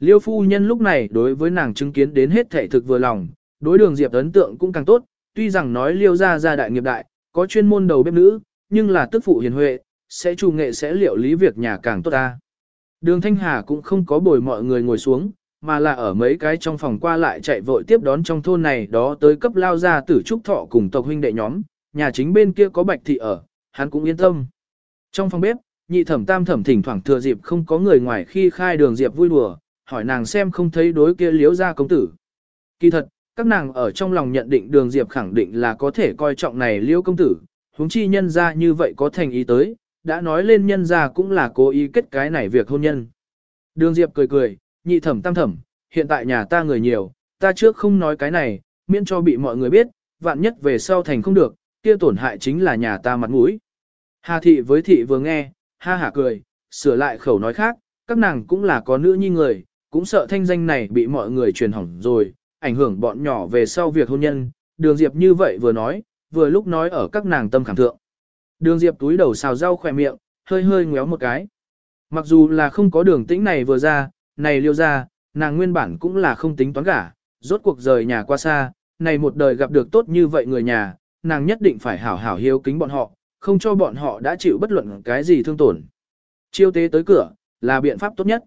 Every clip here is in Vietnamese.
Liêu phu nhân lúc này đối với nàng chứng kiến đến hết thể thực vừa lòng, đối đường Diệp ấn tượng cũng càng tốt, tuy rằng nói Liêu gia gia đại nghiệp đại, có chuyên môn đầu bếp nữ, nhưng là tức phụ hiền huệ, sẽ chủ nghệ sẽ liệu lý việc nhà càng tốt ta. Đường Thanh Hà cũng không có bồi mọi người ngồi xuống, mà là ở mấy cái trong phòng qua lại chạy vội tiếp đón trong thôn này đó tới cấp lao ra tử trúc thọ cùng tộc huynh đệ nhóm, nhà chính bên kia có bạch thị ở, hắn cũng yên tâm. Trong phòng bếp, nhị thẩm tam thẩm thỉnh thoảng thừa dịp không có người ngoài khi khai đường diệp vui đùa, hỏi nàng xem không thấy đối kia liếu ra công tử. Kỳ thật, các nàng ở trong lòng nhận định đường diệp khẳng định là có thể coi trọng này liêu công tử, huống chi nhân ra như vậy có thành ý tới, đã nói lên nhân ra cũng là cố ý kết cái này việc hôn nhân. Đường diệp cười cười, nhị thẩm tam thẩm, hiện tại nhà ta người nhiều, ta trước không nói cái này, miễn cho bị mọi người biết, vạn nhất về sau thành không được, kia tổn hại chính là nhà ta mặt mũi. Hà thị với thị vừa nghe, ha hả cười, sửa lại khẩu nói khác, các nàng cũng là có nữ nhi người, cũng sợ thanh danh này bị mọi người truyền hỏng rồi, ảnh hưởng bọn nhỏ về sau việc hôn nhân, đường diệp như vậy vừa nói, vừa lúc nói ở các nàng tâm cảm thượng. Đường diệp túi đầu xào rau khỏe miệng, hơi hơi ngéo một cái. Mặc dù là không có đường tĩnh này vừa ra, này liêu ra, nàng nguyên bản cũng là không tính toán cả, rốt cuộc rời nhà qua xa, này một đời gặp được tốt như vậy người nhà, nàng nhất định phải hảo hảo hiếu kính bọn họ, không cho bọn họ đã chịu bất luận cái gì thương tổn. Chiêu tế tới cửa, là biện pháp tốt nhất.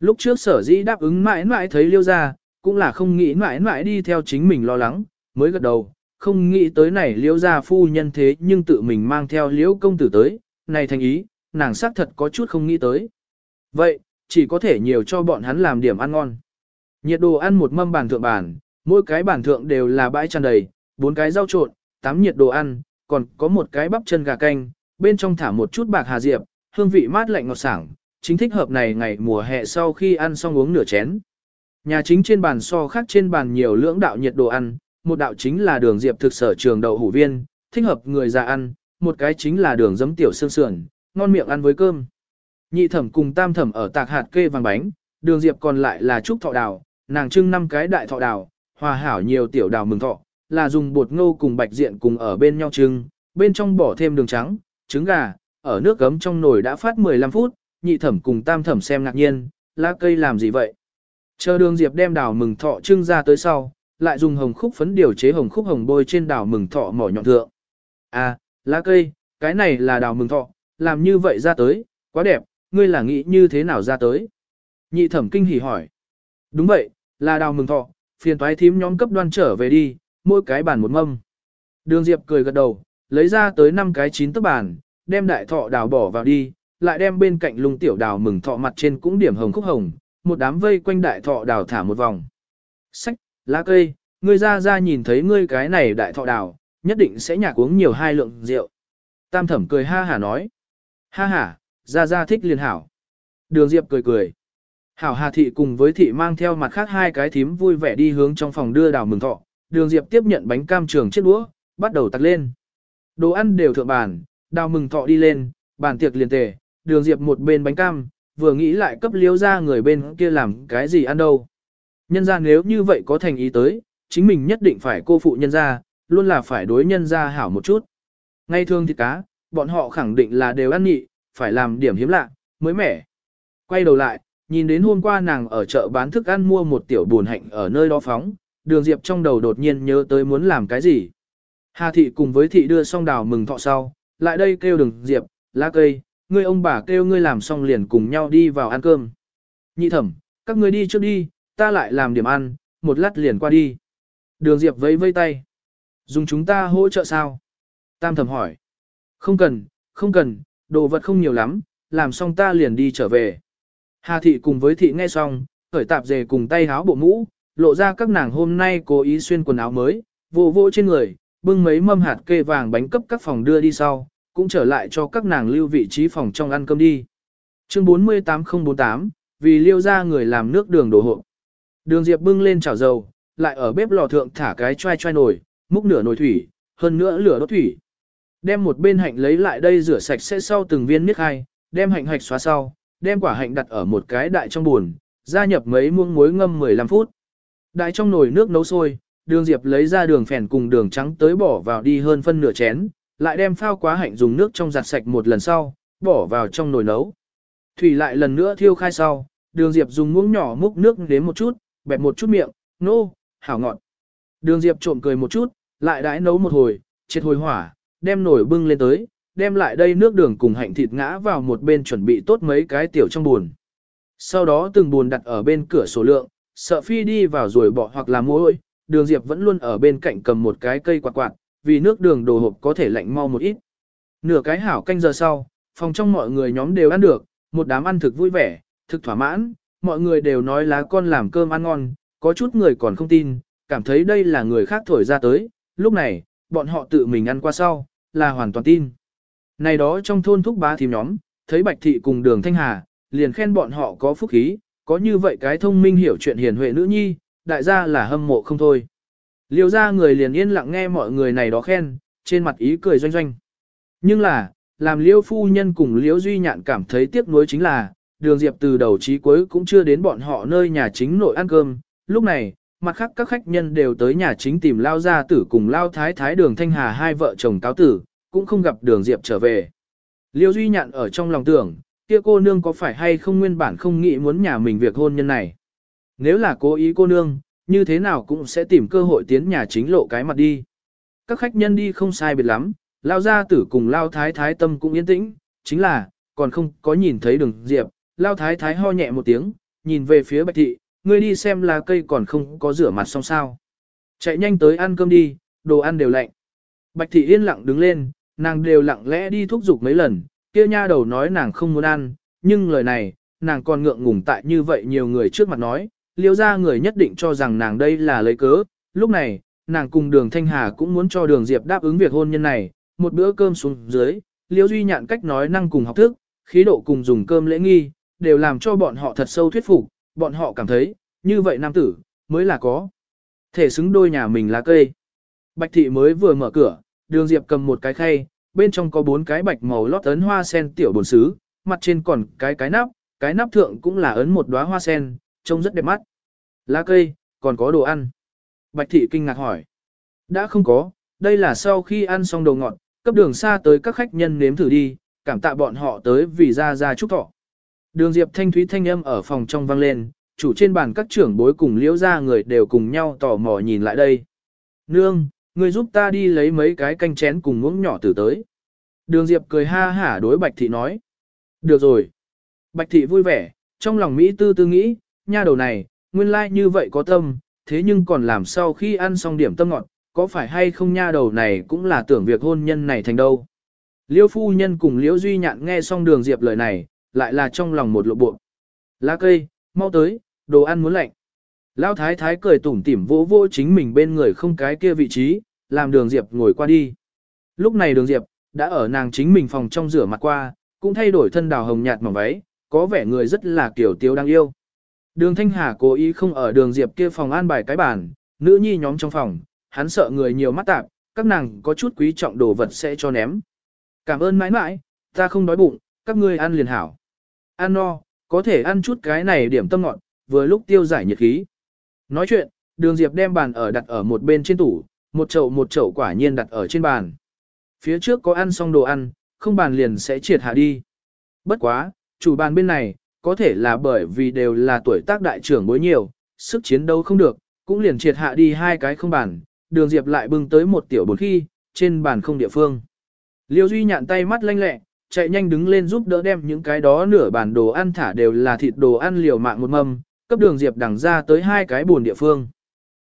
Lúc trước sở dĩ đáp ứng mãi mãi thấy liêu ra, cũng là không nghĩ mãi mãi đi theo chính mình lo lắng, mới gật đầu, không nghĩ tới này liêu ra phu nhân thế nhưng tự mình mang theo liễu công tử tới, này thành ý, nàng xác thật có chút không nghĩ tới. Vậy, chỉ có thể nhiều cho bọn hắn làm điểm ăn ngon. Nhiệt đồ ăn một mâm bàn thượng bàn, mỗi cái bàn thượng đều là bãi tràn đầy, bốn cái rau trộn, tám nhiệt đồ ăn, còn có một cái bắp chân gà canh, bên trong thả một chút bạc hà diệp, hương vị mát lạnh ngọt sảng, chính thích hợp này ngày mùa hè sau khi ăn xong uống nửa chén. Nhà chính trên bàn so khác trên bàn nhiều lưỡng đạo nhiệt đồ ăn, một đạo chính là đường diệp thực sở trường đậu hủ viên, thích hợp người già ăn, một cái chính là đường giấm tiểu xương sườn, ngon miệng ăn với cơm. Nhị thẩm cùng tam thẩm ở tạc hạt kê vàng bánh, đường diệp còn lại là trúc thọ đào, nàng trưng năm cái đại thọ đào, hòa hảo nhiều tiểu đào mừng thọ, là dùng bột ngô cùng bạch diện cùng ở bên nhau trưng, bên trong bỏ thêm đường trắng, trứng gà, ở nước gấm trong nồi đã phát 15 phút, nhị thẩm cùng tam thẩm xem ngạc nhiên, lá cây làm gì vậy? Chờ đường diệp đem đào mừng thọ trưng ra tới sau, lại dùng hồng khúc phấn điều chế hồng khúc hồng bôi trên đào mừng thọ mỏ nhọn thượng. À, lá cây, cái này là đào mừng thọ, làm như vậy ra tới, quá đẹp, ngươi là nghĩ như thế nào ra tới? Nhị thẩm kinh hỉ hỏi. Đúng vậy, là đào mừng thọ, phiền toái thím nhóm cấp đoan trở về đi, mỗi cái bàn một mâm. Đường Diệp cười gật đầu, lấy ra tới 5 cái chín tấc bàn, đem đại thọ đào bỏ vào đi, lại đem bên cạnh lung tiểu đào mừng thọ mặt trên cũng điểm hồng khúc hồng, một đám vây quanh đại thọ đào thả một vòng. Sách, lá cây, ngươi ra ra nhìn thấy ngươi cái này đại thọ đào, nhất định sẽ nhạc uống nhiều hai lượng rượu. Tam thẩm cười ha hả nói. Ha hả, ra ra thích liền hảo. Đường Diệp cười cười. Hảo Hà Thị cùng với Thị mang theo mặt khác hai cái thím vui vẻ đi hướng trong phòng đưa đào mừng thọ. Đường Diệp tiếp nhận bánh cam trường chiếc đũa, bắt đầu tắt lên. Đồ ăn đều thượng bàn, đào mừng thọ đi lên, bàn tiệc liền tề, đường Diệp một bên bánh cam, vừa nghĩ lại cấp liếu ra người bên kia làm cái gì ăn đâu. Nhân ra nếu như vậy có thành ý tới, chính mình nhất định phải cô phụ nhân ra, luôn là phải đối nhân ra hảo một chút. Ngay thương thịt cá, bọn họ khẳng định là đều ăn nhị, phải làm điểm hiếm lạ, mới mẻ. Quay đầu lại, nhìn đến hôm qua nàng ở chợ bán thức ăn mua một tiểu buồn hạnh ở nơi đó phóng, đường Diệp trong đầu đột nhiên nhớ tới muốn làm cái gì. Hà thị cùng với thị đưa xong đào mừng thọ sau, lại đây kêu đường Diệp, lá cây, ngươi ông bà kêu ngươi làm xong liền cùng nhau đi vào ăn cơm. Nhị thẩm, các ngươi đi trước đi, ta lại làm điểm ăn, một lát liền qua đi. Đường Diệp vẫy vây tay. Dùng chúng ta hỗ trợ sao? Tam thẩm hỏi. Không cần, không cần, đồ vật không nhiều lắm, làm xong ta liền đi trở về. Hà thị cùng với thị nghe xong, khởi tạp dề cùng tay háo bộ mũ, lộ ra các nàng hôm nay cố ý xuyên quần áo mới, vô vô trên người, bưng mấy mâm hạt kê vàng bánh cấp các phòng đưa đi sau, cũng trở lại cho các nàng lưu vị trí phòng trong ăn cơm đi. Chương 48048, vì liêu ra người làm nước đường đổ hộ. Đường Diệp bưng lên chảo dầu, lại ở bếp lò thượng thả cái choai choai nồi, múc nửa nồi thủy, hơn nữa lửa đốt thủy. Đem một bên hạnh lấy lại đây rửa sạch sẽ sau từng viên miết hai, đem hạnh hạch xóa sau, đem quả hạnh đặt ở một cái đại trong buồn, gia nhập mấy muỗng muối ngâm 15 phút. Đại trong nồi nước nấu sôi, đường diệp lấy ra đường phèn cùng đường trắng tới bỏ vào đi hơn phân nửa chén, lại đem phao quá hạnh dùng nước trong giặt sạch một lần sau, bỏ vào trong nồi nấu. Thủy lại lần nữa thiêu khai sau, đường diệp dùng muỗng nhỏ múc nước đến một chút, bẹp một chút miệng, nô, no, hảo ngọt. Đường diệp trộm cười một chút, lại đãi nấu một hồi, chết hồi hỏa, đem nồi bưng lên tới, đem lại đây nước đường cùng hạnh thịt ngã vào một bên chuẩn bị tốt mấy cái tiểu trong buồn. Sau đó từng buồn đặt ở bên cửa sổ lượng, sợ phi đi vào rồi bỏ hoặc là mối, đường diệp vẫn luôn ở bên cạnh cầm một cái cây quạt quạt, vì nước đường đồ hộp có thể lạnh mau một ít. Nửa cái hảo canh giờ sau, phòng trong mọi người nhóm đều ăn được, một đám ăn thực vui vẻ, thực thỏa mãn, mọi người đều nói lá con làm cơm ăn ngon, có chút người còn không tin, cảm thấy đây là người khác thổi ra tới, lúc này, bọn họ tự mình ăn qua sau, là hoàn toàn tin. Này đó trong thôn thúc bá thím nhóm, thấy Bạch Thị cùng đường Thanh Hà, liền khen bọn họ có phúc khí, có như vậy cái thông minh hiểu chuyện hiền huệ nữ nhi, đại gia là hâm mộ không thôi. Liêu ra người liền yên lặng nghe mọi người này đó khen, trên mặt ý cười doanh doanh. Nhưng là, làm liêu phu nhân cùng liêu duy nhạn cảm thấy tiếc nuối chính là, đường diệp từ đầu chí cuối cũng chưa đến bọn họ nơi nhà chính nội ăn cơm. Lúc này, mặt khác các khách nhân đều tới nhà chính tìm lao gia tử cùng lao thái thái đường thanh hà hai vợ chồng cáo tử, cũng không gặp đường diệp trở về. Liêu duy nhạn ở trong lòng tưởng, kia cô nương có phải hay không nguyên bản không nghĩ muốn nhà mình việc hôn nhân này. Nếu là cố ý cô nương, như thế nào cũng sẽ tìm cơ hội tiến nhà chính lộ cái mặt đi. Các khách nhân đi không sai biệt lắm, lao gia tử cùng lao thái thái tâm cũng yên tĩnh, chính là, còn không có nhìn thấy đường diệp, lao thái thái ho nhẹ một tiếng, nhìn về phía bạch thị, ngươi đi xem là cây còn không có rửa mặt xong sao. Chạy nhanh tới ăn cơm đi, đồ ăn đều lạnh. Bạch thị yên lặng đứng lên, nàng đều lặng lẽ đi thúc giục mấy lần, kia nha đầu nói nàng không muốn ăn, nhưng lời này, nàng còn ngượng ngùng tại như vậy nhiều người trước mặt nói, liêu ra người nhất định cho rằng nàng đây là lấy cớ, lúc này, nàng cùng đường Thanh Hà cũng muốn cho đường Diệp đáp ứng việc hôn nhân này, một bữa cơm xuống dưới, liêu duy nhạn cách nói năng cùng học thức, khí độ cùng dùng cơm lễ nghi, đều làm cho bọn họ thật sâu thuyết phục, bọn họ cảm thấy, như vậy nam tử, mới là có. Thể xứng đôi nhà mình là cây. Bạch thị mới vừa mở cửa, đường Diệp cầm một cái khay, bên trong có bốn cái bạch màu lót ấn hoa sen tiểu bồn xứ, mặt trên còn cái cái nắp, cái nắp thượng cũng là ấn một đóa hoa sen, trông rất đẹp mắt. Lá cây, còn có đồ ăn. Bạch thị kinh ngạc hỏi. Đã không có, đây là sau khi ăn xong đồ ngọt, cấp đường xa tới các khách nhân nếm thử đi, cảm tạ bọn họ tới vì ra ra chúc thọ. Đường Diệp thanh thúy thanh âm ở phòng trong vang lên, chủ trên bàn các trưởng bối cùng liễu ra người đều cùng nhau tò mò nhìn lại đây. Nương, người giúp ta đi lấy mấy cái canh chén cùng muỗng nhỏ từ tới. Đường Diệp cười ha hả đối Bạch Thị nói. Được rồi. Bạch Thị vui vẻ, trong lòng Mỹ tư tư nghĩ, nha đầu này, nguyên lai like như vậy có tâm, thế nhưng còn làm sau khi ăn xong điểm tâm ngọt, có phải hay không nha đầu này cũng là tưởng việc hôn nhân này thành đâu. Liêu phu nhân cùng Liễu Duy Nhạn nghe xong đường Diệp lời này, lại là trong lòng một lộ bộ. Lá cây, mau tới, đồ ăn muốn lạnh. Lão thái thái cười tủm tỉm vỗ vỗ chính mình bên người không cái kia vị trí, làm đường Diệp ngồi qua đi. Lúc này đường Diệp, đã ở nàng chính mình phòng trong rửa mặt qua, cũng thay đổi thân đào hồng nhạt mỏng váy, có vẻ người rất là kiểu tiếu đang yêu. Đường Thanh Hà cố ý không ở đường Diệp kia phòng an bài cái bàn, nữ nhi nhóm trong phòng, hắn sợ người nhiều mắt tạp, các nàng có chút quý trọng đồ vật sẽ cho ném. Cảm ơn mãi mãi, ta không đói bụng, các ngươi ăn liền hảo. Ăn no, có thể ăn chút cái này điểm tâm ngọn, vừa lúc tiêu giải nhiệt khí. Nói chuyện, đường Diệp đem bàn ở đặt ở một bên trên tủ, một chậu một chậu quả nhiên đặt ở trên bàn. Phía trước có ăn xong đồ ăn, không bàn liền sẽ triệt hạ đi. Bất quá, chủ bàn bên này, có thể là bởi vì đều là tuổi tác đại trưởng bối nhiều, sức chiến đấu không được, cũng liền triệt hạ đi hai cái không bàn, đường Diệp lại bưng tới một tiểu bột khi, trên bàn không địa phương. Liêu Duy nhạn tay mắt lanh lẹ, chạy nhanh đứng lên giúp đỡ đem những cái đó nửa bàn đồ ăn thả đều là thịt đồ ăn liều mạng một mâm, cấp đường Diệp đằng ra tới hai cái buồn địa phương.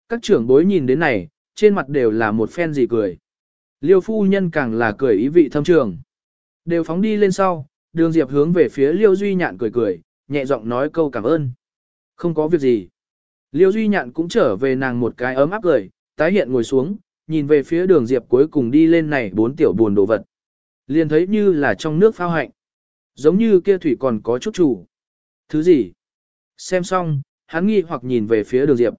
Các trưởng bối nhìn đến này, trên mặt đều là một phen gì cười. Liêu phu nhân càng là cười ý vị thâm trường. Đều phóng đi lên sau, đường Diệp hướng về phía Liêu Duy Nhạn cười cười, nhẹ giọng nói câu cảm ơn. Không có việc gì. Liêu Duy Nhạn cũng trở về nàng một cái ấm áp cười, tái hiện ngồi xuống, nhìn về phía đường Diệp cuối cùng đi lên này bốn tiểu buồn đồ vật. Liền thấy như là trong nước phao hạnh. Giống như kia thủy còn có chút chủ. Thứ gì? Xem xong, hắn nghi hoặc nhìn về phía đường Diệp.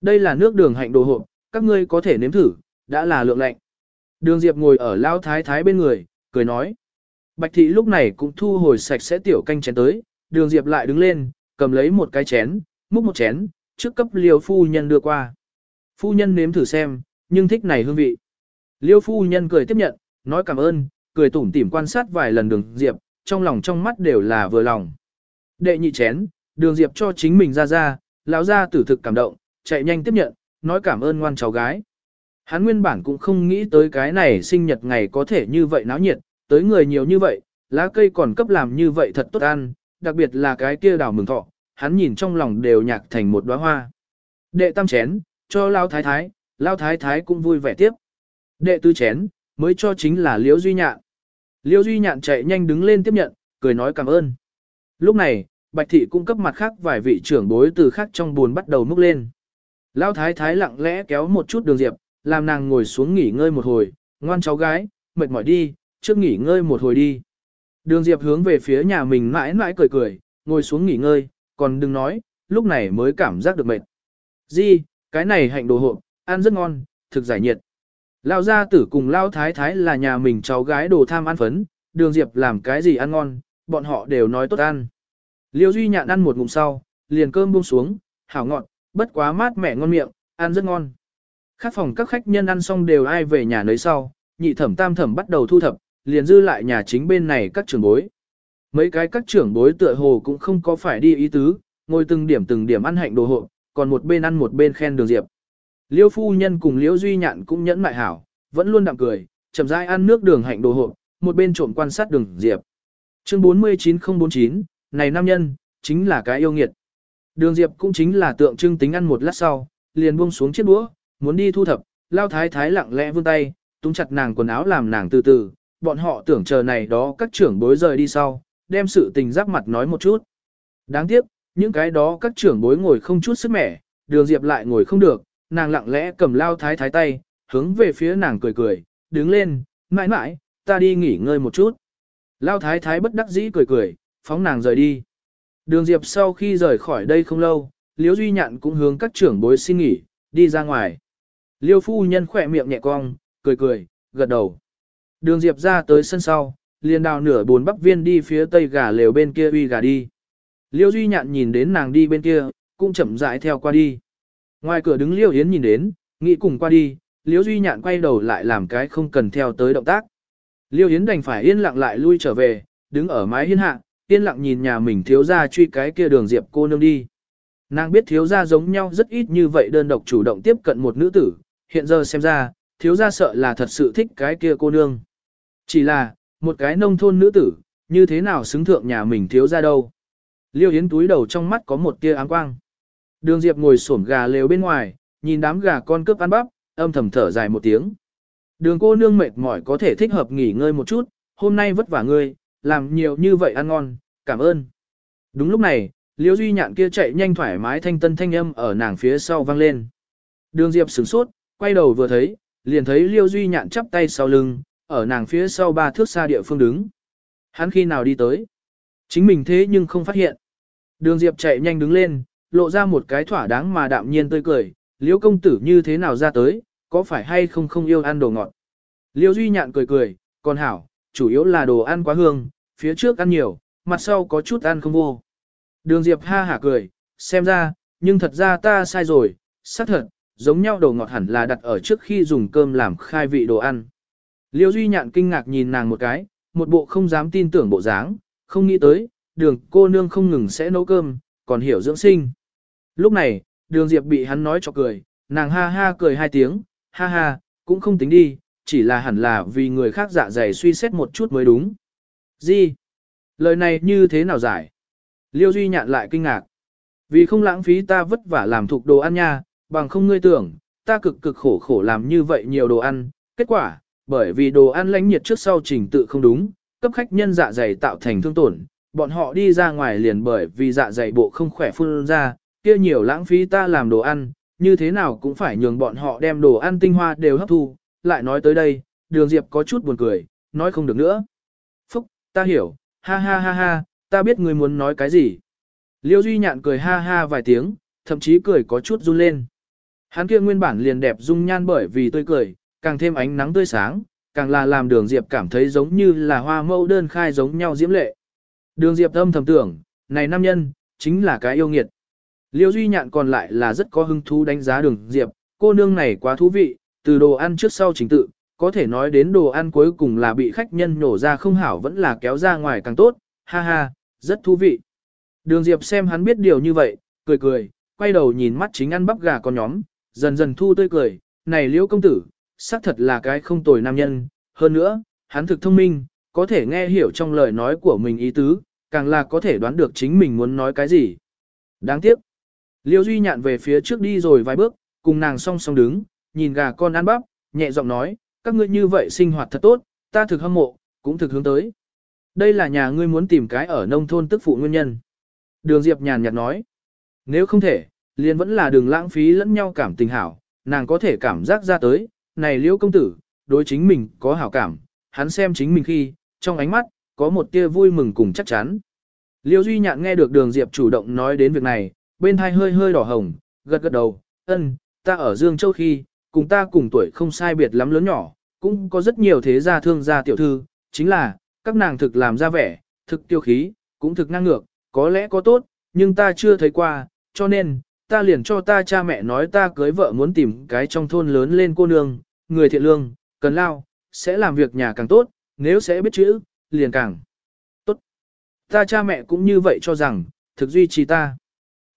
Đây là nước đường hạnh đồ hộp, các ngươi có thể nếm thử, đã là lượng lạnh. Đường Diệp ngồi ở lao thái thái bên người, cười nói. Bạch thị lúc này cũng thu hồi sạch sẽ tiểu canh chén tới, đường Diệp lại đứng lên, cầm lấy một cái chén, múc một chén, trước cấp liêu phu nhân đưa qua. Phu nhân nếm thử xem, nhưng thích này hương vị. Liêu phu nhân cười tiếp nhận, nói cảm ơn, cười tủm tỉm quan sát vài lần đường Diệp, trong lòng trong mắt đều là vừa lòng. Đệ nhị chén, đường diệp cho chính mình ra ra, lão ra tử thực cảm động, chạy nhanh tiếp nhận, nói cảm ơn ngoan cháu gái. Hắn nguyên bản cũng không nghĩ tới cái này sinh nhật ngày có thể như vậy náo nhiệt, tới người nhiều như vậy, lá cây còn cấp làm như vậy thật tốt ăn, đặc biệt là cái kia đào mừng thọ, hắn nhìn trong lòng đều nhạc thành một đóa hoa. Đệ tam chén, cho lao thái thái, lao thái thái cũng vui vẻ tiếp. Đệ tư chén, mới cho chính là liễu duy nhạn. Liễu duy nhạn chạy nhanh đứng lên tiếp nhận, cười nói cảm ơn. Lúc này, bạch thị cung cấp mặt khác vài vị trưởng bối từ khác trong buồn bắt đầu múc lên. Lao thái thái lặng lẽ kéo một chút đường diệp, làm nàng ngồi xuống nghỉ ngơi một hồi, ngoan cháu gái, mệt mỏi đi, trước nghỉ ngơi một hồi đi. Đường diệp hướng về phía nhà mình mãi mãi cười cười, ngồi xuống nghỉ ngơi, còn đừng nói, lúc này mới cảm giác được mệt. Di, cái này hạnh đồ hộ, ăn rất ngon, thực giải nhiệt. Lao gia tử cùng Lao thái thái là nhà mình cháu gái đồ tham ăn phấn, đường diệp làm cái gì ăn ngon, bọn họ đều nói tốt ăn. Liêu Duy nhạn ăn một ngụm sau, liền cơm buông xuống, hảo ngọt, bất quá mát mẻ ngon miệng, ăn rất ngon. Khác phòng các khách nhân ăn xong đều ai về nhà nấy sau, nhị thẩm tam thẩm bắt đầu thu thập, liền dư lại nhà chính bên này các trưởng bối. Mấy cái các trưởng bối tựa hồ cũng không có phải đi ý tứ, ngồi từng điểm từng điểm ăn hạnh đồ hộ, còn một bên ăn một bên khen đường diệp. Liêu phu nhân cùng Liễu Duy Nhạn cũng nhẫn mại hảo, vẫn luôn đạm cười, chậm rãi ăn nước đường hạnh đồ hộ, một bên trộm quan sát đường diệp. Chương 49049, này nam nhân, chính là cái yêu nghiệt. Đường diệp cũng chính là tượng trưng tính ăn một lát sau, liền buông xuống chiếc đũa, muốn đi thu thập, lao thái thái lặng lẽ vươn tay, túm chặt nàng quần áo làm nàng từ từ, bọn họ tưởng chờ này đó các trưởng bối rời đi sau, đem sự tình giáp mặt nói một chút. Đáng tiếc, những cái đó các trưởng bối ngồi không chút sức mẻ, đường diệp lại ngồi không được, nàng lặng lẽ cầm lao thái thái tay, hướng về phía nàng cười cười, đứng lên, mãi mãi, ta đi nghỉ ngơi một chút. Lao thái thái bất đắc dĩ cười cười, phóng nàng rời đi. Đường diệp sau khi rời khỏi đây không lâu, liễu duy nhạn cũng hướng các trưởng bối xin nghỉ, đi ra ngoài. Liêu phu nhân khỏe miệng nhẹ cong, cười cười, gật đầu. Đường Diệp ra tới sân sau, liền đào nửa bốn bắp viên đi phía tây gà lều bên kia uy gà đi. Liêu Duy Nhạn nhìn đến nàng đi bên kia, cũng chậm rãi theo qua đi. Ngoài cửa đứng Liêu Yến nhìn đến, nghĩ cùng qua đi, Liêu Duy Nhạn quay đầu lại làm cái không cần theo tới động tác. Liêu Yến đành phải yên lặng lại lui trở về, đứng ở mái hiên hạ, yên lặng nhìn nhà mình thiếu ra truy cái kia đường Diệp cô nương đi. Nàng biết thiếu gia giống nhau rất ít như vậy đơn độc chủ động tiếp cận một nữ tử, hiện giờ xem ra, thiếu gia sợ là thật sự thích cái kia cô nương. Chỉ là, một cái nông thôn nữ tử, như thế nào xứng thượng nhà mình thiếu gia đâu. Liêu Yến túi đầu trong mắt có một tia áng quang. Đường Diệp ngồi xổm gà lều bên ngoài, nhìn đám gà con cướp ăn bắp, âm thầm thở dài một tiếng. Đường cô nương mệt mỏi có thể thích hợp nghỉ ngơi một chút, hôm nay vất vả ngươi, làm nhiều như vậy ăn ngon, cảm ơn. Đúng lúc này, Liêu Duy Nhạn kia chạy nhanh thoải mái thanh tân thanh âm ở nàng phía sau vang lên. Đường Diệp sửng sốt, quay đầu vừa thấy, liền thấy Liêu Duy Nhạn chắp tay sau lưng, ở nàng phía sau ba thước xa địa phương đứng. Hắn khi nào đi tới? Chính mình thế nhưng không phát hiện. Đường Diệp chạy nhanh đứng lên, lộ ra một cái thỏa đáng mà đạm nhiên tươi cười, Liêu công tử như thế nào ra tới, có phải hay không không yêu ăn đồ ngọt? Liêu Duy Nhạn cười cười, còn hảo, chủ yếu là đồ ăn quá hương, phía trước ăn nhiều, mặt sau có chút ăn không vô. Đường Diệp ha hả cười, xem ra, nhưng thật ra ta sai rồi, xác thật, giống nhau đồ ngọt hẳn là đặt ở trước khi dùng cơm làm khai vị đồ ăn. Liêu Duy Nhạn kinh ngạc nhìn nàng một cái, một bộ không dám tin tưởng bộ dáng, không nghĩ tới, đường cô nương không ngừng sẽ nấu cơm, còn hiểu dưỡng sinh. Lúc này, đường Diệp bị hắn nói cho cười, nàng ha ha cười hai tiếng, ha ha, cũng không tính đi, chỉ là hẳn là vì người khác dạ dày suy xét một chút mới đúng. Gì? Lời này như thế nào giải? Liêu Duy nhạn lại kinh ngạc. Vì không lãng phí ta vất vả làm thuộc đồ ăn nha, bằng không ngươi tưởng, ta cực cực khổ khổ làm như vậy nhiều đồ ăn, kết quả, bởi vì đồ ăn lãnh nhiệt trước sau trình tự không đúng, cấp khách nhân dạ dày tạo thành thương tổn, bọn họ đi ra ngoài liền bởi vì dạ dày bộ không khỏe phun ra, kia nhiều lãng phí ta làm đồ ăn, như thế nào cũng phải nhường bọn họ đem đồ ăn tinh hoa đều hấp thu, lại nói tới đây, đường diệp có chút buồn cười, nói không được nữa. Phúc, ta hiểu, ha ha ha ha, ta biết ngươi muốn nói cái gì. Liêu Duy Nhạn cười ha ha vài tiếng, thậm chí cười có chút run lên. Hắn kia nguyên bản liền đẹp dung nhan bởi vì tươi cười, càng thêm ánh nắng tươi sáng, càng là làm đường Diệp cảm thấy giống như là hoa mẫu đơn khai giống nhau diễm lệ. Đường Diệp âm thầm tưởng, này nam nhân, chính là cái yêu nghiệt. Liêu Duy Nhạn còn lại là rất có hứng thú đánh giá đường Diệp, cô nương này quá thú vị, từ đồ ăn trước sau chính tự, có thể nói đến đồ ăn cuối cùng là bị khách nhân nhổ ra không hảo vẫn là kéo ra ngoài càng tốt, ha ha, rất thú vị. Đường Diệp xem hắn biết điều như vậy, cười cười, quay đầu nhìn mắt chính ăn bắp gà con nhóm, dần dần thu tươi cười, này liễu công tử, xác thật là cái không tồi nam nhân, hơn nữa, hắn thực thông minh, có thể nghe hiểu trong lời nói của mình ý tứ, càng là có thể đoán được chính mình muốn nói cái gì. Đáng tiếc, liễu duy nhạn về phía trước đi rồi vài bước, cùng nàng song song đứng, nhìn gà con ăn bắp, nhẹ giọng nói, các ngươi như vậy sinh hoạt thật tốt, ta thực hâm mộ, cũng thực hướng tới. Đây là nhà ngươi muốn tìm cái ở nông thôn tức phụ nguyên nhân. Đường Diệp nhàn nhạt nói, nếu không thể, liền vẫn là đường lãng phí lẫn nhau cảm tình hảo, nàng có thể cảm giác ra tới, này liễu công tử, đối chính mình có hảo cảm, hắn xem chính mình khi, trong ánh mắt, có một tia vui mừng cùng chắc chắn. Liễu Duy Nhạn nghe được đường Diệp chủ động nói đến việc này, bên thai hơi hơi đỏ hồng, gật gật đầu, ân, ta ở Dương Châu khi, cùng ta cùng tuổi không sai biệt lắm lớn nhỏ, cũng có rất nhiều thế gia thương gia tiểu thư, chính là, các nàng thực làm ra vẻ, thực tiêu khí, cũng thực năng ngược, có lẽ có tốt, nhưng ta chưa thấy qua, cho nên, ta liền cho ta cha mẹ nói ta cưới vợ muốn tìm cái trong thôn lớn lên cô nương, người thiện lương, cần lao, sẽ làm việc nhà càng tốt, nếu sẽ biết chữ, liền càng tốt. Ta cha mẹ cũng như vậy cho rằng, thực duy trì ta.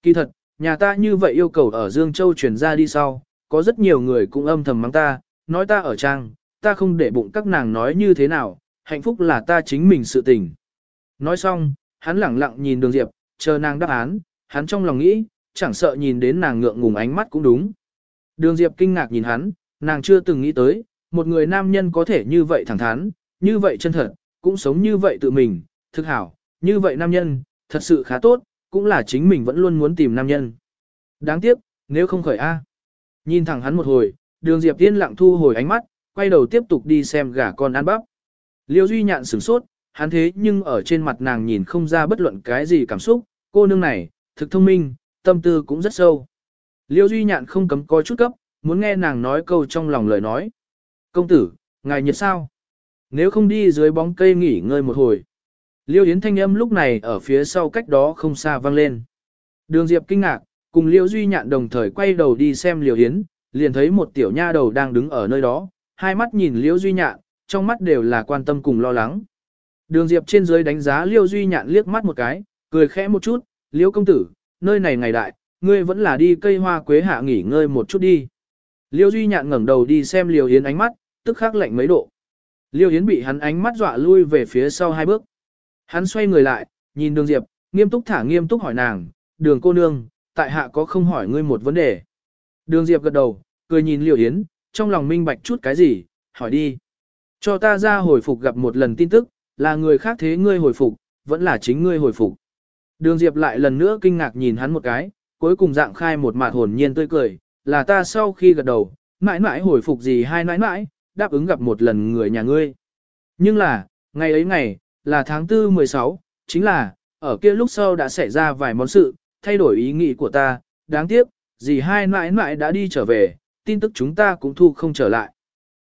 Kỳ thật, nhà ta như vậy yêu cầu ở Dương Châu chuyển ra đi sau, có rất nhiều người cũng âm thầm mắng ta, nói ta ở trang, ta không để bụng các nàng nói như thế nào, hạnh phúc là ta chính mình sự tình. Nói xong, hắn lẳng lặng nhìn đường Diệp, chờ nàng đáp án, hắn trong lòng nghĩ, chẳng sợ nhìn đến nàng ngượng ngùng ánh mắt cũng đúng. Đường Diệp kinh ngạc nhìn hắn, nàng chưa từng nghĩ tới, một người nam nhân có thể như vậy thẳng thắn, như vậy chân thật, cũng sống như vậy tự mình, thực hảo, như vậy nam nhân, thật sự khá tốt, cũng là chính mình vẫn luôn muốn tìm nam nhân. Đáng tiếc, nếu không khởi A. Nhìn thẳng hắn một hồi, đường Diệp yên lặng thu hồi ánh mắt, quay đầu tiếp tục đi xem gà con ăn bắp. Liêu Duy nhạn sửng sốt, hắn thế nhưng ở trên mặt nàng nhìn không ra bất luận cái gì cảm xúc, cô nương này, thực thông minh, tâm tư cũng rất sâu. Liêu Duy nhạn không cấm coi chút cấp, muốn nghe nàng nói câu trong lòng lời nói. Công tử, ngài nhiệt sao? Nếu không đi dưới bóng cây nghỉ ngơi một hồi. Liêu Yến thanh âm lúc này ở phía sau cách đó không xa vang lên. Đường Diệp kinh ngạc, cùng Liêu Duy nhạn đồng thời quay đầu đi xem Liêu Yến, liền thấy một tiểu nha đầu đang đứng ở nơi đó, hai mắt nhìn Liêu Duy nhạn, trong mắt đều là quan tâm cùng lo lắng. Đường Diệp trên dưới đánh giá Liêu Duy nhạn liếc mắt một cái, cười khẽ một chút, Liêu công tử, nơi này ngày đại, ngươi vẫn là đi cây hoa quế hạ nghỉ ngơi một chút đi. Liêu Duy nhạn ngẩng đầu đi xem Liêu Yến ánh mắt, tức khắc lạnh mấy độ. Liêu Yến bị hắn ánh mắt dọa lui về phía sau hai bước. Hắn xoay người lại, nhìn đường Diệp, nghiêm túc thả nghiêm túc hỏi nàng, đường cô nương, tại hạ có không hỏi ngươi một vấn đề. Đường Diệp gật đầu, cười nhìn Liêu Yến, trong lòng minh bạch chút cái gì, hỏi đi. Cho ta ra hồi phục gặp một lần tin tức, là người khác thế ngươi hồi phục, vẫn là chính ngươi hồi phục. Đường Diệp lại lần nữa kinh ngạc nhìn hắn một cái, cuối cùng dạng khai một mặt hồn nhiên tươi cười, là ta sau khi gật đầu, mãi mãi hồi phục gì hai mãi mãi, đáp ứng gặp một lần người nhà ngươi. Nhưng là, ngày ấy ngày, là tháng 4 16, chính là, ở kia lúc sau đã xảy ra vài món sự, thay đổi ý nghĩ của ta, đáng tiếc, gì hai mãi mãi đã đi trở về, tin tức chúng ta cũng thu không trở lại.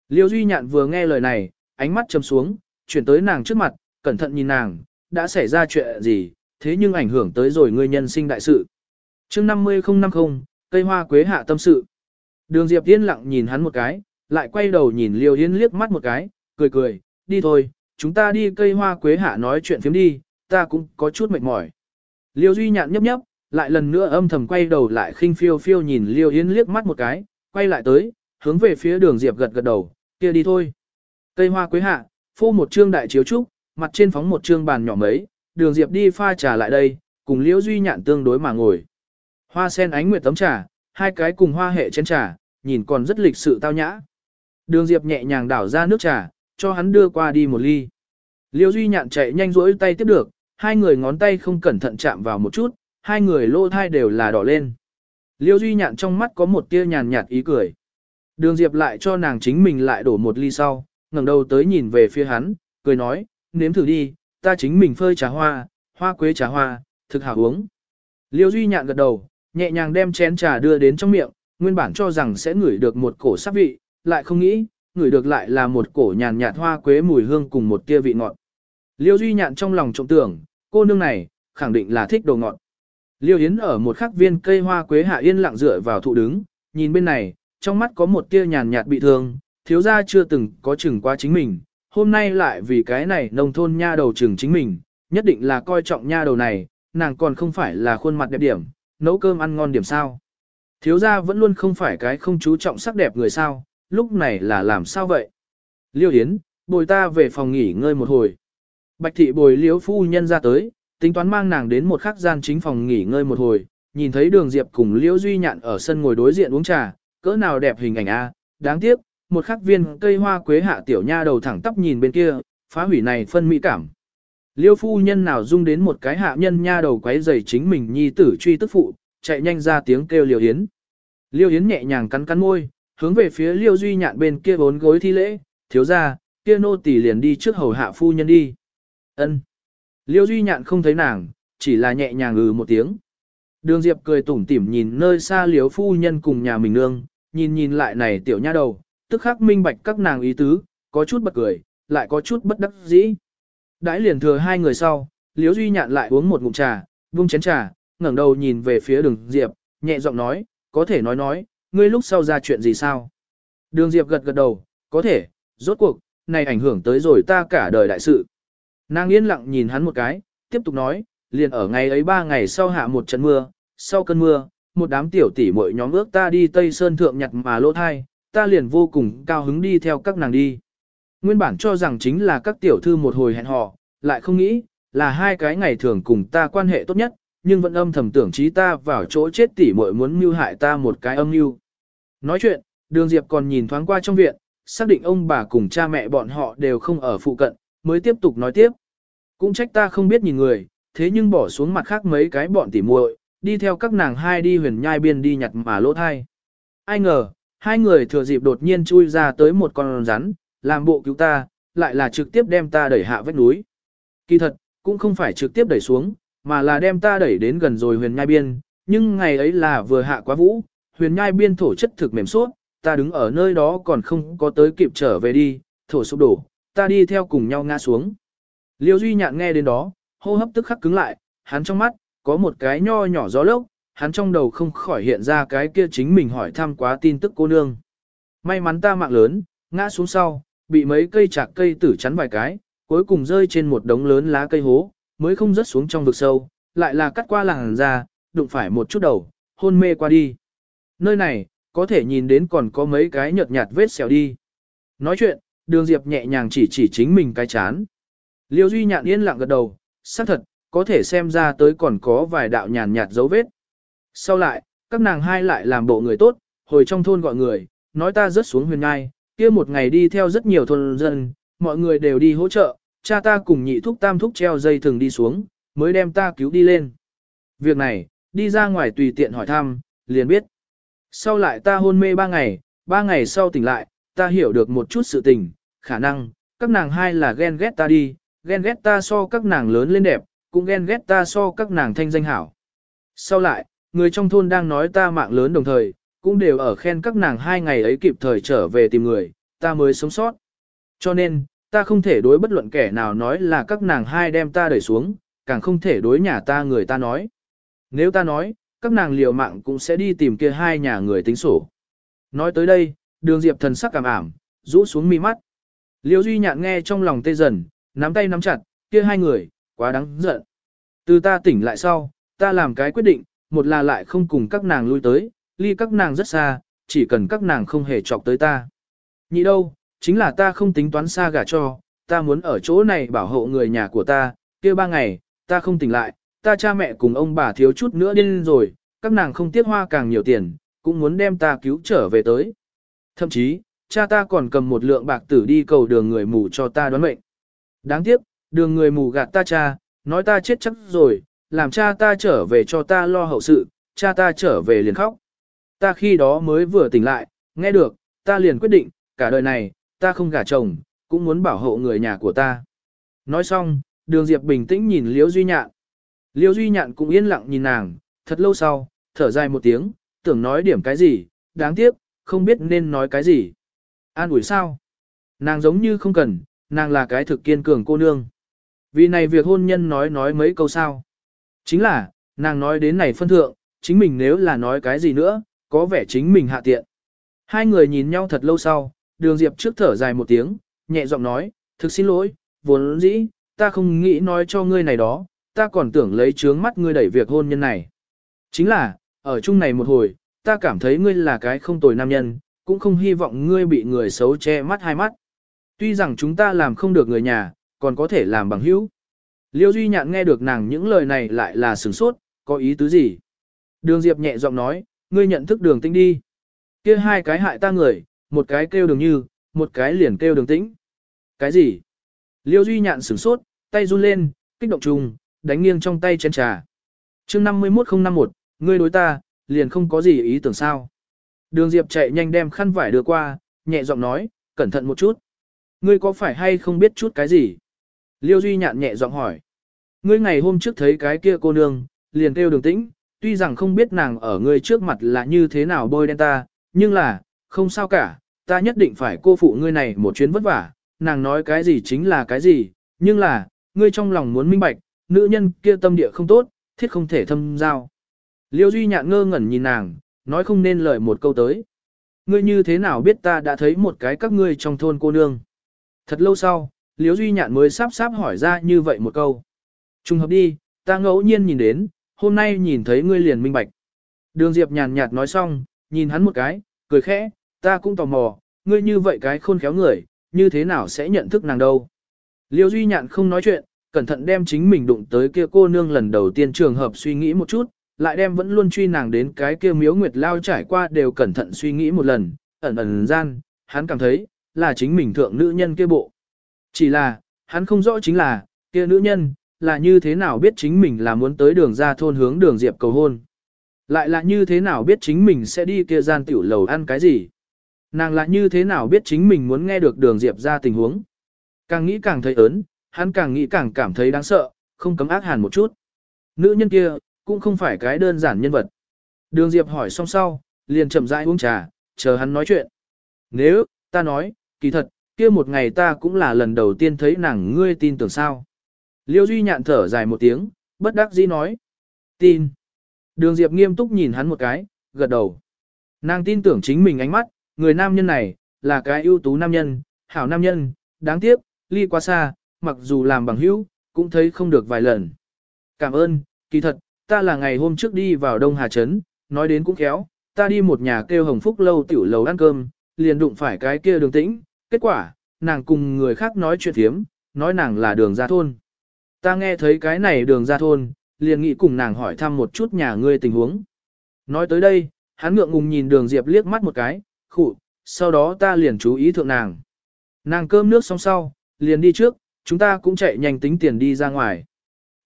Liêu Duy Nhạn vừa nghe lời này, ánh mắt chầm xuống, chuyển tới nàng trước mặt, cẩn thận nhìn nàng, đã xảy ra chuyện gì, thế nhưng ảnh hưởng tới rồi ngươi nhân sinh đại sự. chương 50050, cây hoa quế hạ tâm sự. Đường Diệp yên lặng nhìn hắn một cái, lại quay đầu nhìn Liêu Yến liếc mắt một cái, cười cười, đi thôi, chúng ta đi cây hoa quế hạ nói chuyện phiếm đi, ta cũng có chút mệt mỏi. Liêu Duy nhạn nhấp nhấp, lại lần nữa âm thầm quay đầu lại khinh phiêu phiêu nhìn Liêu Yến liếc mắt một cái, quay lại tới, hướng về phía đường Diệp gật gật đầu, kia đi thôi. Cây hoa quế hạ, phô một trương đại chiếu trúc, mặt trên phóng một trương bàn nhỏ mấy, đường Diệp đi pha trà lại đây, cùng Liễu Duy nhạn tương đối mà ngồi. Hoa sen ánh nguyệt tấm trà, hai cái cùng hoa hệ chén trà, nhìn còn rất lịch sự tao nhã. Đường Diệp nhẹ nhàng đảo ra nước trà, cho hắn đưa qua đi một ly. Liễu Duy nhạn chạy nhanh rỗi tay tiếp được, hai người ngón tay không cẩn thận chạm vào một chút, hai người lô thai đều là đỏ lên. Liễu Duy nhạn trong mắt có một tia nhàn nhạt ý cười. Đường Diệp lại cho nàng chính mình lại đổ một ly sau, ngẩng đầu tới nhìn về phía hắn, cười nói, nếm thử đi, ta chính mình phơi trà hoa, hoa quế trà hoa, thực hảo uống. Liêu Duy nhạn gật đầu, nhẹ nhàng đem chén trà đưa đến trong miệng, nguyên bản cho rằng sẽ ngửi được một cổ sắc vị, lại không nghĩ, ngửi được lại là một cổ nhàn nhạt hoa quế mùi hương cùng một tia vị ngọt. Liêu Duy nhạn trong lòng trọng tưởng, cô nương này, khẳng định là thích đồ ngọt. Liêu Yến ở một khắc viên cây hoa quế hạ yên lặng dựa vào thụ đứng, nhìn bên này, trong mắt có một tia nhàn nhạt bị thương, thiếu gia chưa từng có chừng qua chính mình, hôm nay lại vì cái này nông thôn nha đầu trưởng chính mình, nhất định là coi trọng nha đầu này, nàng còn không phải là khuôn mặt đẹp điểm, nấu cơm ăn ngon điểm sao. Thiếu gia vẫn luôn không phải cái không chú trọng sắc đẹp người sao, lúc này là làm sao vậy? Liêu Yến, bồi ta về phòng nghỉ ngơi một hồi. Bạch thị bồi liếu phu nhân ra tới, tính toán mang nàng đến một khắc gian chính phòng nghỉ ngơi một hồi, nhìn thấy đường Diệp cùng liễu duy nhạn ở sân ngồi đối diện uống trà, cỡ nào đẹp hình ảnh a đáng tiếc, một khắc viên cây hoa quế hạ tiểu nha đầu thẳng tắp nhìn bên kia, phá hủy này phân mỹ cảm. Liêu phu nhân nào dung đến một cái hạ nhân nha đầu quấy giày chính mình nhi tử truy tức phụ, chạy nhanh ra tiếng kêu liêu hiến. Liêu hiến nhẹ nhàng cắn cắn môi, hướng về phía liêu duy nhạn bên kia bốn gối thi lễ, thiếu ra, kia nô tỳ liền đi trước hầu hạ phu nhân đi. ân Liêu duy nhạn không thấy nàng, chỉ là nhẹ nhàng ừ một tiếng. Đường Diệp cười tủm tỉm nhìn nơi xa liêu phu nhân cùng nhà mình nương, nhìn nhìn lại này tiểu nha đầu, tức khắc minh bạch các nàng ý tứ, có chút bật cười, lại có chút bất đắc dĩ. Đãi liền thừa hai người sau, Liễu duy nhạn lại uống một ngụm trà, vung chén trà, ngẩng đầu nhìn về phía đường Diệp, nhẹ giọng nói, có thể nói nói, ngươi lúc sau ra chuyện gì sao? Đường Diệp gật gật đầu, có thể, rốt cuộc, này ảnh hưởng tới rồi ta cả đời đại sự. Nàng yên lặng nhìn hắn một cái, tiếp tục nói, liền ở ngày ấy ba ngày sau hạ một trận mưa, sau cơn mưa, một đám tiểu tỷ muội nhóm ước ta đi Tây Sơn Thượng nhặt mà lỗ thai, ta liền vô cùng cao hứng đi theo các nàng đi. Nguyên bản cho rằng chính là các tiểu thư một hồi hẹn hò, lại không nghĩ, là hai cái ngày thường cùng ta quan hệ tốt nhất, nhưng vẫn âm thầm tưởng trí ta vào chỗ chết tỷ muội muốn mưu hại ta một cái âm mưu. Nói chuyện, đường Diệp còn nhìn thoáng qua trong viện, xác định ông bà cùng cha mẹ bọn họ đều không ở phụ cận, mới tiếp tục nói tiếp. Cũng trách ta không biết nhìn người, thế nhưng bỏ xuống mặt khác mấy cái bọn tỉ muội, đi theo các nàng hai đi huyền nhai biên đi nhặt mà lỗ thai. Ai ngờ, hai người thừa dịp đột nhiên chui ra tới một con rắn, làm bộ cứu ta, lại là trực tiếp đem ta đẩy hạ vách núi. Kỳ thật, cũng không phải trực tiếp đẩy xuống, mà là đem ta đẩy đến gần rồi huyền nhai biên, nhưng ngày ấy là vừa hạ quá vũ, huyền nhai biên thổ chất thực mềm suốt, ta đứng ở nơi đó còn không có tới kịp trở về đi, thổ sụp đổ, ta đi theo cùng nhau ngã xuống. Liêu Duy Nhạn nghe đến đó, hô hấp tức khắc cứng lại, hắn trong mắt, có một cái nho nhỏ gió lốc, hắn trong đầu không khỏi hiện ra cái kia chính mình hỏi thăm quá tin tức cô nương. May mắn ta mạng lớn, ngã xuống sau, bị mấy cây chạc cây tử chắn vài cái, cuối cùng rơi trên một đống lớn lá cây hố, mới không rớt xuống trong vực sâu, lại là cắt qua làng ra, đụng phải một chút đầu, hôn mê qua đi. Nơi này, có thể nhìn đến còn có mấy cái nhợt nhạt vết xèo đi. Nói chuyện, đường Diệp nhẹ nhàng chỉ chỉ chính mình cái chán. Liêu Duy nhạn yên lặng gật đầu, xác thật, có thể xem ra tới còn có vài đạo nhàn nhạt dấu vết. Sau lại, các nàng hai lại làm bộ người tốt, hồi trong thôn gọi người, nói ta rớt xuống huyền ngai, kia một ngày đi theo rất nhiều thôn dân, mọi người đều đi hỗ trợ, cha ta cùng nhị thúc tam thúc treo dây thường đi xuống, mới đem ta cứu đi lên. Việc này, đi ra ngoài tùy tiện hỏi thăm, liền biết. Sau lại ta hôn mê ba ngày, ba ngày sau tỉnh lại, ta hiểu được một chút sự tình, khả năng, các nàng hai là ghen ghét ta đi, ghen ghét ta so các nàng lớn lên đẹp, cũng ghen ghét ta so các nàng thanh danh hảo. Sau lại, người trong thôn đang nói ta mạng lớn đồng thời, cũng đều ở khen các nàng hai ngày ấy kịp thời trở về tìm người, ta mới sống sót. Cho nên, ta không thể đối bất luận kẻ nào nói là các nàng hai đem ta đẩy xuống, càng không thể đối nhà ta người ta nói. Nếu ta nói, các nàng liều mạng cũng sẽ đi tìm kia hai nhà người tính sổ. Nói tới đây, đường diệp thần sắc cảm ảm, rũ xuống mi mắt. Liêu Duy Nhạn nghe trong lòng tê dần, nắm tay nắm chặt, kia hai người, quá đáng giận. Từ ta tỉnh lại sau, ta làm cái quyết định, một là lại không cùng các nàng lui tới, ly các nàng rất xa, chỉ cần các nàng không hề chọc tới ta. Nhị đâu, chính là ta không tính toán xa gả cho, ta muốn ở chỗ này bảo hộ người nhà của ta, kia ba ngày, ta không tỉnh lại, ta cha mẹ cùng ông bà thiếu chút nữa điên rồi, các nàng không tiếc hoa càng nhiều tiền, cũng muốn đem ta cứu trở về tới. Thậm chí, cha ta còn cầm một lượng bạc tử đi cầu đường người mù cho ta đoán mệnh. Đáng tiếc, đường người mù gạt ta cha, nói ta chết chắc rồi, làm cha ta trở về cho ta lo hậu sự, cha ta trở về liền khóc. Ta khi đó mới vừa tỉnh lại, nghe được, ta liền quyết định, cả đời này, ta không gả chồng, cũng muốn bảo hộ người nhà của ta. Nói xong, đường Diệp bình tĩnh nhìn Liễu Duy Nhạn. Liễu Duy Nhạn cũng yên lặng nhìn nàng, thật lâu sau, thở dài một tiếng, tưởng nói điểm cái gì, đáng tiếc, không biết nên nói cái gì. An ủi sao? Nàng giống như không cần, nàng là cái thực kiên cường cô nương. Vì này việc hôn nhân nói nói mấy câu sao. Chính là, nàng nói đến này phân thượng, chính mình nếu là nói cái gì nữa, có vẻ chính mình hạ tiện. Hai người nhìn nhau thật lâu sau, đường diệp trước thở dài một tiếng, nhẹ giọng nói, thực xin lỗi, vốn dĩ, ta không nghĩ nói cho ngươi này đó, ta còn tưởng lấy trướng mắt ngươi đẩy việc hôn nhân này. Chính là, ở chung này một hồi, ta cảm thấy ngươi là cái không tồi nam nhân, cũng không hy vọng ngươi bị người xấu che mắt hai mắt. Tuy rằng chúng ta làm không được người nhà, còn có thể làm bằng hữu. Liêu Duy Nhạn nghe được nàng những lời này lại là sửng sốt, có ý tứ gì? Đường Diệp nhẹ giọng nói, ngươi nhận thức đường tĩnh đi. Kia hai cái hại ta người, một cái kêu đường như, một cái liền kêu đường tĩnh. Cái gì? Liêu Duy Nhạn sửng sốt, tay run lên, kích động trùng, đánh nghiêng trong tay chén trà. chương 51051, ngươi đối ta, liền không có gì ý tưởng sao. Đường Diệp chạy nhanh đem khăn vải đưa qua, nhẹ giọng nói, cẩn thận một chút. Ngươi có phải hay không biết chút cái gì? Liêu Duy nhạn nhẹ giọng hỏi. Ngươi ngày hôm trước thấy cái kia cô nương, liền kêu đường tĩnh, tuy rằng không biết nàng ở ngươi trước mặt là như thế nào bôi đen ta, nhưng là, không sao cả, ta nhất định phải cô phụ ngươi này một chuyến vất vả, nàng nói cái gì chính là cái gì, nhưng là, ngươi trong lòng muốn minh bạch, nữ nhân kia tâm địa không tốt, thiết không thể thâm giao. Liêu Duy nhạn ngơ ngẩn nhìn nàng, nói không nên lời một câu tới. Ngươi như thế nào biết ta đã thấy một cái các ngươi trong thôn cô nương. Thật lâu sau, Liễu Duy nhạn mới sắp sắp hỏi ra như vậy một câu. Trùng hợp đi, ta ngẫu nhiên nhìn đến, hôm nay nhìn thấy ngươi liền minh bạch. Đường Diệp nhàn nhạt nói xong, nhìn hắn một cái, cười khẽ, ta cũng tò mò, ngươi như vậy cái khôn khéo người, như thế nào sẽ nhận thức nàng đâu. Liêu Duy nhạn không nói chuyện, cẩn thận đem chính mình đụng tới kia cô nương lần đầu tiên trường hợp suy nghĩ một chút, lại đem vẫn luôn truy nàng đến cái kia miếu nguyệt lao trải qua đều cẩn thận suy nghĩ một lần, ẩn ẩn gian, hắn cảm thấy, là chính mình thượng nữ nhân kia bộ. Chỉ là, hắn không rõ chính là, kia nữ nhân, là như thế nào biết chính mình là muốn tới đường ra thôn hướng đường diệp cầu hôn. Lại là như thế nào biết chính mình sẽ đi kia gian tiểu lầu ăn cái gì. Nàng là như thế nào biết chính mình muốn nghe được đường diệp ra tình huống. Càng nghĩ càng thấy ớn, hắn càng nghĩ càng cảm thấy đáng sợ, không cấm ác hàn một chút. Nữ nhân kia, cũng không phải cái đơn giản nhân vật. Đường Diệp hỏi xong sau, liền chậm rãi uống trà, chờ hắn nói chuyện. Nếu, ta nói, kỳ thật, kia một ngày ta cũng là lần đầu tiên thấy nàng ngươi tin tưởng sao. Liêu Duy nhạn thở dài một tiếng, bất đắc dĩ nói. Tin. Đường Diệp nghiêm túc nhìn hắn một cái, gật đầu. Nàng tin tưởng chính mình ánh mắt, người nam nhân này, là cái ưu tú nam nhân, hảo nam nhân, đáng tiếc, ly quá xa, mặc dù làm bằng hữu, cũng thấy không được vài lần. Cảm ơn, kỳ thật, ta là ngày hôm trước đi vào Đông Hà Trấn, nói đến cũng khéo, ta đi một nhà kêu Hồng Phúc lâu tiểu lầu ăn cơm, liền đụng phải cái kia đường tĩnh, kết quả, nàng cùng người khác nói chuyện thiếm, nói nàng là đường ra thôn. Ta nghe thấy cái này đường ra thôn, liền nghĩ cùng nàng hỏi thăm một chút nhà ngươi tình huống. Nói tới đây, hắn ngượng ngùng nhìn đường Diệp liếc mắt một cái, khụ, sau đó ta liền chú ý thượng nàng. Nàng cơm nước xong sau, liền đi trước, chúng ta cũng chạy nhanh tính tiền đi ra ngoài.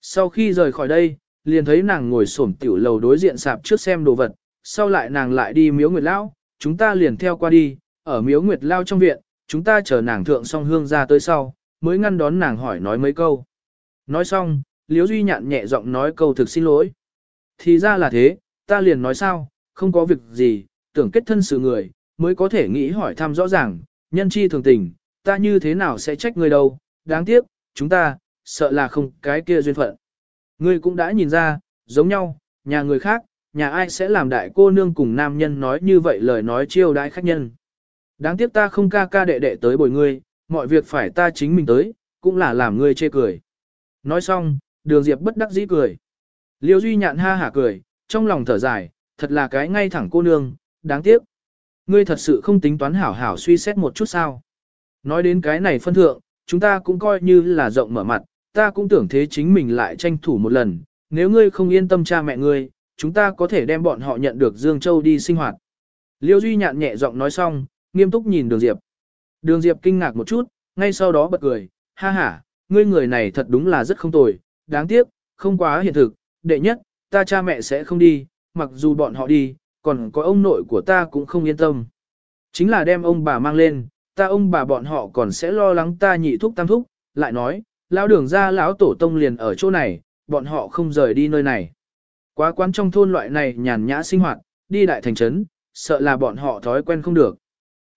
Sau khi rời khỏi đây, liền thấy nàng ngồi xổm tiểu lầu đối diện sạp trước xem đồ vật, sau lại nàng lại đi miếu nguyệt lao, chúng ta liền theo qua đi, ở miếu nguyệt lao trong viện, chúng ta chờ nàng thượng song hương ra tới sau, mới ngăn đón nàng hỏi nói mấy câu. Nói xong, Liễu Duy nhạn nhẹ giọng nói câu thực xin lỗi. Thì ra là thế, ta liền nói sao, không có việc gì, tưởng kết thân sự người, mới có thể nghĩ hỏi thăm rõ ràng, nhân chi thường tình, ta như thế nào sẽ trách người đâu, đáng tiếc, chúng ta, sợ là không cái kia duyên phận. Ngươi cũng đã nhìn ra, giống nhau, nhà người khác, nhà ai sẽ làm đại cô nương cùng nam nhân nói như vậy lời nói chiêu đãi khách nhân. Đáng tiếc ta không ca ca đệ đệ tới bồi ngươi, mọi việc phải ta chính mình tới, cũng là làm ngươi chê cười. Nói xong, đường diệp bất đắc dĩ cười. Liêu Duy nhạn ha hả cười, trong lòng thở dài, thật là cái ngay thẳng cô nương, đáng tiếc. Ngươi thật sự không tính toán hảo hảo suy xét một chút sao. Nói đến cái này phân thượng, chúng ta cũng coi như là rộng mở mặt, ta cũng tưởng thế chính mình lại tranh thủ một lần, nếu ngươi không yên tâm cha mẹ ngươi, chúng ta có thể đem bọn họ nhận được Dương Châu đi sinh hoạt. Liêu Duy nhạn nhẹ giọng nói xong, nghiêm túc nhìn Đường Diệp. Đường Diệp kinh ngạc một chút, ngay sau đó bật cười, ha ha, ngươi người này thật đúng là rất không tồi, đáng tiếc, không quá hiện thực, đệ nhất, ta cha mẹ sẽ không đi, mặc dù bọn họ đi, còn có ông nội của ta cũng không yên tâm. Chính là đem ông bà mang lên, ta ông bà bọn họ còn sẽ lo lắng ta nhị thúc tam thúc, lại nói, lão đường ra lão tổ tông liền ở chỗ này, bọn họ không rời đi nơi này. Quá quán trong thôn loại này nhàn nhã sinh hoạt, đi đại thành trấn, sợ là bọn họ thói quen không được.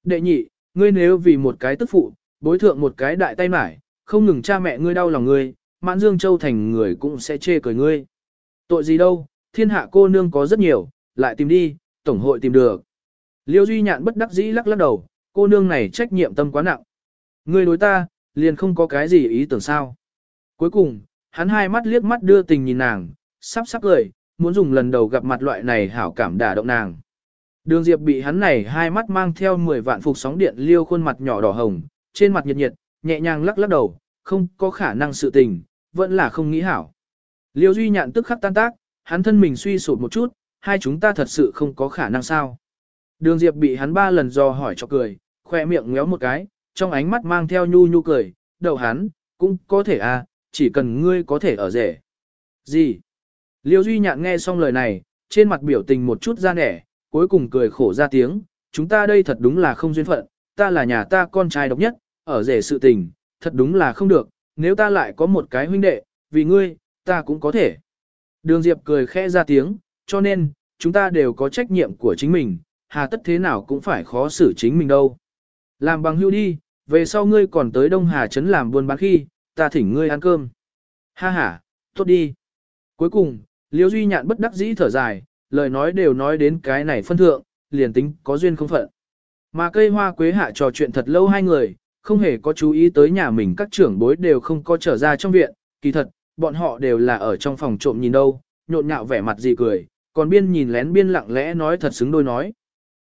Đệ nhị, ngươi nếu vì một cái tức phụ, bối thượng một cái đại tay mải, không ngừng cha mẹ ngươi đau lòng ngươi, mãn dương châu thành người cũng sẽ chê cười ngươi. Tội gì đâu, thiên hạ cô nương có rất nhiều, lại tìm đi, tổng hội tìm được. Liêu Duy Nhạn bất đắc dĩ lắc lắc đầu, cô nương này trách nhiệm tâm quá nặng. Ngươi đối ta, liền không có cái gì ý tưởng sao. Cuối cùng, hắn hai mắt liếc mắt đưa tình nhìn nàng, sắp sắp cười, muốn dùng lần đầu gặp mặt loại này hảo cảm đả động nàng. Đường Diệp bị hắn này hai mắt mang theo 10 vạn phục sóng điện liêu khuôn mặt nhỏ đỏ hồng, trên mặt nhiệt nhiệt, nhẹ nhàng lắc lắc đầu, không có khả năng sự tình, vẫn là không nghĩ hảo. Liêu Duy nhạn tức khắc tan tác, hắn thân mình suy sụt một chút, hai chúng ta thật sự không có khả năng sao. Đường Diệp bị hắn ba lần do hỏi cho cười, khoe miệng ngéo một cái, trong ánh mắt mang theo nhu nhu cười, đầu hắn, cũng có thể à, chỉ cần ngươi có thể ở rể. Gì? Liêu Duy Nhạn nghe xong lời này, trên mặt biểu tình một chút ra nẻ, cuối cùng cười khổ ra tiếng, chúng ta đây thật đúng là không duyên phận, ta là nhà ta con trai độc nhất, ở rể sự tình, thật đúng là không được, nếu ta lại có một cái huynh đệ, vì ngươi, ta cũng có thể. Đường Diệp cười khẽ ra tiếng, cho nên, chúng ta đều có trách nhiệm của chính mình, hà tất thế nào cũng phải khó xử chính mình đâu. Làm bằng hưu đi, về sau ngươi còn tới Đông Hà Trấn làm buôn bán khi, ta thỉnh ngươi ăn cơm. Ha ha, tốt đi. Cuối cùng, Liêu Duy Nhạn bất đắc dĩ thở dài, lời nói đều nói đến cái này phân thượng, liền tính có duyên không phận. Mà cây hoa quế hạ trò chuyện thật lâu hai người, không hề có chú ý tới nhà mình các trưởng bối đều không có trở ra trong viện, kỳ thật, bọn họ đều là ở trong phòng trộm nhìn đâu, nhộn nhạo vẻ mặt gì cười, còn biên nhìn lén biên lặng lẽ nói thật xứng đôi nói.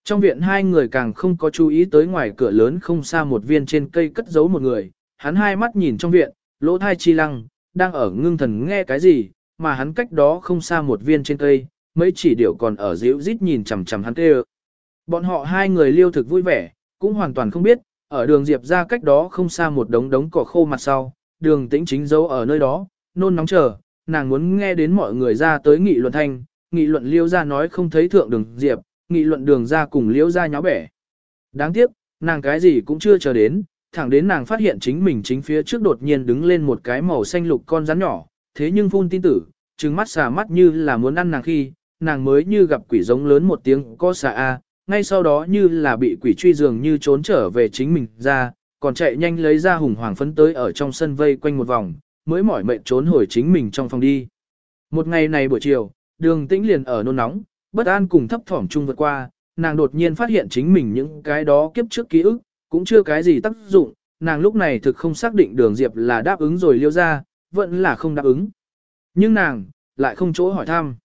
Trong viện hai người càng không có chú ý tới ngoài cửa lớn không xa một viên trên cây cất giấu một người, hắn hai mắt nhìn trong viện, lỗ thai chi lăng, đang ở ngưng thần nghe cái gì, mà hắn cách đó không xa một viên trên cây, mấy chỉ điểu còn ở dịu rít nhìn chằm chằm hắn tê Bọn họ hai người liêu thực vui vẻ, cũng hoàn toàn không biết, ở đường Diệp ra cách đó không xa một đống đống cỏ khô mặt sau, đường tĩnh chính giấu ở nơi đó, nôn nóng chờ, nàng muốn nghe đến mọi người ra tới nghị luận thanh, nghị luận liêu ra nói không thấy thượng đường Diệp, nghị luận đường ra cùng liêu ra nháo bẻ. Đáng tiếc, nàng cái gì cũng chưa chờ đến, thẳng đến nàng phát hiện chính mình chính phía trước đột nhiên đứng lên một cái màu xanh lục con rắn nhỏ, thế nhưng phun tin tử, trừng mắt xà mắt như là muốn ăn nàng khi, nàng mới như gặp quỷ giống lớn một tiếng có xà a, ngay sau đó như là bị quỷ truy dường như trốn trở về chính mình ra, còn chạy nhanh lấy ra hùng hoàng phấn tới ở trong sân vây quanh một vòng, mới mỏi mệt trốn hồi chính mình trong phòng đi. Một ngày này buổi chiều, đường tĩnh liền ở nôn nóng, bất an cùng thấp thỏm chung vượt qua, nàng đột nhiên phát hiện chính mình những cái đó kiếp trước ký ức, cũng chưa cái gì tác dụng, nàng lúc này thực không xác định đường Diệp là đáp ứng rồi liêu ra, vẫn là không đáp ứng. Nhưng nàng, lại không chỗ hỏi thăm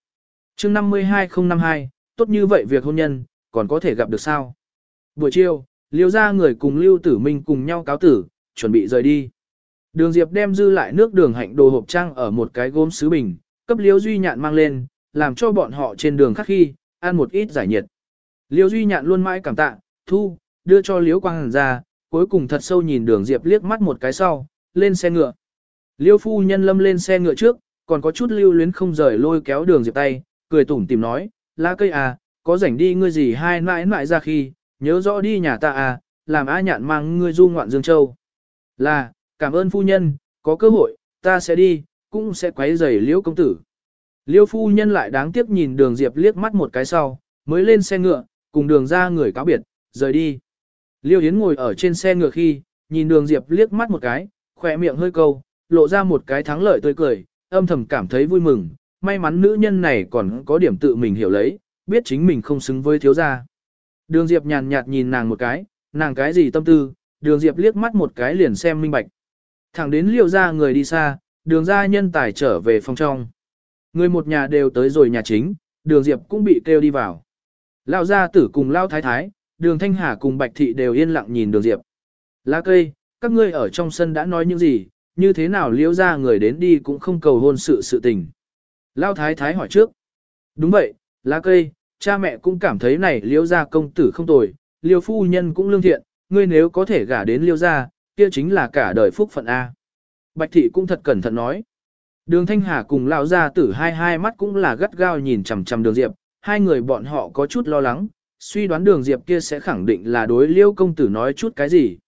chương 52052, tốt như vậy việc hôn nhân, còn có thể gặp được sao? Buổi chiều, liêu ra người cùng lưu tử minh cùng nhau cáo tử, chuẩn bị rời đi. Đường Diệp đem dư lại nước đường hạnh đồ hộp trang ở một cái gốm sứ bình, cấp liêu duy nhạn mang lên, làm cho bọn họ trên đường khắc khi, ăn một ít giải nhiệt. Liêu Duy Nhạn luôn mãi cảm tạ, thu, đưa cho Liêu Quang Hàn ra, cuối cùng thật sâu nhìn đường Diệp liếc mắt một cái sau, lên xe ngựa. Liêu phu nhân lâm lên xe ngựa trước, còn có chút lưu luyến không rời lôi kéo đường Diệp tay, cười tủm tìm nói, lá cây à, có rảnh đi ngươi gì hai mãi mãi ra khi, nhớ rõ đi nhà ta à, làm á nhạn mang ngươi du ngoạn Dương Châu. Là, cảm ơn phu nhân, có cơ hội, ta sẽ đi, cũng sẽ quấy rầy liễu công tử. Liêu phu nhân lại đáng tiếc nhìn đường Diệp liếc mắt một cái sau, mới lên xe ngựa, cùng đường ra người cáo biệt, rời đi. Liêu Yến ngồi ở trên xe ngựa khi, nhìn đường Diệp liếc mắt một cái, khỏe miệng hơi câu, lộ ra một cái thắng lợi tươi cười, âm thầm cảm thấy vui mừng, may mắn nữ nhân này còn có điểm tự mình hiểu lấy, biết chính mình không xứng với thiếu gia. Đường Diệp nhàn nhạt nhìn nàng một cái, nàng cái gì tâm tư, đường Diệp liếc mắt một cái liền xem minh bạch. Thẳng đến liều ra người đi xa, đường ra nhân tài trở về phòng trong. Người một nhà đều tới rồi nhà chính, đường Diệp cũng bị kêu đi vào. Lao gia tử cùng Lao Thái Thái, đường Thanh Hà cùng Bạch Thị đều yên lặng nhìn đường Diệp. Lá cây, các ngươi ở trong sân đã nói những gì, như thế nào liễu ra người đến đi cũng không cầu hôn sự sự tình. Lao Thái Thái hỏi trước. Đúng vậy, lá cây, cha mẹ cũng cảm thấy này Liêu gia công tử không tồi, liêu phu nhân cũng lương thiện, ngươi nếu có thể gả đến liêu gia, kia chính là cả đời phúc phận A. Bạch Thị cũng thật cẩn thận nói. Đường Thanh Hà cùng lão gia tử hai hai mắt cũng là gắt gao nhìn chằm chằm Đường Diệp, hai người bọn họ có chút lo lắng, suy đoán Đường Diệp kia sẽ khẳng định là đối Liêu công tử nói chút cái gì.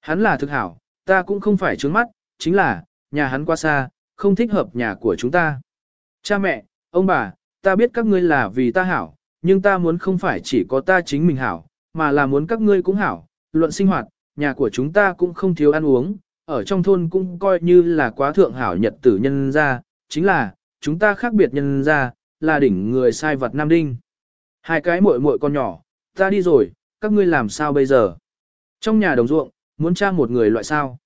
Hắn là thực hảo, ta cũng không phải trướng mắt, chính là, nhà hắn qua xa, không thích hợp nhà của chúng ta. Cha mẹ, ông bà, ta biết các ngươi là vì ta hảo, nhưng ta muốn không phải chỉ có ta chính mình hảo, mà là muốn các ngươi cũng hảo, luận sinh hoạt, nhà của chúng ta cũng không thiếu ăn uống, ở trong thôn cũng coi như là quá thượng hảo nhật tử nhân ra, chính là, chúng ta khác biệt nhân ra, là đỉnh người sai vật Nam Đinh. Hai cái muội muội con nhỏ, ta đi rồi, các ngươi làm sao bây giờ? Trong nhà đồng ruộng, muốn tra một người loại sao?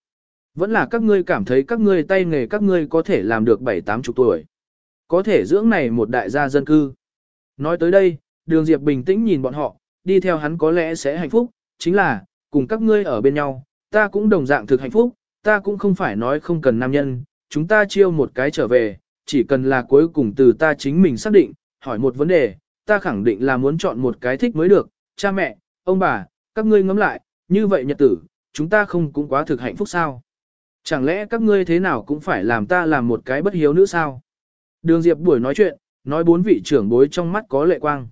Vẫn là các ngươi cảm thấy các ngươi tay nghề các ngươi có thể làm được bảy tám chục tuổi. Có thể dưỡng này một đại gia dân cư. Nói tới đây, đường Diệp bình tĩnh nhìn bọn họ, đi theo hắn có lẽ sẽ hạnh phúc, chính là, cùng các ngươi ở bên nhau, ta cũng đồng dạng thực hạnh phúc, ta cũng không phải nói không cần nam nhân, chúng ta chiêu một cái trở về, chỉ cần là cuối cùng từ ta chính mình xác định, hỏi một vấn đề, ta khẳng định là muốn chọn một cái thích mới được, cha mẹ, ông bà, các ngươi ngẫm lại, như vậy nhật tử, chúng ta không cũng quá thực hạnh phúc sao? Chẳng lẽ các ngươi thế nào cũng phải làm ta làm một cái bất hiếu nữa sao? Đường Diệp buổi nói chuyện, nói bốn vị trưởng bối trong mắt có lệ quang.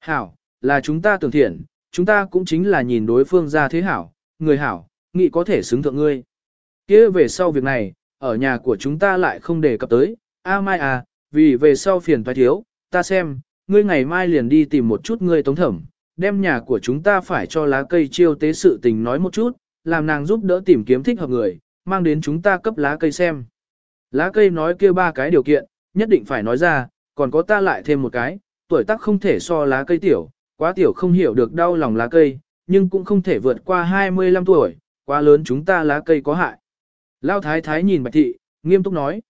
Hảo, là chúng ta tưởng thiện, chúng ta cũng chính là nhìn đối phương ra thế hảo, người hảo, nghĩ có thể xứng thượng ngươi. kia về sau việc này, ở nhà của chúng ta lại không đề cập tới, a à, mai à, vì về sau phiền phải thiếu, ta xem, ngươi ngày mai liền đi tìm một chút ngươi tống thẩm, đem nhà của chúng ta phải cho lá cây chiêu tế sự tình nói một chút, làm nàng giúp đỡ tìm kiếm thích hợp người, mang đến chúng ta cấp lá cây xem. Lá cây nói kia ba cái điều kiện, nhất định phải nói ra, còn có ta lại thêm một cái, tuổi tác không thể so lá cây tiểu, quá tiểu không hiểu được đau lòng lá cây, nhưng cũng không thể vượt qua 25 tuổi, quá lớn chúng ta lá cây có hại. Lao thái thái nhìn Bạch Thị, nghiêm túc nói.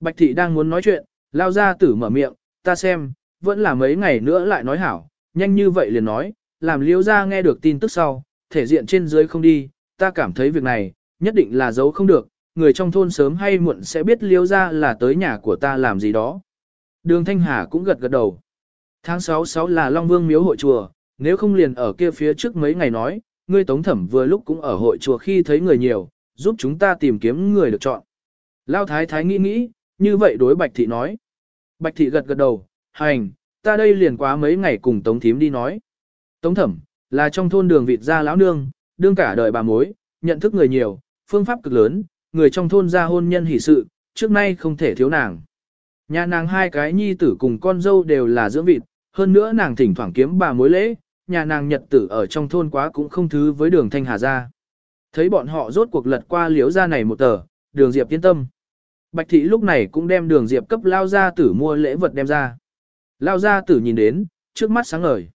Bạch Thị đang muốn nói chuyện, Lao ra tử mở miệng, ta xem, vẫn là mấy ngày nữa lại nói hảo, nhanh như vậy liền nói, làm liêu ra nghe được tin tức sau, thể diện trên dưới không đi, ta cảm thấy việc này, nhất định là giấu không được, người trong thôn sớm hay muộn sẽ biết liêu ra là tới nhà của ta làm gì đó. Đường Thanh Hà cũng gật gật đầu. Tháng 6 6 là Long Vương miếu hội chùa, nếu không liền ở kia phía trước mấy ngày nói, ngươi tống thẩm vừa lúc cũng ở hội chùa khi thấy người nhiều, giúp chúng ta tìm kiếm người được chọn. Lao Thái Thái nghĩ nghĩ, như vậy đối Bạch Thị nói. Bạch Thị gật gật đầu, hành, ta đây liền quá mấy ngày cùng Tống Thím đi nói. Tống Thẩm, là trong thôn đường vịt gia lão nương, đương cả đời bà mối, nhận thức người nhiều, phương pháp cực lớn, người trong thôn ra hôn nhân hỷ sự, trước nay không thể thiếu nàng. Nhà nàng hai cái nhi tử cùng con dâu đều là dưỡng vịt, hơn nữa nàng thỉnh thoảng kiếm bà mối lễ, nhà nàng nhật tử ở trong thôn quá cũng không thứ với đường thanh hà ra. Thấy bọn họ rốt cuộc lật qua liếu ra này một tờ, đường diệp yên tâm. Bạch thị lúc này cũng đem đường diệp cấp lao gia tử mua lễ vật đem ra. Lao gia tử nhìn đến, trước mắt sáng ngời.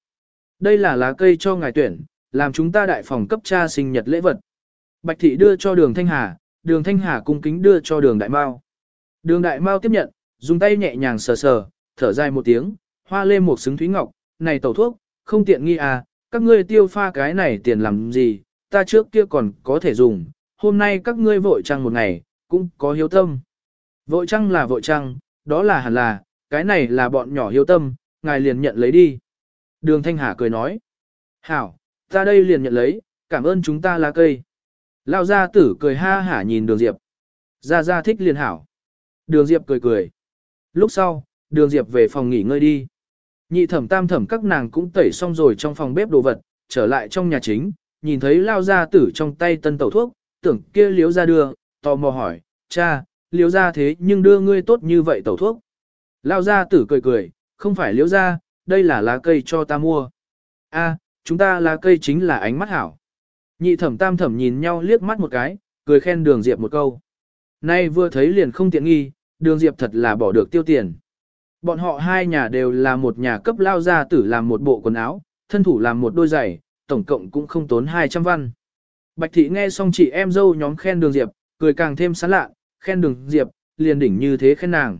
Đây là lá cây cho ngài tuyển, làm chúng ta đại phòng cấp cha sinh nhật lễ vật. Bạch thị đưa cho đường Thanh Hà, đường Thanh Hà cung kính đưa cho đường Đại Mao. Đường Đại Mao tiếp nhận, dùng tay nhẹ nhàng sờ sờ, thở dài một tiếng, hoa lên một xứng thúy ngọc, này tẩu thuốc, không tiện nghi à, các ngươi tiêu pha cái này tiền làm gì, ta trước kia còn có thể dùng, hôm nay các ngươi vội trăng một ngày, cũng có hiếu tâm. Vội trăng là vội trăng, đó là hẳn là, cái này là bọn nhỏ hiếu tâm, ngài liền nhận lấy đi. Đường Thanh Hà cười nói, hảo, ta đây liền nhận lấy, cảm ơn chúng ta là cây. Lao gia tử cười ha hả nhìn đường Diệp. Gia Gia thích liền hảo. Đường Diệp cười cười. Lúc sau, đường Diệp về phòng nghỉ ngơi đi. Nhị thẩm tam thẩm các nàng cũng tẩy xong rồi trong phòng bếp đồ vật, trở lại trong nhà chính, nhìn thấy lao gia tử trong tay tân tẩu thuốc, tưởng kia liếu ra đưa, tò mò hỏi, cha, liếu ra thế nhưng đưa ngươi tốt như vậy tẩu thuốc. Lao gia tử cười cười, không phải liếu ra, đây là lá cây cho ta mua. A, chúng ta lá cây chính là ánh mắt hảo. Nhị thẩm tam thẩm nhìn nhau liếc mắt một cái, cười khen đường Diệp một câu. Nay vừa thấy liền không tiện nghi, đường Diệp thật là bỏ được tiêu tiền. Bọn họ hai nhà đều là một nhà cấp lao gia tử làm một bộ quần áo, thân thủ làm một đôi giày, tổng cộng cũng không tốn 200 văn. Bạch thị nghe xong chị em dâu nhóm khen đường Diệp, cười càng thêm sán lạ, khen đường Diệp, liền đỉnh như thế khen nàng.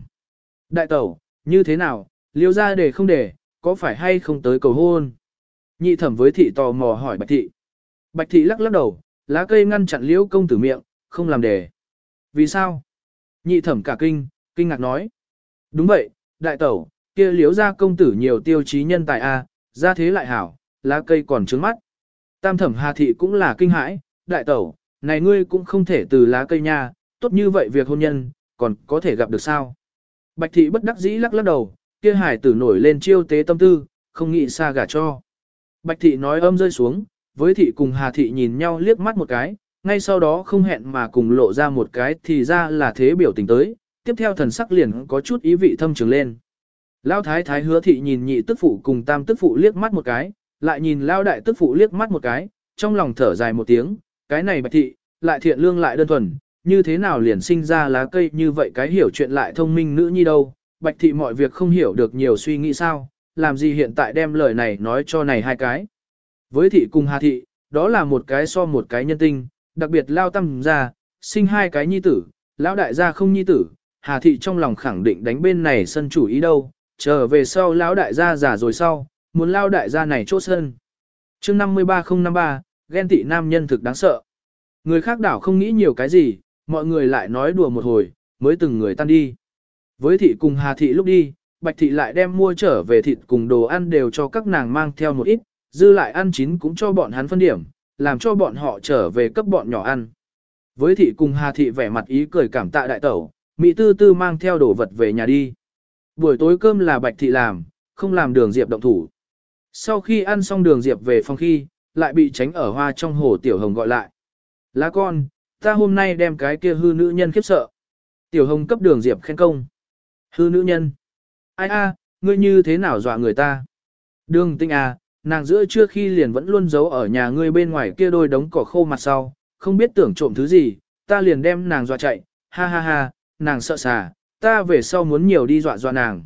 Đại tẩu, như thế nào, liêu ra để không để, có phải hay không tới cầu hôn? Nhị thẩm với thị tò mò hỏi bạch thị. Bạch thị lắc lắc đầu, lá cây ngăn chặn liễu công tử miệng, không làm đề. Vì sao? Nhị thẩm cả kinh, kinh ngạc nói. Đúng vậy, đại tẩu, kia liễu ra công tử nhiều tiêu chí nhân tài a, ra thế lại hảo, lá cây còn trướng mắt. Tam thẩm hà thị cũng là kinh hãi, đại tẩu, này ngươi cũng không thể từ lá cây nha, tốt như vậy việc hôn nhân, còn có thể gặp được sao. Bạch thị bất đắc dĩ lắc lắc đầu, kia hải tử nổi lên chiêu tế tâm tư, không nghĩ xa gả cho. Bạch thị nói âm rơi xuống, với thị cùng hà thị nhìn nhau liếc mắt một cái, ngay sau đó không hẹn mà cùng lộ ra một cái thì ra là thế biểu tình tới, tiếp theo thần sắc liền có chút ý vị thâm trường lên. Lão thái thái hứa thị nhìn nhị tức phụ cùng tam tức phụ liếc mắt một cái, lại nhìn lão đại tức phụ liếc mắt một cái, trong lòng thở dài một tiếng, cái này bạch thị, lại thiện lương lại đơn thuần, như thế nào liền sinh ra lá cây như vậy cái hiểu chuyện lại thông minh nữ nhi đâu, bạch thị mọi việc không hiểu được nhiều suy nghĩ sao, làm gì hiện tại đem lời này nói cho này hai cái. Với thị cùng hà thị, đó là một cái so một cái nhân tinh, đặc biệt lao tâm ra, sinh hai cái nhi tử, lão đại gia không nhi tử, Hà thị trong lòng khẳng định đánh bên này sân chủ ý đâu, chờ về sau lão đại gia già rồi sau, muốn lao đại gia này chốt sân. chương 53053, ghen tị nam nhân thực đáng sợ. Người khác đảo không nghĩ nhiều cái gì, mọi người lại nói đùa một hồi, mới từng người tan đi. Với thị cùng Hà thị lúc đi, Bạch thị lại đem mua trở về thịt cùng đồ ăn đều cho các nàng mang theo một ít, dư lại ăn chín cũng cho bọn hắn phân điểm, làm cho bọn họ trở về cấp bọn nhỏ ăn. Với thị cùng Hà thị vẻ mặt ý cười cảm tạ đại tẩu, Mỹ tư tư mang theo đồ vật về nhà đi. Buổi tối cơm là Bạch thị làm, không làm đường Diệp động thủ. Sau khi ăn xong đường Diệp về phòng khi, lại bị tránh ở hoa trong hồ Tiểu Hồng gọi lại. Lá con, ta hôm nay đem cái kia hư nữ nhân khiếp sợ. Tiểu Hồng cấp đường Diệp khen công. Hư nữ nhân. Ai a, ngươi như thế nào dọa người ta? Đường tinh à, nàng giữa trưa khi liền vẫn luôn giấu ở nhà ngươi bên ngoài kia đôi đống cỏ khô mặt sau, không biết tưởng trộm thứ gì, ta liền đem nàng dọa chạy, ha ha ha, nàng sợ xà, ta về sau muốn nhiều đi dọa dọa nàng.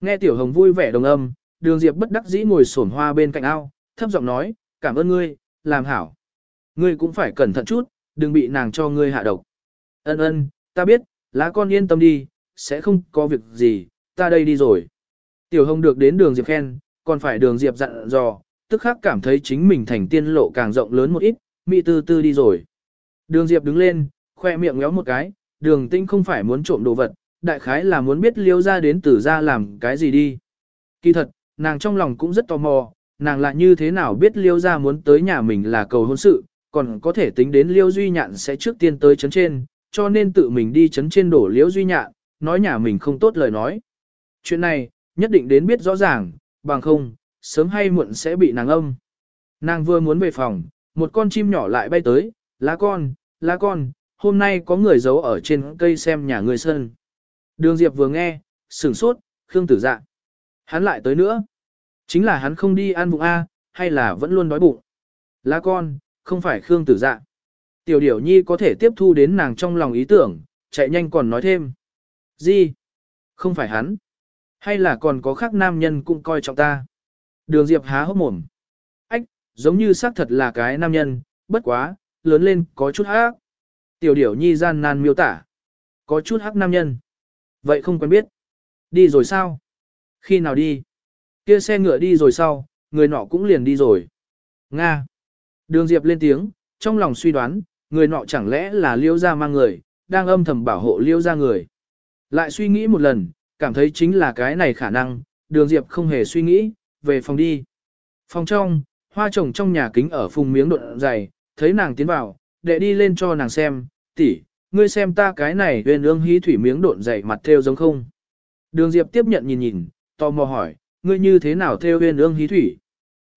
Nghe Tiểu Hồng vui vẻ đồng âm, đường Diệp bất đắc dĩ ngồi sổn hoa bên cạnh ao, thấp giọng nói, cảm ơn ngươi, làm hảo. Ngươi cũng phải cẩn thận chút, đừng bị nàng cho ngươi hạ độc. Ân ân, ta biết, lá con yên tâm đi, sẽ không có việc gì, ta đây đi rồi. Tiểu Hồng được đến đường Diệp khen, còn phải đường Diệp dặn dò, tức khắc cảm thấy chính mình thành tiên lộ càng rộng lớn một ít, mị tư tư đi rồi. Đường Diệp đứng lên, khoe miệng ngéo một cái, đường tinh không phải muốn trộm đồ vật, đại khái là muốn biết liêu ra đến tử ra làm cái gì đi. Kỳ thật, nàng trong lòng cũng rất tò mò, nàng lại như thế nào biết liêu ra muốn tới nhà mình là cầu hôn sự, còn có thể tính đến liêu duy nhạn sẽ trước tiên tới chấn trên, cho nên tự mình đi chấn trên đổ liêu duy nhạn, nói nhà mình không tốt lời nói. Chuyện này, nhất định đến biết rõ ràng, bằng không, sớm hay muộn sẽ bị nàng âm. Nàng vừa muốn về phòng, một con chim nhỏ lại bay tới, lá con, lá con, hôm nay có người giấu ở trên cây xem nhà người sơn. Đường Diệp vừa nghe, sửng sốt, Khương tử dạ. Hắn lại tới nữa. Chính là hắn không đi ăn bụng A, hay là vẫn luôn đói bụng. Lá con, không phải Khương tử dạ. Tiểu điểu nhi có thể tiếp thu đến nàng trong lòng ý tưởng, chạy nhanh còn nói thêm. Gì? Không phải hắn. Hay là còn có khác nam nhân cũng coi trọng ta? Đường Diệp há hốc mồm. Ách, giống như xác thật là cái nam nhân, bất quá, lớn lên có chút hắc. Tiểu điểu nhi gian nan miêu tả. Có chút hắc nam nhân. Vậy không quen biết. Đi rồi sao? Khi nào đi? Kia xe ngựa đi rồi sau, Người nọ cũng liền đi rồi. Nga. Đường Diệp lên tiếng, trong lòng suy đoán, người nọ chẳng lẽ là liêu ra mang người, đang âm thầm bảo hộ liêu ra người. Lại suy nghĩ một lần, cảm thấy chính là cái này khả năng, đường Diệp không hề suy nghĩ, về phòng đi. Phòng trong, hoa trồng trong nhà kính ở phùng miếng độn dày, thấy nàng tiến vào, đệ đi lên cho nàng xem, tỷ, ngươi xem ta cái này huyền ương hí thủy miếng độn dày mặt theo giống không. Đường Diệp tiếp nhận nhìn nhìn, tò mò hỏi, ngươi như thế nào theo huyền ương hí thủy?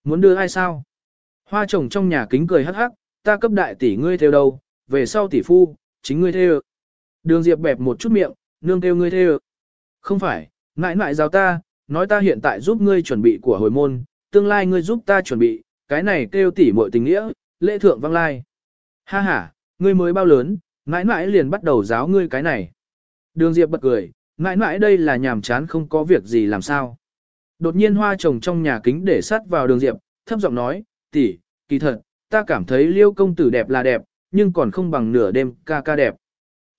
Muốn đưa ai sao? Hoa trồng trong nhà kính cười hắc hắc, ta cấp đại tỷ ngươi theo đâu, về sau tỷ phu, chính ngươi theo. Đường Diệp bẹp một chút miệng, nương theo ngươi theo. Không phải, ngại ngại giáo ta, nói ta hiện tại giúp ngươi chuẩn bị của hồi môn, tương lai ngươi giúp ta chuẩn bị, cái này kêu tỉ muội tình nghĩa, lễ thượng vang lai. Ha ha, ngươi mới bao lớn, ngại ngại liền bắt đầu giáo ngươi cái này. Đường Diệp bật cười, ngại ngại đây là nhàm chán không có việc gì làm sao. Đột nhiên hoa trồng trong nhà kính để sát vào đường Diệp, thấp giọng nói, tỷ, kỳ thật, ta cảm thấy liêu công tử đẹp là đẹp, nhưng còn không bằng nửa đêm ca ca đẹp.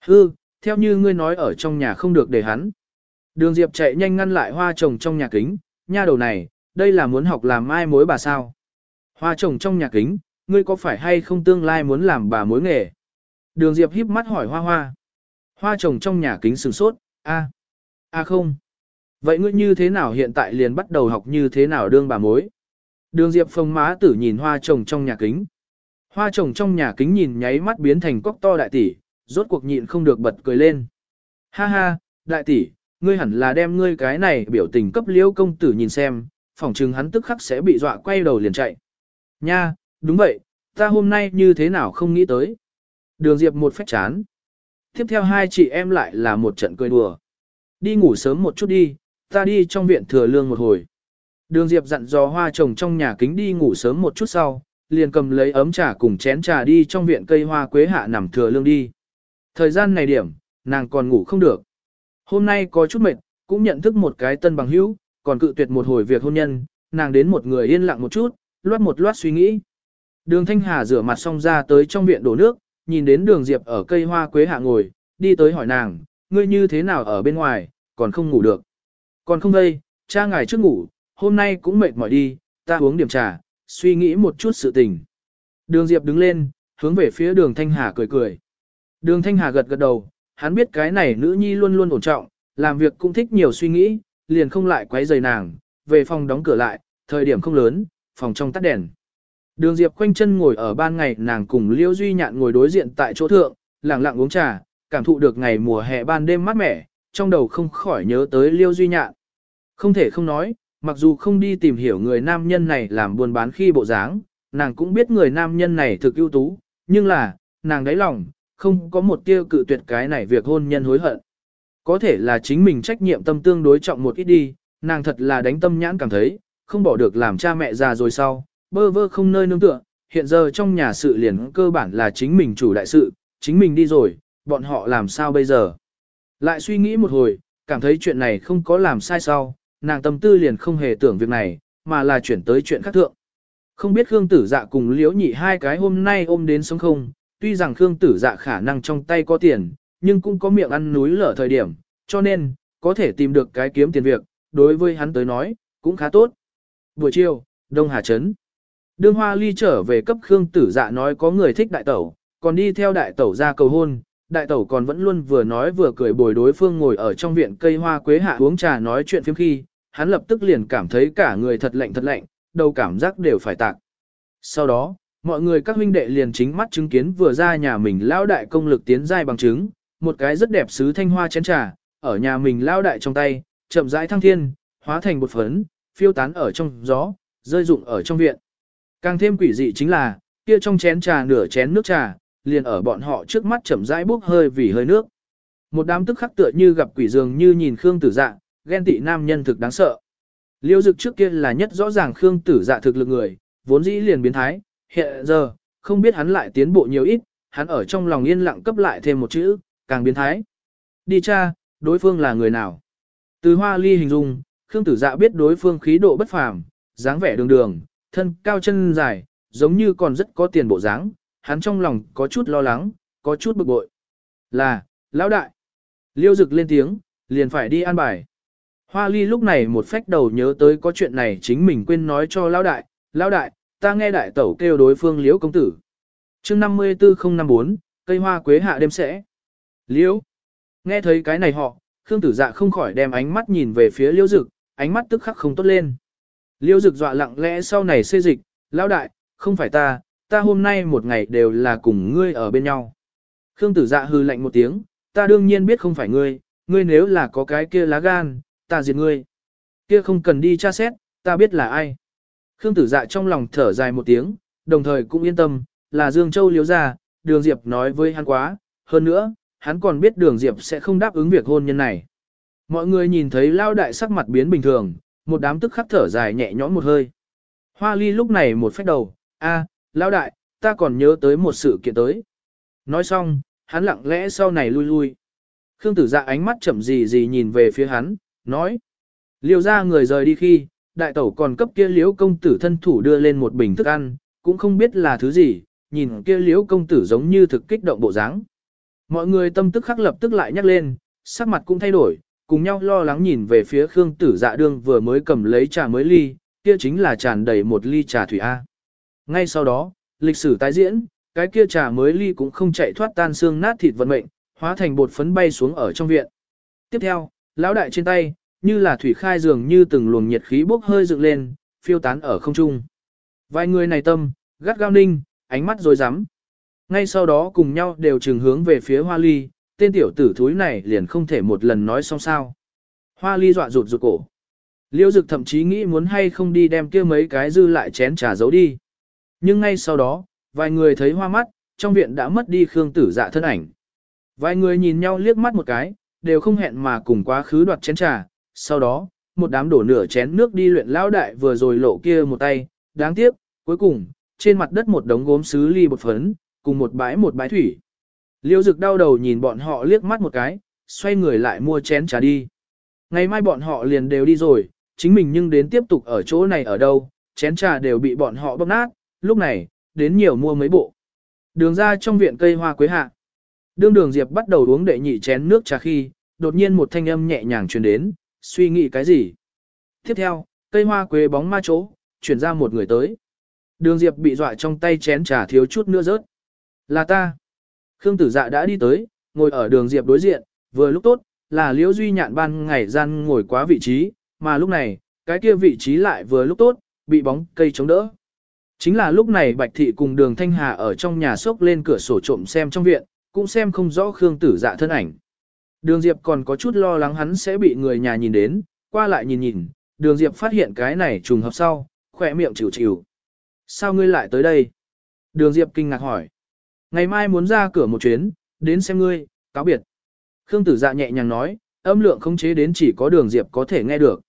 Hư, theo như ngươi nói ở trong nhà không được để hắn. Đường Diệp chạy nhanh ngăn lại hoa trồng trong nhà kính, nha đầu này, đây là muốn học làm mai mối bà sao. Hoa trồng trong nhà kính, ngươi có phải hay không tương lai muốn làm bà mối nghề? Đường Diệp híp mắt hỏi hoa hoa. Hoa trồng trong nhà kính sửng sốt, a, a không. Vậy ngươi như thế nào hiện tại liền bắt đầu học như thế nào đương bà mối? Đường Diệp phông má tử nhìn hoa trồng trong nhà kính. Hoa trồng trong nhà kính nhìn nháy mắt biến thành cốc to đại tỷ, rốt cuộc nhịn không được bật cười lên. Ha ha, đại tỷ, ngươi hẳn là đem ngươi cái này biểu tình cấp liễu công tử nhìn xem, phỏng chừng hắn tức khắc sẽ bị dọa quay đầu liền chạy. Nha, đúng vậy, ta hôm nay như thế nào không nghĩ tới. Đường Diệp một phách chán. Tiếp theo hai chị em lại là một trận cười đùa. Đi ngủ sớm một chút đi, ta đi trong viện thừa lương một hồi. Đường Diệp dặn dò hoa trồng trong nhà kính đi ngủ sớm một chút sau, liền cầm lấy ấm trà cùng chén trà đi trong viện cây hoa quế hạ nằm thừa lương đi. Thời gian này điểm, nàng còn ngủ không được. Hôm nay có chút mệt, cũng nhận thức một cái tân bằng hữu, còn cự tuyệt một hồi việc hôn nhân, nàng đến một người yên lặng một chút, loát một loát suy nghĩ. Đường Thanh Hà rửa mặt xong ra tới trong viện đổ nước, nhìn đến đường Diệp ở cây hoa quế hạ ngồi, đi tới hỏi nàng, ngươi như thế nào ở bên ngoài, còn không ngủ được. Còn không đây, cha ngài trước ngủ, hôm nay cũng mệt mỏi đi, ta uống điểm trà, suy nghĩ một chút sự tình. Đường Diệp đứng lên, hướng về phía đường Thanh Hà cười cười. Đường Thanh Hà gật gật đầu, hắn biết cái này nữ nhi luôn luôn ổn trọng, làm việc cũng thích nhiều suy nghĩ, liền không lại quấy rầy nàng, về phòng đóng cửa lại, thời điểm không lớn, phòng trong tắt đèn. Đường Diệp quanh chân ngồi ở ban ngày nàng cùng Liêu Duy Nhạn ngồi đối diện tại chỗ thượng, lặng lặng uống trà, cảm thụ được ngày mùa hè ban đêm mát mẻ, trong đầu không khỏi nhớ tới Liêu Duy Nhạn. Không thể không nói, mặc dù không đi tìm hiểu người nam nhân này làm buôn bán khi bộ dáng, nàng cũng biết người nam nhân này thực ưu tú, nhưng là, nàng đáy lòng, không có một tia cự tuyệt cái này việc hôn nhân hối hận. Có thể là chính mình trách nhiệm tâm tương đối trọng một ít đi, nàng thật là đánh tâm nhãn cảm thấy, không bỏ được làm cha mẹ già rồi sau, bơ vơ không nơi nương tựa, hiện giờ trong nhà sự liền cơ bản là chính mình chủ đại sự, chính mình đi rồi, bọn họ làm sao bây giờ. Lại suy nghĩ một hồi, cảm thấy chuyện này không có làm sai sau, nàng tâm tư liền không hề tưởng việc này, mà là chuyển tới chuyện khác thượng. Không biết Khương Tử Dạ cùng Liễu Nhị hai cái hôm nay ôm đến sống không, tuy rằng Khương Tử Dạ khả năng trong tay có tiền, nhưng cũng có miệng ăn núi lở thời điểm, cho nên, có thể tìm được cái kiếm tiền việc, đối với hắn tới nói, cũng khá tốt. Buổi chiều, Đông Hà Trấn. Đương Hoa Ly trở về cấp Khương Tử Dạ nói có người thích đại tẩu, còn đi theo đại tẩu ra cầu hôn. Đại tẩu còn vẫn luôn vừa nói vừa cười bồi đối phương ngồi ở trong viện cây hoa quế hạ uống trà nói chuyện phiếm khi, hắn lập tức liền cảm thấy cả người thật lạnh thật lạnh, đầu cảm giác đều phải tạc. Sau đó, mọi người các huynh đệ liền chính mắt chứng kiến vừa ra nhà mình lao đại công lực tiến giai bằng chứng, một cái rất đẹp sứ thanh hoa chén trà, ở nhà mình lao đại trong tay, chậm rãi thăng thiên, hóa thành bột phấn, phiêu tán ở trong gió, rơi rụng ở trong viện. Càng thêm quỷ dị chính là, kia trong chén trà nửa chén nước trà, liền ở bọn họ trước mắt chậm rãi bốc hơi vì hơi nước. Một đám tức khắc tựa như gặp quỷ dường như nhìn Khương Tử Dạ, ghen tị nam nhân thực đáng sợ. Liêu Dực trước kia là nhất rõ ràng Khương Tử Dạ thực lực người, vốn dĩ liền biến thái, hiện giờ, không biết hắn lại tiến bộ nhiều ít, hắn ở trong lòng yên lặng cấp lại thêm một chữ, càng biến thái. Đi cha, đối phương là người nào? Từ hoa ly hình dung, Khương Tử Dạ biết đối phương khí độ bất phàm, dáng vẻ đường đường, thân cao chân dài, giống như còn rất có tiền bộ dáng, hắn trong lòng có chút lo lắng, có chút bực bội. Là, lão đại. Liêu Dực lên tiếng, liền phải đi an bài. Hoa ly lúc này một phách đầu nhớ tới có chuyện này chính mình quên nói cho lão đại, lão đại, ta nghe đại tẩu kêu đối phương liễu công tử. chương 54054, cây hoa quế hạ đêm sẽ. Liễu. Nghe thấy cái này họ, Khương tử dạ không khỏi đem ánh mắt nhìn về phía liễu dực, ánh mắt tức khắc không tốt lên. Liễu dực dọa lặng lẽ sau này xê dịch, lão đại, không phải ta, ta hôm nay một ngày đều là cùng ngươi ở bên nhau. Khương tử dạ hư lạnh một tiếng, ta đương nhiên biết không phải ngươi, ngươi nếu là có cái kia lá gan, ta diệt ngươi. Kia không cần đi tra xét, ta biết là ai. Khương tử dạ trong lòng thở dài một tiếng, đồng thời cũng yên tâm, là Dương Châu liếu ra, đường Diệp nói với hắn quá, hơn nữa, hắn còn biết đường Diệp sẽ không đáp ứng việc hôn nhân này. Mọi người nhìn thấy lao đại sắc mặt biến bình thường, một đám tức khắc thở dài nhẹ nhõm một hơi. Hoa ly lúc này một phép đầu, a, lao đại, ta còn nhớ tới một sự kiện tới. Nói xong, hắn lặng lẽ sau này lui lui. Khương tử dạ ánh mắt chậm gì gì nhìn về phía hắn, nói. Liêu ra người rời đi khi, đại tẩu còn cấp kia liễu công tử thân thủ đưa lên một bình thức ăn, cũng không biết là thứ gì, nhìn kia liễu công tử giống như thực kích động bộ dáng. Mọi người tâm tức khắc lập tức lại nhắc lên, sắc mặt cũng thay đổi, cùng nhau lo lắng nhìn về phía Khương tử dạ đương vừa mới cầm lấy trà mới ly, kia chính là tràn đầy một ly trà thủy A. Ngay sau đó, lịch sử tái diễn, cái kia trà mới ly cũng không chạy thoát tan xương nát thịt vận mệnh, hóa thành bột phấn bay xuống ở trong viện. Tiếp theo, lão đại trên tay, như là thủy khai dường như từng luồng nhiệt khí bốc hơi dựng lên, phiêu tán ở không trung. Vài người này tâm, gắt gao ninh, ánh mắt rồi rắm Ngay sau đó cùng nhau đều trừng hướng về phía hoa ly, tên tiểu tử thúi này liền không thể một lần nói xong sao. Hoa ly dọa rụt rụt cổ. Liêu dực thậm chí nghĩ muốn hay không đi đem kia mấy cái dư lại chén trà giấu đi. Nhưng ngay sau đó, vài người thấy hoa mắt, trong viện đã mất đi Khương tử dạ thân ảnh. Vài người nhìn nhau liếc mắt một cái, đều không hẹn mà cùng quá khứ đoạt chén trà, sau đó, một đám đổ nửa chén nước đi luyện lão đại vừa rồi lộ kia một tay, đáng tiếc, cuối cùng, trên mặt đất một đống gốm sứ ly bột phấn, cùng một bãi một bãi thủy. Liêu dực đau đầu nhìn bọn họ liếc mắt một cái, xoay người lại mua chén trà đi. Ngày mai bọn họ liền đều đi rồi, chính mình nhưng đến tiếp tục ở chỗ này ở đâu, chén trà đều bị bọn họ bóp nát, lúc này, đến nhiều mua mấy bộ. Đường ra trong viện cây hoa quế hạ. Đương đường Diệp bắt đầu uống đệ nhị chén nước trà khi, đột nhiên một thanh âm nhẹ nhàng truyền đến, suy nghĩ cái gì. Tiếp theo, cây hoa quế bóng ma chỗ, chuyển ra một người tới. Đường Diệp bị dọa trong tay chén trà thiếu chút nữa rớt. Là ta. Khương tử dạ đã đi tới, ngồi ở đường Diệp đối diện, vừa lúc tốt, là liễu duy nhạn ban ngày gian ngồi quá vị trí, mà lúc này, cái kia vị trí lại vừa lúc tốt, bị bóng cây chống đỡ. Chính là lúc này Bạch Thị cùng đường Thanh Hà ở trong nhà sốc lên cửa sổ trộm xem trong viện, cũng xem không rõ Khương tử dạ thân ảnh. Đường Diệp còn có chút lo lắng hắn sẽ bị người nhà nhìn đến, qua lại nhìn nhìn, đường Diệp phát hiện cái này trùng hợp sau, khỏe miệng chịu chịu. Sao ngươi lại tới đây? Đường Diệp kinh ngạc hỏi. Ngày mai muốn ra cửa một chuyến, đến xem ngươi, cáo biệt. Khương tử dạ nhẹ nhàng nói, âm lượng không chế đến chỉ có đường Diệp có thể nghe được.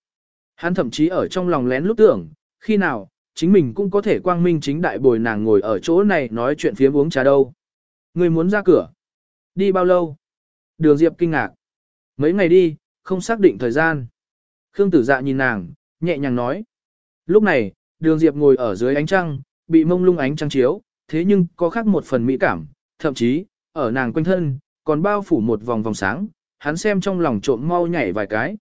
Hắn thậm chí ở trong lòng lén lúc tưởng, khi nào, chính mình cũng có thể quang minh chính đại bồi nàng ngồi ở chỗ này nói chuyện phía uống trà đâu. Ngươi muốn ra cửa? Đi bao lâu? Đường Diệp kinh ngạc. Mấy ngày đi, không xác định thời gian. Khương tử dạ nhìn nàng, nhẹ nhàng nói. Lúc này, đường Diệp ngồi ở dưới ánh trăng, bị mông lung ánh trăng chiếu, thế nhưng có khác một phần mỹ cảm, thậm chí, ở nàng quanh thân, còn bao phủ một vòng vòng sáng, hắn xem trong lòng trộm mau nhảy vài cái.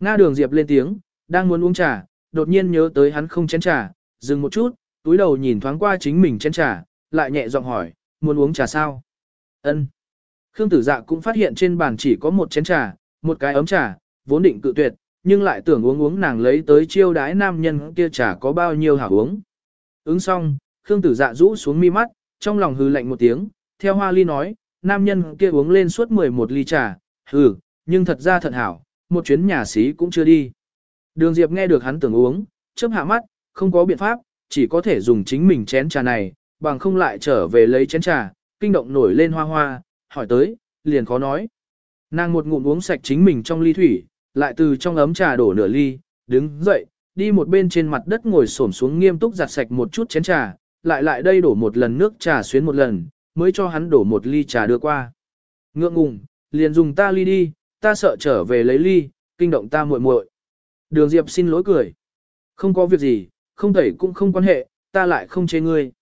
Nga đường Diệp lên tiếng, đang muốn uống trà, đột nhiên nhớ tới hắn không chén trà, dừng một chút, túi đầu nhìn thoáng qua chính mình chén trà, lại nhẹ giọng hỏi, muốn uống trà sao? Ân. Khương tử dạ cũng phát hiện trên bàn chỉ có một chén trà, một cái ấm trà, vốn định cự tuyệt, nhưng lại tưởng uống uống nàng lấy tới chiêu đái nam nhân kia trà có bao nhiêu hảo uống. Ứng xong, Khương tử dạ rũ xuống mi mắt, trong lòng hư lạnh một tiếng, theo hoa ly nói, nam nhân kia uống lên suốt 11 ly trà, hừ, nhưng thật ra thật hảo, một chuyến nhà xí cũng chưa đi. Đường Diệp nghe được hắn tưởng uống, chớp hạ mắt, không có biện pháp, chỉ có thể dùng chính mình chén trà này, bằng không lại trở về lấy chén trà, kinh động nổi lên hoa hoa, hỏi tới, liền khó nói. Nàng một ngụm uống sạch chính mình trong ly thủy, lại từ trong ấm trà đổ nửa ly, đứng dậy, đi một bên trên mặt đất ngồi xổm xuống nghiêm túc giặt sạch một chút chén trà, lại lại đây đổ một lần nước trà xuyến một lần, mới cho hắn đổ một ly trà đưa qua. Ngượng ngùng, liền dùng ta ly đi, ta sợ trở về lấy ly, kinh động ta muội muội. Đường Diệp xin lỗi cười. Không có việc gì, không thể cũng không quan hệ, ta lại không chê ngươi.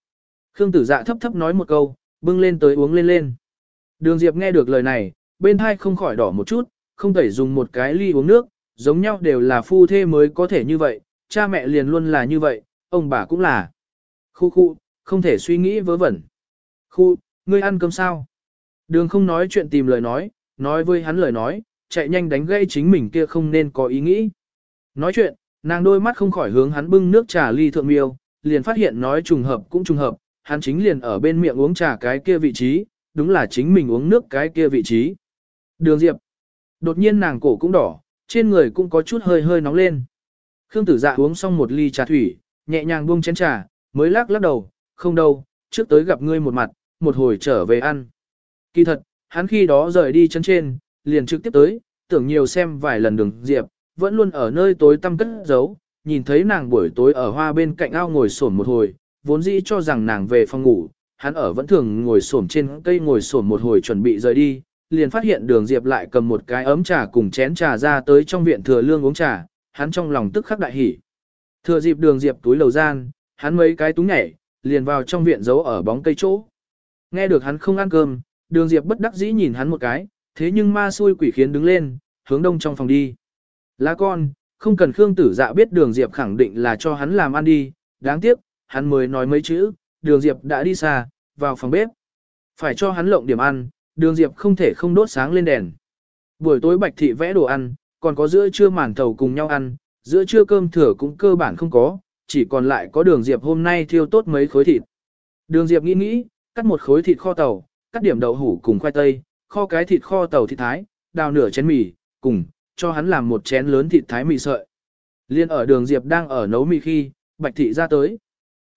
Khương tử dạ thấp thấp nói một câu, bưng lên tới uống lên lên. Đường Diệp nghe được lời này, bên thai không khỏi đỏ một chút, không thể dùng một cái ly uống nước, giống nhau đều là phu thê mới có thể như vậy, cha mẹ liền luôn là như vậy, ông bà cũng là. Khu khu, không thể suy nghĩ vớ vẩn. Khu, ngươi ăn cơm sao? Đường không nói chuyện tìm lời nói, nói với hắn lời nói, chạy nhanh đánh gây chính mình kia không nên có ý nghĩ. Nói chuyện, nàng đôi mắt không khỏi hướng hắn bưng nước trà ly thượng miêu, liền phát hiện nói trùng hợp cũng trùng hợp, hắn chính liền ở bên miệng uống trà cái kia vị trí, đúng là chính mình uống nước cái kia vị trí. Đường Diệp. Đột nhiên nàng cổ cũng đỏ, trên người cũng có chút hơi hơi nóng lên. Khương tử dạ uống xong một ly trà thủy, nhẹ nhàng buông chén trà, mới lắc lắc đầu, không đâu, trước tới gặp ngươi một mặt, một hồi trở về ăn. Kỳ thật, hắn khi đó rời đi chân trên, liền trực tiếp tới, tưởng nhiều xem vài lần đường Diệp, vẫn luôn ở nơi tối tăm cất giấu, nhìn thấy nàng buổi tối ở hoa bên cạnh ao ngồi sổn một hồi, vốn dĩ cho rằng nàng về phòng ngủ, hắn ở vẫn thường ngồi xổm trên cây ngồi xổm một hồi chuẩn bị rời đi, liền phát hiện đường Diệp lại cầm một cái ấm trà cùng chén trà ra tới trong viện thừa lương uống trà, hắn trong lòng tức khắc đại hỉ. Thừa dịp đường Diệp túi lầu gian, hắn mấy cái túng nhảy, liền vào trong viện giấu ở bóng cây chỗ. Nghe được hắn không ăn cơm, đường Diệp bất đắc dĩ nhìn hắn một cái, thế nhưng ma xui quỷ khiến đứng lên, hướng đông trong phòng đi. Lá con, không cần Khương tử dạ biết đường Diệp khẳng định là cho hắn làm ăn đi, đáng tiếc, hắn mới nói mấy chữ, đường Diệp đã đi xa, vào phòng bếp. Phải cho hắn lộng điểm ăn, đường Diệp không thể không đốt sáng lên đèn. Buổi tối bạch thị vẽ đồ ăn, còn có giữa trưa màn thầu cùng nhau ăn, giữa trưa cơm thừa cũng cơ bản không có, chỉ còn lại có đường Diệp hôm nay thiêu tốt mấy khối thịt. Đường Diệp nghĩ nghĩ, cắt một khối thịt kho tàu, cắt điểm đậu hủ cùng khoai tây, kho cái thịt kho tàu thịt thái, đào nửa chén mì, cùng, cho hắn làm một chén lớn thịt thái mì sợi. Liên ở đường Diệp đang ở nấu mì khi, bạch thị ra tới.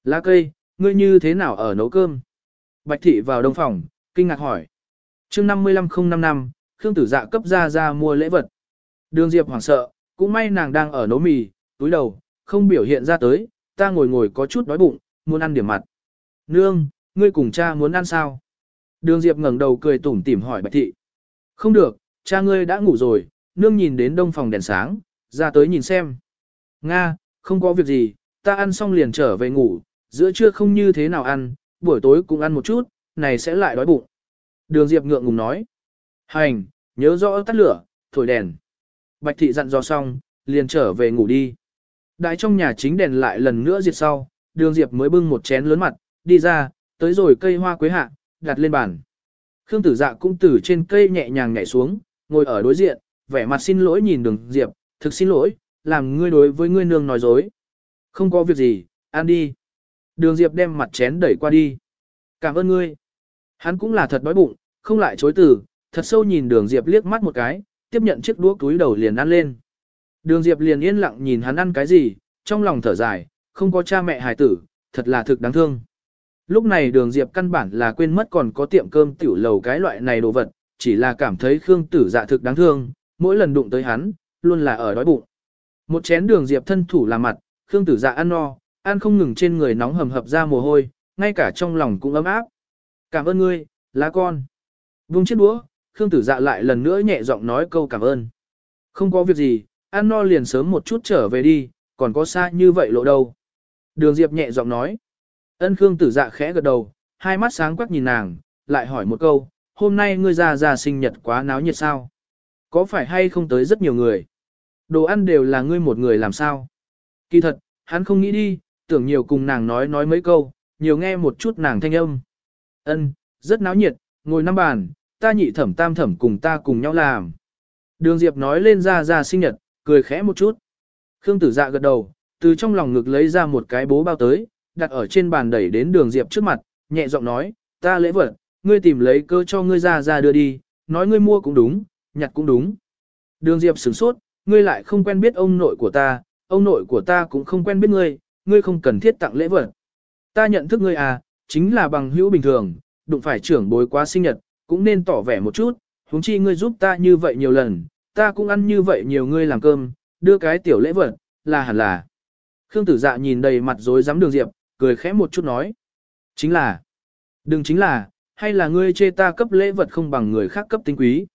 Lá cây, ngươi như thế nào ở nấu cơm? Bạch thị vào đông phòng, kinh ngạc hỏi. chương 55055, Khương tử dạ cấp ra ra mua lễ vật. Đường Diệp hoảng sợ, cũng may nàng đang ở nấu mì, túi đầu, không biểu hiện ra tới, ta ngồi ngồi có chút đói bụng, muốn ăn điểm mặt. Nương, ngươi cùng cha muốn ăn sao? Đường Diệp ngẩng đầu cười tủm tỉm hỏi Bạch thị. Không được, cha ngươi đã ngủ rồi, nương nhìn đến đông phòng đèn sáng, ra tới nhìn xem. Nga, không có việc gì, ta ăn xong liền trở về ngủ, giữa trưa không như thế nào ăn, buổi tối cũng ăn một chút, này sẽ lại đói bụng. Đường Diệp ngượng ngùng nói. Hành, nhớ rõ tắt lửa, thổi đèn. Bạch thị dặn dò xong, liền trở về ngủ đi. Đại trong nhà chính đèn lại lần nữa diệt sau, đường Diệp mới bưng một chén lớn mặt, đi ra, tới rồi cây hoa quế hạ, đặt lên bàn. Khương tử dạ cũng từ trên cây nhẹ nhàng nhảy xuống, ngồi ở đối diện, vẻ mặt xin lỗi nhìn đường Diệp, thực xin lỗi, làm ngươi đối với ngươi nương nói dối. Không có việc gì, ăn đi. Đường Diệp đem mặt chén đẩy qua đi. Cảm ơn ngươi. Hắn cũng là thật đói bụng, không lại chối từ, thật sâu nhìn đường Diệp liếc mắt một cái, tiếp nhận chiếc đũa túi đầu liền ăn lên. Đường Diệp liền yên lặng nhìn hắn ăn cái gì, trong lòng thở dài, không có cha mẹ hài tử, thật là thực đáng thương. Lúc này đường Diệp căn bản là quên mất còn có tiệm cơm tiểu lầu cái loại này đồ vật, chỉ là cảm thấy Khương tử dạ thực đáng thương, mỗi lần đụng tới hắn, luôn là ở đói bụng. Một chén đường Diệp thân thủ làm mặt, Khương tử dạ ăn no, ăn không ngừng trên người nóng hầm hập ra mồ hôi, ngay cả trong lòng cũng ấm áp. Cảm ơn ngươi, lá con. Vung chiếc đũa, Khương tử dạ lại lần nữa nhẹ giọng nói câu cảm ơn. Không có việc gì, ăn no liền sớm một chút trở về đi, còn có xa như vậy lộ đâu. Đường Diệp nhẹ giọng nói. Ân Khương tử dạ khẽ gật đầu, hai mắt sáng quắc nhìn nàng, lại hỏi một câu, hôm nay ngươi già già sinh nhật quá náo nhiệt sao? Có phải hay không tới rất nhiều người? Đồ ăn đều là ngươi một người làm sao? Kỳ thật, hắn không nghĩ đi, tưởng nhiều cùng nàng nói nói mấy câu, nhiều nghe một chút nàng thanh âm. Ân, rất náo nhiệt, ngồi năm bàn, ta nhị thẩm tam thẩm cùng ta cùng nhau làm. Đường Diệp nói lên ra ra sinh nhật, cười khẽ một chút. Khương tử dạ gật đầu, từ trong lòng ngực lấy ra một cái bố bao tới, đặt ở trên bàn đẩy đến đường Diệp trước mặt, nhẹ giọng nói, ta lễ vật, ngươi tìm lấy cơ cho ngươi ra ra đưa đi, nói ngươi mua cũng đúng, nhặt cũng đúng. Đường Diệp sửng sốt, ngươi lại không quen biết ông nội của ta, ông nội của ta cũng không quen biết ngươi, ngươi không cần thiết tặng lễ vật. Ta nhận thức ngươi à, chính là bằng hữu bình thường, đụng phải trưởng bối quá sinh nhật, cũng nên tỏ vẻ một chút, huống chi ngươi giúp ta như vậy nhiều lần, ta cũng ăn như vậy nhiều ngươi làm cơm, đưa cái tiểu lễ vật, là hẳn là. Khương tử dạ nhìn đầy mặt rối rắm đường diệp, cười khẽ một chút nói. Chính là, đừng chính là, hay là ngươi chê ta cấp lễ vật không bằng người khác cấp tinh quý.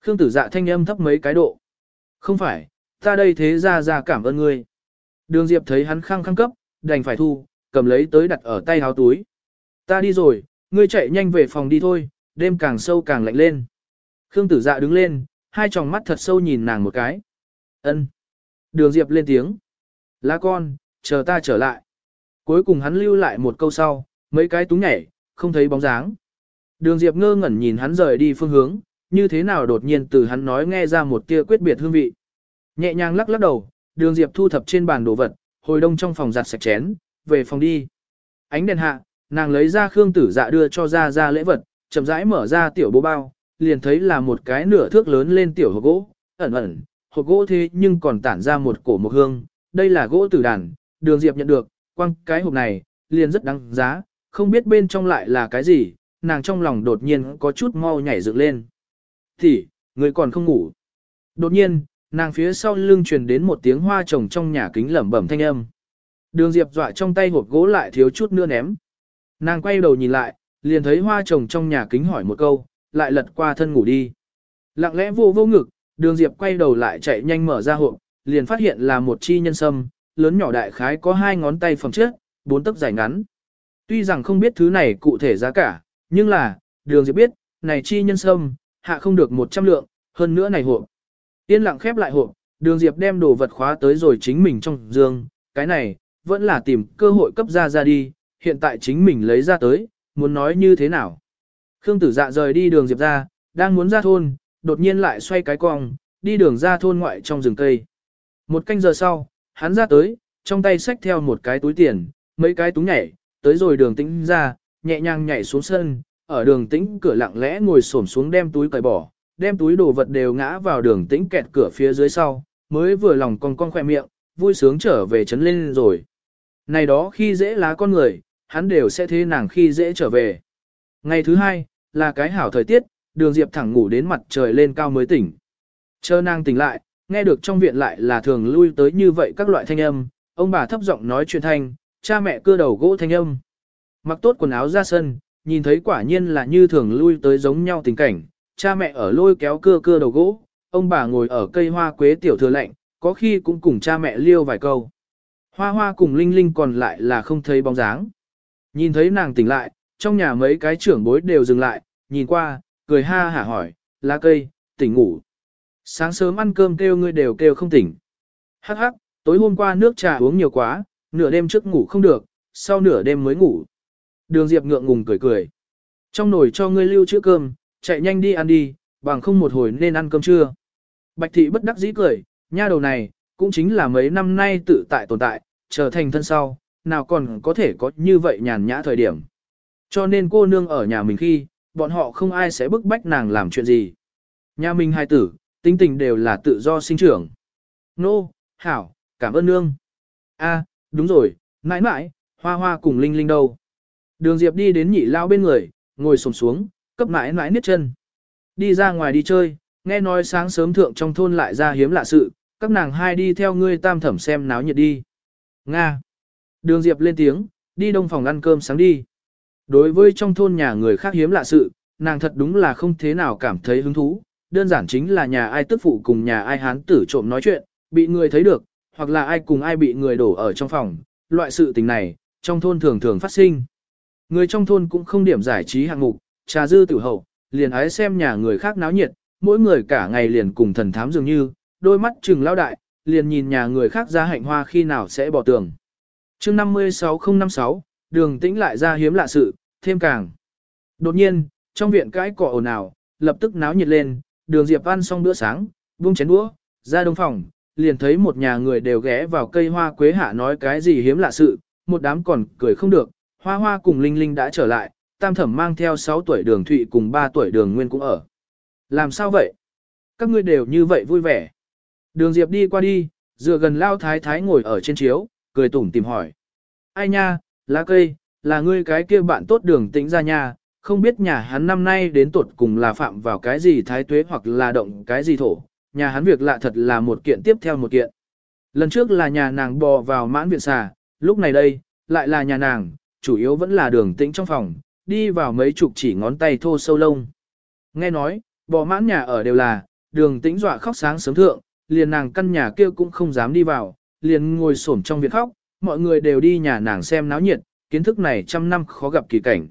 Khương tử dạ thanh âm thấp mấy cái độ. Không phải, ta đây thế ra ra cảm ơn ngươi. Đường diệp thấy hắn khăng khăng cấp, đành phải thu, cầm lấy tới đặt ở tay háo túi. Ta đi rồi, ngươi chạy nhanh về phòng đi thôi, đêm càng sâu càng lạnh lên. Khương tử dạ đứng lên, hai tròng mắt thật sâu nhìn nàng một cái. ân Đường Diệp lên tiếng. Lá con, chờ ta trở lại. Cuối cùng hắn lưu lại một câu sau, mấy cái túng nhảy, không thấy bóng dáng. Đường Diệp ngơ ngẩn nhìn hắn rời đi phương hướng, như thế nào đột nhiên từ hắn nói nghe ra một tia quyết biệt hương vị. Nhẹ nhàng lắc lắc đầu, đường Diệp thu thập trên bàn đồ vật, hồi đông trong phòng giặt sạch chén, về phòng đi. Ánh đèn hạ, nàng lấy ra khương tử dạ đưa cho ra ra lễ vật, chậm rãi mở ra tiểu bố bao, liền thấy là một cái nửa thước lớn lên tiểu hộp gỗ, ẩn ẩn, hộp gỗ thế nhưng còn tản ra một cổ một hương, đây là gỗ tử đàn, đường diệp nhận được, quăng cái hộp này, liền rất đáng giá, không biết bên trong lại là cái gì, nàng trong lòng đột nhiên có chút mau nhảy dựng lên. Thì, người còn không ngủ. Đột nhiên, nàng phía sau lưng truyền đến một tiếng hoa trồng trong nhà kính lẩm bẩm thanh âm. Đường Diệp dọa trong tay hộp gỗ lại thiếu chút nữa ném. Nàng quay đầu nhìn lại, liền thấy hoa trồng trong nhà kính hỏi một câu, lại lật qua thân ngủ đi. Lặng lẽ vô vô ngực, đường Diệp quay đầu lại chạy nhanh mở ra hộp, liền phát hiện là một chi nhân sâm, lớn nhỏ đại khái có hai ngón tay phẩm trước, bốn tấc dài ngắn. Tuy rằng không biết thứ này cụ thể giá cả, nhưng là, đường Diệp biết, này chi nhân sâm, hạ không được 100 lượng, hơn nữa này hộp. Yên lặng khép lại hộp, đường Diệp đem đồ vật khóa tới rồi chính mình trong giường, cái này, vẫn là tìm cơ hội cấp ra ra đi, hiện tại chính mình lấy ra tới, muốn nói như thế nào. Khương tử dạ rời đi đường Diệp ra, đang muốn ra thôn, đột nhiên lại xoay cái cong, đi đường ra thôn ngoại trong rừng cây. Một canh giờ sau, hắn ra tới, trong tay xách theo một cái túi tiền, mấy cái túi nhảy, tới rồi đường tĩnh ra, nhẹ nhàng nhảy xuống sân, ở đường tĩnh cửa lặng lẽ ngồi xổm xuống đem túi cởi bỏ, đem túi đồ vật đều ngã vào đường tĩnh kẹt cửa phía dưới sau, mới vừa lòng con con khỏe miệng, vui sướng trở về chấn lên rồi. Này đó khi dễ lá con người, hắn đều sẽ thế nàng khi dễ trở về. Ngày thứ hai, là cái hảo thời tiết, đường Diệp thẳng ngủ đến mặt trời lên cao mới tỉnh. Chờ nàng tỉnh lại, nghe được trong viện lại là thường lui tới như vậy các loại thanh âm, ông bà thấp giọng nói chuyện thanh, cha mẹ cưa đầu gỗ thanh âm. Mặc tốt quần áo ra sân, nhìn thấy quả nhiên là như thường lui tới giống nhau tình cảnh, cha mẹ ở lôi kéo cưa cưa đầu gỗ, ông bà ngồi ở cây hoa quế tiểu thừa lạnh, có khi cũng cùng cha mẹ liêu vài câu. Hoa hoa cùng Linh Linh còn lại là không thấy bóng dáng. Nhìn thấy nàng tỉnh lại, Trong nhà mấy cái trưởng bối đều dừng lại, nhìn qua, cười ha hả hỏi, lá cây, tỉnh ngủ. Sáng sớm ăn cơm kêu ngươi đều kêu không tỉnh. Hắc hắc, tối hôm qua nước trà uống nhiều quá, nửa đêm trước ngủ không được, sau nửa đêm mới ngủ. Đường Diệp ngượng ngùng cười cười. Trong nồi cho ngươi lưu chữa cơm, chạy nhanh đi ăn đi, bằng không một hồi nên ăn cơm trưa. Bạch thị bất đắc dĩ cười, nha đầu này, cũng chính là mấy năm nay tự tại tồn tại, trở thành thân sau, nào còn có thể có như vậy nhàn nhã thời điểm. Cho nên cô nương ở nhà mình khi, bọn họ không ai sẽ bức bách nàng làm chuyện gì. Nhà mình hai tử, tính tình đều là tự do sinh trưởng. Nô, hảo, cảm ơn nương. A, đúng rồi, mãi mãi, hoa hoa cùng linh linh đâu. Đường Diệp đi đến nhị lao bên người, ngồi sồm xuống, cấp mãi mãi niết chân. Đi ra ngoài đi chơi, nghe nói sáng sớm thượng trong thôn lại ra hiếm lạ sự, các nàng hai đi theo ngươi tam thẩm xem náo nhiệt đi. Nga. Đường Diệp lên tiếng, đi đông phòng ăn cơm sáng đi. Đối với trong thôn nhà người khác hiếm lạ sự, nàng thật đúng là không thế nào cảm thấy hứng thú, đơn giản chính là nhà ai tức phụ cùng nhà ai hán tử trộm nói chuyện, bị người thấy được, hoặc là ai cùng ai bị người đổ ở trong phòng, loại sự tình này, trong thôn thường thường phát sinh. Người trong thôn cũng không điểm giải trí hạng mục, trà dư tử hậu, liền ái xem nhà người khác náo nhiệt, mỗi người cả ngày liền cùng thần thám dường như, đôi mắt trừng lao đại, liền nhìn nhà người khác ra hạnh hoa khi nào sẽ bỏ tường. chương 56056, đường tĩnh lại ra hiếm lạ sự, thêm càng. Đột nhiên, trong viện cãi cọ ồn ào, lập tức náo nhiệt lên, đường Diệp ăn xong bữa sáng, buông chén đũa, ra đông phòng, liền thấy một nhà người đều ghé vào cây hoa quế hạ nói cái gì hiếm lạ sự, một đám còn cười không được, hoa hoa cùng Linh Linh đã trở lại, tam thẩm mang theo 6 tuổi đường thụy cùng 3 tuổi đường nguyên cũng ở. Làm sao vậy? Các ngươi đều như vậy vui vẻ. Đường Diệp đi qua đi, dựa gần lao thái thái ngồi ở trên chiếu, cười tủm tìm hỏi. Ai nha, lá cây, là ngươi cái kia bạn tốt đường tĩnh ra nha, không biết nhà hắn năm nay đến tuột cùng là phạm vào cái gì thái tuế hoặc là động cái gì thổ, nhà hắn việc lạ thật là một kiện tiếp theo một kiện. Lần trước là nhà nàng bò vào mãn viện xà, lúc này đây, lại là nhà nàng, chủ yếu vẫn là đường tĩnh trong phòng, đi vào mấy chục chỉ ngón tay thô sâu lông. Nghe nói, bò mãn nhà ở đều là, đường tĩnh dọa khóc sáng sớm thượng, liền nàng căn nhà kia cũng không dám đi vào, liền ngồi xổm trong viện khóc, mọi người đều đi nhà nàng xem náo nhiệt, kiến thức này trăm năm khó gặp kỳ cảnh.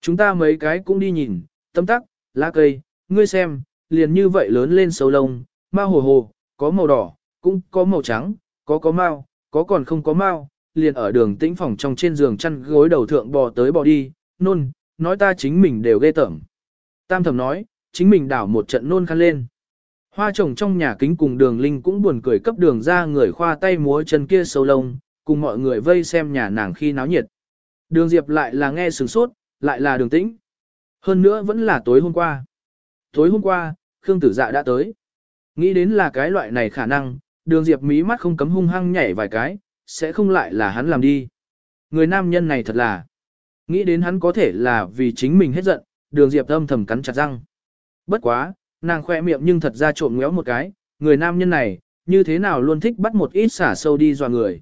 Chúng ta mấy cái cũng đi nhìn, tâm tắc, lá cây, ngươi xem, liền như vậy lớn lên sâu lông, ma hồ hồ, có màu đỏ, cũng có màu trắng, có có mau, có còn không có mau, liền ở đường tĩnh phòng trong trên giường chăn gối đầu thượng bò tới bò đi, nôn, nói ta chính mình đều ghê tởm. Tam thẩm nói, chính mình đảo một trận nôn khăn lên. Hoa trồng trong nhà kính cùng đường linh cũng buồn cười cấp đường ra người khoa tay múa chân kia sâu lông, cùng mọi người vây xem nhà nàng khi náo nhiệt. Đường Diệp lại là nghe sừng sốt, lại là đường tĩnh. Hơn nữa vẫn là tối hôm qua. Tối hôm qua, Khương Tử Dạ đã tới. Nghĩ đến là cái loại này khả năng, đường Diệp mí mắt không cấm hung hăng nhảy vài cái, sẽ không lại là hắn làm đi. Người nam nhân này thật là. Nghĩ đến hắn có thể là vì chính mình hết giận, đường Diệp âm thầm cắn chặt răng. Bất quá, nàng khoe miệng nhưng thật ra trộm ngéo một cái, người nam nhân này, như thế nào luôn thích bắt một ít xả sâu đi dọa người.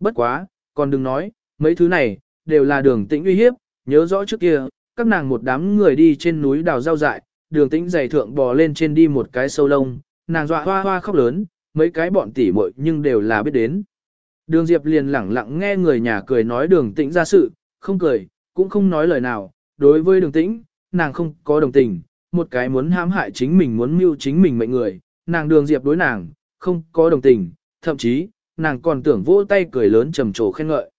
Bất quá, còn đừng nói, mấy thứ này, đều là đường tĩnh uy hiếp, nhớ rõ trước kia, các nàng một đám người đi trên núi đào rau dại, đường tĩnh giày thượng bò lên trên đi một cái sâu lông, nàng dọa hoa hoa khóc lớn, mấy cái bọn tỉ muội nhưng đều là biết đến. Đường Diệp liền lẳng lặng nghe người nhà cười nói đường tĩnh ra sự, không cười, cũng không nói lời nào, đối với đường tĩnh, nàng không có đồng tình, một cái muốn hãm hại chính mình muốn mưu chính mình mệnh người, nàng đường Diệp đối nàng, không có đồng tình, thậm chí, nàng còn tưởng vỗ tay cười lớn trầm trồ khen ngợi.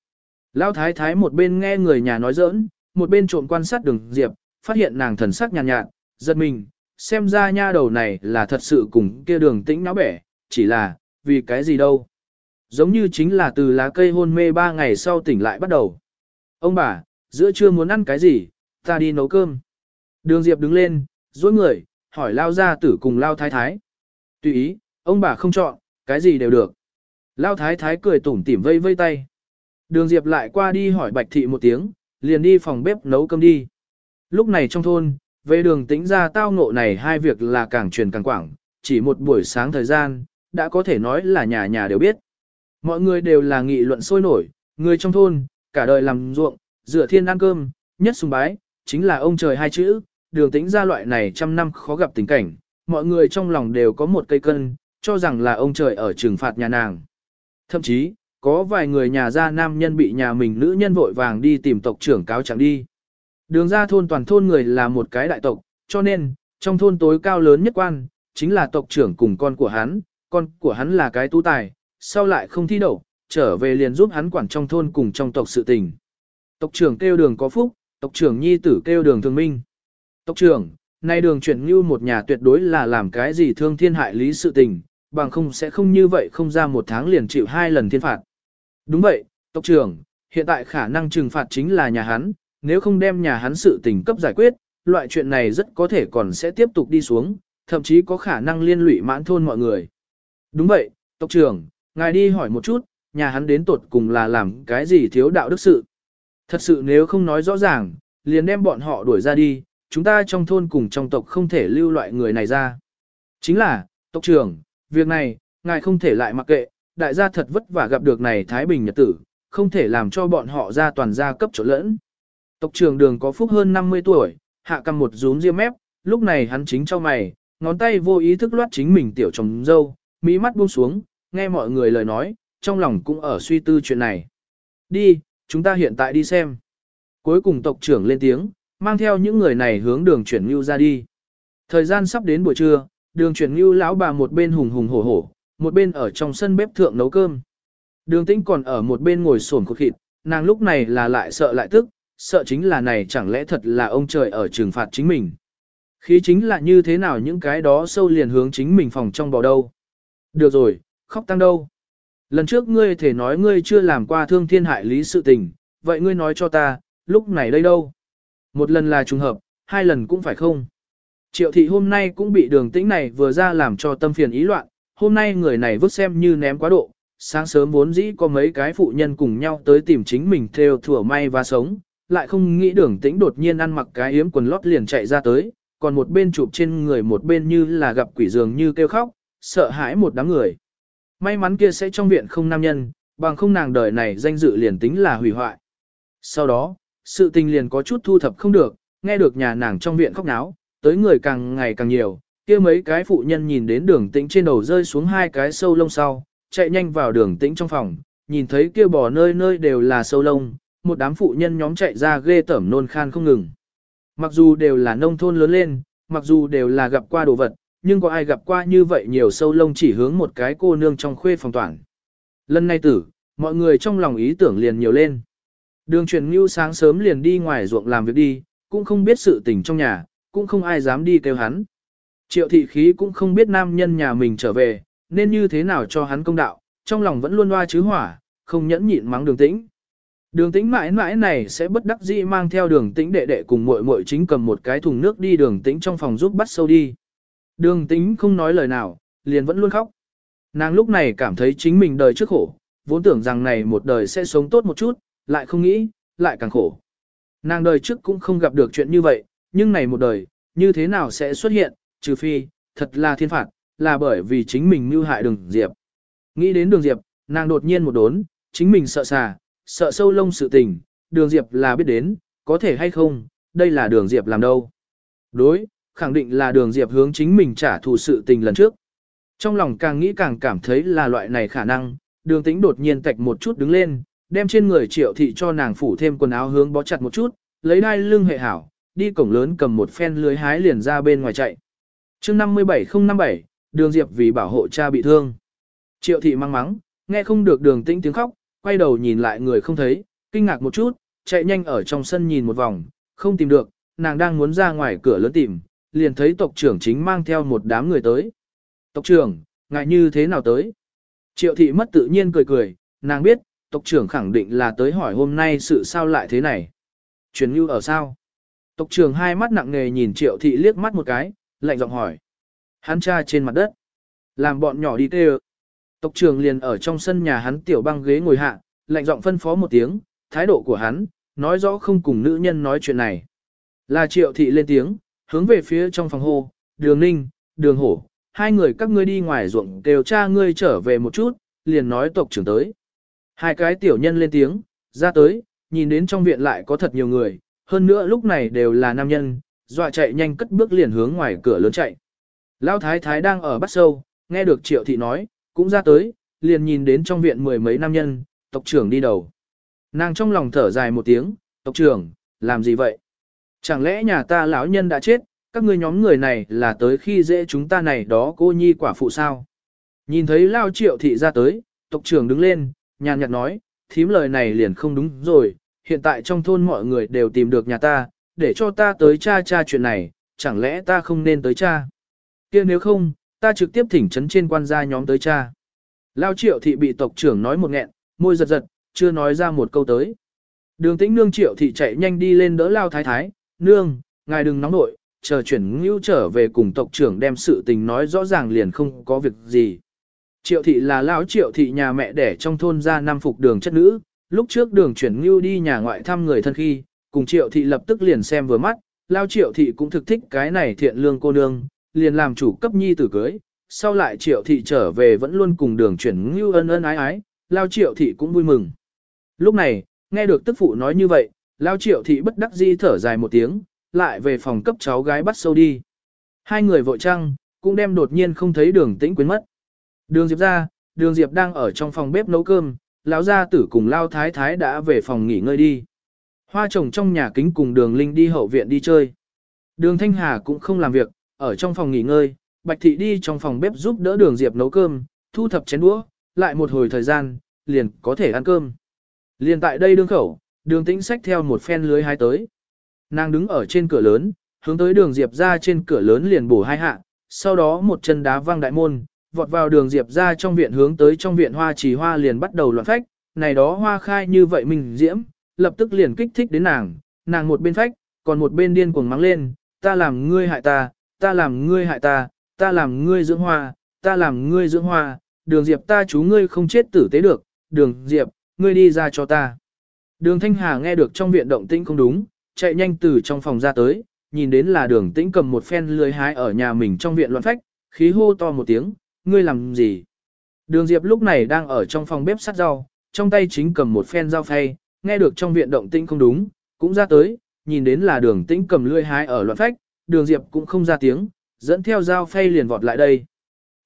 Lão thái thái một bên nghe người nhà nói giỡn, một bên trộm quan sát đường Diệp, phát hiện nàng thần sắc nhàn nhạt, nhạt, giật mình, xem ra nha đầu này là thật sự cùng kia đường tĩnh náo bẻ, chỉ là, vì cái gì đâu. Giống như chính là từ lá cây hôn mê ba ngày sau tỉnh lại bắt đầu. Ông bà, giữa trưa muốn ăn cái gì, ta đi nấu cơm. Đường Diệp đứng lên, dối người, hỏi lao gia tử cùng lao thái thái. Tùy ý, ông bà không chọn, cái gì đều được. Lao thái thái cười tủm tỉm vây vây tay. Đường Diệp lại qua đi hỏi Bạch Thị một tiếng, liền đi phòng bếp nấu cơm đi. Lúc này trong thôn, về đường tính ra tao ngộ này hai việc là càng truyền càng quảng, chỉ một buổi sáng thời gian, đã có thể nói là nhà nhà đều biết. Mọi người đều là nghị luận sôi nổi, người trong thôn, cả đời làm ruộng, dựa thiên ăn cơm, nhất sùng bái, chính là ông trời hai chữ, đường tĩnh ra loại này trăm năm khó gặp tình cảnh, mọi người trong lòng đều có một cây cân, cho rằng là ông trời ở trừng phạt nhà nàng. Thậm chí, có vài người nhà gia nam nhân bị nhà mình nữ nhân vội vàng đi tìm tộc trưởng cáo chẳng đi. Đường ra thôn toàn thôn người là một cái đại tộc, cho nên, trong thôn tối cao lớn nhất quan, chính là tộc trưởng cùng con của hắn, con của hắn là cái tu tài, sau lại không thi đậu, trở về liền giúp hắn quản trong thôn cùng trong tộc sự tình. Tộc trưởng kêu đường có phúc, tộc trưởng nhi tử kêu đường thường minh. Tộc trưởng, nay đường chuyển như một nhà tuyệt đối là làm cái gì thương thiên hại lý sự tình, bằng không sẽ không như vậy không ra một tháng liền chịu hai lần thiên phạt. Đúng vậy, tộc trưởng, hiện tại khả năng trừng phạt chính là nhà hắn, nếu không đem nhà hắn sự tình cấp giải quyết, loại chuyện này rất có thể còn sẽ tiếp tục đi xuống, thậm chí có khả năng liên lụy mãn thôn mọi người. Đúng vậy, tộc trưởng, ngài đi hỏi một chút, nhà hắn đến tột cùng là làm cái gì thiếu đạo đức sự. Thật sự nếu không nói rõ ràng, liền đem bọn họ đuổi ra đi, chúng ta trong thôn cùng trong tộc không thể lưu loại người này ra. Chính là, tộc trưởng, việc này, ngài không thể lại mặc kệ, đại gia thật vất vả gặp được này Thái Bình Nhật tử, không thể làm cho bọn họ ra toàn gia cấp chỗ lẫn. Tộc trưởng đường có phúc hơn 50 tuổi, hạ cầm một rúm ria mép, lúc này hắn chính cho mày, ngón tay vô ý thức loát chính mình tiểu chồng dâu, mỹ mắt buông xuống, nghe mọi người lời nói, trong lòng cũng ở suy tư chuyện này. Đi, chúng ta hiện tại đi xem. Cuối cùng tộc trưởng lên tiếng, mang theo những người này hướng đường chuyển ngưu ra đi. Thời gian sắp đến buổi trưa, đường chuyển ngưu lão bà một bên hùng hùng hổ hổ, một bên ở trong sân bếp thượng nấu cơm. Đường tĩnh còn ở một bên ngồi sổn cột thịt, nàng lúc này là lại sợ lại tức, sợ chính là này chẳng lẽ thật là ông trời ở trừng phạt chính mình. Khí chính là như thế nào những cái đó sâu liền hướng chính mình phòng trong bò đâu. Được rồi, khóc tăng đâu. Lần trước ngươi thể nói ngươi chưa làm qua thương thiên hại lý sự tình, vậy ngươi nói cho ta, lúc này đây đâu? Một lần là trùng hợp, hai lần cũng phải không? Triệu thị hôm nay cũng bị đường tĩnh này vừa ra làm cho tâm phiền ý loạn, hôm nay người này vứt xem như ném quá độ, sáng sớm vốn dĩ có mấy cái phụ nhân cùng nhau tới tìm chính mình theo thủa may và sống, lại không nghĩ đường tĩnh đột nhiên ăn mặc cái yếm quần lót liền chạy ra tới, còn một bên chụp trên người một bên như là gặp quỷ dường như kêu khóc, sợ hãi một đám người. May mắn kia sẽ trong viện không nam nhân, bằng không nàng đời này danh dự liền tính là hủy hoại. Sau đó, sự tình liền có chút thu thập không được, nghe được nhà nàng trong viện khóc náo, tới người càng ngày càng nhiều, kia mấy cái phụ nhân nhìn đến đường tĩnh trên đầu rơi xuống hai cái sâu lông sau, chạy nhanh vào đường tĩnh trong phòng, nhìn thấy kia bò nơi nơi đều là sâu lông, một đám phụ nhân nhóm chạy ra ghê tẩm nôn khan không ngừng. Mặc dù đều là nông thôn lớn lên, mặc dù đều là gặp qua đồ vật, nhưng có ai gặp qua như vậy nhiều sâu lông chỉ hướng một cái cô nương trong khuê phòng toàn. Lần này tử, mọi người trong lòng ý tưởng liền nhiều lên. Đường truyền ngưu sáng sớm liền đi ngoài ruộng làm việc đi, cũng không biết sự tình trong nhà, cũng không ai dám đi kêu hắn. Triệu thị khí cũng không biết nam nhân nhà mình trở về, nên như thế nào cho hắn công đạo, trong lòng vẫn luôn loa chứ hỏa, không nhẫn nhịn mắng đường tĩnh. Đường tĩnh mãi mãi này sẽ bất đắc dĩ mang theo đường tĩnh đệ đệ cùng muội muội chính cầm một cái thùng nước đi đường tĩnh trong phòng giúp bắt sâu đi. Đường tĩnh không nói lời nào, liền vẫn luôn khóc. Nàng lúc này cảm thấy chính mình đời trước khổ, vốn tưởng rằng này một đời sẽ sống tốt một chút, lại không nghĩ, lại càng khổ. Nàng đời trước cũng không gặp được chuyện như vậy, nhưng này một đời, như thế nào sẽ xuất hiện, trừ phi, thật là thiên phạt, là bởi vì chính mình mưu hại đường Diệp. Nghĩ đến đường Diệp, nàng đột nhiên một đốn, chính mình sợ xà, sợ sâu lông sự tình, đường Diệp là biết đến, có thể hay không, đây là đường Diệp làm đâu. Đối, khẳng định là đường Diệp hướng chính mình trả thù sự tình lần trước. Trong lòng càng nghĩ càng cảm thấy là loại này khả năng, đường tĩnh đột nhiên tạch một chút đứng lên, đem trên người triệu thị cho nàng phủ thêm quần áo hướng bó chặt một chút, lấy đai lưng hệ hảo, đi cổng lớn cầm một phen lưới hái liền ra bên ngoài chạy. chương 57057, đường Diệp vì bảo hộ cha bị thương. Triệu thị mang mắng, nghe không được đường tĩnh tiếng khóc, quay đầu nhìn lại người không thấy, kinh ngạc một chút, chạy nhanh ở trong sân nhìn một vòng, không tìm được, nàng đang muốn ra ngoài cửa lớn tìm, liền thấy tộc trưởng chính mang theo một đám người tới. Tộc trưởng, ngại như thế nào tới? Triệu thị mất tự nhiên cười cười, nàng biết, tộc trưởng khẳng định là tới hỏi hôm nay sự sao lại thế này. Chuyển như ở sao? Tộc trưởng hai mắt nặng nề nhìn triệu thị liếc mắt một cái, lạnh giọng hỏi. Hắn cha trên mặt đất. Làm bọn nhỏ đi tê Tộc trưởng liền ở trong sân nhà hắn tiểu băng ghế ngồi hạ, lạnh giọng phân phó một tiếng, thái độ của hắn, nói rõ không cùng nữ nhân nói chuyện này. Là triệu thị lên tiếng, hướng về phía trong phòng hô, đường ninh, đường hổ, hai người các ngươi đi ngoài ruộng kêu cha ngươi trở về một chút, liền nói tộc trưởng tới. Hai cái tiểu nhân lên tiếng, ra tới, nhìn đến trong viện lại có thật nhiều người, hơn nữa lúc này đều là nam nhân, dọa chạy nhanh cất bước liền hướng ngoài cửa lớn chạy. Lão thái thái đang ở bắt sâu, nghe được triệu thị nói, cũng ra tới, liền nhìn đến trong viện mười mấy nam nhân, tộc trưởng đi đầu. Nàng trong lòng thở dài một tiếng, tộc trưởng, làm gì vậy? Chẳng lẽ nhà ta lão nhân đã chết, các ngươi nhóm người này là tới khi dễ chúng ta này đó cô nhi quả phụ sao? Nhìn thấy lao triệu thị ra tới, tộc trưởng đứng lên, nhàn nhạt nói, thím lời này liền không đúng rồi, hiện tại trong thôn mọi người đều tìm được nhà ta, để cho ta tới cha cha chuyện này, chẳng lẽ ta không nên tới cha? kia nếu không, ta trực tiếp thỉnh trấn trên quan gia nhóm tới cha. Lao triệu thị bị tộc trưởng nói một nghẹn, môi giật giật, chưa nói ra một câu tới. Đường tĩnh nương triệu thị chạy nhanh đi lên đỡ Lao thái thái, nương, ngài đừng nóng nội, chờ chuyển ngưu trở về cùng tộc trưởng đem sự tình nói rõ ràng liền không có việc gì. Triệu thị là lão triệu thị nhà mẹ đẻ trong thôn ra năm phục đường chất nữ, lúc trước đường chuyển ngưu đi nhà ngoại thăm người thân khi, cùng triệu thị lập tức liền xem vừa mắt, lao triệu thị cũng thực thích cái này thiện lương cô nương, liền làm chủ cấp nhi tử cưới, sau lại triệu thị trở về vẫn luôn cùng đường chuyển ngưu ân ân ái ái, lao triệu thị cũng vui mừng. Lúc này, nghe được tức phụ nói như vậy, lao triệu thị bất đắc dĩ thở dài một tiếng, lại về phòng cấp cháu gái bắt sâu đi. Hai người vội trăng, cũng đem đột nhiên không thấy đường tĩnh Quyến mất. Đường Diệp ra, đường Diệp đang ở trong phòng bếp nấu cơm, lão gia tử cùng lao thái thái đã về phòng nghỉ ngơi đi. Hoa trồng trong nhà kính cùng đường Linh đi hậu viện đi chơi. Đường Thanh Hà cũng không làm việc, ở trong phòng nghỉ ngơi, Bạch Thị đi trong phòng bếp giúp đỡ đường Diệp nấu cơm, thu thập chén đũa, lại một hồi thời gian, liền có thể ăn cơm. Liền tại đây đương khẩu, đường tĩnh sách theo một phen lưới hai tới. Nàng đứng ở trên cửa lớn, hướng tới đường Diệp ra trên cửa lớn liền bổ hai hạ, sau đó một chân đá văng đại môn, vọt vào đường Diệp ra trong viện hướng tới trong viện hoa trì hoa liền bắt đầu loạn phách, này đó hoa khai như vậy mình diễm, lập tức liền kích thích đến nàng, nàng một bên phách, còn một bên điên cuồng mắng lên, ta làm ngươi hại ta, ta làm ngươi hại ta, ta làm ngươi dưỡng hoa, ta làm ngươi dưỡng hoa, đường Diệp ta chú ngươi không chết tử tế được, đường Diệp, ngươi đi ra cho ta. Đường Thanh Hà nghe được trong viện động tĩnh không đúng, chạy nhanh từ trong phòng ra tới, nhìn đến là đường tĩnh cầm một phen lưới hái ở nhà mình trong viện loạn phách, khí hô to một tiếng, ngươi làm gì? Đường Diệp lúc này đang ở trong phòng bếp sắt rau, trong tay chính cầm một phen dao phay, nghe được trong viện động tĩnh không đúng, cũng ra tới, nhìn đến là đường tĩnh cầm lưỡi hái ở loạn phách, đường Diệp cũng không ra tiếng, dẫn theo dao phay liền vọt lại đây.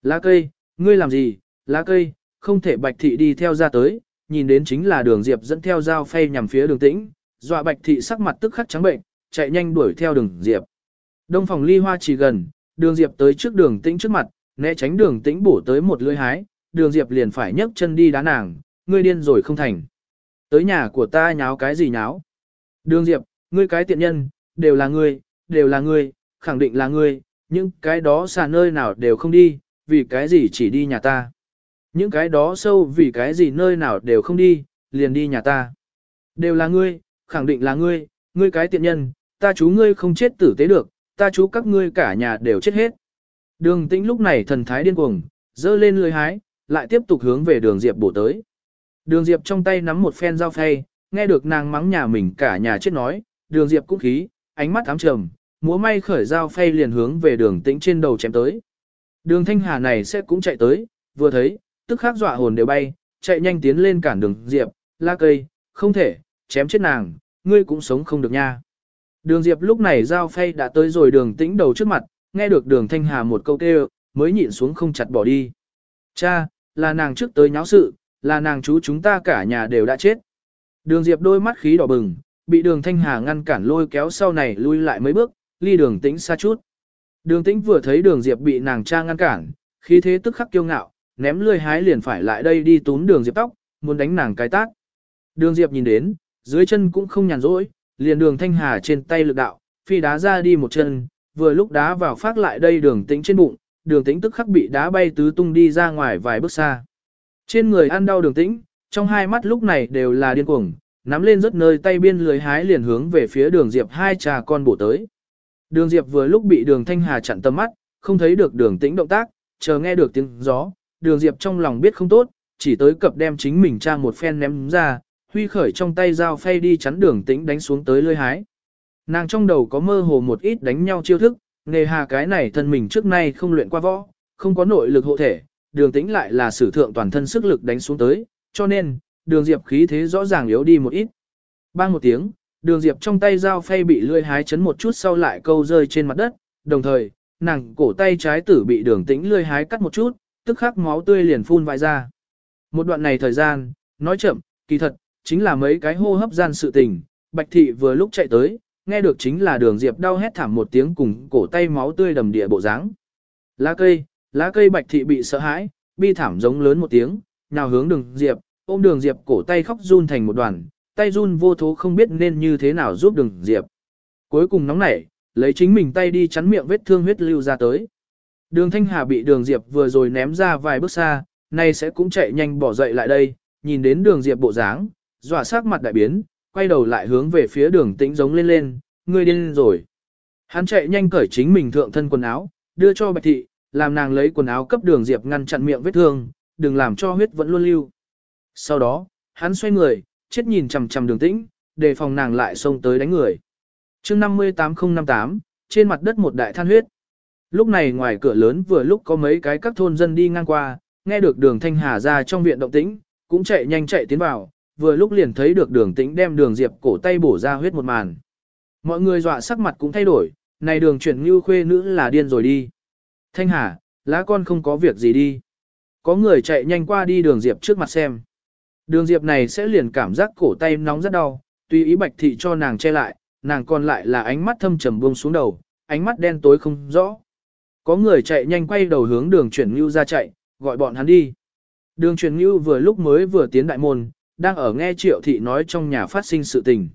Lá cây, ngươi làm gì? Lá cây, không thể bạch thị đi theo ra tới, nhìn đến chính là đường Diệp dẫn theo dao phay nhằm phía đường tĩnh, dọa bạch thị sắc mặt tức khắc trắng bệnh, chạy nhanh đuổi theo đường Diệp. Đông phòng ly hoa chỉ gần, đường Diệp tới trước đường tĩnh trước mặt, né tránh đường tĩnh bổ tới một lưỡi hái, đường Diệp liền phải nhấc chân đi đá nàng, ngươi điên rồi không thành. Tới nhà của ta nháo cái gì nháo? Đường Diệp, ngươi cái tiện nhân, đều là ngươi, đều là ngươi, khẳng định là ngươi, những cái đó xa nơi nào đều không đi, vì cái gì chỉ đi nhà ta. Những cái đó sâu vì cái gì nơi nào đều không đi, liền đi nhà ta. Đều là ngươi, khẳng định là ngươi, ngươi cái tiện nhân, ta chú ngươi không chết tử tế được, ta chú các ngươi cả nhà đều chết hết. Đường tĩnh lúc này thần thái điên cuồng, dơ lên lưới hái, lại tiếp tục hướng về đường Diệp bổ tới. Đường Diệp trong tay nắm một phen dao phay, nghe được nàng mắng nhà mình cả nhà chết nói, đường Diệp cũng khí, ánh mắt ám trầm, múa may khởi dao phay liền hướng về đường tĩnh trên đầu chém tới. Đường Thanh Hà này sẽ cũng chạy tới, vừa thấy, tức khắc dọa hồn đều bay, chạy nhanh tiến lên cản đường Diệp, la cây, không thể, chém chết nàng, ngươi cũng sống không được nha. Đường Diệp lúc này giao phay đã tới rồi đường tĩnh đầu trước mặt, nghe được đường Thanh Hà một câu kêu, mới nhịn xuống không chặt bỏ đi. Cha, là nàng trước tới nháo sự, là nàng chú chúng ta cả nhà đều đã chết. Đường Diệp đôi mắt khí đỏ bừng, bị đường Thanh Hà ngăn cản lôi kéo sau này lui lại mấy bước, ly đường tĩnh xa chút. Đường tĩnh vừa thấy đường Diệp bị nàng cha ngăn cản, khí thế tức khắc kiêu ngạo, ném lươi hái liền phải lại đây đi túm đường Diệp tóc, muốn đánh nàng cái tác Đường Diệp nhìn đến, dưới chân cũng không nhàn rỗi, liền đường Thanh Hà trên tay lực đạo, phi đá ra đi một chân, vừa lúc đá vào phát lại đây đường tĩnh trên bụng, đường tĩnh tức khắc bị đá bay tứ tung đi ra ngoài vài bước xa. Trên người ăn đau đường tĩnh, trong hai mắt lúc này đều là điên cuồng, nắm lên rất nơi tay biên lưới hái liền hướng về phía đường Diệp hai trà con bổ tới. Đường Diệp vừa lúc bị đường Thanh Hà chặn tầm mắt, không thấy được đường tĩnh động tác, chờ nghe được tiếng gió, đường Diệp trong lòng biết không tốt, chỉ tới cập đem chính mình tra một phen ném ra, huy khởi trong tay dao phay đi chắn đường tĩnh đánh xuống tới lưới hái. Nàng trong đầu có mơ hồ một ít đánh nhau chiêu thức, nghề hà cái này thân mình trước nay không luyện qua võ, không có nội lực hộ thể, đường tĩnh lại là sử thượng toàn thân sức lực đánh xuống tới, cho nên, đường diệp khí thế rõ ràng yếu đi một ít. Bang một tiếng, đường diệp trong tay dao phay bị lưỡi hái chấn một chút sau lại câu rơi trên mặt đất, đồng thời, nàng cổ tay trái tử bị đường tĩnh lưỡi hái cắt một chút, tức khắc máu tươi liền phun vãi ra. Một đoạn này thời gian, nói chậm, kỳ thật, chính là mấy cái hô hấp gian sự tình, bạch thị vừa lúc chạy tới, nghe được chính là đường diệp đau hét thảm một tiếng cùng cổ tay máu tươi đầm địa bộ dáng. Lá cây, lá cây bạch thị bị sợ hãi, bi thảm giống lớn một tiếng, nào hướng đường diệp, ôm đường diệp cổ tay khóc run thành một đoàn, tay run vô thố không biết nên như thế nào giúp đường diệp. Cuối cùng nóng nảy, lấy chính mình tay đi chắn miệng vết thương huyết lưu ra tới. Đường Thanh Hà bị đường diệp vừa rồi ném ra vài bước xa, nay sẽ cũng chạy nhanh bỏ dậy lại đây, nhìn đến đường diệp bộ dáng, dọa sắc mặt đại biến, quay đầu lại hướng về phía đường tĩnh giống lên lên, ngươi điên rồi. Hắn chạy nhanh cởi chính mình thượng thân quần áo, đưa cho bạch thị, làm nàng lấy quần áo cấp đường diệp ngăn chặn miệng vết thương, đừng làm cho huyết vẫn luôn lưu. Sau đó, hắn xoay người, chết nhìn chằm chằm đường tĩnh, đề phòng nàng lại xông tới đánh người. chương 58058, trên mặt đất một đại than huyết. Lúc này ngoài cửa lớn vừa lúc có mấy cái các thôn dân đi ngang qua, nghe được đường thanh hà ra trong viện động tĩnh, cũng chạy nhanh chạy tiến vào, vừa lúc liền thấy được đường tĩnh đem đường diệp cổ tay bổ ra huyết một màn. Mọi người dọa sắc mặt cũng thay đổi, này đường chuyển như khuê nữ là điên rồi đi. Thanh hà, lá con không có việc gì đi. Có người chạy nhanh qua đi đường diệp trước mặt xem. Đường diệp này sẽ liền cảm giác cổ tay nóng rất đau, tuy ý bạch thị cho nàng che lại, nàng còn lại là ánh mắt thâm trầm buông xuống đầu, ánh mắt đen tối không rõ. Có người chạy nhanh quay đầu hướng đường chuyển ngưu ra chạy, gọi bọn hắn đi. Đường chuyển ngưu vừa lúc mới vừa tiến đại môn, đang ở nghe triệu thị nói trong nhà phát sinh sự tình.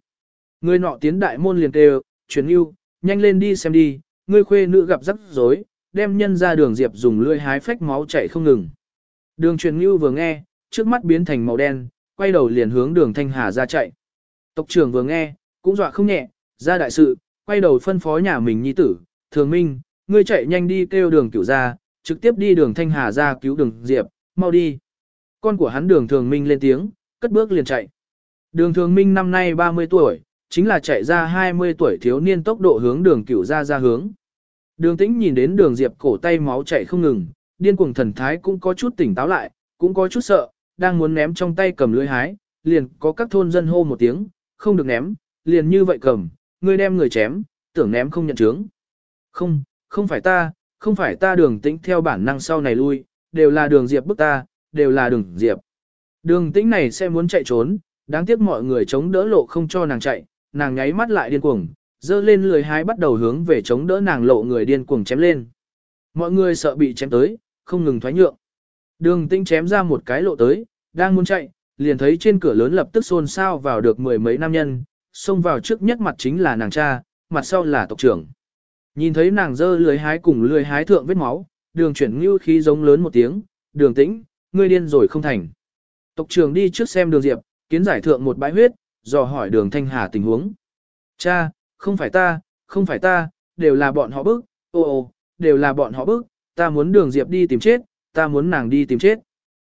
Người nọ tiến đại môn liền kêu, chuyển ngưu, nhanh lên đi xem đi, ngươi khuê nữ gặp rắc rối, đem nhân ra đường diệp dùng lưỡi hái phách máu chạy không ngừng. Đường truyền ngưu vừa nghe, trước mắt biến thành màu đen, quay đầu liền hướng đường thanh hà ra chạy. Tộc trưởng vừa nghe, cũng dọa không nhẹ, ra đại sự, quay đầu phân phó nhà mình nhi tử, thường minh, ngươi chạy nhanh đi kêu đường cửu ra, trực tiếp đi đường thanh hà ra cứu đường diệp, mau đi. Con của hắn đường thường minh lên tiếng, cất bước liền chạy. Đường thường minh năm nay 30 tuổi, chính là chạy ra 20 tuổi thiếu niên tốc độ hướng đường cửu ra ra hướng. Đường tĩnh nhìn đến đường diệp cổ tay máu chạy không ngừng, điên cuồng thần thái cũng có chút tỉnh táo lại, cũng có chút sợ, đang muốn ném trong tay cầm lưới hái, liền có các thôn dân hô một tiếng, không được ném, liền như vậy cầm, ngươi đem người chém, tưởng ném không nhận chứng. Không, không phải ta, không phải ta đường tĩnh theo bản năng sau này lui, đều là đường diệp bức ta, đều là đường diệp. Đường tĩnh này sẽ muốn chạy trốn, đáng tiếc mọi người chống đỡ lộ không cho nàng chạy, nàng nháy mắt lại điên cuồng, dơ lên lười hái bắt đầu hướng về chống đỡ nàng lộ người điên cuồng chém lên. Mọi người sợ bị chém tới, không ngừng thoái nhượng. Đường tĩnh chém ra một cái lộ tới, đang muốn chạy, liền thấy trên cửa lớn lập tức xôn xao vào được mười mấy nam nhân, xông vào trước nhất mặt chính là nàng cha, mặt sau là tộc trưởng. Nhìn thấy nàng dơ lưới hái cùng lưới hái thượng vết máu, đường chuyển như khí giống lớn một tiếng, đường tĩnh, ngươi điên rồi không thành. Tộc trưởng đi trước xem đường diệp, kiến giải thượng một bãi huyết, dò hỏi đường thanh hà tình huống. Cha, không phải ta, không phải ta, đều là bọn họ bức, ô ô, đều là bọn họ bức, ta muốn đường diệp đi tìm chết, ta muốn nàng đi tìm chết.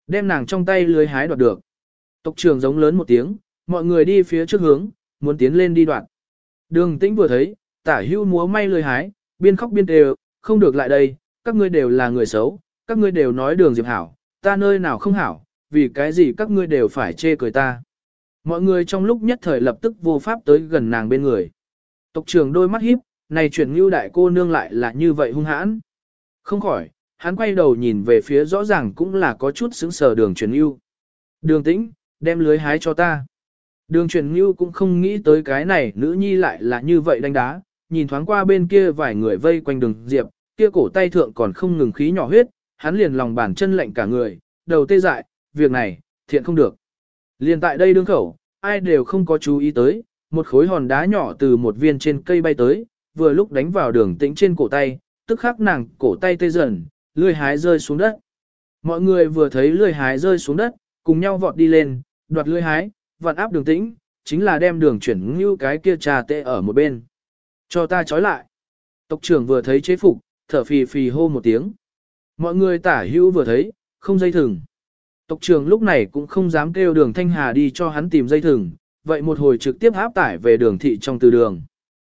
Đem nàng trong tay lưới hái đoạt được. Tộc trưởng giống lớn một tiếng, mọi người đi phía trước hướng, muốn tiến lên đi đoạn. Đường tĩnh vừa thấy, tả hưu múa may lưới hái, biên khóc biên đều, không được lại đây, các ngươi đều là người xấu, các ngươi đều nói đường diệp hảo, ta nơi nào không hảo, vì cái gì các ngươi đều phải chê cười ta. Mọi người trong lúc nhất thời lập tức vô pháp tới gần nàng bên người. Tộc trưởng đôi mắt híp, này chuyển như đại cô nương lại là như vậy hung hãn. Không khỏi, hắn quay đầu nhìn về phía rõ ràng cũng là có chút xứng sờ đường chuyển như. Đường tĩnh, đem lưới hái cho ta. Đường chuyển như cũng không nghĩ tới cái này nữ nhi lại là như vậy đánh đá, nhìn thoáng qua bên kia vài người vây quanh đường diệp, kia cổ tay thượng còn không ngừng khí nhỏ huyết, hắn liền lòng bàn chân lạnh cả người, đầu tê dại, việc này, thiện không được. Liền tại đây đương khẩu, ai đều không có chú ý tới, một khối hòn đá nhỏ từ một viên trên cây bay tới, vừa lúc đánh vào đường tĩnh trên cổ tay, tức khắc nàng cổ tay tê dần, lươi hái rơi xuống đất. Mọi người vừa thấy lươi hái rơi xuống đất, cùng nhau vọt đi lên, đoạt lươi hái, vặn áp đường tĩnh, chính là đem đường chuyển như cái kia trà tê ở một bên. Cho ta trói lại. Tộc trưởng vừa thấy chế phục, thở phì phì hô một tiếng. Mọi người tả hữu vừa thấy, không dây thừng. Tộc trưởng lúc này cũng không dám kêu đường Thanh Hà đi cho hắn tìm dây thừng, vậy một hồi trực tiếp áp tải về đường thị trong từ đường.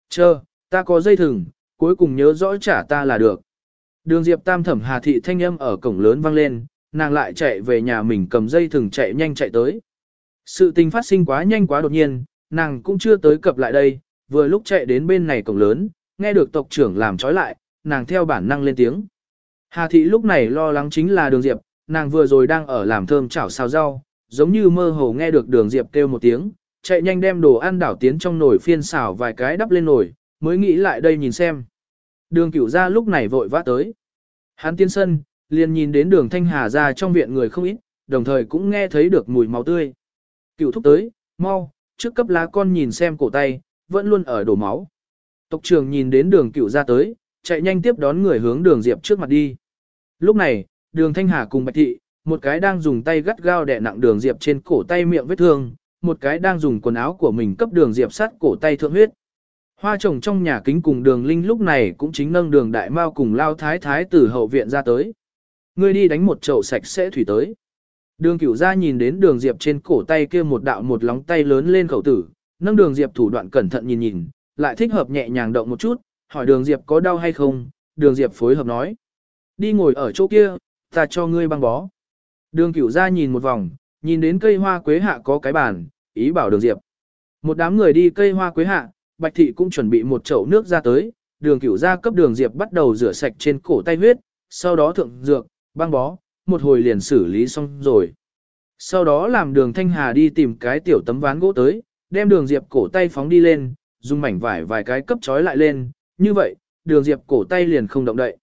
Chờ, ta có dây thừng, cuối cùng nhớ rõ trả ta là được. Đường Diệp Tam thẩm Hà thị thanh âm ở cổng lớn vang lên, nàng lại chạy về nhà mình cầm dây thừng chạy nhanh chạy tới. Sự tình phát sinh quá nhanh quá đột nhiên, nàng cũng chưa tới cập lại đây, vừa lúc chạy đến bên này cổng lớn, nghe được tộc trưởng làm trói lại, nàng theo bản năng lên tiếng. Hà thị lúc này lo lắng chính là đường Diệp, nàng vừa rồi đang ở làm thơm chảo xào rau, giống như mơ hồ nghe được đường Diệp kêu một tiếng, chạy nhanh đem đồ ăn đảo tiến trong nồi phiên xào vài cái đắp lên nồi, mới nghĩ lại đây nhìn xem. Đường cửu ra lúc này vội vã tới. Hắn tiên sân, liền nhìn đến đường thanh hà ra trong viện người không ít, đồng thời cũng nghe thấy được mùi máu tươi. Cửu thúc tới, mau, trước cấp lá con nhìn xem cổ tay, vẫn luôn ở đổ máu. Tộc trưởng nhìn đến đường cửu ra tới, chạy nhanh tiếp đón người hướng đường Diệp trước mặt đi. Lúc này, đường Thanh Hà cùng Bạch Thị, một cái đang dùng tay gắt gao đè nặng đường Diệp trên cổ tay miệng vết thương, một cái đang dùng quần áo của mình cấp đường Diệp sát cổ tay thượng huyết. Hoa trồng trong nhà kính cùng đường Linh lúc này cũng chính nâng đường Đại Mao cùng Lao Thái Thái từ hậu viện ra tới. Ngươi đi đánh một chậu sạch sẽ thủy tới. Đường cửu ra nhìn đến đường Diệp trên cổ tay kia một đạo một lóng tay lớn lên khẩu tử, nâng đường Diệp thủ đoạn cẩn thận nhìn nhìn, lại thích hợp nhẹ nhàng động một chút, hỏi đường Diệp có đau hay không, đường Diệp phối hợp nói. Đi ngồi ở chỗ kia, ta cho ngươi băng bó. Đường cửu ra nhìn một vòng, nhìn đến cây hoa quế hạ có cái bàn, ý bảo đường Diệp. Một đám người đi cây hoa quế hạ, Bạch Thị cũng chuẩn bị một chậu nước ra tới, đường cửu ra cấp đường Diệp bắt đầu rửa sạch trên cổ tay huyết, sau đó thượng dược, băng bó, một hồi liền xử lý xong rồi. Sau đó làm đường Thanh Hà đi tìm cái tiểu tấm ván gỗ tới, đem đường Diệp cổ tay phóng đi lên, dùng mảnh vải vài cái cấp trói lại lên, như vậy, đường Diệp cổ tay liền không động đậy.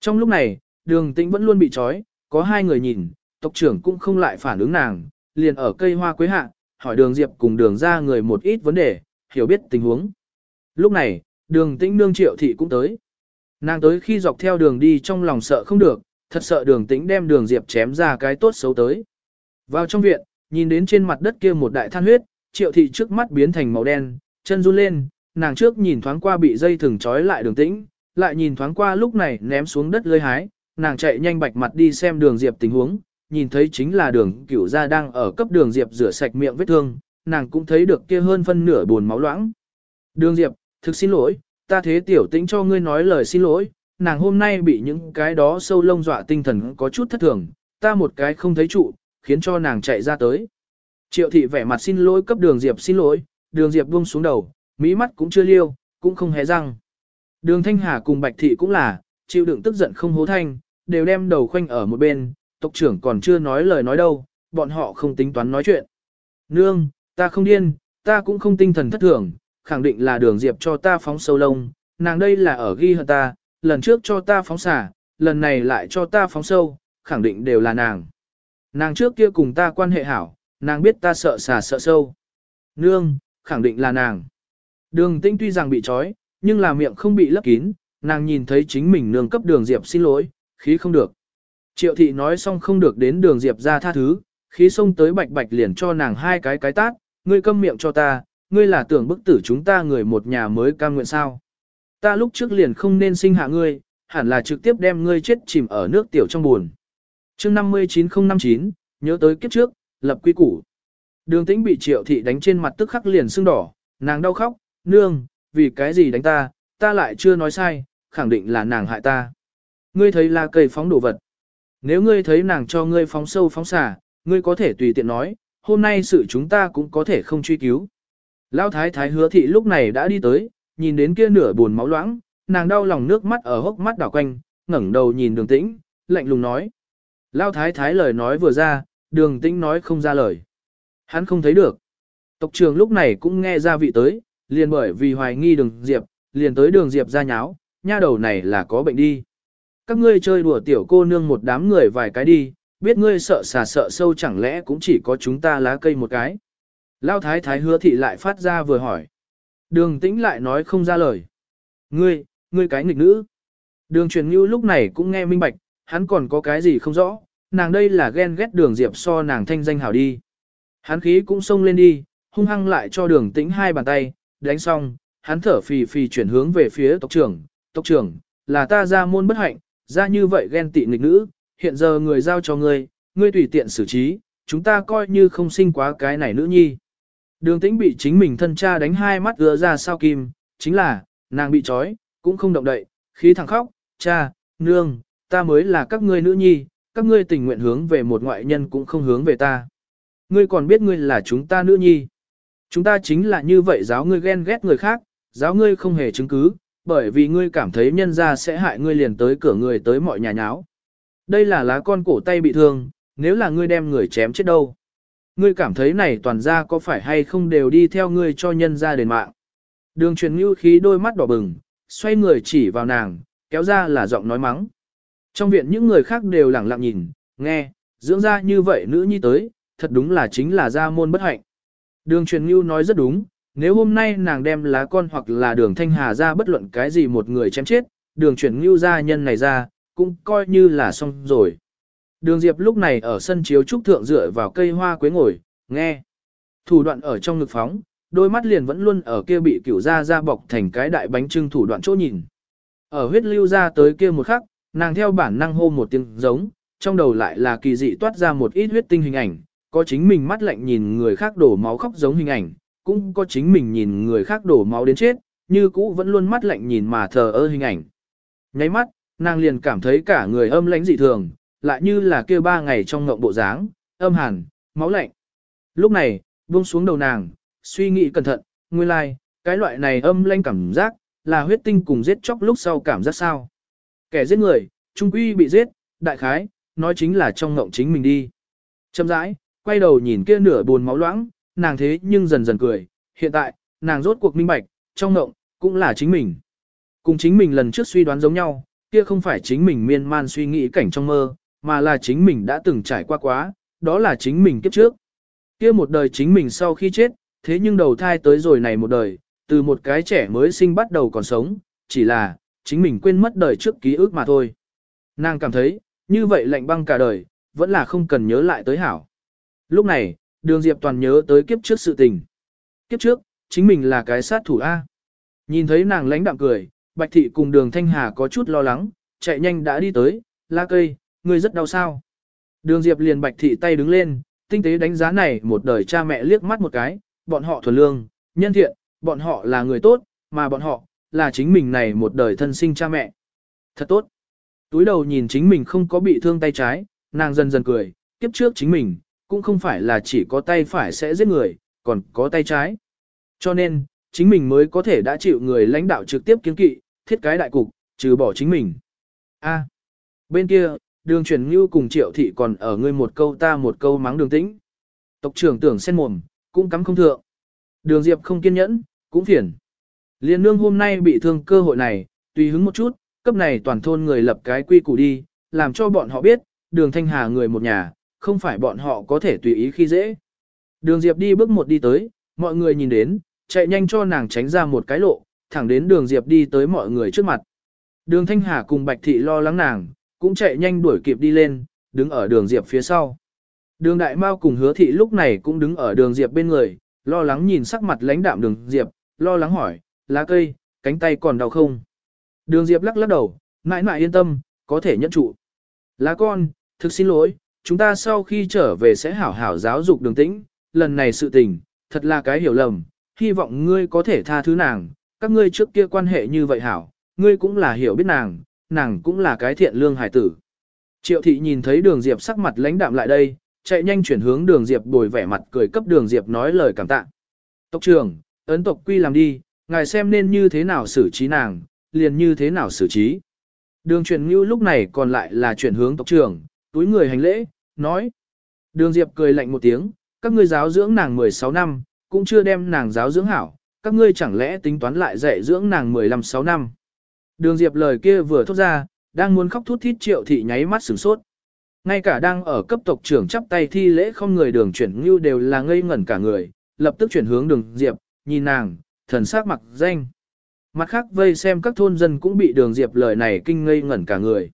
Trong lúc này, đường tĩnh vẫn luôn bị trói, có hai người nhìn, tộc trưởng cũng không lại phản ứng nàng, liền ở cây hoa quế hạ, hỏi đường Diệp cùng đường ra người một ít vấn đề, hiểu biết tình huống. Lúc này, đường tĩnh nương triệu thị cũng tới. Nàng tới khi dọc theo đường đi trong lòng sợ không được, thật sợ đường tĩnh đem đường Diệp chém ra cái tốt xấu tới. Vào trong viện, nhìn đến trên mặt đất kia một đại than huyết, triệu thị trước mắt biến thành màu đen, chân run lên, nàng trước nhìn thoáng qua bị dây thừng trói lại đường tĩnh, lại nhìn thoáng qua lúc này ném xuống đất lơi hái, nàng chạy nhanh bạch mặt đi xem đường Diệp tình huống, nhìn thấy chính là đường cửu gia đang ở cấp đường Diệp rửa sạch miệng vết thương, nàng cũng thấy được kia hơn phân nửa buồn máu loãng. Đường Diệp, thực xin lỗi, ta thế tiểu tĩnh cho ngươi nói lời xin lỗi, nàng hôm nay bị những cái đó sâu lông dọa tinh thần có chút thất thường, ta một cái không thấy trụ, khiến cho nàng chạy ra tới. Triệu thị vẻ mặt xin lỗi cấp đường Diệp xin lỗi, đường Diệp buông xuống đầu, mỹ mắt cũng chưa liêu, cũng không hé răng. Đường Thanh Hà cùng Bạch Thị cũng là, chịu đựng tức giận không hố thanh, đều đem đầu khoanh ở một bên, tộc trưởng còn chưa nói lời nói đâu, bọn họ không tính toán nói chuyện. Nương, ta không điên, ta cũng không tinh thần thất thường, khẳng định là đường Diệp cho ta phóng sâu lông, nàng đây là ở ghi hận ta, lần trước cho ta phóng xả, lần này lại cho ta phóng sâu, khẳng định đều là nàng. Nàng trước kia cùng ta quan hệ hảo, nàng biết ta sợ xả sợ sâu. Nương, khẳng định là nàng. Đường tĩnh tuy rằng bị trói, nhưng là miệng không bị lấp kín, nàng nhìn thấy chính mình nương cấp đường Diệp xin lỗi, khí không được. Triệu thị nói xong không được đến đường Diệp ra tha thứ, khí xông tới bạch bạch liền cho nàng hai cái cái tát, ngươi câm miệng cho ta, ngươi là tưởng bức tử chúng ta người một nhà mới cam nguyện sao. Ta lúc trước liền không nên sinh hạ ngươi, hẳn là trực tiếp đem ngươi chết chìm ở nước tiểu trong buồn. chương 59059, nhớ tới kiếp trước, lập quy củ. Đường tĩnh bị triệu thị đánh trên mặt tức khắc liền sưng đỏ, nàng đau khóc, nương, vì cái gì đánh ta, ta lại chưa nói sai, khẳng định là nàng hại ta. Ngươi thấy là cây phóng đồ vật. Nếu ngươi thấy nàng cho ngươi phóng sâu phóng xả, ngươi có thể tùy tiện nói, hôm nay sự chúng ta cũng có thể không truy cứu. Lão thái thái hứa thị lúc này đã đi tới, nhìn đến kia nửa buồn máu loãng, nàng đau lòng nước mắt ở hốc mắt đảo quanh, ngẩng đầu nhìn đường tĩnh, lạnh lùng nói. Lão thái thái lời nói vừa ra, đường tĩnh nói không ra lời. Hắn không thấy được. Tộc trưởng lúc này cũng nghe ra vị tới, liền bởi vì hoài nghi đường Diệp, liền tới đường Diệp ra nháo, nha đầu này là có bệnh đi. Các ngươi chơi đùa tiểu cô nương một đám người vài cái đi, biết ngươi sợ xà sợ sâu chẳng lẽ cũng chỉ có chúng ta lá cây một cái. Lao thái thái hứa thị lại phát ra vừa hỏi. Đường tĩnh lại nói không ra lời. Ngươi, ngươi cái nghịch nữ. Đường truyền như lúc này cũng nghe minh bạch, hắn còn có cái gì không rõ, nàng đây là ghen ghét đường diệp so nàng thanh danh hảo đi. Hắn khí cũng xông lên đi, hung hăng lại cho đường tĩnh hai bàn tay, đánh xong, hắn thở phì phì chuyển hướng về phía tộc trưởng, tộc trưởng, là ta ra môn bất hạnh, ra như vậy ghen tị nghịch nữ, hiện giờ người giao cho ngươi, ngươi tùy tiện xử trí, chúng ta coi như không sinh quá cái này nữ nhi. Đường tĩnh bị chính mình thân cha đánh hai mắt gỡ ra sao kim, chính là, nàng bị trói, cũng không động đậy, khí thẳng khóc, cha, nương, ta mới là các ngươi nữ nhi, các ngươi tình nguyện hướng về một ngoại nhân cũng không hướng về ta. Ngươi còn biết ngươi là chúng ta nữ nhi. Chúng ta chính là như vậy giáo ngươi ghen ghét người khác, giáo ngươi không hề chứng cứ, bởi vì ngươi cảm thấy nhân ra sẽ hại ngươi liền tới cửa người tới mọi nhà nháo. Đây là lá con cổ tay bị thương, nếu là ngươi đem người chém chết đâu. Ngươi cảm thấy này toàn ra có phải hay không đều đi theo ngươi cho nhân ra đền mạng. Đường truyền ngưu khí đôi mắt đỏ bừng, xoay người chỉ vào nàng, kéo ra là giọng nói mắng. Trong viện những người khác đều lẳng lặng nhìn, nghe, dưỡng ra như vậy nữ nhi tới, thật đúng là chính là gia môn bất hạnh. Đường truyền ngưu nói rất đúng, nếu hôm nay nàng đem lá con hoặc là đường thanh hà ra bất luận cái gì một người chém chết, đường truyền ngưu gia nhân này ra, cũng coi như là xong rồi. Đường Diệp lúc này ở sân chiếu trúc thượng dựa vào cây hoa quế ngồi, nghe. Thủ đoạn ở trong ngực phóng, đôi mắt liền vẫn luôn ở kia bị cửu ra ra bọc thành cái đại bánh trưng thủ đoạn chỗ nhìn. Ở huyết lưu ra tới kia một khắc, nàng theo bản năng hô một tiếng giống, trong đầu lại là kỳ dị toát ra một ít huyết tinh hình ảnh, có chính mình mắt lạnh nhìn người khác đổ máu khóc giống hình ảnh, cũng có chính mình nhìn người khác đổ máu đến chết, như cũ vẫn luôn mắt lạnh nhìn mà thờ ơ hình ảnh. Nháy mắt, nàng liền cảm thấy cả người âm lãnh dị thường, lại như là kia ba ngày trong ngộng bộ dáng, âm hàn, máu lạnh. Lúc này, buông xuống đầu nàng, suy nghĩ cẩn thận, nguyên lai, like, cái loại này âm lãnh cảm giác, là huyết tinh cùng giết chóc lúc sau cảm giác sao. Kẻ giết người, trung quy bị giết, đại khái, nói chính là trong ngộng chính mình đi. Châm rãi, quay đầu nhìn kia nửa buồn máu loãng, nàng thế nhưng dần dần cười, hiện tại, nàng rốt cuộc minh bạch, trong ngộng, cũng là chính mình. Cùng chính mình lần trước suy đoán giống nhau, kia không phải chính mình miên man suy nghĩ cảnh trong mơ, mà là chính mình đã từng trải qua quá, đó là chính mình kiếp trước. Kia một đời chính mình sau khi chết, thế nhưng đầu thai tới rồi này một đời, từ một cái trẻ mới sinh bắt đầu còn sống, chỉ là, chính mình quên mất đời trước ký ức mà thôi. Nàng cảm thấy, như vậy lạnh băng cả đời, vẫn là không cần nhớ lại tới hảo. Lúc này, đường Diệp toàn nhớ tới kiếp trước sự tình. Kiếp trước, chính mình là cái sát thủ A. Nhìn thấy nàng lãnh đạm cười, Bạch Thị cùng đường Thanh Hà có chút lo lắng, chạy nhanh đã đi tới, la cây, ngươi rất đau sao. Đường Diệp liền Bạch Thị tay đứng lên, tinh tế đánh giá này một đời cha mẹ liếc mắt một cái, bọn họ thuần lương, nhân thiện, bọn họ là người tốt, mà bọn họ, là chính mình này một đời thân sinh cha mẹ. Thật tốt. Túi đầu nhìn chính mình không có bị thương tay trái, nàng dần dần cười, kiếp trước chính mình, cũng không phải là chỉ có tay phải sẽ giết người, còn có tay trái. Cho nên, chính mình mới có thể đã chịu người lãnh đạo trực tiếp kiến kỵ, thiết cái đại cục, trừ bỏ chính mình. A. bên kia, đường chuyển như cùng triệu thị còn ở ngươi một câu ta một câu mắng đường tĩnh. Tộc trưởng tưởng sen mồm, cũng cắm không thượng. Đường Diệp không kiên nhẫn, cũng phiền. Liên nương hôm nay bị thương cơ hội này, tùy hứng một chút, cấp này toàn thôn người lập cái quy củ đi, làm cho bọn họ biết, đường thanh hà người một nhà, không phải bọn họ có thể tùy ý khi dễ. Đường Diệp đi bước một đi tới, mọi người nhìn đến, chạy nhanh cho nàng tránh ra một cái lộ, thẳng đến đường Diệp đi tới mọi người trước mặt. Đường Thanh Hà cùng Bạch Thị lo lắng nàng, cũng chạy nhanh đuổi kịp đi lên, đứng ở đường Diệp phía sau. Đường Đại Mao cùng Hứa Thị lúc này cũng đứng ở đường Diệp bên người, lo lắng nhìn sắc mặt lãnh đạm đường Diệp, lo lắng hỏi, lá cây, cánh tay còn đau không? Đường Diệp lắc lắc đầu, mãi mãi yên tâm, có thể nhẫn trụ. Lá con, thực xin lỗi, chúng ta sau khi trở về sẽ hảo hảo giáo dục đường tĩnh, lần này sự tình, thật là cái hiểu lầm, hy vọng ngươi có thể tha thứ nàng, các ngươi trước kia quan hệ như vậy hảo, ngươi cũng là hiểu biết nàng, nàng cũng là cái thiện lương hải tử. Triệu thị nhìn thấy đường Diệp sắc mặt lãnh đạm lại đây, chạy nhanh chuyển hướng đường Diệp bồi vẻ mặt cười cấp đường Diệp nói lời cảm tạ. Tộc trưởng, ấn tộc quy làm đi, ngài xem nên như thế nào xử trí nàng, liền như thế nào xử trí. Đường chuyển ngưu lúc này còn lại là chuyển hướng tộc trưởng, túi người hành lễ, nói. Đường Diệp cười lạnh một tiếng, các ngươi giáo dưỡng nàng 16 năm, cũng chưa đem nàng giáo dưỡng hảo, các ngươi chẳng lẽ tính toán lại dạy dưỡng nàng 15-6 năm. Đường Diệp lời kia vừa thốt ra, đang muốn khóc thút thít triệu thị nháy mắt sửng sốt. Ngay cả đang ở cấp tộc trưởng chắp tay thi lễ không người đường chuyển như đều là ngây ngẩn cả người, lập tức chuyển hướng đường Diệp, nhìn nàng, thần sắc mặc danh. Mặt khác vây xem các thôn dân cũng bị đường Diệp lời này kinh ngây ngẩn cả người.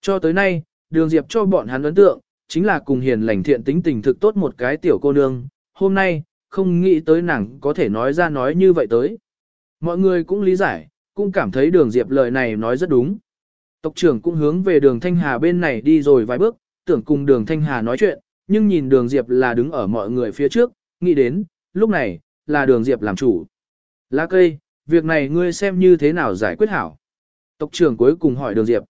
Cho tới nay, đường Diệp cho bọn hắn ấn tượng, chính là cùng hiền lành thiện tính tình thực tốt một cái tiểu cô nương. Hôm nay, không nghĩ tới nàng có thể nói ra nói như vậy tới. Mọi người cũng lý giải, cũng cảm thấy đường Diệp lời này nói rất đúng. Tộc trưởng cũng hướng về đường Thanh Hà bên này đi rồi vài bước, tưởng cùng đường Thanh Hà nói chuyện, nhưng nhìn đường Diệp là đứng ở mọi người phía trước, nghĩ đến, lúc này, là đường Diệp làm chủ. Lá cây, việc này ngươi xem như thế nào giải quyết hảo. Tộc trưởng cuối cùng hỏi đường Diệp.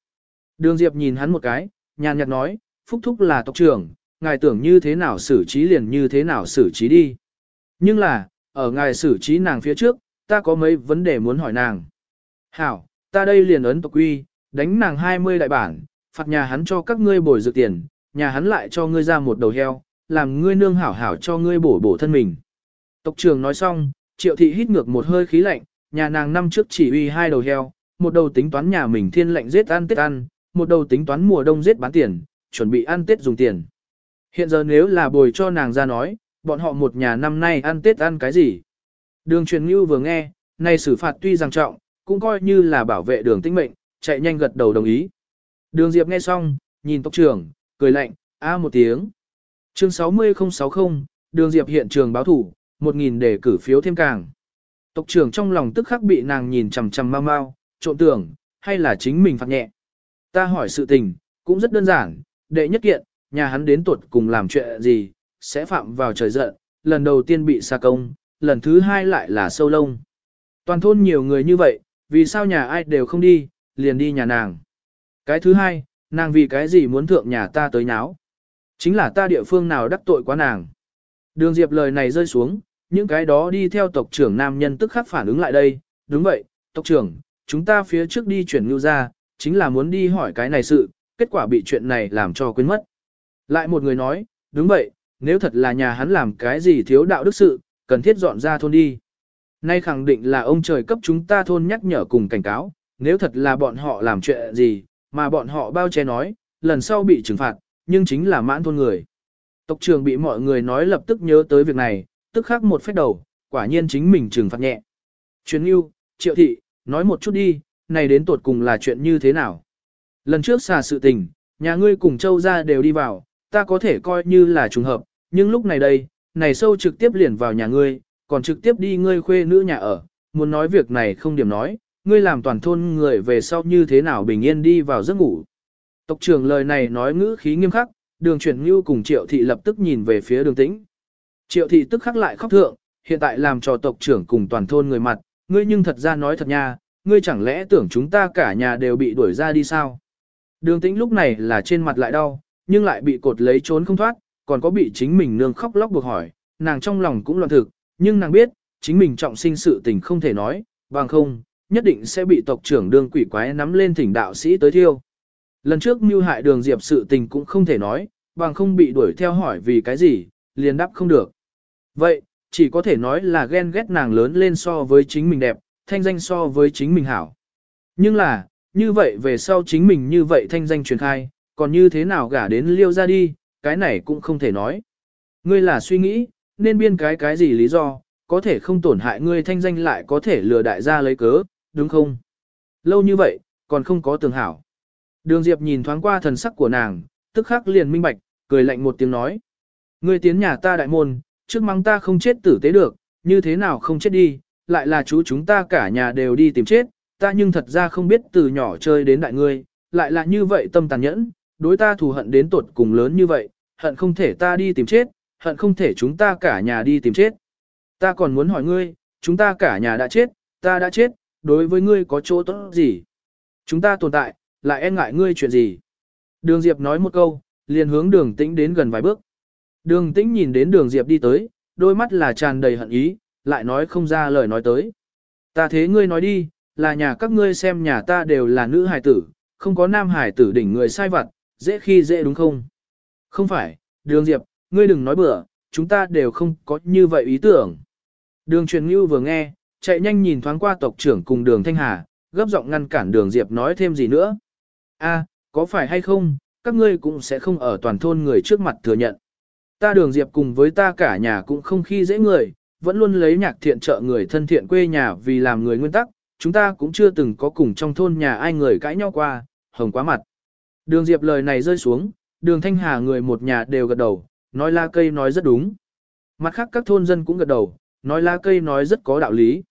Đường Diệp nhìn hắn một cái, nhàn nhạt nói, Phúc Thúc là tộc trưởng, ngài tưởng như thế nào xử trí liền như thế nào xử trí đi. Nhưng là, ở ngài xử trí nàng phía trước, ta có mấy vấn đề muốn hỏi nàng. Hảo, ta đây liền ấn tộc quy, đánh nàng 20 đại bản, phạt nhà hắn cho các ngươi bồi dự tiền, nhà hắn lại cho ngươi ra một đầu heo, làm ngươi nương hảo hảo cho ngươi bổ bổ thân mình. Tộc trưởng nói xong, triệu thị hít ngược một hơi khí lạnh, nhà nàng năm trước chỉ uy hai đầu heo, một đầu tính toán nhà mình thiên lệnh giết ăn tết ăn, một đầu tính toán mùa đông giết bán tiền, chuẩn bị ăn tết dùng tiền. Hiện giờ nếu là bồi cho nàng ra nói, bọn họ một nhà năm nay ăn tết ăn cái gì? Đường truyền ngưu vừa nghe, này xử phạt tuy rằng trọng, cũng coi như là bảo vệ đường tinh mệnh, chạy nhanh gật đầu đồng ý. Đường Diệp nghe xong, nhìn tộc trưởng, cười lạnh, a một tiếng. Chương 60060, đường Diệp hiện trường báo thủ, 1.000 để cử phiếu thêm càng. Tộc trưởng trong lòng tức khắc bị nàng nhìn chằm chằm mau mau, trộn tưởng, hay là chính mình phạt nhẹ. Ta hỏi sự tình, cũng rất đơn giản, đệ nhất kiện, nhà hắn đến tuột cùng làm chuyện gì, sẽ phạm vào trời giận, lần đầu tiên bị xa công, lần thứ hai lại là sâu lông. Toàn thôn nhiều người như vậy, vì sao nhà ai đều không đi, liền đi nhà nàng. Cái thứ hai, nàng vì cái gì muốn thượng nhà ta tới nháo. Chính là ta địa phương nào đắc tội quá nàng. Đường Diệp lời này rơi xuống, những cái đó đi theo tộc trưởng nam nhân tức khắc phản ứng lại đây. Đúng vậy, tộc trưởng, chúng ta phía trước đi chuyển ngưu ra, chính là muốn đi hỏi cái này sự, kết quả bị chuyện này làm cho quên mất. Lại một người nói, đúng vậy, nếu thật là nhà hắn làm cái gì thiếu đạo đức sự, cần thiết dọn ra thôn đi. Nay khẳng định là ông trời cấp chúng ta thôn nhắc nhở cùng cảnh cáo, nếu thật là bọn họ làm chuyện gì, mà bọn họ bao che nói, lần sau bị trừng phạt, nhưng chính là mãn thôn người. Tộc trưởng bị mọi người nói lập tức nhớ tới việc này, tức khắc một phép đầu, quả nhiên chính mình trừng phạt nhẹ. Chuyến yêu, triệu thị, nói một chút đi, này đến tột cùng là chuyện như thế nào? Lần trước xà sự tình, nhà ngươi cùng châu ra đều đi vào, ta có thể coi như là trùng hợp, nhưng lúc này đây, này sâu trực tiếp liền vào nhà ngươi, còn trực tiếp đi ngươi khuê nữ nhà ở, muốn nói việc này không điểm nói, ngươi làm toàn thôn người về sau như thế nào bình yên đi vào giấc ngủ. Tộc trưởng lời này nói ngữ khí nghiêm khắc, đường chuyển như cùng triệu thị lập tức nhìn về phía đường tĩnh. Triệu thị tức khắc lại khóc thượng, hiện tại làm cho tộc trưởng cùng toàn thôn người mặt, ngươi nhưng thật ra nói thật nha, ngươi chẳng lẽ tưởng chúng ta cả nhà đều bị đuổi ra đi sao? Đường tĩnh lúc này là trên mặt lại đau, nhưng lại bị cột lấy trốn không thoát, còn có bị chính mình nương khóc lóc buộc hỏi, nàng trong lòng cũng loạn thực, nhưng nàng biết, chính mình trọng sinh sự tình không thể nói, bằng không, nhất định sẽ bị tộc trưởng đương quỷ quái nắm lên thỉnh đạo sĩ tới thiêu. Lần trước mưu hại đường diệp sự tình cũng không thể nói, bằng không bị đuổi theo hỏi vì cái gì, liền đáp không được. Vậy, chỉ có thể nói là ghen ghét nàng lớn lên so với chính mình đẹp, thanh danh so với chính mình hảo. Nhưng là, như vậy về sau chính mình như vậy thanh danh truyền khai, còn như thế nào gả đến liêu ra đi, cái này cũng không thể nói. Ngươi là suy nghĩ, nên biên cái cái gì lý do, có thể không tổn hại ngươi thanh danh lại có thể lừa đại gia lấy cớ, đúng không? Lâu như vậy, còn không có tường hảo. Đường Diệp nhìn thoáng qua thần sắc của nàng, tức khắc liền minh bạch, cười lạnh một tiếng nói. Ngươi tiến nhà ta đại môn, trước mắng ta không chết tử tế được, như thế nào không chết đi, lại là chú chúng ta cả nhà đều đi tìm chết, ta nhưng thật ra không biết từ nhỏ chơi đến đại ngươi, lại là như vậy tâm tàn nhẫn, đối ta thù hận đến tột cùng lớn như vậy, hận không thể ta đi tìm chết, hận không thể chúng ta cả nhà đi tìm chết. Ta còn muốn hỏi ngươi, chúng ta cả nhà đã chết, ta đã chết, đối với ngươi có chỗ tốt gì? Chúng ta tồn tại, lại e ngại ngươi chuyện gì? Đường Diệp nói một câu, liền hướng đường tĩnh đến gần vài bước. Đường tĩnh nhìn đến đường Diệp đi tới, đôi mắt là tràn đầy hận ý, lại nói không ra lời nói tới. Ta thế ngươi nói đi, là nhà các ngươi xem nhà ta đều là nữ hài tử, không có nam hài tử đỉnh người sai vặt, dễ khi dễ đúng không? Không phải, đường Diệp, ngươi đừng nói bừa, chúng ta đều không có như vậy ý tưởng. Đường truyền ngưu vừa nghe, chạy nhanh nhìn thoáng qua tộc trưởng cùng đường Thanh Hà, gấp giọng ngăn cản đường Diệp nói thêm gì nữa. A, có phải hay không, các ngươi cũng sẽ không ở toàn thôn người trước mặt thừa nhận. Ta đường Diệp cùng với ta cả nhà cũng không khi dễ người, vẫn luôn lấy nhạc thiện trợ người thân thiện quê nhà vì làm người nguyên tắc, chúng ta cũng chưa từng có cùng trong thôn nhà ai người cãi nhau qua, hồng quá mặt. Đường Diệp lời này rơi xuống, đường Thanh Hà người một nhà đều gật đầu, nói la cây nói rất đúng. Mặt khác các thôn dân cũng gật đầu, nói la cây nói rất có đạo lý.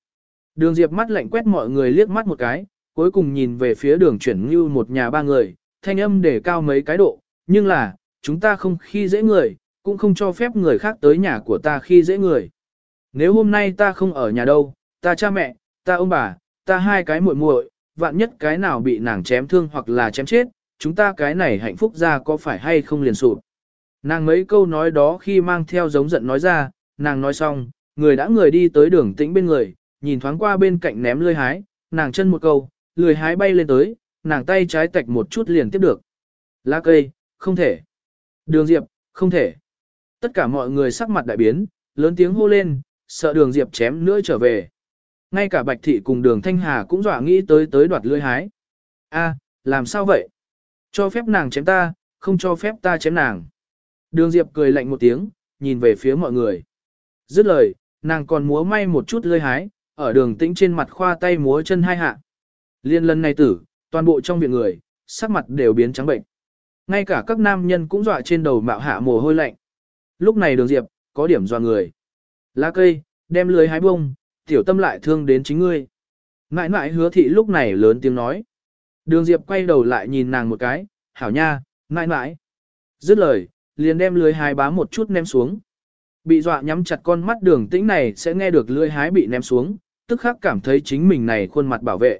Đường Diệp mắt lạnh quét mọi người liếc mắt một cái, cuối cùng nhìn về phía đường chuyển như một nhà ba người, thanh âm để cao mấy cái độ, nhưng là, chúng ta không khi dễ người, cũng không cho phép người khác tới nhà của ta khi dễ người. Nếu hôm nay ta không ở nhà đâu, ta cha mẹ, ta ông bà, ta hai cái muội muội, vạn nhất cái nào bị nàng chém thương hoặc là chém chết, chúng ta cái này hạnh phúc ra có phải hay không liền sụp. Nàng mấy câu nói đó khi mang theo giống giận nói ra, nàng nói xong, người đã người đi tới đường tĩnh bên người, nhìn thoáng qua bên cạnh ném lươi hái, nàng chân một câu, lười hái bay lên tới, nàng tay trái tạch một chút liền tiếp được. Lá cây, không thể. Đường diệp, không thể. Tất cả mọi người sắc mặt đại biến, lớn tiếng hô lên, sợ đường Diệp chém nữa trở về. Ngay cả Bạch Thị cùng đường Thanh Hà cũng dọa nghĩ tới tới đoạt lưỡi hái. a làm sao vậy? Cho phép nàng chém ta, không cho phép ta chém nàng. Đường Diệp cười lạnh một tiếng, nhìn về phía mọi người. Dứt lời, nàng còn múa may một chút lưỡi hái, ở đường tĩnh trên mặt khoa tay múa chân hai hạ. Liên lần này tử, toàn bộ trong viện người, sắc mặt đều biến trắng bệnh. Ngay cả các nam nhân cũng dọa trên đầu mạo hạ mồ hôi lạnh. Lúc này đường diệp, có điểm dọa người. Lá cây, đem lưới hái bông, tiểu tâm lại thương đến chính ngươi. Ngại ngại hứa thị lúc này lớn tiếng nói. Đường diệp quay đầu lại nhìn nàng một cái, hảo nha, ngại ngại. Dứt lời, liền đem lưới hái bám một chút ném xuống. Bị dọa nhắm chặt con mắt đường tĩnh này sẽ nghe được lưới hái bị ném xuống, tức khắc cảm thấy chính mình này khuôn mặt bảo vệ.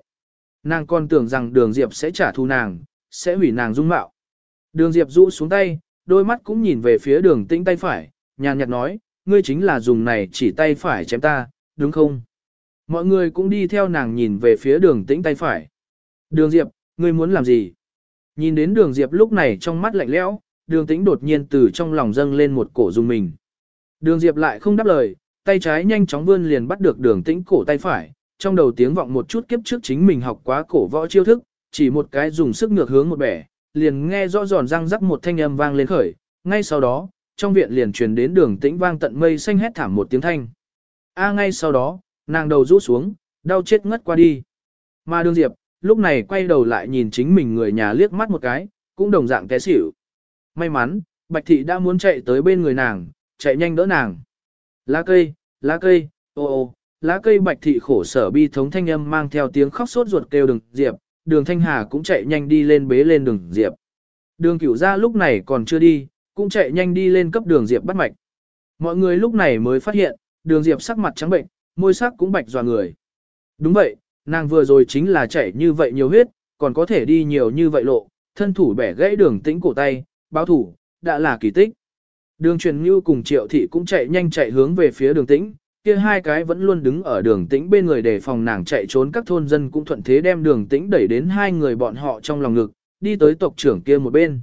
Nàng còn tưởng rằng đường diệp sẽ trả thù nàng, sẽ hủy nàng dung mạo. Đường diệp rũ xuống tay, đôi mắt cũng nhìn về phía đường tĩnh tay phải, nhàn nhạt nói, ngươi chính là dùng này chỉ tay phải chém ta, đúng không? Mọi người cũng đi theo nàng nhìn về phía đường tĩnh tay phải. Đường diệp, ngươi muốn làm gì? Nhìn đến đường diệp lúc này trong mắt lạnh lẽo, đường tĩnh đột nhiên từ trong lòng dâng lên một cổ dùng mình. Đường diệp lại không đáp lời, tay trái nhanh chóng vươn liền bắt được đường tĩnh cổ tay phải, trong đầu tiếng vọng một chút kiếp trước chính mình học quá cổ võ chiêu thức, chỉ một cái dùng sức ngược hướng một bẻ, liền nghe rõ giòn răng rắc một thanh âm vang lên khởi, ngay sau đó, trong viện liền truyền đến đường tĩnh vang tận mây xanh hét thảm một tiếng thanh. A ngay sau đó, nàng đầu rũ xuống, đau chết ngất qua đi. Mà đường diệp, lúc này quay đầu lại nhìn chính mình người nhà liếc mắt một cái, cũng đồng dạng té xỉu. May mắn, Bạch Thị đã muốn chạy tới bên người nàng, chạy nhanh đỡ nàng. Lá cây, lá cây, ô ô, lá cây Bạch Thị khổ sở bi thống thanh âm mang theo tiếng khóc sốt ruột kêu đường diệp, đường Thanh Hà cũng chạy nhanh đi lên bế lên đường diệp. Đường cửu ra lúc này còn chưa đi, cũng chạy nhanh đi lên cấp đường diệp bắt mạch. Mọi người lúc này mới phát hiện, đường diệp sắc mặt trắng bệnh, môi sắc cũng bạch dọa người. Đúng vậy, nàng vừa rồi chính là chảy như vậy nhiều huyết, còn có thể đi nhiều như vậy lộ, thân thủ bẻ gãy đường tĩnh cổ tay, báo thủ, đã là kỳ tích. Đường truyền như cùng triệu thị cũng chạy nhanh chạy hướng về phía đường tĩnh, kia hai cái vẫn luôn đứng ở đường tĩnh bên người để phòng nàng chạy trốn các thôn dân cũng thuận thế đem đường tĩnh đẩy đến hai người bọn họ trong lòng ngực, đi tới tộc trưởng kia một bên.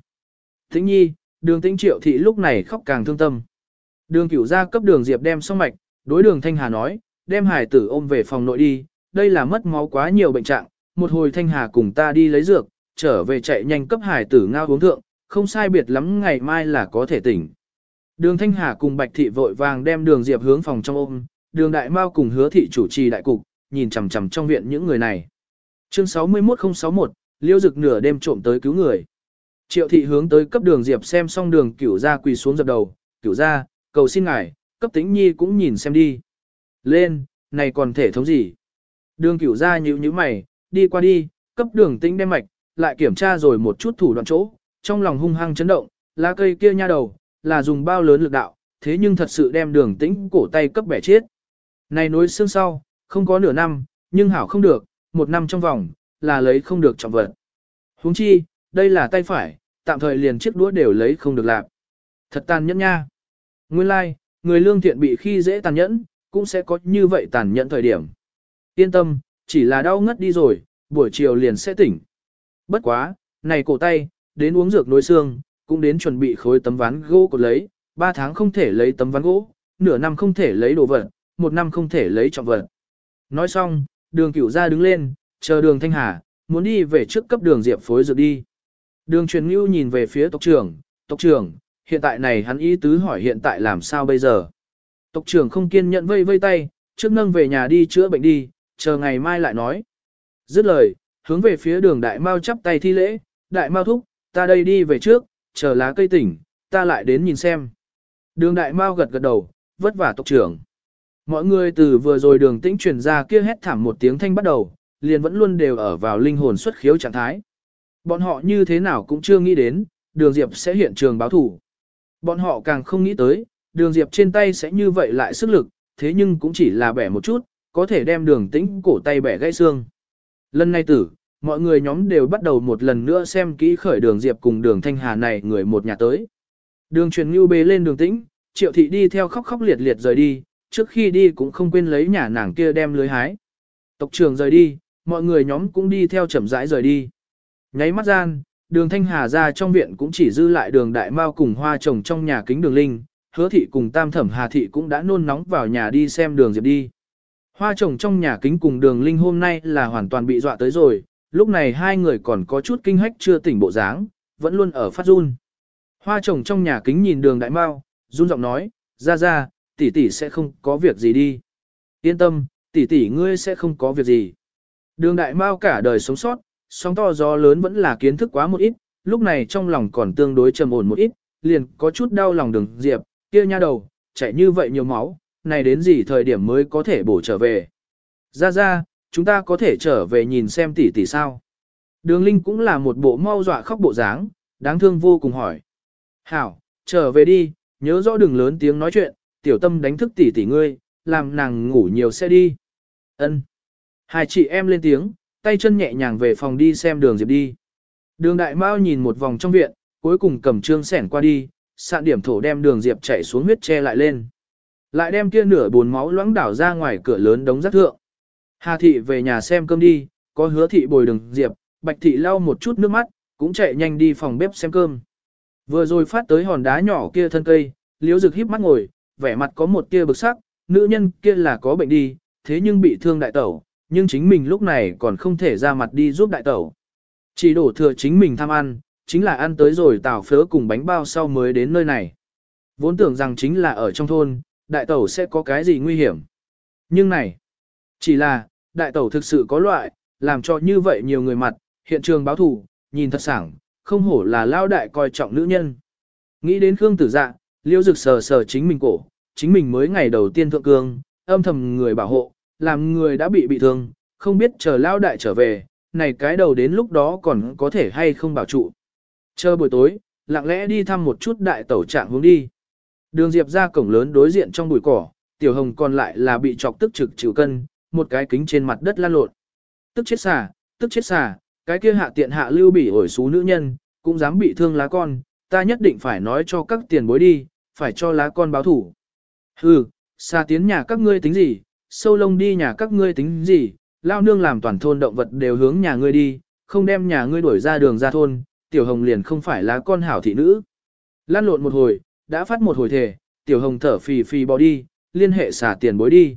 Tĩnh nhi, đường tĩnh triệu thị lúc này khóc càng thương tâm. Đường cửu ra cấp đường diệp đem xong mạch, đối đường thanh hà nói, đem hải tử ôm về phòng nội đi, đây là mất máu quá nhiều bệnh trạng, một hồi thanh hà cùng ta đi lấy dược, trở về chạy nhanh cấp hải tử ngao uống thượng, không sai biệt lắm ngày mai là có thể tỉnh. Đường Thanh Hà cùng Bạch Thị vội vàng đem đường Diệp hướng phòng trong ôm, đường Đại Mao cùng hứa thị chủ trì đại cục, nhìn chằm chằm trong viện những người này. Chương 61061, liêu dực nửa đêm trộm tới cứu người. Triệu thị hướng tới cấp đường Diệp xem xong đường cửu ra quỳ xuống dập đầu, cửu ra, cầu xin ngài, cấp Tĩnh nhi cũng nhìn xem đi. Lên, này còn thể thống gì? Đường cửu ra nhíu nhíu mày, đi qua đi, cấp đường tĩnh đem mạch, lại kiểm tra rồi một chút thủ đoạn chỗ, trong lòng hung hăng chấn động, lá cây kia nha đầu, là dùng bao lớn lực đạo, thế nhưng thật sự đem đường tĩnh cổ tay cấp bẻ chết. Này nối xương sau, không có nửa năm, nhưng hảo không được, một năm trong vòng, là lấy không được trọng vật. huống chi, đây là tay phải, tạm thời liền chiếc đũa đều lấy không được làm. Thật tàn nhẫn nha. Nguyên lai, like, người lương thiện bị khi dễ tàn nhẫn, cũng sẽ có như vậy tàn nhẫn thời điểm. Yên tâm, chỉ là đau ngất đi rồi, buổi chiều liền sẽ tỉnh. Bất quá, này cổ tay, đến uống dược nối xương, cũng đến chuẩn bị khối tấm ván gỗ cột lấy, 3 tháng không thể lấy tấm ván gỗ, nửa năm không thể lấy đồ vật, một năm không thể lấy trọng vật. Nói xong, đường cửu ra đứng lên, chờ đường thanh hà, muốn đi về trước cấp đường diệp phối dược đi. Đường truyền ngưu nhìn về phía tộc trưởng, tộc trưởng, hiện tại này hắn ý tứ hỏi hiện tại làm sao bây giờ. Tộc trưởng không kiên nhẫn vây vây tay, trước nâng về nhà đi chữa bệnh đi, chờ ngày mai lại nói. Dứt lời, hướng về phía đường đại mao chắp tay thi lễ, đại mao thúc, ta đây đi về trước, chờ lá cây tỉnh, ta lại đến nhìn xem. Đường đại mao gật gật đầu, vất vả tộc trưởng. Mọi người từ vừa rồi đường tĩnh truyền ra kia hét thảm một tiếng thanh bắt đầu, liền vẫn luôn đều ở vào linh hồn xuất khiếu trạng thái. Bọn họ như thế nào cũng chưa nghĩ đến, đường diệp sẽ hiện trường báo thủ. Bọn họ càng không nghĩ tới, đường diệp trên tay sẽ như vậy lại sức lực, thế nhưng cũng chỉ là bẻ một chút, có thể đem đường tĩnh cổ tay bẻ gãy xương. Lần này tử, mọi người nhóm đều bắt đầu một lần nữa xem kỹ khởi đường Diệp cùng đường Thanh Hà này người một nhà tới. Đường truyền ngưu bế lên đường tĩnh, triệu thị đi theo khóc khóc liệt liệt rời đi, trước khi đi cũng không quên lấy nhà nàng kia đem lưới hái. Tộc trưởng rời đi, mọi người nhóm cũng đi theo chậm rãi rời đi. Nháy mắt gian, đường Thanh Hà ra trong viện cũng chỉ dư lại đường Đại Mao cùng hoa trồng trong nhà kính đường Linh, hứa thị cùng tam thẩm hà thị cũng đã nôn nóng vào nhà đi xem đường diệp đi. Hoa trồng trong nhà kính cùng đường linh hôm nay là hoàn toàn bị dọa tới rồi, lúc này hai người còn có chút kinh hách chưa tỉnh bộ dáng, vẫn luôn ở phát run. Hoa trồng trong nhà kính nhìn đường đại mao, run giọng nói, ra ra, tỷ tỷ sẽ không có việc gì đi. Yên tâm, tỷ tỷ ngươi sẽ không có việc gì. Đường đại mao cả đời sống sót, sóng to gió lớn vẫn là kiến thức quá một ít, lúc này trong lòng còn tương đối trầm ổn một ít, liền có chút đau lòng đường diệp, kia nha đầu, chạy như vậy nhiều máu, này đến gì thời điểm mới có thể bổ trở về. Ra ra, chúng ta có thể trở về nhìn xem tỷ tỷ sao. Đường Linh cũng là một bộ mau dọa khóc bộ dáng, đáng thương vô cùng hỏi. Hảo, trở về đi, nhớ rõ đừng lớn tiếng nói chuyện, tiểu tâm đánh thức tỷ tỷ ngươi, làm nàng ngủ nhiều sẽ đi. Ân. Hai chị em lên tiếng, tay chân nhẹ nhàng về phòng đi xem đường Diệp đi. Đường Đại Mao nhìn một vòng trong viện, cuối cùng cầm trương sẻn qua đi, sạn điểm thổ đem đường Diệp chạy xuống huyết che lại lên. Lại đem kia nửa bồn máu loãng đảo ra ngoài cửa lớn đống rác thượng. Hà thị về nhà xem cơm đi, có hứa thị bồi đường Diệp, bạch thị lau một chút nước mắt, cũng chạy nhanh đi phòng bếp xem cơm. Vừa rồi phát tới hòn đá nhỏ kia thân cây, liếu rực híp mắt ngồi, vẻ mặt có một kia bực sắc, nữ nhân kia là có bệnh đi, thế nhưng bị thương đại tẩu, nhưng chính mình lúc này còn không thể ra mặt đi giúp đại tẩu. Chỉ đổ thừa chính mình tham ăn, chính là ăn tới rồi tảo phớ cùng bánh bao sau mới đến nơi này. Vốn tưởng rằng chính là ở trong thôn, đại tẩu sẽ có cái gì nguy hiểm. Nhưng này, chỉ là, đại tẩu thực sự có loại, làm cho như vậy nhiều người mặt, hiện trường báo thủ, nhìn thật sảng, không hổ là lao đại coi trọng nữ nhân. Nghĩ đến Khương tử dạ, liêu dực sờ sờ chính mình cổ, chính mình mới ngày đầu tiên thượng cương, âm thầm người bảo hộ, làm người đã bị bị thương, không biết chờ lao đại trở về, này cái đầu đến lúc đó còn có thể hay không bảo trụ. Chờ buổi tối, lặng lẽ đi thăm một chút đại tẩu trạng hướng đi. Đường Diệp ra cổng lớn đối diện trong bụi cỏ, Tiểu Hồng còn lại là bị chọc tức trực chịu cân, một cái kính trên mặt đất lan lộn. Tức chết xà, tức chết xà, cái kia hạ tiện hạ lưu bỉ ổi xú nữ nhân, cũng dám bị thương lá con, ta nhất định phải nói cho các tiền bối đi, phải cho lá con báo thủ. Hừ, xa tiến nhà các ngươi tính gì, sâu lông đi nhà các ngươi tính gì, lao nương làm toàn thôn động vật đều hướng nhà ngươi đi, không đem nhà ngươi đuổi ra đường ra thôn, tiểu hồng liền không phải lá con hảo thị nữ. Lan lộn một hồi, đã phát một hồi thể, tiểu hồng thở phì phì bỏ đi, liên hệ xả tiền bối đi.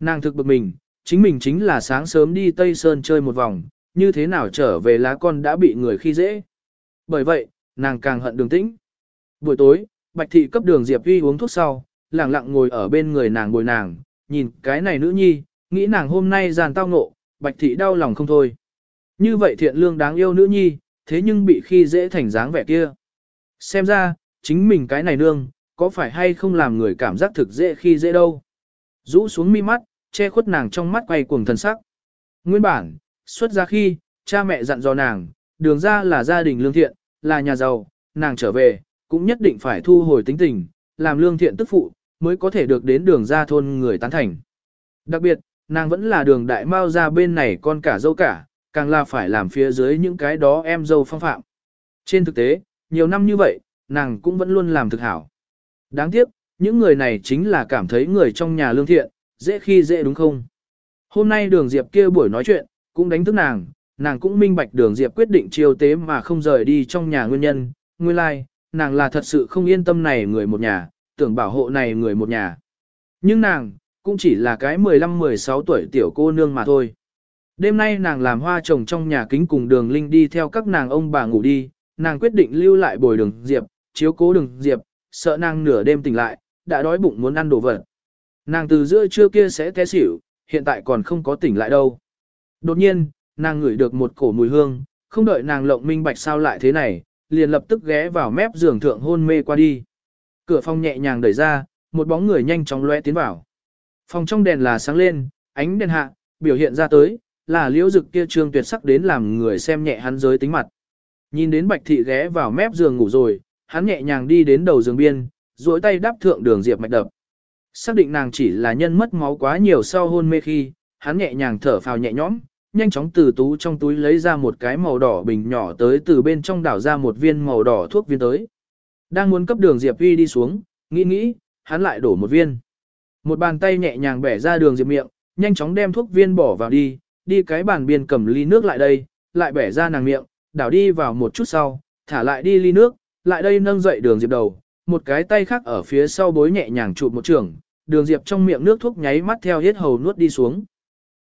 Nàng thực bực mình, chính mình chính là sáng sớm đi Tây Sơn chơi một vòng, như thế nào trở về lá con đã bị người khi dễ. Bởi vậy, nàng càng hận đường tĩnh. Buổi tối, Bạch Thị cấp đường Diệp Vi uống thuốc sau, lặng lặng ngồi ở bên người nàng bồi nàng, nhìn cái này nữ nhi, nghĩ nàng hôm nay giàn tao ngộ, Bạch Thị đau lòng không thôi. Như vậy thiện lương đáng yêu nữ nhi, thế nhưng bị khi dễ thành dáng vẻ kia. Xem ra, chính mình cái này nương, có phải hay không làm người cảm giác thực dễ khi dễ đâu. Rũ xuống mi mắt, che khuất nàng trong mắt quay cuồng thần sắc. Nguyên bản, xuất ra khi, cha mẹ dặn dò nàng, đường ra là gia đình lương thiện, là nhà giàu, nàng trở về, cũng nhất định phải thu hồi tính tình, làm lương thiện tức phụ, mới có thể được đến đường ra thôn người tán thành. Đặc biệt, nàng vẫn là đường đại mao ra bên này con cả dâu cả, càng là phải làm phía dưới những cái đó em dâu phong phạm. Trên thực tế, nhiều năm như vậy, nàng cũng vẫn luôn làm thực hảo. Đáng tiếc, những người này chính là cảm thấy người trong nhà lương thiện, dễ khi dễ đúng không? Hôm nay đường Diệp kia buổi nói chuyện, cũng đánh thức nàng, nàng cũng minh bạch đường Diệp quyết định chiêu tế mà không rời đi trong nhà nguyên nhân, nguyên lai, like, nàng là thật sự không yên tâm này người một nhà, tưởng bảo hộ này người một nhà. Nhưng nàng, cũng chỉ là cái 15-16 tuổi tiểu cô nương mà thôi. Đêm nay nàng làm hoa trồng trong nhà kính cùng đường Linh đi theo các nàng ông bà ngủ đi, nàng quyết định lưu lại bồi đường Diệp, chiếu cố đường Diệp, sợ nàng nửa đêm tỉnh lại, đã đói bụng muốn ăn đồ vật. Nàng từ giữa trưa kia sẽ té xỉu, hiện tại còn không có tỉnh lại đâu. Đột nhiên, nàng ngửi được một cổ mùi hương, không đợi nàng lộng minh bạch sao lại thế này, liền lập tức ghé vào mép giường thượng hôn mê qua đi. Cửa phòng nhẹ nhàng đẩy ra, một bóng người nhanh chóng lóe tiến vào. Phòng trong đèn là sáng lên, ánh đèn hạ, biểu hiện ra tới, là liễu dực kia trương tuyệt sắc đến làm người xem nhẹ hắn giới tính mặt. Nhìn đến bạch thị ghé vào mép giường ngủ rồi, hắn nhẹ nhàng đi đến đầu giường biên, duỗi tay đắp thượng đường diệp mạch đập. Xác định nàng chỉ là nhân mất máu quá nhiều sau hôn mê khi, hắn nhẹ nhàng thở phào nhẹ nhõm, nhanh chóng từ tú trong túi lấy ra một cái màu đỏ bình nhỏ tới từ bên trong đảo ra một viên màu đỏ thuốc viên tới. Đang muốn cấp đường Diệp huy đi xuống, nghĩ nghĩ, hắn lại đổ một viên. Một bàn tay nhẹ nhàng bẻ ra đường Diệp miệng, nhanh chóng đem thuốc viên bỏ vào đi, đi cái bàn biên cầm ly nước lại đây, lại bẻ ra nàng miệng, đảo đi vào một chút sau, thả lại đi ly nước, lại đây nâng dậy đường Diệp đầu, một cái tay khác ở phía sau bối nhẹ nhàng chụp một trường, đường diệp trong miệng nước thuốc nháy mắt theo hết hầu nuốt đi xuống.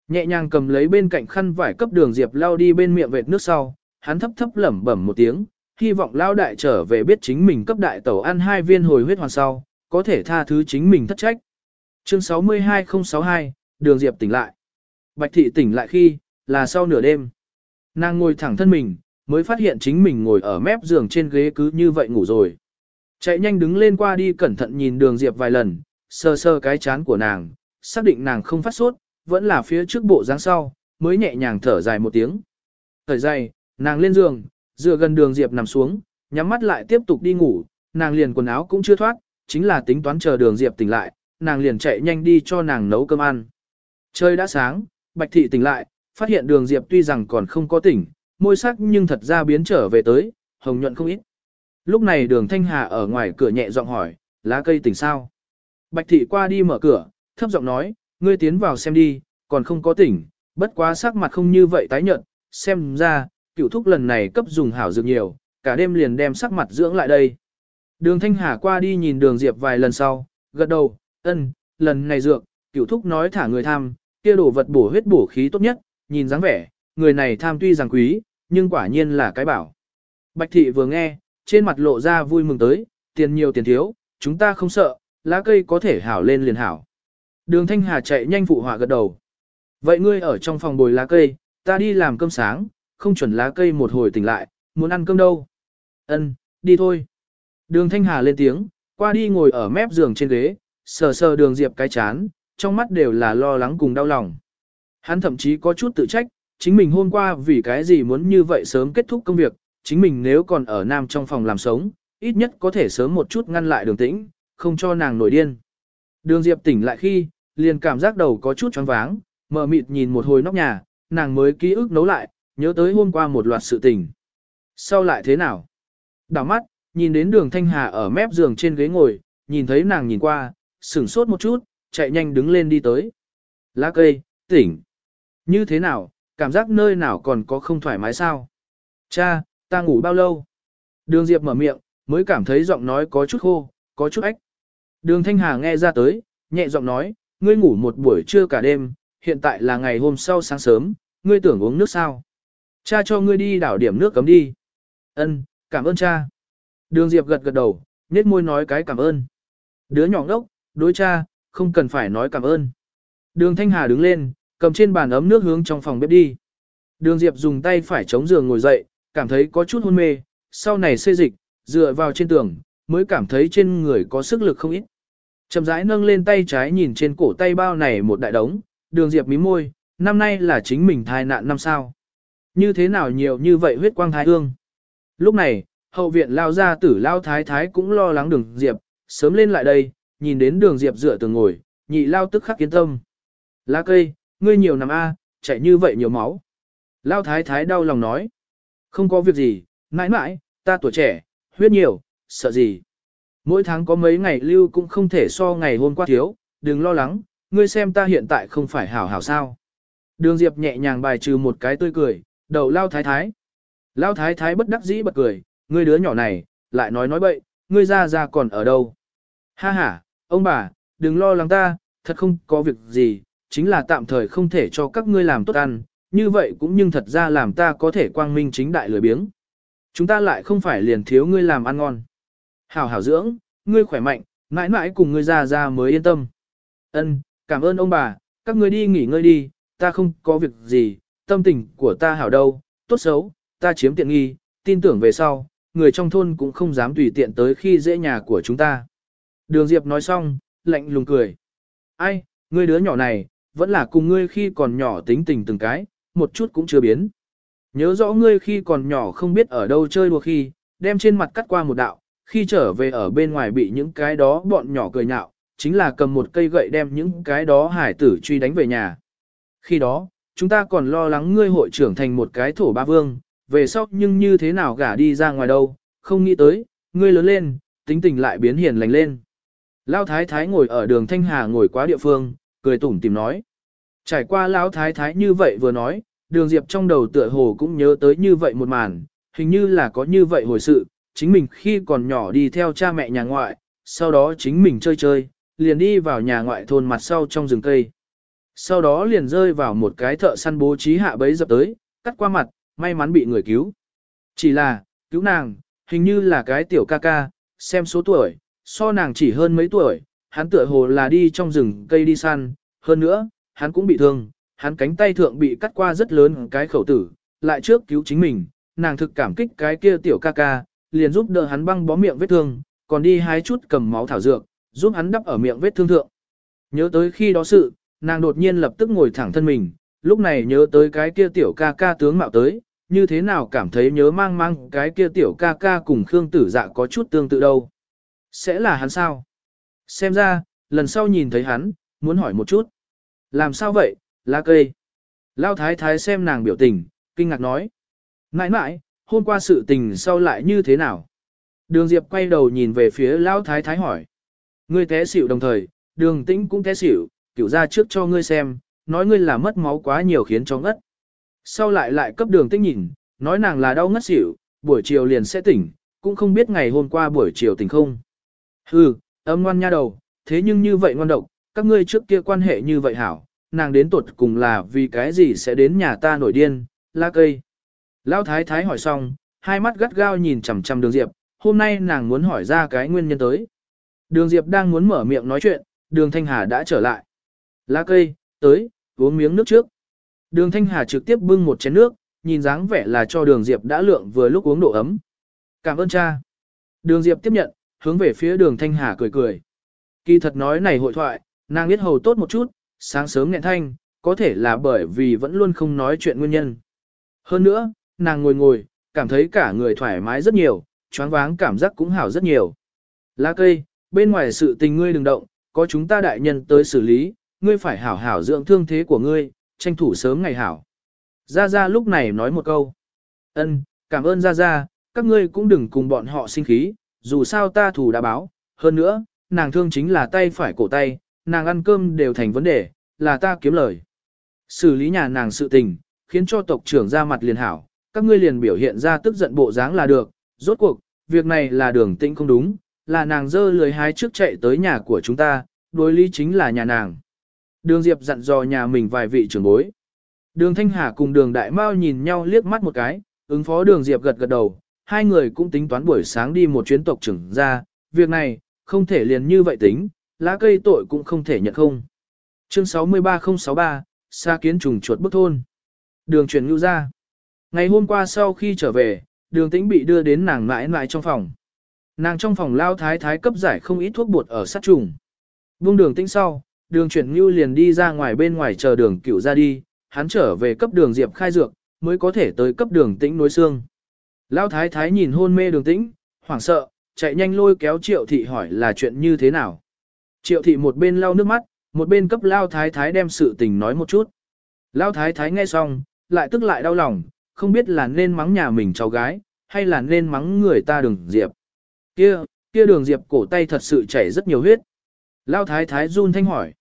Nhẹ nhàng cầm lấy bên cạnh khăn vải cấp đường diệp lao đi bên miệng vệt nước sau, hắn thấp thấp lẩm bẩm một tiếng, hy vọng lao đại trở về biết chính mình cấp đại tẩu ăn hai viên hồi huyết hoàn sau, có thể tha thứ chính mình thất trách. Chương 62062, đường diệp tỉnh lại. Bạch thị tỉnh lại khi, là sau nửa đêm. Nàng ngồi thẳng thân mình, mới phát hiện chính mình ngồi ở mép giường trên ghế cứ như vậy ngủ rồi. Chạy nhanh đứng lên qua đi cẩn thận nhìn đường diệp vài lần, sơ sơ cái chán của nàng, xác định nàng không phát sốt, vẫn là phía trước bộ dáng sau, mới nhẹ nhàng thở dài một tiếng. Thời dài, nàng lên giường, dựa gần đường diệp nằm xuống, nhắm mắt lại tiếp tục đi ngủ, nàng liền quần áo cũng chưa thoát, chính là tính toán chờ đường diệp tỉnh lại, nàng liền chạy nhanh đi cho nàng nấu cơm ăn. Trời đã sáng, bạch thị tỉnh lại, phát hiện đường diệp tuy rằng còn không có tỉnh, môi sắc nhưng thật ra biến trở về tới, hồng nhuận không ít. Lúc này đường thanh hà ở ngoài cửa nhẹ giọng hỏi, lá cây tỉnh sao? Bạch thị qua đi mở cửa, thấp giọng nói, ngươi tiến vào xem đi, còn không có tỉnh, bất quá sắc mặt không như vậy tái nhợt, xem ra, cựu thúc lần này cấp dùng hảo dược nhiều, cả đêm liền đem sắc mặt dưỡng lại đây. Đường Thanh Hà qua đi nhìn đường Diệp vài lần sau, gật đầu, ân, lần này dược, cựu thúc nói thả người tham, kia đổ vật bổ huyết bổ khí tốt nhất, nhìn dáng vẻ, người này tham tuy rằng quý, nhưng quả nhiên là cái bảo. Bạch thị vừa nghe, trên mặt lộ ra vui mừng tới, tiền nhiều tiền thiếu, chúng ta không sợ, lá cây có thể hảo lên liền hảo. Đường Thanh Hà chạy nhanh phụ họa gật đầu. Vậy ngươi ở trong phòng bồi lá cây, ta đi làm cơm sáng, không chuẩn lá cây một hồi tỉnh lại, muốn ăn cơm đâu. Ân, đi thôi. Đường Thanh Hà lên tiếng, qua đi ngồi ở mép giường trên ghế, sờ sờ đường Diệp cái chán, trong mắt đều là lo lắng cùng đau lòng. Hắn thậm chí có chút tự trách, chính mình hôm qua vì cái gì muốn như vậy sớm kết thúc công việc, chính mình nếu còn ở nam trong phòng làm sống, ít nhất có thể sớm một chút ngăn lại đường tĩnh, không cho nàng nổi điên. Đường Diệp tỉnh lại khi, liền cảm giác đầu có chút choáng váng, mở mịt nhìn một hồi nóc nhà, nàng mới ký ức nấu lại, nhớ tới hôm qua một loạt sự tình. Sau lại thế nào? Đảo mắt, nhìn đến đường Thanh Hà ở mép giường trên ghế ngồi, nhìn thấy nàng nhìn qua, sửng sốt một chút, chạy nhanh đứng lên đi tới. Lá cây, tỉnh. Như thế nào, cảm giác nơi nào còn có không thoải mái sao? Cha, ta ngủ bao lâu? Đường Diệp mở miệng, mới cảm thấy giọng nói có chút khô, có chút ách. Đường Thanh Hà nghe ra tới, nhẹ giọng nói, ngươi ngủ một buổi trưa cả đêm, hiện tại là ngày hôm sau sáng sớm, ngươi tưởng uống nước sao? Cha cho ngươi đi đảo điểm nước cấm đi. Ân, cảm ơn cha. Đường Diệp gật gật đầu, nhếch môi nói cái cảm ơn. Đứa nhỏ ngốc, đối cha, không cần phải nói cảm ơn. Đường Thanh Hà đứng lên, cầm trên bàn ấm nước hướng trong phòng bếp đi. Đường Diệp dùng tay phải chống giường ngồi dậy, cảm thấy có chút hôn mê, sau này xê dịch, dựa vào trên tường, mới cảm thấy trên người có sức lực không ít. Chậm rãi nâng lên tay trái nhìn trên cổ tay bao này một đại đống, đường Diệp mí môi, năm nay là chính mình thai nạn năm sao. Như thế nào nhiều như vậy huyết quang thái hương. Lúc này, hậu viện lao ra tử lao thái thái cũng lo lắng đường Diệp, sớm lên lại đây, nhìn đến đường Diệp dựa tường ngồi, nhị lao tức khắc kiến tâm. Lá cây, ngươi nhiều nằm a, chạy như vậy nhiều máu. Lao thái thái đau lòng nói. Không có việc gì, mãi mãi, ta tuổi trẻ, huyết nhiều, sợ gì. Mỗi tháng có mấy ngày lưu cũng không thể so ngày hôm qua thiếu, đừng lo lắng, ngươi xem ta hiện tại không phải hảo hảo sao. Đường Diệp nhẹ nhàng bài trừ một cái tươi cười, đầu lao thái thái. Lao thái thái bất đắc dĩ bật cười, ngươi đứa nhỏ này, lại nói nói bậy, ngươi ra ra còn ở đâu. Ha ha, ông bà, đừng lo lắng ta, thật không có việc gì, chính là tạm thời không thể cho các ngươi làm tốt ăn, như vậy cũng nhưng thật ra làm ta có thể quang minh chính đại lười biếng. Chúng ta lại không phải liền thiếu ngươi làm ăn ngon. Hảo hảo dưỡng, ngươi khỏe mạnh, mãi mãi cùng ngươi ra ra mới yên tâm. Ân, cảm ơn ông bà, các ngươi đi nghỉ ngơi đi, ta không có việc gì, tâm tình của ta hảo đâu, tốt xấu, ta chiếm tiện nghi, tin tưởng về sau, người trong thôn cũng không dám tùy tiện tới khi dễ nhà của chúng ta. Đường Diệp nói xong, lạnh lùng cười. Ai, ngươi đứa nhỏ này, vẫn là cùng ngươi khi còn nhỏ tính tình từng cái, một chút cũng chưa biến. Nhớ rõ ngươi khi còn nhỏ không biết ở đâu chơi đùa khi, đem trên mặt cắt qua một đạo, khi trở về ở bên ngoài bị những cái đó bọn nhỏ cười nhạo, chính là cầm một cây gậy đem những cái đó hải tử truy đánh về nhà. Khi đó, chúng ta còn lo lắng ngươi hội trưởng thành một cái thổ ba vương, về sau nhưng như thế nào gả đi ra ngoài đâu, không nghĩ tới, ngươi lớn lên, tính tình lại biến hiền lành lên. lao thái thái ngồi ở đường Thanh Hà ngồi quá địa phương, cười tủm tìm nói. Trải qua lão thái thái như vậy vừa nói, đường Diệp trong đầu tựa hồ cũng nhớ tới như vậy một màn, hình như là có như vậy hồi sự, chính mình khi còn nhỏ đi theo cha mẹ nhà ngoại, sau đó chính mình chơi chơi, liền đi vào nhà ngoại thôn mặt sau trong rừng cây. Sau đó liền rơi vào một cái thợ săn bố trí hạ bấy dập tới, cắt qua mặt, may mắn bị người cứu. Chỉ là, cứu nàng, hình như là cái tiểu ca ca, xem số tuổi, so nàng chỉ hơn mấy tuổi, hắn tựa hồ là đi trong rừng cây đi săn, hơn nữa, hắn cũng bị thương, hắn cánh tay thượng bị cắt qua rất lớn cái khẩu tử, lại trước cứu chính mình, nàng thực cảm kích cái kia tiểu ca ca, liền giúp đỡ hắn băng bó miệng vết thương, còn đi hái chút cầm máu thảo dược, giúp hắn đắp ở miệng vết thương thượng. Nhớ tới khi đó sự, nàng đột nhiên lập tức ngồi thẳng thân mình, lúc này nhớ tới cái kia tiểu ca ca tướng mạo tới, như thế nào cảm thấy nhớ mang mang cái kia tiểu ca ca cùng Khương tử dạ có chút tương tự đâu. Sẽ là hắn sao? Xem ra, lần sau nhìn thấy hắn, muốn hỏi một chút. Làm sao vậy, lá cây? Lao thái thái xem nàng biểu tình, kinh ngạc nói. Nãi nãi, hôm qua sự tình sau lại như thế nào? Đường Diệp quay đầu nhìn về phía Lao thái thái hỏi. Ngươi té xỉu đồng thời, đường tĩnh cũng té xỉu, kiểu ra trước cho ngươi xem, nói ngươi là mất máu quá nhiều khiến cho ngất. Sau lại lại cấp đường tĩnh nhìn, nói nàng là đau ngất xỉu, buổi chiều liền sẽ tỉnh, cũng không biết ngày hôm qua buổi chiều tỉnh không. Hừ, âm ngoan nha đầu, thế nhưng như vậy ngoan độc, các ngươi trước kia quan hệ như vậy hảo, nàng đến tuột cùng là vì cái gì sẽ đến nhà ta nổi điên, la cây. Lão thái thái hỏi xong, hai mắt gắt gao nhìn chằm chằm đường diệp, hôm nay nàng muốn hỏi ra cái nguyên nhân tới. Đường diệp đang muốn mở miệng nói chuyện, đường thanh hà đã trở lại. La cây, tới, uống miếng nước trước. Đường thanh hà trực tiếp bưng một chén nước, nhìn dáng vẻ là cho đường diệp đã lượng vừa lúc uống độ ấm. Cảm ơn cha. Đường diệp tiếp nhận, hướng về phía đường thanh hà cười cười. Kỳ thật nói này hội thoại, nàng biết hầu tốt một chút, sáng sớm nghẹn thanh, có thể là bởi vì vẫn luôn không nói chuyện nguyên nhân. Hơn nữa, nàng ngồi ngồi, cảm thấy cả người thoải mái rất nhiều, choáng váng cảm giác cũng hảo rất nhiều. Lá cây, bên ngoài sự tình ngươi đừng động, có chúng ta đại nhân tới xử lý, ngươi phải hảo hảo dưỡng thương thế của ngươi, tranh thủ sớm ngày hảo. Gia Gia lúc này nói một câu. Ân, cảm ơn Gia Gia, các ngươi cũng đừng cùng bọn họ sinh khí, dù sao ta thủ đã báo, hơn nữa, nàng thương chính là tay phải cổ tay, nàng ăn cơm đều thành vấn đề, là ta kiếm lời. Xử lý nhà nàng sự tình, khiến cho tộc trưởng ra mặt liền hảo, các ngươi liền biểu hiện ra tức giận bộ dáng là được, rốt cuộc, việc này là đường tĩnh không đúng, là nàng dơ lười hái trước chạy tới nhà của chúng ta, đối lý chính là nhà nàng. Đường Diệp dặn dò nhà mình vài vị trưởng bối. Đường Thanh Hà cùng đường Đại Mao nhìn nhau liếc mắt một cái, ứng phó đường Diệp gật gật đầu, hai người cũng tính toán buổi sáng đi một chuyến tộc trưởng ra, việc này, không thể liền như vậy tính, lá cây tội cũng không thể nhận không. Chương 63063, xa kiến trùng chuột bức thôn. Đường chuyển ngưu ra. Ngày hôm qua sau khi trở về, đường tĩnh bị đưa đến nàng mãi mãi trong phòng. Nàng trong phòng lao thái thái cấp giải không ít thuốc bột ở sát trùng. Vung đường tĩnh sau, đường chuyển ngưu liền đi ra ngoài bên ngoài chờ đường cửu ra đi, hắn trở về cấp đường diệp khai dược, mới có thể tới cấp đường tĩnh nối xương. Lao thái thái nhìn hôn mê đường tĩnh, hoảng sợ, chạy nhanh lôi kéo triệu thị hỏi là chuyện như thế nào. Triệu thị một bên lau nước mắt, một bên cấp lao thái thái đem sự tình nói một chút. Lao thái thái nghe xong, lại tức lại đau lòng, không biết là nên mắng nhà mình cháu gái, hay là nên mắng người ta đường diệp. Kia, kia đường diệp cổ tay thật sự chảy rất nhiều huyết. Lao thái thái run thanh hỏi.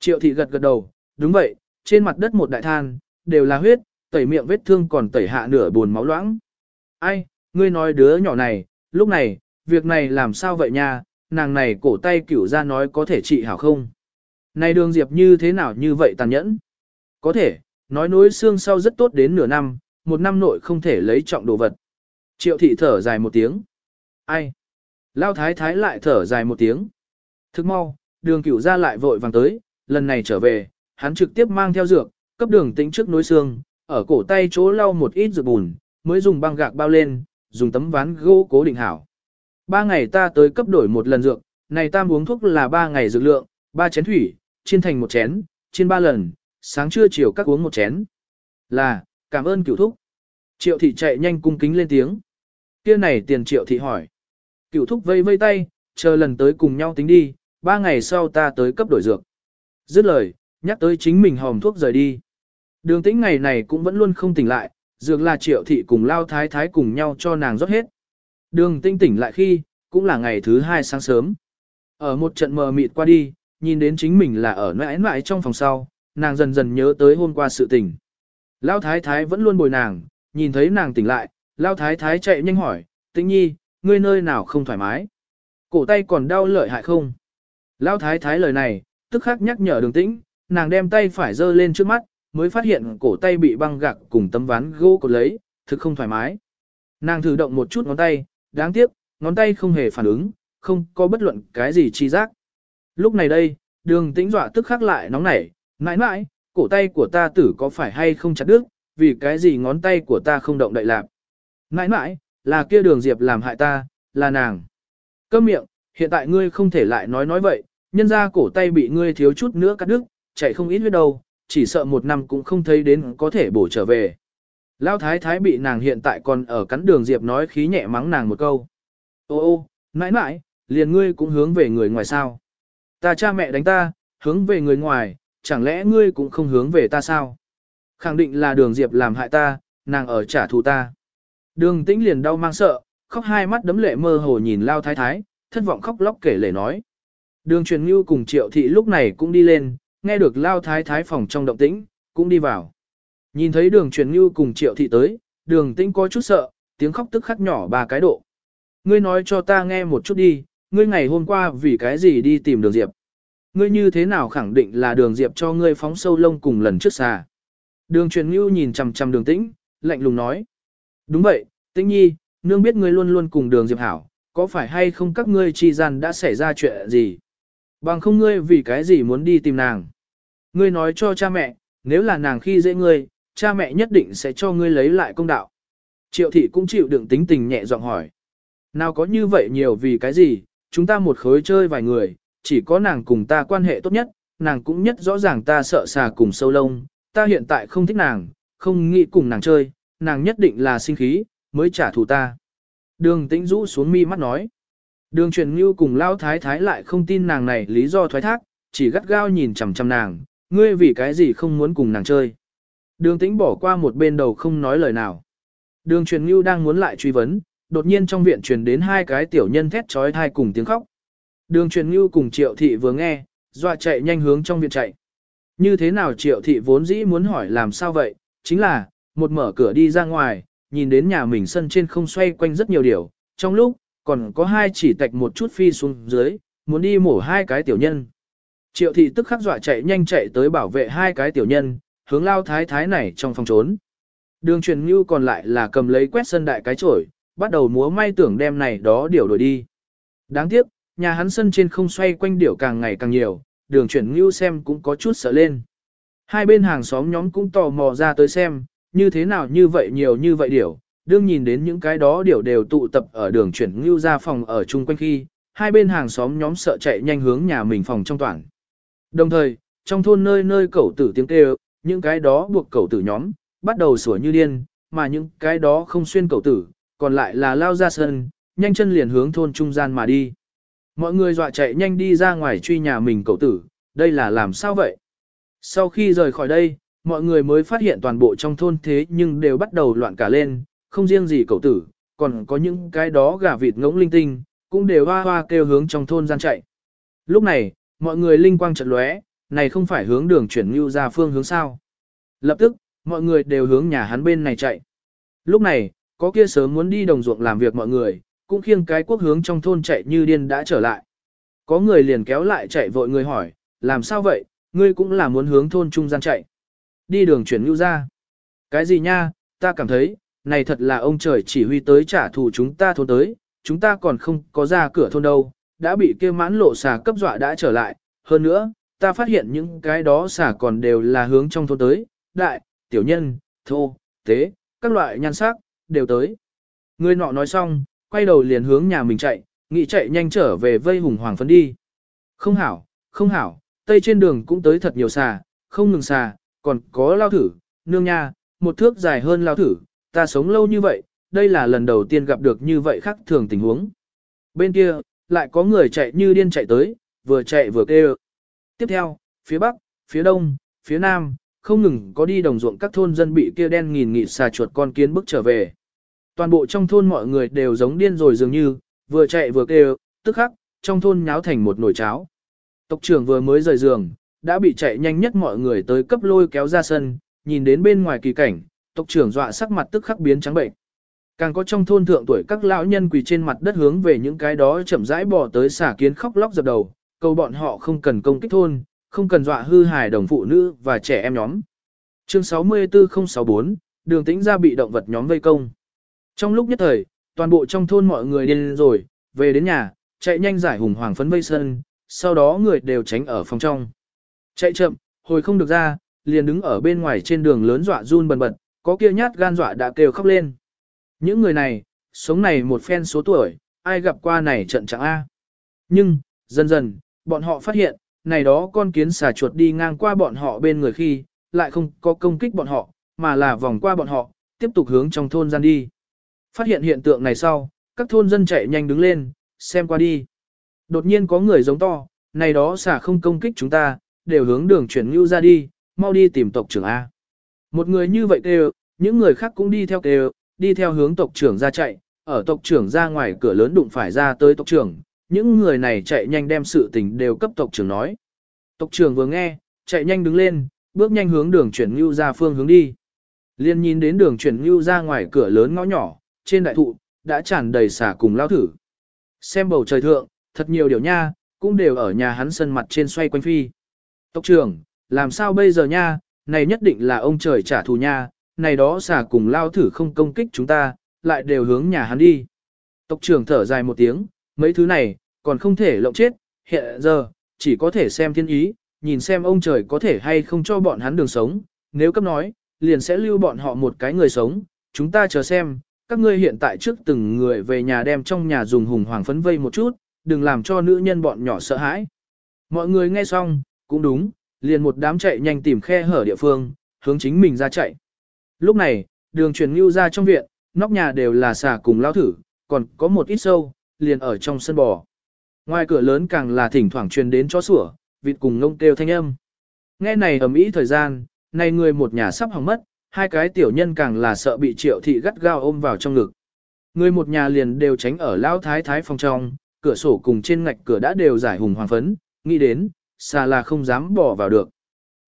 Triệu thị gật gật đầu, đúng vậy, trên mặt đất một đại than, đều là huyết, tẩy miệng vết thương còn tẩy hạ nửa buồn máu loãng. Ai, ngươi nói đứa nhỏ này, lúc này, việc này làm sao vậy nha, nàng này cổ tay cửu ra nói có thể trị hảo không? Này đường diệp như thế nào như vậy tàn nhẫn? Có thể, nói nối xương sau rất tốt đến nửa năm, một năm nội không thể lấy trọng đồ vật. Triệu thị thở dài một tiếng. Ai? Lao thái thái lại thở dài một tiếng. Thức mau, đường cửu ra lại vội vàng tới, lần này trở về, hắn trực tiếp mang theo dược, cấp đường tính trước nối xương, ở cổ tay chỗ lau một ít dược bùn, mới dùng băng gạc bao lên, dùng tấm ván gỗ cố định hảo. Ba ngày ta tới cấp đổi một lần dược, này ta uống thuốc là ba ngày dược lượng, ba chén thủy, chiên thành một chén, chiên ba lần, sáng trưa chiều các uống một chén. Là, cảm ơn cửu thúc. Triệu thị chạy nhanh cung kính lên tiếng. Kia này tiền triệu thị hỏi. Cửu thúc vây vây tay, chờ lần tới cùng nhau tính đi, ba ngày sau ta tới cấp đổi dược. Dứt lời, nhắc tới chính mình hòm thuốc rời đi. Đường tĩnh ngày này cũng vẫn luôn không tỉnh lại, dược là triệu thị cùng lao thái thái cùng nhau cho nàng rót hết. Đường tinh tỉnh lại khi, cũng là ngày thứ hai sáng sớm. Ở một trận mờ mịt qua đi, nhìn đến chính mình là ở nãi nãi trong phòng sau, nàng dần dần nhớ tới hôm qua sự tình. Lao thái thái vẫn luôn bồi nàng, nhìn thấy nàng tỉnh lại, Lao thái thái chạy nhanh hỏi, tĩnh nhi, ngươi nơi nào không thoải mái? Cổ tay còn đau lợi hại không? Lão thái thái lời này, tức khắc nhắc nhở đường tĩnh, nàng đem tay phải giơ lên trước mắt, mới phát hiện cổ tay bị băng gạc cùng tấm ván gỗ cột lấy, thực không thoải mái. Nàng thử động một chút ngón tay, đáng tiếc, ngón tay không hề phản ứng, không có bất luận cái gì chi giác. Lúc này đây, đường tĩnh dọa tức khắc lại nóng nảy, mãi mãi, cổ tay của ta tử có phải hay không chặt đứt, vì cái gì ngón tay của ta không động đậy lạp. Mãi mãi, là kia đường diệp làm hại ta, là nàng. Câm miệng, hiện tại ngươi không thể lại nói nói vậy, nhân ra cổ tay bị ngươi thiếu chút nữa cắt đứt, chạy không ít huyết đâu, chỉ sợ một năm cũng không thấy đến có thể bổ trở về. Lão thái thái bị nàng hiện tại còn ở cắn đường diệp nói khí nhẹ mắng nàng một câu. Ô ô, mãi mãi, liền ngươi cũng hướng về người ngoài sao. Ta cha mẹ đánh ta, hướng về người ngoài, chẳng lẽ ngươi cũng không hướng về ta sao? Khẳng định là đường diệp làm hại ta, nàng ở trả thù ta. Đường tĩnh liền đau mang sợ, khóc hai mắt đấm lệ mơ hồ nhìn lao thái thái, thất vọng khóc lóc kể lể nói. Đường truyền ngưu cùng triệu thị lúc này cũng đi lên, nghe được lao thái thái phòng trong động tĩnh, cũng đi vào. Nhìn thấy đường truyền như cùng triệu thị tới, đường tĩnh có chút sợ, tiếng khóc tức khắc nhỏ ba cái độ. Ngươi nói cho ta nghe một chút đi, ngươi ngày hôm qua vì cái gì đi tìm đường diệp. Ngươi như thế nào khẳng định là đường diệp cho ngươi phóng sâu lông cùng lần trước xà. Đường truyền như nhìn chằm chằm đường tĩnh, lạnh lùng nói. Đúng vậy, tĩnh nhi, nương biết ngươi luôn luôn cùng đường diệp hảo, có phải hay không các ngươi chi gian đã xảy ra chuyện gì? Bằng không ngươi vì cái gì muốn đi tìm nàng? Ngươi nói cho cha mẹ, nếu là nàng khi dễ ngươi, cha mẹ nhất định sẽ cho ngươi lấy lại công đạo. Triệu thị cũng chịu đựng tính tình nhẹ giọng hỏi. Nào có như vậy nhiều vì cái gì, chúng ta một khối chơi vài người, chỉ có nàng cùng ta quan hệ tốt nhất, nàng cũng nhất rõ ràng ta sợ xà cùng sâu lông, ta hiện tại không thích nàng, không nghĩ cùng nàng chơi, nàng nhất định là sinh khí, mới trả thù ta. Đường tĩnh rũ xuống mi mắt nói. Đường truyền như cùng lao thái thái lại không tin nàng này lý do thoái thác, chỉ gắt gao nhìn chằm chằm nàng, ngươi vì cái gì không muốn cùng nàng chơi. Đường tĩnh bỏ qua một bên đầu không nói lời nào. Đường truyền ngưu đang muốn lại truy vấn, đột nhiên trong viện truyền đến hai cái tiểu nhân thét trói thai cùng tiếng khóc. Đường truyền ngưu cùng triệu thị vừa nghe, dọa chạy nhanh hướng trong viện chạy. Như thế nào triệu thị vốn dĩ muốn hỏi làm sao vậy, chính là, một mở cửa đi ra ngoài, nhìn đến nhà mình sân trên không xoay quanh rất nhiều điều, trong lúc, còn có hai chỉ tạch một chút phi xuống dưới, muốn đi mổ hai cái tiểu nhân. Triệu thị tức khắc dọa chạy nhanh chạy tới bảo vệ hai cái tiểu nhân, hướng lao thái thái này trong phòng trốn. Đường truyền như còn lại là cầm lấy quét sân đại cái chổi, bắt đầu múa may tưởng đem này đó điểu đổi đi. Đáng tiếc, nhà hắn sân trên không xoay quanh điểu càng ngày càng nhiều, đường chuyển như xem cũng có chút sợ lên. Hai bên hàng xóm nhóm cũng tò mò ra tới xem, như thế nào như vậy nhiều như vậy điểu, đương nhìn đến những cái đó điểu đều tụ tập ở đường chuyển ngưu ra phòng ở chung quanh khi, hai bên hàng xóm nhóm sợ chạy nhanh hướng nhà mình phòng trong toàn. Đồng thời, trong thôn nơi nơi cẩu tử tiếng kêu, những cái đó buộc cẩu tử nhóm, bắt đầu sủa như điên, mà những cái đó không xuyên cẩu tử, còn lại là lao ra sân, nhanh chân liền hướng thôn trung gian mà đi. Mọi người dọa chạy nhanh đi ra ngoài truy nhà mình cậu tử, đây là làm sao vậy? Sau khi rời khỏi đây, mọi người mới phát hiện toàn bộ trong thôn thế nhưng đều bắt đầu loạn cả lên, không riêng gì cậu tử, còn có những cái đó gà vịt ngỗng linh tinh, cũng đều hoa hoa kêu hướng trong thôn gian chạy. Lúc này, mọi người linh quang trận lóe, này không phải hướng đường chuyển như ra phương hướng sao. Lập tức, mọi người đều hướng nhà hắn bên này chạy. Lúc này, có kia sớm muốn đi đồng ruộng làm việc mọi người, cũng khiêng cái quốc hướng trong thôn chạy như điên đã trở lại. Có người liền kéo lại chạy vội người hỏi, làm sao vậy, ngươi cũng là muốn hướng thôn trung gian chạy. Đi đường chuyển lưu ra. Cái gì nha, ta cảm thấy, này thật là ông trời chỉ huy tới trả thù chúng ta thôn tới, chúng ta còn không có ra cửa thôn đâu, đã bị kia mãn lộ xà cấp dọa đã trở lại. Hơn nữa, ta phát hiện những cái đó xả còn đều là hướng trong thôn tới, đại, tiểu nhân, thô, tế, các loại nhan sắc, đều tới. Người nọ nói xong, quay đầu liền hướng nhà mình chạy, nghĩ chạy nhanh trở về vây hùng hoàng phấn đi. Không hảo, không hảo, tây trên đường cũng tới thật nhiều xà, không ngừng xà, còn có lao thử, nương nha, một thước dài hơn lao thử, ta sống lâu như vậy, đây là lần đầu tiên gặp được như vậy khác thường tình huống. Bên kia, lại có người chạy như điên chạy tới, vừa chạy vừa kêu. Tiếp theo, phía bắc, phía đông, phía nam, không ngừng có đi đồng ruộng các thôn dân bị kia đen nghìn nghịt xà chuột con kiến bức trở về. Toàn bộ trong thôn mọi người đều giống điên rồi dường như, vừa chạy vừa kêu, tức khắc, trong thôn nháo thành một nồi cháo. Tộc trưởng vừa mới rời giường, đã bị chạy nhanh nhất mọi người tới cấp lôi kéo ra sân, nhìn đến bên ngoài kỳ cảnh, tộc trưởng dọa sắc mặt tức khắc biến trắng bệnh. Càng có trong thôn thượng tuổi các lão nhân quỳ trên mặt đất hướng về những cái đó chậm rãi bỏ tới xả kiến khóc lóc dập đầu, cầu bọn họ không cần công kích thôn, không cần dọa hư hài đồng phụ nữ và trẻ em nhóm. Chương 64064, đường tĩnh ra bị động vật nhóm vây công. Trong lúc nhất thời, toàn bộ trong thôn mọi người điên rồi, về đến nhà, chạy nhanh giải hùng hoàng phấn vây sân, sau đó người đều tránh ở phòng trong. Chạy chậm, hồi không được ra, liền đứng ở bên ngoài trên đường lớn dọa run bần bật, có kia nhát gan dọa đã kêu khóc lên. Những người này, sống này một phen số tuổi, ai gặp qua này trận chẳng A. Nhưng, dần dần, bọn họ phát hiện, này đó con kiến xà chuột đi ngang qua bọn họ bên người khi, lại không có công kích bọn họ, mà là vòng qua bọn họ, tiếp tục hướng trong thôn gian đi. Phát hiện hiện tượng này sau, các thôn dân chạy nhanh đứng lên, xem qua đi. Đột nhiên có người giống to, này đó xà không công kích chúng ta, đều hướng đường chuyển ngưu ra đi, mau đi tìm tộc trưởng A. Một người như vậy kêu, những người khác cũng đi theo kêu, đi theo hướng tộc trưởng ra chạy, ở tộc trưởng ra ngoài cửa lớn đụng phải ra tới tộc trưởng, những người này chạy nhanh đem sự tình đều cấp tộc trưởng nói. Tộc trưởng vừa nghe, chạy nhanh đứng lên, bước nhanh hướng đường chuyển ngưu ra phương hướng đi. Liên nhìn đến đường chuyển ngưu ra ngoài cửa lớn ngõ nhỏ, trên đại thụ, đã tràn đầy xả cùng lao thử. Xem bầu trời thượng, thật nhiều điều nha, cũng đều ở nhà hắn sân mặt trên xoay quanh phi. Tộc trưởng, làm sao bây giờ nha, này nhất định là ông trời trả thù nha, này đó xả cùng lao thử không công kích chúng ta, lại đều hướng nhà hắn đi. Tộc trưởng thở dài một tiếng, mấy thứ này, còn không thể lộng chết, hiện giờ, chỉ có thể xem thiên ý, nhìn xem ông trời có thể hay không cho bọn hắn đường sống, nếu cấp nói, liền sẽ lưu bọn họ một cái người sống, chúng ta chờ xem, các ngươi hiện tại trước từng người về nhà đem trong nhà dùng hùng hoàng phấn vây một chút, đừng làm cho nữ nhân bọn nhỏ sợ hãi. Mọi người nghe xong, cũng đúng, liền một đám chạy nhanh tìm khe hở địa phương, hướng chính mình ra chạy. Lúc này, đường truyền lưu ra trong viện, nóc nhà đều là xà cùng lao thử, còn có một ít sâu, liền ở trong sân bò. Ngoài cửa lớn càng là thỉnh thoảng truyền đến chó sủa, vịt cùng ngông kêu thanh âm. Nghe này ầm ĩ thời gian, này người một nhà sắp hỏng mất, hai cái tiểu nhân càng là sợ bị triệu thị gắt gao ôm vào trong ngực. Người một nhà liền đều tránh ở lão thái thái phòng trong, cửa sổ cùng trên ngạch cửa đã đều giải hùng hoàng phấn, nghĩ đến, xa là không dám bỏ vào được.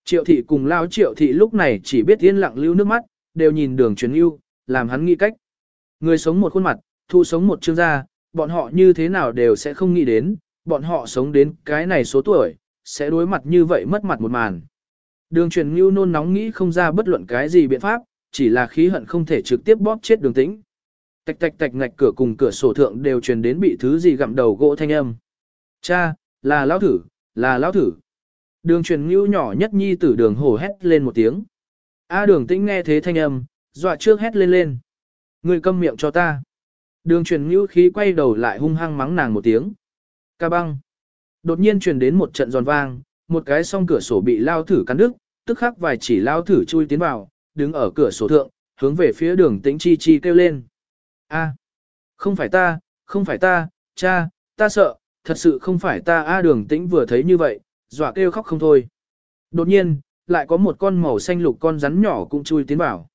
Triệu thị cùng lao triệu thị lúc này chỉ biết yên lặng lưu nước mắt, đều nhìn đường truyền yêu, làm hắn nghĩ cách. Người sống một khuôn mặt, thu sống một chương gia, bọn họ như thế nào đều sẽ không nghĩ đến, bọn họ sống đến cái này số tuổi, sẽ đối mặt như vậy mất mặt một màn. Đường truyền ngưu nôn nóng nghĩ không ra bất luận cái gì biện pháp, chỉ là khí hận không thể trực tiếp bóp chết đường tĩnh. Tạch tạch tạch ngạch cửa cùng cửa sổ thượng đều truyền đến bị thứ gì gặm đầu gỗ thanh âm. Cha, là lão thử, là lão thử. Đường truyền ngưu nhỏ nhất nhi tử đường hổ hét lên một tiếng. A đường tĩnh nghe thế thanh âm, dọa trước hét lên lên. Người câm miệng cho ta. Đường truyền ngữ khí quay đầu lại hung hăng mắng nàng một tiếng. Ca băng. Đột nhiên truyền đến một trận giòn vang, một cái song cửa sổ bị lao thử cắn đứt, tức khắc vài chỉ lao thử chui tiến vào, đứng ở cửa sổ thượng, hướng về phía đường tĩnh chi chi kêu lên. A, không phải ta, không phải ta, cha, ta sợ, thật sự không phải ta A đường tĩnh vừa thấy như vậy, dọa kêu khóc không thôi. Đột nhiên, lại có một con màu xanh lục con rắn nhỏ cũng chui tiến vào.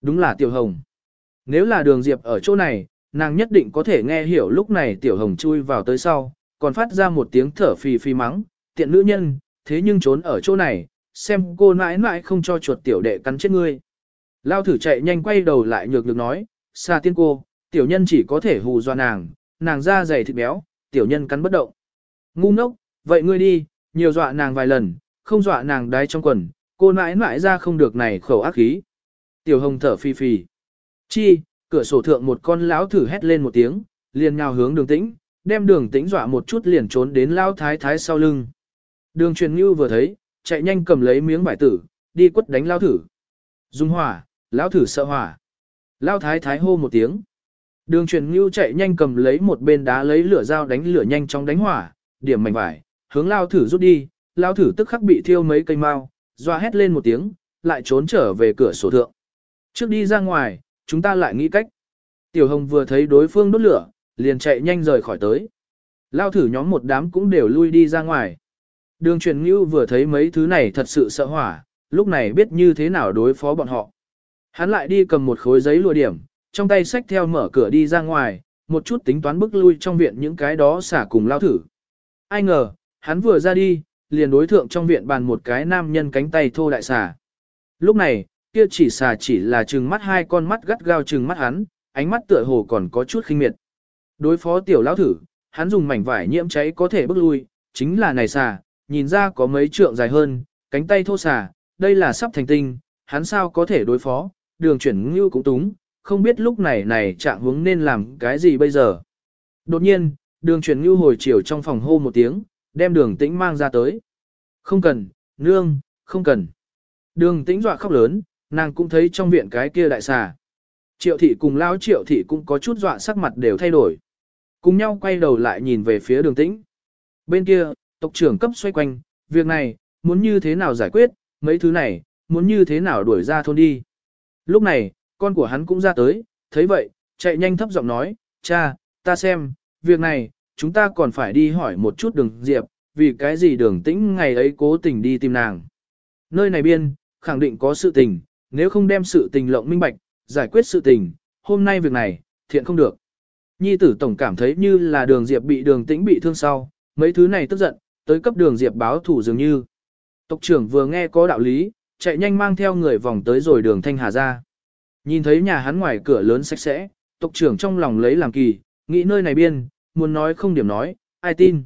Đúng là tiểu hồng. Nếu là đường diệp ở chỗ này, nàng nhất định có thể nghe hiểu lúc này tiểu hồng chui vào tới sau, còn phát ra một tiếng thở phì phì mắng, tiện nữ nhân, thế nhưng trốn ở chỗ này, xem cô mãi mãi không cho chuột tiểu đệ cắn chết ngươi. Lao thử chạy nhanh quay đầu lại nhược được nói, xa tiên cô, tiểu nhân chỉ có thể hù dọa nàng, nàng da dày thịt béo, tiểu nhân cắn bất động. Ngu ngốc, vậy ngươi đi, nhiều dọa nàng vài lần, không dọa nàng đái trong quần, cô mãi mãi ra không được này khẩu ác khí. Tiểu hồng thở phì phì. Chi, cửa sổ thượng một con lão thử hét lên một tiếng, liền nhào hướng đường tĩnh, đem đường tĩnh dọa một chút liền trốn đến lao thái thái sau lưng. Đường truyền như vừa thấy, chạy nhanh cầm lấy miếng vải tử, đi quất đánh lao thử. Dung hỏa, lão thử sợ hỏa. Lao thái thái hô một tiếng. Đường truyền như chạy nhanh cầm lấy một bên đá lấy lửa dao đánh lửa nhanh trong đánh hỏa, điểm mảnh vải, hướng lao thử rút đi, lao thử tức khắc bị thiêu mấy cây mau, doa hét lên một tiếng, lại trốn trở về cửa sổ thượng. Trước đi ra ngoài, chúng ta lại nghĩ cách. Tiểu hồng vừa thấy đối phương đốt lửa, liền chạy nhanh rời khỏi tới. Lao thử nhóm một đám cũng đều lui đi ra ngoài. Đường truyền ngưu vừa thấy mấy thứ này thật sự sợ hỏa, lúc này biết như thế nào đối phó bọn họ. Hắn lại đi cầm một khối giấy lùa điểm, trong tay xách theo mở cửa đi ra ngoài, một chút tính toán bức lui trong viện những cái đó xả cùng lao thử. Ai ngờ, hắn vừa ra đi, liền đối thượng trong viện bàn một cái nam nhân cánh tay thô đại xả. Lúc này, kia chỉ xà chỉ là trừng mắt hai con mắt gắt gao trừng mắt hắn, ánh mắt tựa hồ còn có chút khinh miệt. Đối phó tiểu lão thử, hắn dùng mảnh vải nhiễm cháy có thể bước lui, chính là này xà, nhìn ra có mấy trượng dài hơn, cánh tay thô xà, đây là sắp thành tinh, hắn sao có thể đối phó, đường chuyển ngưu cũng túng, không biết lúc này này trạng hướng nên làm cái gì bây giờ. Đột nhiên, đường chuyển ngưu hồi chiều trong phòng hô một tiếng, đem đường tĩnh mang ra tới. Không cần, nương, không cần. Đường tĩnh dọa khóc lớn, nàng cũng thấy trong viện cái kia đại xà. Triệu thị cùng lão triệu thị cũng có chút dọa sắc mặt đều thay đổi. Cùng nhau quay đầu lại nhìn về phía đường tĩnh. Bên kia, tộc trưởng cấp xoay quanh, việc này, muốn như thế nào giải quyết, mấy thứ này, muốn như thế nào đuổi ra thôn đi. Lúc này, con của hắn cũng ra tới, thấy vậy, chạy nhanh thấp giọng nói, cha, ta xem, việc này, chúng ta còn phải đi hỏi một chút đường diệp, vì cái gì đường tĩnh ngày ấy cố tình đi tìm nàng. Nơi này biên, khẳng định có sự tình, nếu không đem sự tình lộng minh bạch, giải quyết sự tình, hôm nay việc này, thiện không được. Nhi tử tổng cảm thấy như là đường diệp bị đường tĩnh bị thương sau, mấy thứ này tức giận, tới cấp đường diệp báo thủ dường như. Tộc trưởng vừa nghe có đạo lý, chạy nhanh mang theo người vòng tới rồi đường thanh hà ra. Nhìn thấy nhà hắn ngoài cửa lớn sạch sẽ, tộc trưởng trong lòng lấy làm kỳ, nghĩ nơi này biên, muốn nói không điểm nói, ai tin.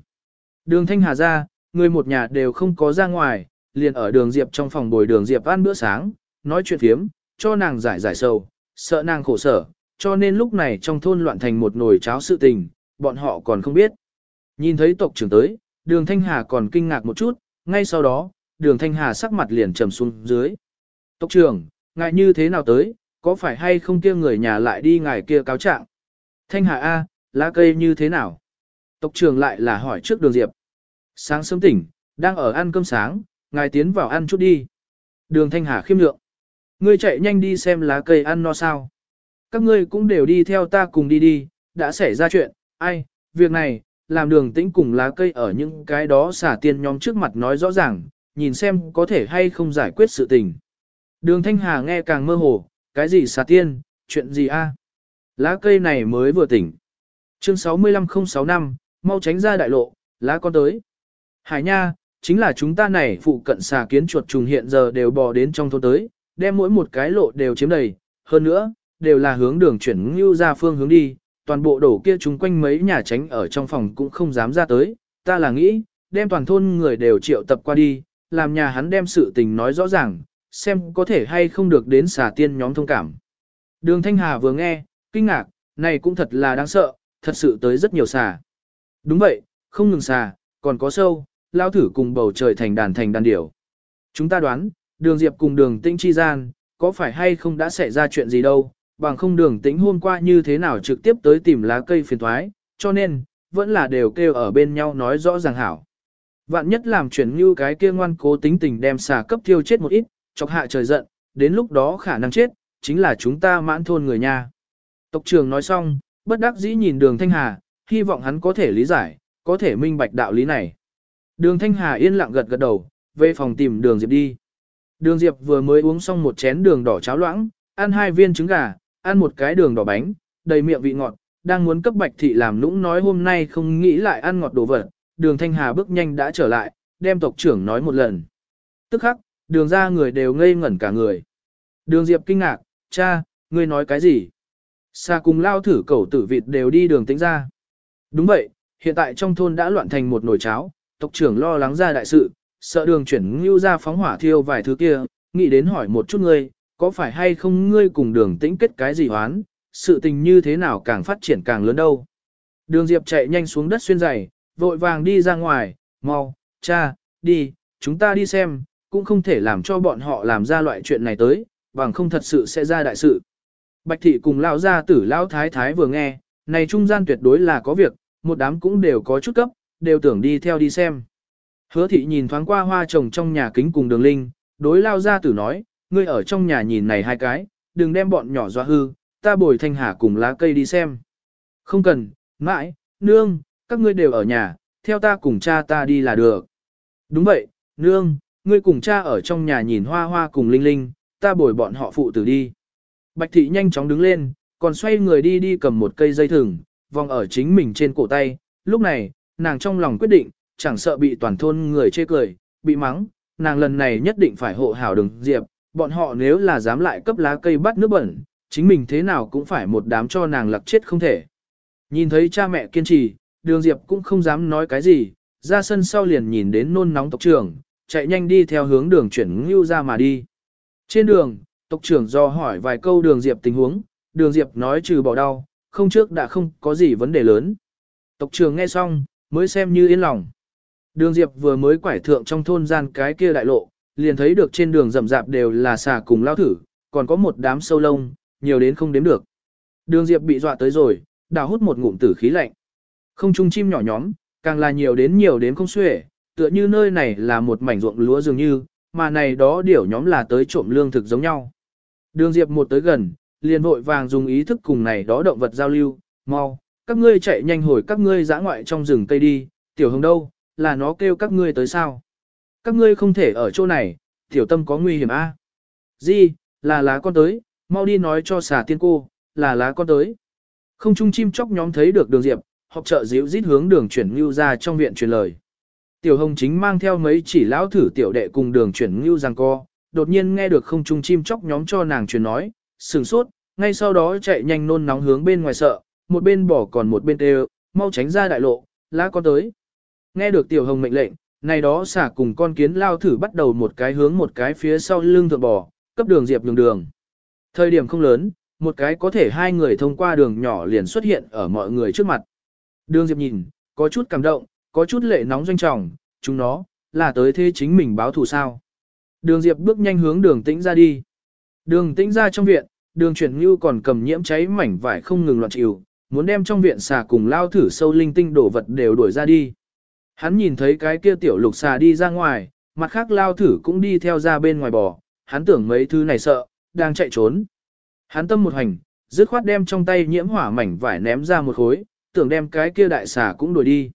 Đường thanh hà ra, người một nhà đều không có ra ngoài, liền ở đường diệp trong phòng bồi đường diệp ăn bữa sáng, nói chuyện phiếm, cho nàng giải giải sầu, sợ nàng khổ sở, cho nên lúc này trong thôn loạn thành một nồi cháo sự tình, bọn họ còn không biết. Nhìn thấy tộc trưởng tới, đường Thanh Hà còn kinh ngạc một chút, ngay sau đó, đường Thanh Hà sắc mặt liền trầm xuống dưới. Tộc trưởng, ngài như thế nào tới, có phải hay không kia người nhà lại đi ngài kia cáo trạng? Thanh Hà A, lá cây như thế nào? Tộc trưởng lại là hỏi trước đường Diệp. Sáng sớm tỉnh, đang ở ăn cơm sáng, ngài tiến vào ăn chút đi. Đường Thanh Hà khiêm lượng. Ngươi chạy nhanh đi xem lá cây ăn no sao. Các ngươi cũng đều đi theo ta cùng đi đi, đã xảy ra chuyện, ai, việc này, làm đường tĩnh cùng lá cây ở những cái đó xả tiên nhóm trước mặt nói rõ ràng, nhìn xem có thể hay không giải quyết sự tình. Đường Thanh Hà nghe càng mơ hồ, cái gì xả tiên, chuyện gì a? Lá cây này mới vừa tỉnh. Chương 65065, mau tránh ra đại lộ, lá con tới. Hải Nha, chính là chúng ta này phụ cận xà kiến chuột trùng hiện giờ đều bò đến trong thôn tới, đem mỗi một cái lộ đều chiếm đầy, hơn nữa, đều là hướng đường chuyển như ra phương hướng đi, toàn bộ đổ kia chúng quanh mấy nhà tránh ở trong phòng cũng không dám ra tới, ta là nghĩ, đem toàn thôn người đều triệu tập qua đi, làm nhà hắn đem sự tình nói rõ ràng, xem có thể hay không được đến xà tiên nhóm thông cảm. Đường Thanh Hà vừa nghe, kinh ngạc, này cũng thật là đáng sợ, thật sự tới rất nhiều xà. Đúng vậy, không ngừng xà, còn có sâu, lao thử cùng bầu trời thành đàn thành đàn điểu. Chúng ta đoán, đường Diệp cùng đường Tĩnh chi gian, có phải hay không đã xảy ra chuyện gì đâu, bằng không đường Tĩnh hôm qua như thế nào trực tiếp tới tìm lá cây phiền thoái, cho nên, vẫn là đều kêu ở bên nhau nói rõ ràng hảo. Vạn nhất làm chuyển như cái kia ngoan cố tính tình đem xà cấp thiêu chết một ít, chọc hạ trời giận, đến lúc đó khả năng chết, chính là chúng ta mãn thôn người nha. Tộc trưởng nói xong, bất đắc dĩ nhìn đường Thanh Hà, hy vọng hắn có thể lý giải, có thể minh bạch đạo lý này. Đường Thanh Hà yên lặng gật gật đầu, về phòng tìm đường Diệp đi. Đường Diệp vừa mới uống xong một chén đường đỏ cháo loãng, ăn hai viên trứng gà, ăn một cái đường đỏ bánh, đầy miệng vị ngọt, đang muốn cấp bạch thị làm nũng nói hôm nay không nghĩ lại ăn ngọt đồ vật. Đường Thanh Hà bước nhanh đã trở lại, đem tộc trưởng nói một lần. Tức khắc, đường ra người đều ngây ngẩn cả người. Đường Diệp kinh ngạc, cha, ngươi nói cái gì? Xa cùng lao thử cẩu tử vịt đều đi đường tính ra. Đúng vậy, hiện tại trong thôn đã loạn thành một nồi cháo, tộc trưởng lo lắng ra đại sự, sợ đường chuyển ngưu ra phóng hỏa thiêu vài thứ kia, nghĩ đến hỏi một chút ngươi, có phải hay không ngươi cùng đường tĩnh kết cái gì hoán, sự tình như thế nào càng phát triển càng lớn đâu. Đường Diệp chạy nhanh xuống đất xuyên giày, vội vàng đi ra ngoài, mau, cha, đi, chúng ta đi xem, cũng không thể làm cho bọn họ làm ra loại chuyện này tới, bằng không thật sự sẽ ra đại sự. Bạch thị cùng lão gia tử lão thái thái vừa nghe, này trung gian tuyệt đối là có việc, một đám cũng đều có chút cấp, đều tưởng đi theo đi xem. Hứa thị nhìn thoáng qua hoa trồng trong nhà kính cùng đường linh, đối lao ra tử nói, ngươi ở trong nhà nhìn này hai cái, đừng đem bọn nhỏ dọa hư, ta bồi thanh hà cùng lá cây đi xem. Không cần, mãi, nương, các ngươi đều ở nhà, theo ta cùng cha ta đi là được. Đúng vậy, nương, ngươi cùng cha ở trong nhà nhìn hoa hoa cùng linh linh, ta bồi bọn họ phụ tử đi. Bạch thị nhanh chóng đứng lên, còn xoay người đi đi cầm một cây dây thừng, vòng ở chính mình trên cổ tay. Lúc này, nàng trong lòng quyết định, chẳng sợ bị toàn thôn người chê cười, bị mắng, nàng lần này nhất định phải hộ hảo đường diệp. Bọn họ nếu là dám lại cấp lá cây bắt nước bẩn, chính mình thế nào cũng phải một đám cho nàng lặc chết không thể. Nhìn thấy cha mẹ kiên trì, đường Diệp cũng không dám nói cái gì, ra sân sau liền nhìn đến nôn nóng tộc trưởng, chạy nhanh đi theo hướng đường chuyển ngưu ra mà đi. Trên đường, tộc trưởng do hỏi vài câu đường Diệp tình huống, đường Diệp nói trừ bỏ đau, không trước đã không có gì vấn đề lớn. Tộc trưởng nghe xong, mới xem như yên lòng. Đường Diệp vừa mới quải thượng trong thôn gian cái kia đại lộ, liền thấy được trên đường rậm rạp đều là xà cùng lao thử, còn có một đám sâu lông, nhiều đến không đếm được. Đường Diệp bị dọa tới rồi, đào hút một ngụm tử khí lạnh. Không trung chim nhỏ nhóm, càng là nhiều đến nhiều đến không xuể, tựa như nơi này là một mảnh ruộng lúa dường như, mà này đó điểu nhóm là tới trộm lương thực giống nhau. Đường Diệp một tới gần, liền vội vàng dùng ý thức cùng này đó động vật giao lưu, mau, các ngươi chạy nhanh hồi các ngươi dã ngoại trong rừng cây đi, tiểu hồng đâu, là nó kêu các ngươi tới sao. Các ngươi không thể ở chỗ này, tiểu tâm có nguy hiểm a. À? Di, là lá con tới, mau đi nói cho xà tiên cô, là lá con tới. Không trung chim chóc nhóm thấy được đường diệp, học trợ dịu rít hướng đường chuyển ngưu ra trong viện truyền lời. Tiểu hồng chính mang theo mấy chỉ lão thử tiểu đệ cùng đường chuyển ngưu rằng co, đột nhiên nghe được không trung chim chóc nhóm cho nàng truyền nói, sừng sốt, ngay sau đó chạy nhanh nôn nóng hướng bên ngoài sợ, một bên bỏ còn một bên tê mau tránh ra đại lộ, lá con tới. Nghe được tiểu hồng mệnh lệnh, này đó xả cùng con kiến lao thử bắt đầu một cái hướng một cái phía sau lưng thượng bò, cấp đường diệp nhường đường. Thời điểm không lớn, một cái có thể hai người thông qua đường nhỏ liền xuất hiện ở mọi người trước mặt. Đường diệp nhìn, có chút cảm động, có chút lệ nóng doanh trọng, chúng nó, là tới thế chính mình báo thù sao. Đường diệp bước nhanh hướng đường tĩnh ra đi. Đường tĩnh ra trong viện, đường chuyển như còn cầm nhiễm cháy mảnh vải không ngừng loạn chịu, muốn đem trong viện xà cùng lao thử sâu linh tinh đổ vật đều đuổi ra đi. Hắn nhìn thấy cái kia tiểu lục xà đi ra ngoài, mặt khác lao thử cũng đi theo ra bên ngoài bò, hắn tưởng mấy thứ này sợ, đang chạy trốn. Hắn tâm một hành, dứt khoát đem trong tay nhiễm hỏa mảnh vải ném ra một khối, tưởng đem cái kia đại xà cũng đuổi đi.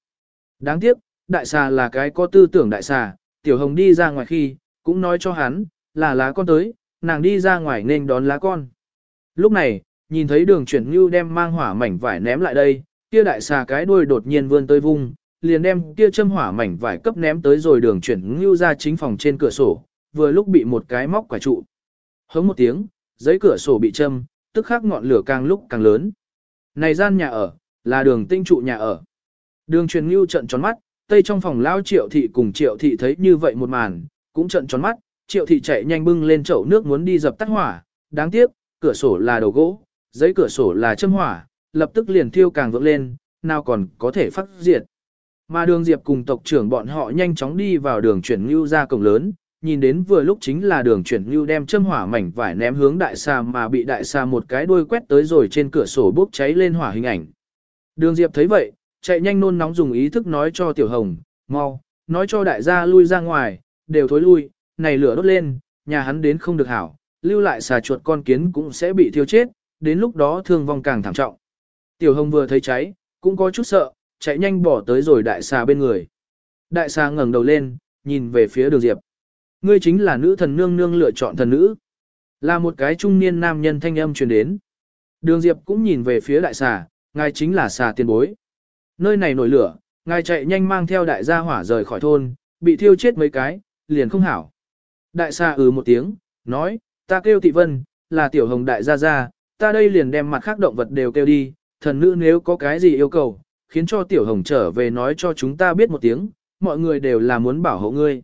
Đáng tiếc, đại xà là cái có tư tưởng đại xà, tiểu hồng đi ra ngoài khi, cũng nói cho hắn, là lá con tới, nàng đi ra ngoài nên đón lá con. Lúc này, nhìn thấy đường chuyển như đem mang hỏa mảnh vải ném lại đây, kia đại xà cái đuôi đột nhiên vươn tới vung, liền đem kia châm hỏa mảnh vải cấp ném tới rồi đường chuyển ngưu ra chính phòng trên cửa sổ, vừa lúc bị một cái móc quả trụ. Hống một tiếng, giấy cửa sổ bị châm, tức khắc ngọn lửa càng lúc càng lớn. Này gian nhà ở, là đường tinh trụ nhà ở. Đường truyền ngưu trận tròn mắt, tây trong phòng lao triệu thị cùng triệu thị thấy như vậy một màn, cũng trận tròn mắt, triệu thị chạy nhanh bưng lên chậu nước muốn đi dập tắt hỏa, đáng tiếc, cửa sổ là đầu gỗ, giấy cửa sổ là châm hỏa, lập tức liền thiêu càng vượng lên, nào còn có thể phát diệt. Mà đường Diệp cùng tộc trưởng bọn họ nhanh chóng đi vào đường chuyển ngưu ra cổng lớn, nhìn đến vừa lúc chính là đường chuyển ngưu đem châm hỏa mảnh vải ném hướng đại xà mà bị đại xà một cái đuôi quét tới rồi trên cửa sổ bốc cháy lên hỏa hình ảnh. Đường Diệp thấy vậy, chạy nhanh nôn nóng dùng ý thức nói cho Tiểu Hồng, mau, nói cho đại gia lui ra ngoài, đều thối lui, này lửa đốt lên, nhà hắn đến không được hảo, lưu lại xà chuột con kiến cũng sẽ bị thiêu chết, đến lúc đó thương vong càng thảm trọng. Tiểu Hồng vừa thấy cháy, cũng có chút sợ, chạy nhanh bỏ tới rồi đại xà bên người. Đại xà ngẩng đầu lên, nhìn về phía đường diệp. Ngươi chính là nữ thần nương nương lựa chọn thần nữ. Là một cái trung niên nam nhân thanh âm truyền đến. Đường diệp cũng nhìn về phía đại xà, ngài chính là xà tiền bối. Nơi này nổi lửa, ngài chạy nhanh mang theo đại gia hỏa rời khỏi thôn, bị thiêu chết mấy cái, liền không hảo. Đại xà ừ một tiếng, nói, ta kêu thị vân, là tiểu hồng đại gia gia, ta đây liền đem mặt khác động vật đều kêu đi, thần nữ nếu có cái gì yêu cầu, khiến cho Tiểu Hồng trở về nói cho chúng ta biết một tiếng, mọi người đều là muốn bảo hộ ngươi.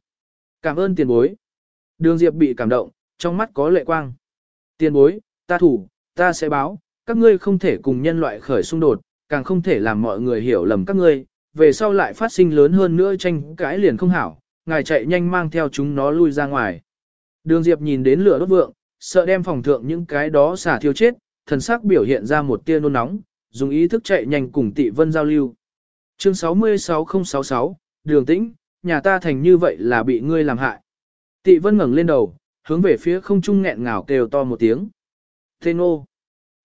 Cảm ơn tiền bối. Đường Diệp bị cảm động, trong mắt có lệ quang. Tiền bối, ta thủ, ta sẽ báo, các ngươi không thể cùng nhân loại khởi xung đột, càng không thể làm mọi người hiểu lầm các ngươi, về sau lại phát sinh lớn hơn nữa tranh cãi liền không hảo, ngài chạy nhanh mang theo chúng nó lui ra ngoài. Đường Diệp nhìn đến lửa đốt vượng, sợ đem phòng thượng những cái đó xả thiêu chết, thần sắc biểu hiện ra một tia nôn nóng, dùng ý thức chạy nhanh cùng tị vân giao lưu. Chương 66066, đường tĩnh, nhà ta thành như vậy là bị ngươi làm hại. Tị vân ngẩng lên đầu, hướng về phía không trung nghẹn ngào kêu to một tiếng. Thế ngô.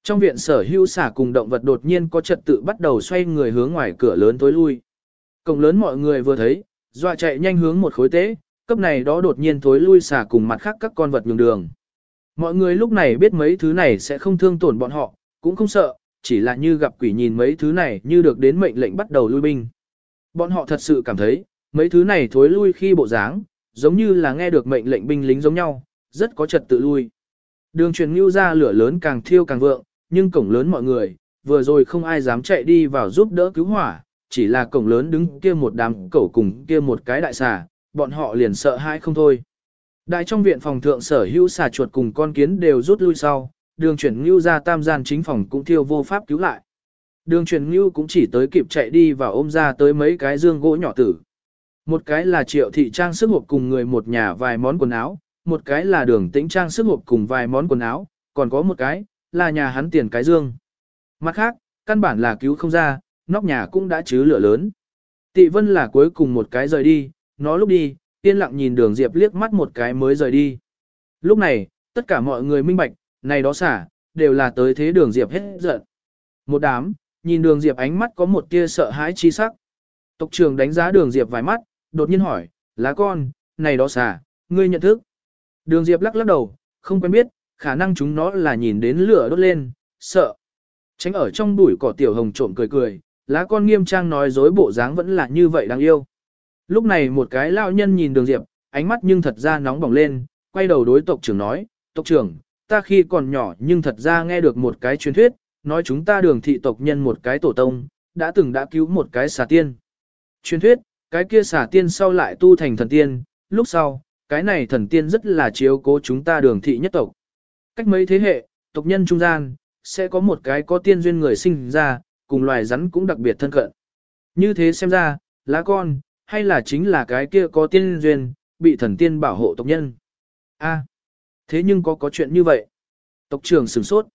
Trong viện sở hữu xả cùng động vật đột nhiên có trật tự bắt đầu xoay người hướng ngoài cửa lớn tối lui. Cổng lớn mọi người vừa thấy, dọa chạy nhanh hướng một khối tế, cấp này đó đột nhiên tối lui xả cùng mặt khác các con vật nhường đường. Mọi người lúc này biết mấy thứ này sẽ không thương tổn bọn họ, cũng không sợ, chỉ là như gặp quỷ nhìn mấy thứ này như được đến mệnh lệnh bắt đầu lui binh. Bọn họ thật sự cảm thấy, mấy thứ này thối lui khi bộ dáng, giống như là nghe được mệnh lệnh binh lính giống nhau, rất có trật tự lui. Đường truyền ngưu ra lửa lớn càng thiêu càng vượng, nhưng cổng lớn mọi người, vừa rồi không ai dám chạy đi vào giúp đỡ cứu hỏa, chỉ là cổng lớn đứng kia một đám cẩu cùng kia một cái đại xà, bọn họ liền sợ hãi không thôi. Đại trong viện phòng thượng sở hữu xà chuột cùng con kiến đều rút lui sau, đường chuyển ngưu ra tam gian chính phòng cũng thiêu vô pháp cứu lại. Đường chuyển ngưu cũng chỉ tới kịp chạy đi và ôm ra tới mấy cái dương gỗ nhỏ tử. Một cái là triệu thị trang sức hộp cùng người một nhà vài món quần áo, một cái là đường tĩnh trang sức hộp cùng vài món quần áo, còn có một cái, là nhà hắn tiền cái dương. Mặt khác, căn bản là cứu không ra, nóc nhà cũng đã chứ lửa lớn. Tị Vân là cuối cùng một cái rời đi, nó lúc đi, yên lặng nhìn đường Diệp liếc mắt một cái mới rời đi. Lúc này, tất cả mọi người minh bạch, này đó xả, đều là tới thế đường Diệp hết giận. Một đám, nhìn đường Diệp ánh mắt có một tia sợ hãi chi sắc. Tộc trưởng đánh giá đường Diệp vài mắt, đột nhiên hỏi, lá con, này đó xả, ngươi nhận thức. Đường Diệp lắc lắc đầu, không quen biết, khả năng chúng nó là nhìn đến lửa đốt lên, sợ. Tránh ở trong bụi cỏ tiểu hồng trộm cười cười, lá con nghiêm trang nói dối bộ dáng vẫn là như vậy đáng yêu. Lúc này một cái lão nhân nhìn đường Diệp, ánh mắt nhưng thật ra nóng bỏng lên, quay đầu đối tộc trưởng nói, tộc trưởng, ta khi còn nhỏ nhưng thật ra nghe được một cái truyền thuyết, nói chúng ta đường thị tộc nhân một cái tổ tông, đã từng đã cứu một cái xà tiên. Truyền thuyết, cái kia xà tiên sau lại tu thành thần tiên, lúc sau, cái này thần tiên rất là chiếu cố chúng ta đường thị nhất tộc. Cách mấy thế hệ, tộc nhân trung gian, sẽ có một cái có tiên duyên người sinh ra, cùng loài rắn cũng đặc biệt thân cận. Như thế xem ra, lá con, hay là chính là cái kia có tiên duyên, bị thần tiên bảo hộ tộc nhân. A, thế nhưng có có chuyện như vậy. Tộc trưởng sửng sốt.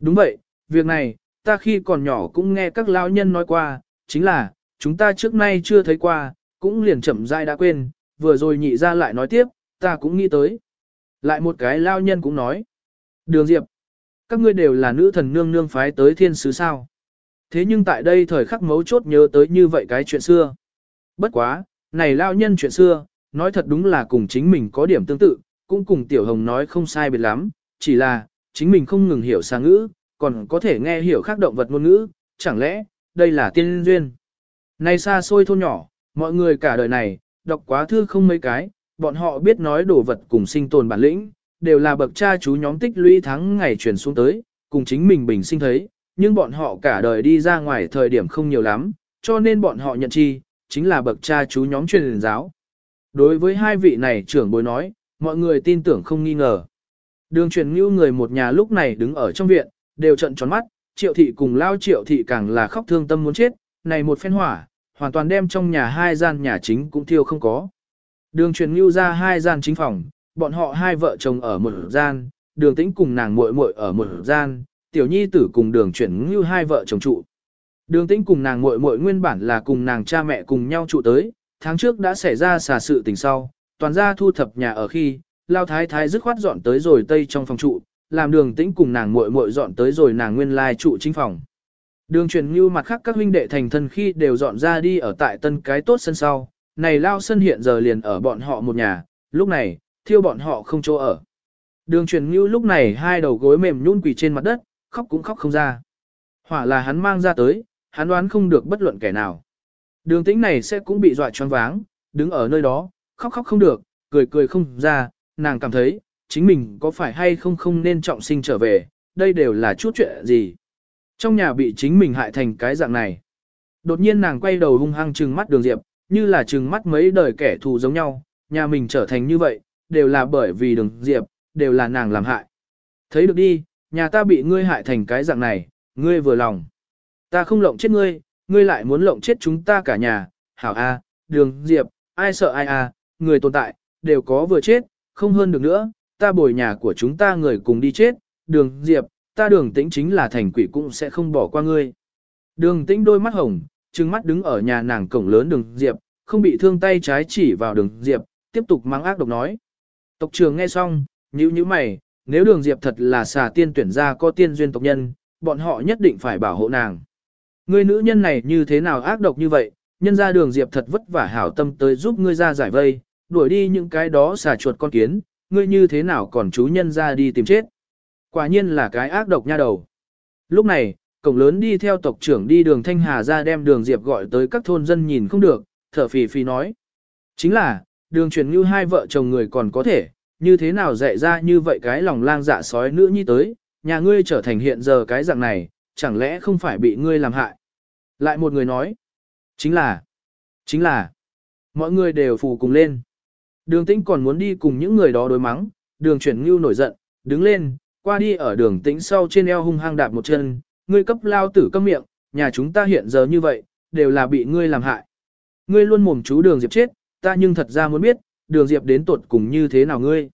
Đúng vậy, việc này, ta khi còn nhỏ cũng nghe các lão nhân nói qua, chính là, chúng ta trước nay chưa thấy qua, cũng liền chậm rãi đã quên, vừa rồi nhị ra lại nói tiếp, ta cũng nghĩ tới. Lại một cái lao nhân cũng nói. Đường Diệp, các ngươi đều là nữ thần nương nương phái tới thiên sứ sao. Thế nhưng tại đây thời khắc mấu chốt nhớ tới như vậy cái chuyện xưa. Bất quá, này lao nhân chuyện xưa, nói thật đúng là cùng chính mình có điểm tương tự, cũng cùng Tiểu Hồng nói không sai biệt lắm, chỉ là, chính mình không ngừng hiểu sang ngữ, còn có thể nghe hiểu khác động vật ngôn ngữ, chẳng lẽ, đây là tiên duyên. Này xa xôi thôn nhỏ, mọi người cả đời này, đọc quá thư không mấy cái, bọn họ biết nói đồ vật cùng sinh tồn bản lĩnh, đều là bậc cha chú nhóm tích lũy tháng ngày truyền xuống tới, cùng chính mình bình sinh thấy, nhưng bọn họ cả đời đi ra ngoài thời điểm không nhiều lắm, cho nên bọn họ nhận chi, chính là bậc cha chú nhóm truyền giáo. Đối với hai vị này trưởng bối nói, mọi người tin tưởng không nghi ngờ. Đường truyền ngưu người một nhà lúc này đứng ở trong viện, đều trận tròn mắt, triệu thị cùng lao triệu thị càng là khóc thương tâm muốn chết, này một phen hỏa, hoàn toàn đem trong nhà hai gian nhà chính cũng thiêu không có. Đường truyền ngưu ra hai gian chính phòng, bọn họ hai vợ chồng ở một gian, đường tĩnh cùng nàng muội muội ở một gian, tiểu nhi tử cùng đường chuyển ngưu hai vợ chồng trụ. Đường tĩnh cùng nàng muội muội nguyên bản là cùng nàng cha mẹ cùng nhau trụ tới, tháng trước đã xảy ra xà sự tình sau, toàn gia thu thập nhà ở khi, lao thái thái dứt khoát dọn tới rồi tây trong phòng trụ, làm đường tĩnh cùng nàng muội muội dọn tới rồi nàng nguyên lai trụ chính phòng. Đường truyền như mặt khác các huynh đệ thành thân khi đều dọn ra đi ở tại tân cái tốt sân sau, này lao sân hiện giờ liền ở bọn họ một nhà, lúc này, thiêu bọn họ không chỗ ở. Đường truyền như lúc này hai đầu gối mềm nhún quỳ trên mặt đất, khóc cũng khóc không ra. Hỏa là hắn mang ra tới, hắn đoán không được bất luận kẻ nào. Đường tĩnh này sẽ cũng bị dọa choáng váng, đứng ở nơi đó, khóc khóc không được, cười cười không ra, nàng cảm thấy, chính mình có phải hay không không nên trọng sinh trở về, đây đều là chút chuyện gì. Trong nhà bị chính mình hại thành cái dạng này. Đột nhiên nàng quay đầu hung hăng trừng mắt đường diệp, như là trừng mắt mấy đời kẻ thù giống nhau, nhà mình trở thành như vậy, đều là bởi vì đường diệp, đều là nàng làm hại. Thấy được đi, nhà ta bị ngươi hại thành cái dạng này, ngươi vừa lòng. Ta không lộng chết ngươi, ngươi lại muốn lộng chết chúng ta cả nhà, hảo a, đường diệp, ai sợ ai a, người tồn tại, đều có vừa chết, không hơn được nữa, ta bồi nhà của chúng ta người cùng đi chết, đường diệp, ta đường tĩnh chính là thành quỷ cũng sẽ không bỏ qua ngươi. Đường tĩnh đôi mắt hồng, trừng mắt đứng ở nhà nàng cổng lớn đường diệp, không bị thương tay trái chỉ vào đường diệp, tiếp tục mang ác độc nói. Tộc trưởng nghe xong, nhíu nhíu mày, nếu đường diệp thật là xà tiên tuyển ra có tiên duyên tộc nhân, bọn họ nhất định phải bảo hộ nàng. Người nữ nhân này như thế nào ác độc như vậy, nhân ra đường diệp thật vất vả hảo tâm tới giúp ngươi ra giải vây, đuổi đi những cái đó xà chuột con kiến, ngươi như thế nào còn chú nhân ra đi tìm chết. Quả nhiên là cái ác độc nha đầu. Lúc này, cổng lớn đi theo tộc trưởng đi đường Thanh Hà ra đem đường Diệp gọi tới các thôn dân nhìn không được, thở phì phì nói. Chính là, đường truyền như hai vợ chồng người còn có thể, như thế nào dạy ra như vậy cái lòng lang dạ sói nữ nhi tới, nhà ngươi trở thành hiện giờ cái dạng này, chẳng lẽ không phải bị ngươi làm hại. Lại một người nói, chính là, chính là, mọi người đều phù cùng lên. Đường tĩnh còn muốn đi cùng những người đó đối mắng, đường chuyển ngưu nổi giận, đứng lên, qua đi ở đường tĩnh sau trên eo hung hăng đạp một chân, ngươi cấp lao tử câm miệng, nhà chúng ta hiện giờ như vậy, đều là bị ngươi làm hại. Ngươi luôn mồm chú đường diệp chết, ta nhưng thật ra muốn biết, đường diệp đến tuột cùng như thế nào ngươi.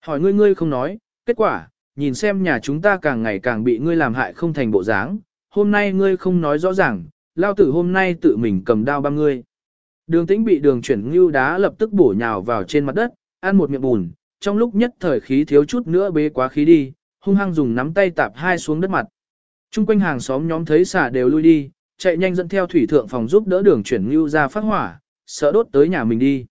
Hỏi ngươi ngươi không nói, kết quả, nhìn xem nhà chúng ta càng ngày càng bị ngươi làm hại không thành bộ dáng, hôm nay ngươi không nói rõ ràng, lao tử hôm nay tự mình cầm đao băm ngươi. Đường tĩnh bị đường chuyển ngưu đá lập tức bổ nhào vào trên mặt đất, ăn một miệng bùn, trong lúc nhất thời khí thiếu chút nữa bế quá khí đi, hung hăng dùng nắm tay tạp hai xuống đất mặt. Trung quanh hàng xóm nhóm thấy xả đều lui đi, chạy nhanh dẫn theo thủy thượng phòng giúp đỡ đường chuyển ngưu ra phát hỏa, sợ đốt tới nhà mình đi.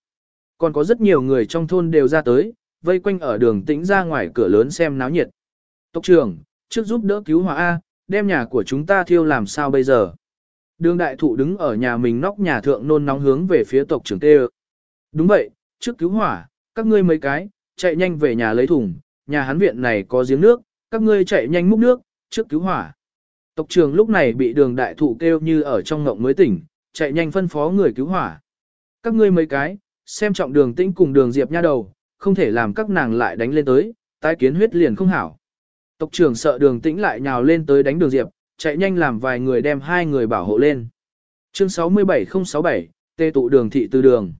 Còn có rất nhiều người trong thôn đều ra tới, vây quanh ở đường tĩnh ra ngoài cửa lớn xem náo nhiệt. Tộc trưởng, trước giúp đỡ cứu hỏa A, đem nhà của chúng ta thiêu làm sao bây giờ. Đường đại thụ đứng ở nhà mình nóc nhà thượng nôn nóng hướng về phía tộc trưởng tê Đúng vậy, trước cứu hỏa, các ngươi mấy cái, chạy nhanh về nhà lấy thùng, nhà hắn viện này có giếng nước, các ngươi chạy nhanh múc nước, trước cứu hỏa. Tộc trưởng lúc này bị đường đại thụ kêu như ở trong ngộng mới tỉnh, chạy nhanh phân phó người cứu hỏa. Các ngươi mấy cái, xem trọng đường tĩnh cùng đường diệp nha đầu, không thể làm các nàng lại đánh lên tới, tái kiến huyết liền không hảo. Tộc trưởng sợ đường tĩnh lại nhào lên tới đánh đường diệp, chạy nhanh làm vài người đem hai người bảo hộ lên. Chương 67067, tê tụ đường thị từ đường.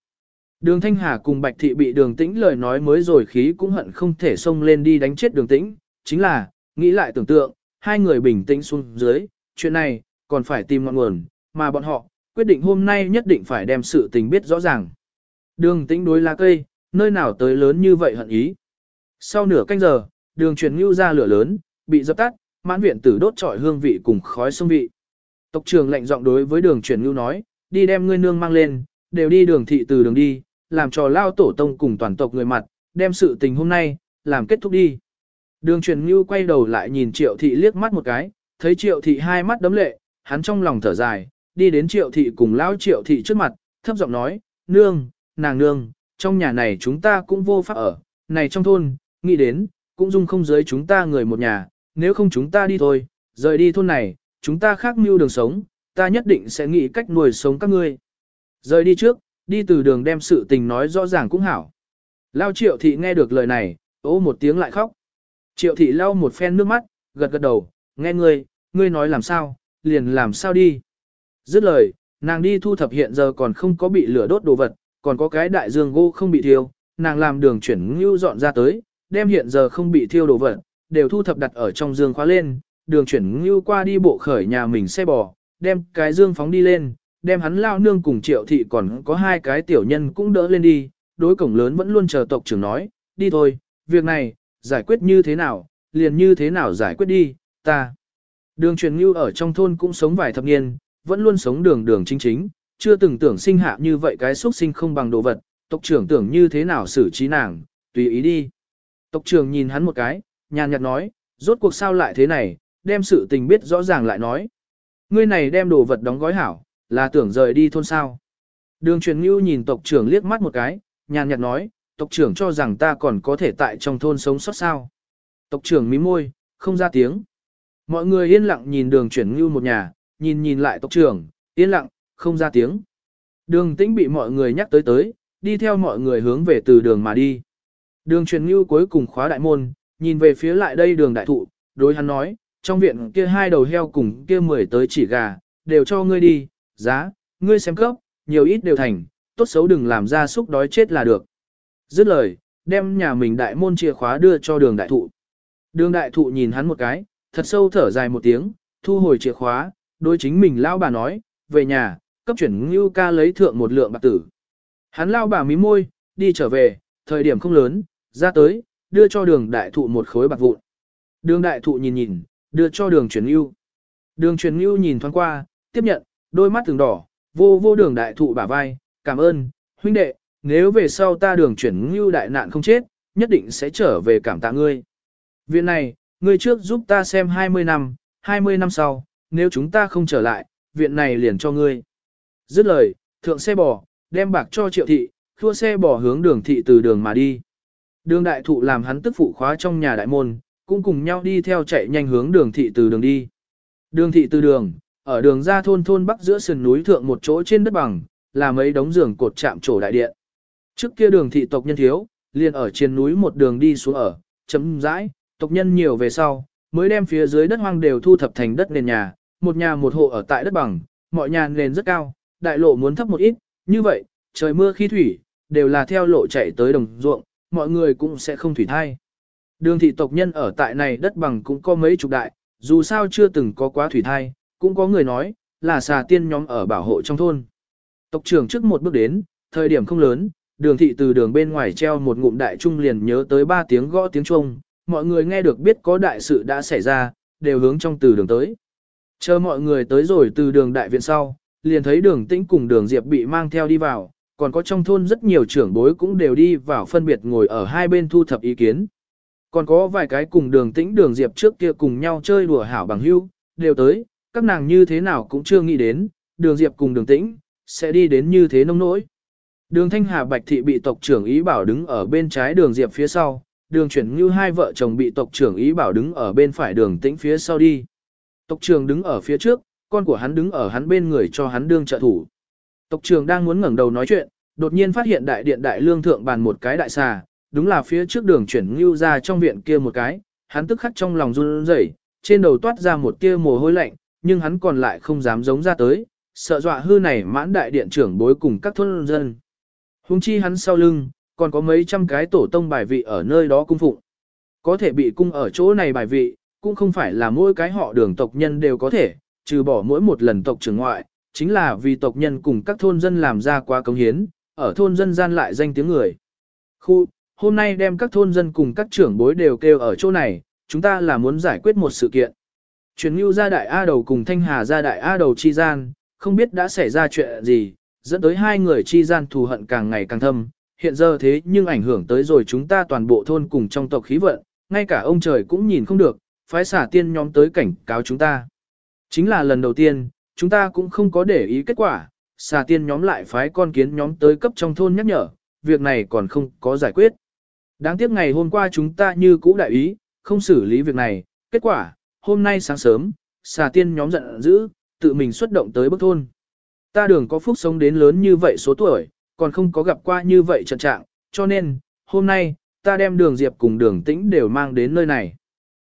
Đường Thanh Hà cùng Bạch Thị bị đường tĩnh lời nói mới rồi khí cũng hận không thể xông lên đi đánh chết đường tĩnh, chính là, nghĩ lại tưởng tượng, hai người bình tĩnh xuống dưới, chuyện này, còn phải tìm ngọn nguồn, mà bọn họ, quyết định hôm nay nhất định phải đem sự tình biết rõ ràng. Đường tĩnh đối lá cây, nơi nào tới lớn như vậy hận ý. Sau nửa canh giờ, đường truyền ngưu ra lửa lớn, bị dập tắt, mãn viện tử đốt trọi hương vị cùng khói sông vị. Tộc trưởng lệnh giọng đối với đường truyền ngưu nói, đi đem ngươi nương mang lên, đều đi đường thị từ đường đi, làm trò lao tổ tông cùng toàn tộc người mặt, đem sự tình hôm nay, làm kết thúc đi. Đường truyền ngưu quay đầu lại nhìn triệu thị liếc mắt một cái, thấy triệu thị hai mắt đấm lệ, hắn trong lòng thở dài, đi đến triệu thị cùng lao triệu thị trước mặt, thấp giọng nói, nương, nàng nương, trong nhà này chúng ta cũng vô pháp ở, này trong thôn, nghĩ đến, cũng dung không giới chúng ta người một nhà, nếu không chúng ta đi thôi, rời đi thôn này, chúng ta khác mưu đường sống, ta nhất định sẽ nghĩ cách nuôi sống các ngươi. Rời đi trước, đi từ đường đem sự tình nói rõ ràng cũng hảo. Lao triệu thị nghe được lời này, ố một tiếng lại khóc. Triệu thị lau một phen nước mắt, gật gật đầu, nghe ngươi, ngươi nói làm sao, liền làm sao đi. Dứt lời, nàng đi thu thập hiện giờ còn không có bị lửa đốt đồ vật, còn có cái đại dương gỗ không bị thiêu, nàng làm đường chuyển ngưu dọn ra tới, đem hiện giờ không bị thiêu đồ vật, đều thu thập đặt ở trong dương khóa lên, đường chuyển ngưu qua đi bộ khởi nhà mình xe bò, đem cái dương phóng đi lên, đem hắn lao nương cùng triệu thị còn có hai cái tiểu nhân cũng đỡ lên đi, đối cổng lớn vẫn luôn chờ tộc trưởng nói, đi thôi, việc này, giải quyết như thế nào, liền như thế nào giải quyết đi, ta. Đường truyền ngưu ở trong thôn cũng sống vài thập niên, vẫn luôn sống đường đường chính chính, chưa từng tưởng sinh hạ như vậy cái xuất sinh không bằng đồ vật, tộc trưởng tưởng như thế nào xử trí nàng, tùy ý đi. Tộc trưởng nhìn hắn một cái, nhàn nhạt nói, rốt cuộc sao lại thế này, đem sự tình biết rõ ràng lại nói. Ngươi này đem đồ vật đóng gói hảo, là tưởng rời đi thôn sao. Đường truyền ngưu nhìn tộc trưởng liếc mắt một cái, nhàn nhạt nói, tộc trưởng cho rằng ta còn có thể tại trong thôn sống sót sao. Tộc trưởng mím môi, không ra tiếng. Mọi người yên lặng nhìn đường chuyển ngưu một nhà, nhìn nhìn lại tộc trưởng, yên lặng, không ra tiếng. Đường tĩnh bị mọi người nhắc tới tới, đi theo mọi người hướng về từ đường mà đi. Đường truyền ngưu cuối cùng khóa đại môn, nhìn về phía lại đây đường đại thụ, đối hắn nói, trong viện kia hai đầu heo cùng kia mười tới chỉ gà, đều cho ngươi đi, giá, ngươi xem cấp, nhiều ít đều thành, tốt xấu đừng làm ra súc đói chết là được. Dứt lời, đem nhà mình đại môn chìa khóa đưa cho đường đại thụ. Đường đại thụ nhìn hắn một cái, thật sâu thở dài một tiếng, thu hồi chìa khóa, đối chính mình lao bà nói, về nhà, cấp chuyển ngưu ca lấy thượng một lượng bạc tử. Hắn lao bà mí môi, đi trở về, thời điểm không lớn, ra tới, đưa cho đường đại thụ một khối bạc vụn. Đường đại thụ nhìn nhìn, đưa cho đường truyền ưu. Đường truyền ưu nhìn thoáng qua, tiếp nhận, đôi mắt từng đỏ, vô vô đường đại thụ bả vai, cảm ơn, huynh đệ, nếu về sau ta đường chuyển ngưu đại nạn không chết, nhất định sẽ trở về cảm tạ ngươi. Viện này, ngươi trước giúp ta xem 20 năm, 20 năm sau, nếu chúng ta không trở lại, viện này liền cho ngươi. Dứt lời, thượng xe bò, đem bạc cho triệu thị, thua xe bò hướng đường thị từ đường mà đi. Đường đại thụ làm hắn tức phụ khóa trong nhà đại môn, cũng cùng nhau đi theo chạy nhanh hướng đường thị từ đường đi. Đường thị từ đường, ở đường ra thôn thôn bắc giữa sườn núi thượng một chỗ trên đất bằng, là mấy đống giường cột chạm trổ đại điện. Trước kia đường thị tộc nhân thiếu, liền ở trên núi một đường đi xuống ở, chấm rãi tộc nhân nhiều về sau, mới đem phía dưới đất hoang đều thu thập thành đất nền nhà, một nhà một hộ ở tại đất bằng, mọi nhà nền rất cao, đại lộ muốn thấp một ít, như vậy, trời mưa khi thủy, đều là theo lộ chạy tới đồng ruộng, mọi người cũng sẽ không thủy thai. Đường thị tộc nhân ở tại này đất bằng cũng có mấy chục đại, dù sao chưa từng có quá thủy thai, cũng có người nói, là xà tiên nhóm ở bảo hộ trong thôn. Tộc trưởng trước một bước đến, thời điểm không lớn, đường thị từ đường bên ngoài treo một ngụm đại trung liền nhớ tới ba tiếng gõ tiếng chuông, mọi người nghe được biết có đại sự đã xảy ra, đều hướng trong từ đường tới. Chờ mọi người tới rồi từ đường đại viện sau, liền thấy đường tĩnh cùng đường diệp bị mang theo đi vào, còn có trong thôn rất nhiều trưởng bối cũng đều đi vào phân biệt ngồi ở hai bên thu thập ý kiến. Còn có vài cái cùng đường tĩnh đường diệp trước kia cùng nhau chơi đùa hảo bằng hữu đều tới, các nàng như thế nào cũng chưa nghĩ đến, đường diệp cùng đường tĩnh, sẽ đi đến như thế nông nỗi. Đường Thanh Hà Bạch Thị bị tộc trưởng ý bảo đứng ở bên trái đường diệp phía sau, đường chuyển như hai vợ chồng bị tộc trưởng ý bảo đứng ở bên phải đường tĩnh phía sau đi. Tộc trưởng đứng ở phía trước, con của hắn đứng ở hắn bên người cho hắn đương trợ thủ. Tộc trưởng đang muốn ngẩng đầu nói chuyện, đột nhiên phát hiện đại điện đại lương thượng bàn một cái đại xà, đúng là phía trước đường chuyển ngưu ra trong viện kia một cái, hắn tức khắc trong lòng run rẩy, trên đầu toát ra một tia mồ hôi lạnh, nhưng hắn còn lại không dám giống ra tới, sợ dọa hư này mãn đại điện trưởng bối cùng các thôn dân. Hùng chi hắn sau lưng, còn có mấy trăm cái tổ tông bài vị ở nơi đó cung phụng. Có thể bị cung ở chỗ này bài vị, cũng không phải là mỗi cái họ đường tộc nhân đều có thể, trừ bỏ mỗi một lần tộc trưởng ngoại, chính là vì tộc nhân cùng các thôn dân làm ra quá công hiến, ở thôn dân gian lại danh tiếng người. Khu, hôm nay đem các thôn dân cùng các trưởng bối đều kêu ở chỗ này, chúng ta là muốn giải quyết một sự kiện. Truyền lưu gia đại A đầu cùng Thanh Hà gia đại A đầu chi gian, không biết đã xảy ra chuyện gì, dẫn tới hai người chi gian thù hận càng ngày càng thâm, hiện giờ thế nhưng ảnh hưởng tới rồi chúng ta toàn bộ thôn cùng trong tộc khí vận, ngay cả ông trời cũng nhìn không được, phái xả tiên nhóm tới cảnh cáo chúng ta. Chính là lần đầu tiên, chúng ta cũng không có để ý kết quả, xà tiên nhóm lại phái con kiến nhóm tới cấp trong thôn nhắc nhở, việc này còn không có giải quyết. Đáng tiếc ngày hôm qua chúng ta như cũ đại ý, không xử lý việc này, kết quả, hôm nay sáng sớm, xà tiên nhóm giận dữ, tự mình xuất động tới bức thôn. Ta đường có phúc sống đến lớn như vậy số tuổi, còn không có gặp qua như vậy trận trạng, cho nên, hôm nay, ta đem đường diệp cùng đường tĩnh đều mang đến nơi này.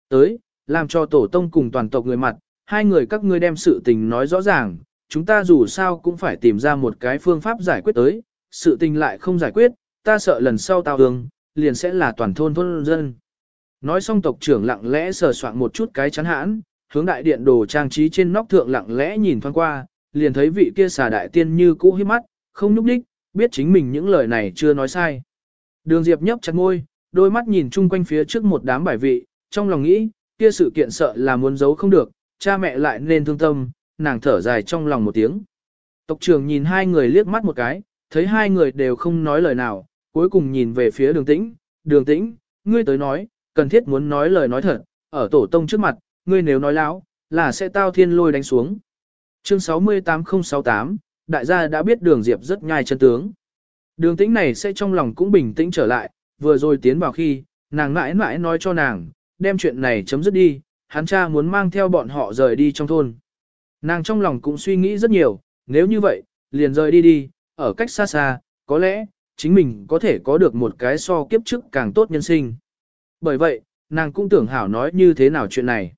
Tới, làm cho tổ tông cùng toàn tộc người mặt, hai người các ngươi đem sự tình nói rõ ràng, chúng ta dù sao cũng phải tìm ra một cái phương pháp giải quyết tới, sự tình lại không giải quyết, ta sợ lần sau tao đường, liền sẽ là toàn thôn thôn dân. Nói xong tộc trưởng lặng lẽ sờ soạn một chút cái chắn hãn, hướng đại điện đồ trang trí trên nóc thượng lặng lẽ nhìn thoáng qua, liền thấy vị kia xà đại tiên như cũ hiếp mắt, không nhúc đích, biết chính mình những lời này chưa nói sai. Đường Diệp nhấp chặt môi, đôi mắt nhìn chung quanh phía trước một đám bài vị, trong lòng nghĩ, kia sự kiện sợ là muốn giấu không được, cha mẹ lại nên thương tâm, nàng thở dài trong lòng một tiếng. Tộc trưởng nhìn hai người liếc mắt một cái, thấy hai người đều không nói lời nào, cuối cùng nhìn về phía đường tĩnh, đường tĩnh, ngươi tới nói, cần thiết muốn nói lời nói thật, ở tổ tông trước mặt, ngươi nếu nói láo, là sẽ tao thiên lôi đánh xuống. Chương 68068, đại gia đã biết đường Diệp rất nhai chân tướng. Đường tĩnh này sẽ trong lòng cũng bình tĩnh trở lại, vừa rồi tiến vào khi, nàng mãi mãi nói cho nàng, đem chuyện này chấm dứt đi, hắn cha muốn mang theo bọn họ rời đi trong thôn. Nàng trong lòng cũng suy nghĩ rất nhiều, nếu như vậy, liền rời đi đi, ở cách xa xa, có lẽ, chính mình có thể có được một cái so kiếp trước càng tốt nhân sinh. Bởi vậy, nàng cũng tưởng hảo nói như thế nào chuyện này.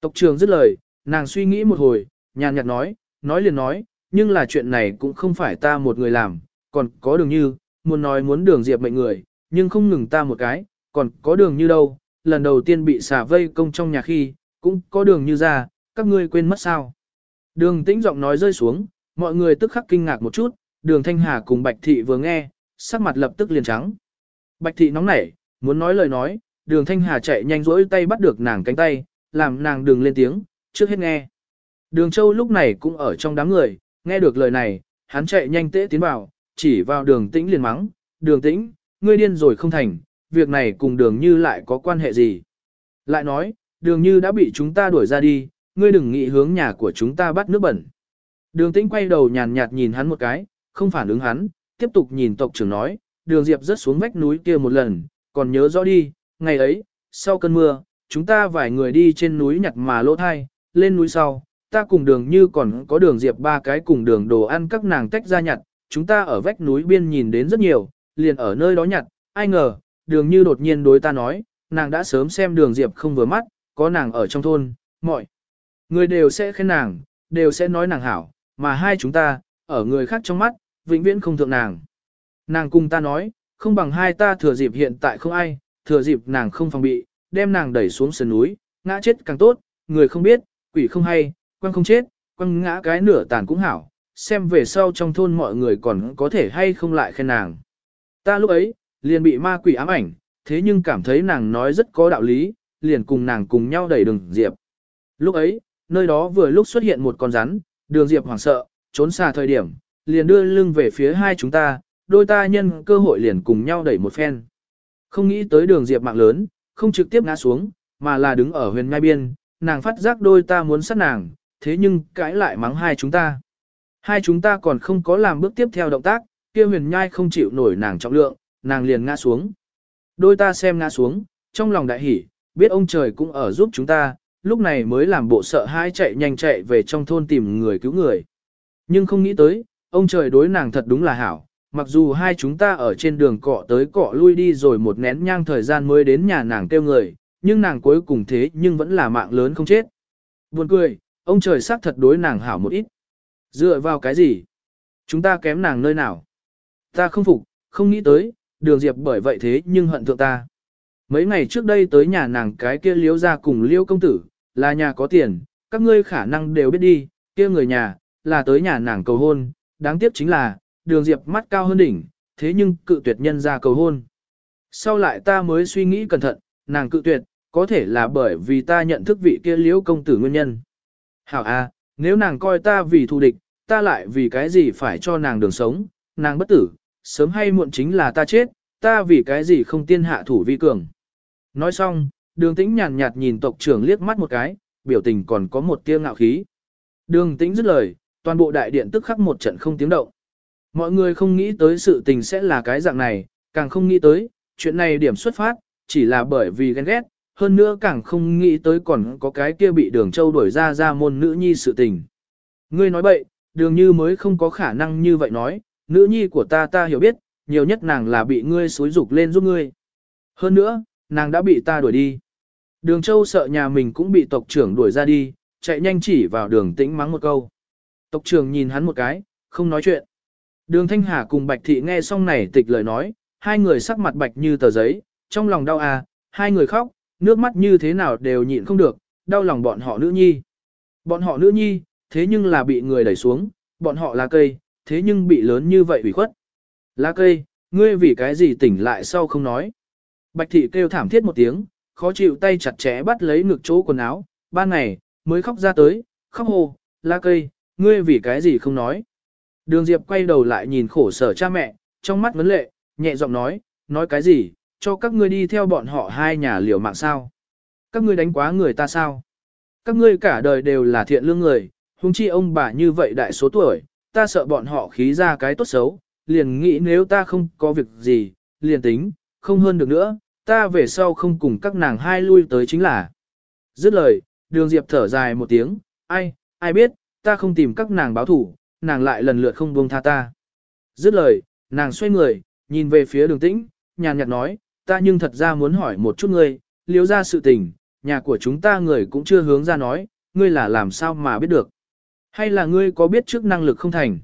Tộc trường dứt lời, nàng suy nghĩ một hồi, nhàn nhạt nói, nói liền nói, nhưng là chuyện này cũng không phải ta một người làm, còn có đường như, muốn nói muốn đường diệp mệnh người, nhưng không ngừng ta một cái, còn có đường như đâu, lần đầu tiên bị xả vây công trong nhà khi, cũng có đường như ra, các ngươi quên mất sao. Đường tĩnh giọng nói rơi xuống, mọi người tức khắc kinh ngạc một chút, đường thanh hà cùng bạch thị vừa nghe, sắc mặt lập tức liền trắng. Bạch thị nóng nảy, muốn nói lời nói, đường thanh hà chạy nhanh rỗi tay bắt được nàng cánh tay, làm nàng đừng lên tiếng, trước hết nghe. Đường châu lúc này cũng ở trong đám người, nghe được lời này, hắn chạy nhanh tễ tiến vào, chỉ vào đường tĩnh liền mắng, đường tĩnh, ngươi điên rồi không thành, việc này cùng đường như lại có quan hệ gì. Lại nói, đường như đã bị chúng ta đuổi ra đi, ngươi đừng nghĩ hướng nhà của chúng ta bắt nước bẩn. Đường tĩnh quay đầu nhàn nhạt nhìn hắn một cái, không phản ứng hắn, tiếp tục nhìn tộc trưởng nói, đường diệp rớt xuống vách núi kia một lần, còn nhớ rõ đi, ngày ấy, sau cơn mưa, chúng ta vài người đi trên núi nhặt mà lỗ thai, lên núi sau, ta cùng đường như còn có đường diệp ba cái cùng đường đồ ăn các nàng tách ra nhặt, chúng ta ở vách núi biên nhìn đến rất nhiều, liền ở nơi đó nhặt, ai ngờ, đường như đột nhiên đối ta nói, nàng đã sớm xem đường diệp không vừa mắt, có nàng ở trong thôn, mọi người đều sẽ khen nàng, đều sẽ nói nàng hảo, mà hai chúng ta, ở người khác trong mắt, vĩnh viễn không thượng nàng. Nàng cùng ta nói, không bằng hai ta thừa dịp hiện tại không ai, thừa dịp nàng không phòng bị, đem nàng đẩy xuống sườn núi, ngã chết càng tốt, người không biết, quỷ không hay, quăng không chết, quăng ngã cái nửa tàn cũng hảo, xem về sau trong thôn mọi người còn có thể hay không lại khen nàng. Ta lúc ấy, liền bị ma quỷ ám ảnh, thế nhưng cảm thấy nàng nói rất có đạo lý, liền cùng nàng cùng nhau đẩy đường Diệp. Lúc ấy, nơi đó vừa lúc xuất hiện một con rắn, đường Diệp hoảng sợ, trốn xa thời điểm, liền đưa lưng về phía hai chúng ta, đôi ta nhân cơ hội liền cùng nhau đẩy một phen. Không nghĩ tới đường Diệp mạng lớn, không trực tiếp ngã xuống, mà là đứng ở huyền ngai biên, nàng phát giác đôi ta muốn sát nàng, thế nhưng cãi lại mắng hai chúng ta. Hai chúng ta còn không có làm bước tiếp theo động tác, kia huyền nhai không chịu nổi nàng trọng lượng, nàng liền ngã xuống. Đôi ta xem ngã xuống, trong lòng đại hỉ, biết ông trời cũng ở giúp chúng ta, lúc này mới làm bộ sợ hãi chạy nhanh chạy về trong thôn tìm người cứu người. Nhưng không nghĩ tới, ông trời đối nàng thật đúng là hảo, mặc dù hai chúng ta ở trên đường cọ tới cọ lui đi rồi một nén nhang thời gian mới đến nhà nàng kêu người, nhưng nàng cuối cùng thế nhưng vẫn là mạng lớn không chết. Buồn cười, ông trời xác thật đối nàng hảo một ít. Dựa vào cái gì? Chúng ta kém nàng nơi nào? Ta không phục, không nghĩ tới, đường diệp bởi vậy thế nhưng hận thượng ta. Mấy ngày trước đây tới nhà nàng cái kia liếu ra cùng liêu công tử, là nhà có tiền, các ngươi khả năng đều biết đi, kia người nhà, là tới nhà nàng cầu hôn, đáng tiếc chính là, đường diệp mắt cao hơn đỉnh, thế nhưng cự tuyệt nhân ra cầu hôn. Sau lại ta mới suy nghĩ cẩn thận, nàng cự tuyệt, có thể là bởi vì ta nhận thức vị kia liễu công tử nguyên nhân. Hảo a, nếu nàng coi ta vì thù địch, ta lại vì cái gì phải cho nàng đường sống, nàng bất tử, sớm hay muộn chính là ta chết, ta vì cái gì không tiên hạ thủ vi cường. Nói xong, đường tĩnh nhàn nhạt nhìn tộc trưởng liếc mắt một cái, biểu tình còn có một tia ngạo khí. Đường tĩnh dứt lời, toàn bộ đại điện tức khắc một trận không tiếng động. Mọi người không nghĩ tới sự tình sẽ là cái dạng này, càng không nghĩ tới, chuyện này điểm xuất phát, chỉ là bởi vì ghen ghét, hơn nữa càng không nghĩ tới còn có cái kia bị đường châu đuổi ra ra môn nữ nhi sự tình. Ngươi nói bậy, đường như mới không có khả năng như vậy nói, nữ nhi của ta ta hiểu biết, nhiều nhất nàng là bị ngươi xúi dục lên giúp ngươi. Hơn nữa, nàng đã bị ta đuổi đi. Đường châu sợ nhà mình cũng bị tộc trưởng đuổi ra đi, chạy nhanh chỉ vào đường tĩnh mắng một câu. Tộc trưởng nhìn hắn một cái, không nói chuyện. Đường Thanh Hà cùng Bạch Thị nghe xong này tịch lời nói, hai người sắc mặt bạch như tờ giấy, trong lòng đau à, hai người khóc, nước mắt như thế nào đều nhịn không được, đau lòng bọn họ nữ nhi. Bọn họ nữ nhi, thế nhưng là bị người đẩy xuống, bọn họ là cây, thế nhưng bị lớn như vậy ủy khuất. Lá cây, ngươi vì cái gì tỉnh lại sau không nói. Bạch thị kêu thảm thiết một tiếng, khó chịu tay chặt chẽ bắt lấy ngực chỗ quần áo, ba ngày, mới khóc ra tới, khóc hồ, lá cây, ngươi vì cái gì không nói. Đường Diệp quay đầu lại nhìn khổ sở cha mẹ, trong mắt vấn lệ, nhẹ giọng nói, nói cái gì, cho các ngươi đi theo bọn họ hai nhà liều mạng sao. Các ngươi đánh quá người ta sao. Các ngươi cả đời đều là thiện lương người, huống chi ông bà như vậy đại số tuổi, ta sợ bọn họ khí ra cái tốt xấu, liền nghĩ nếu ta không có việc gì, liền tính, không hơn được nữa, ta về sau không cùng các nàng hai lui tới chính là. Dứt lời, đường Diệp thở dài một tiếng, ai, ai biết, ta không tìm các nàng báo thủ, nàng lại lần lượt không buông tha ta. Dứt lời, nàng xoay người, nhìn về phía đường tĩnh, nhàn nhạt nói, ta nhưng thật ra muốn hỏi một chút ngươi, liếu ra sự tình, nhà của chúng ta người cũng chưa hướng ra nói, ngươi là làm sao mà biết được. Hay là ngươi có biết trước năng lực không thành?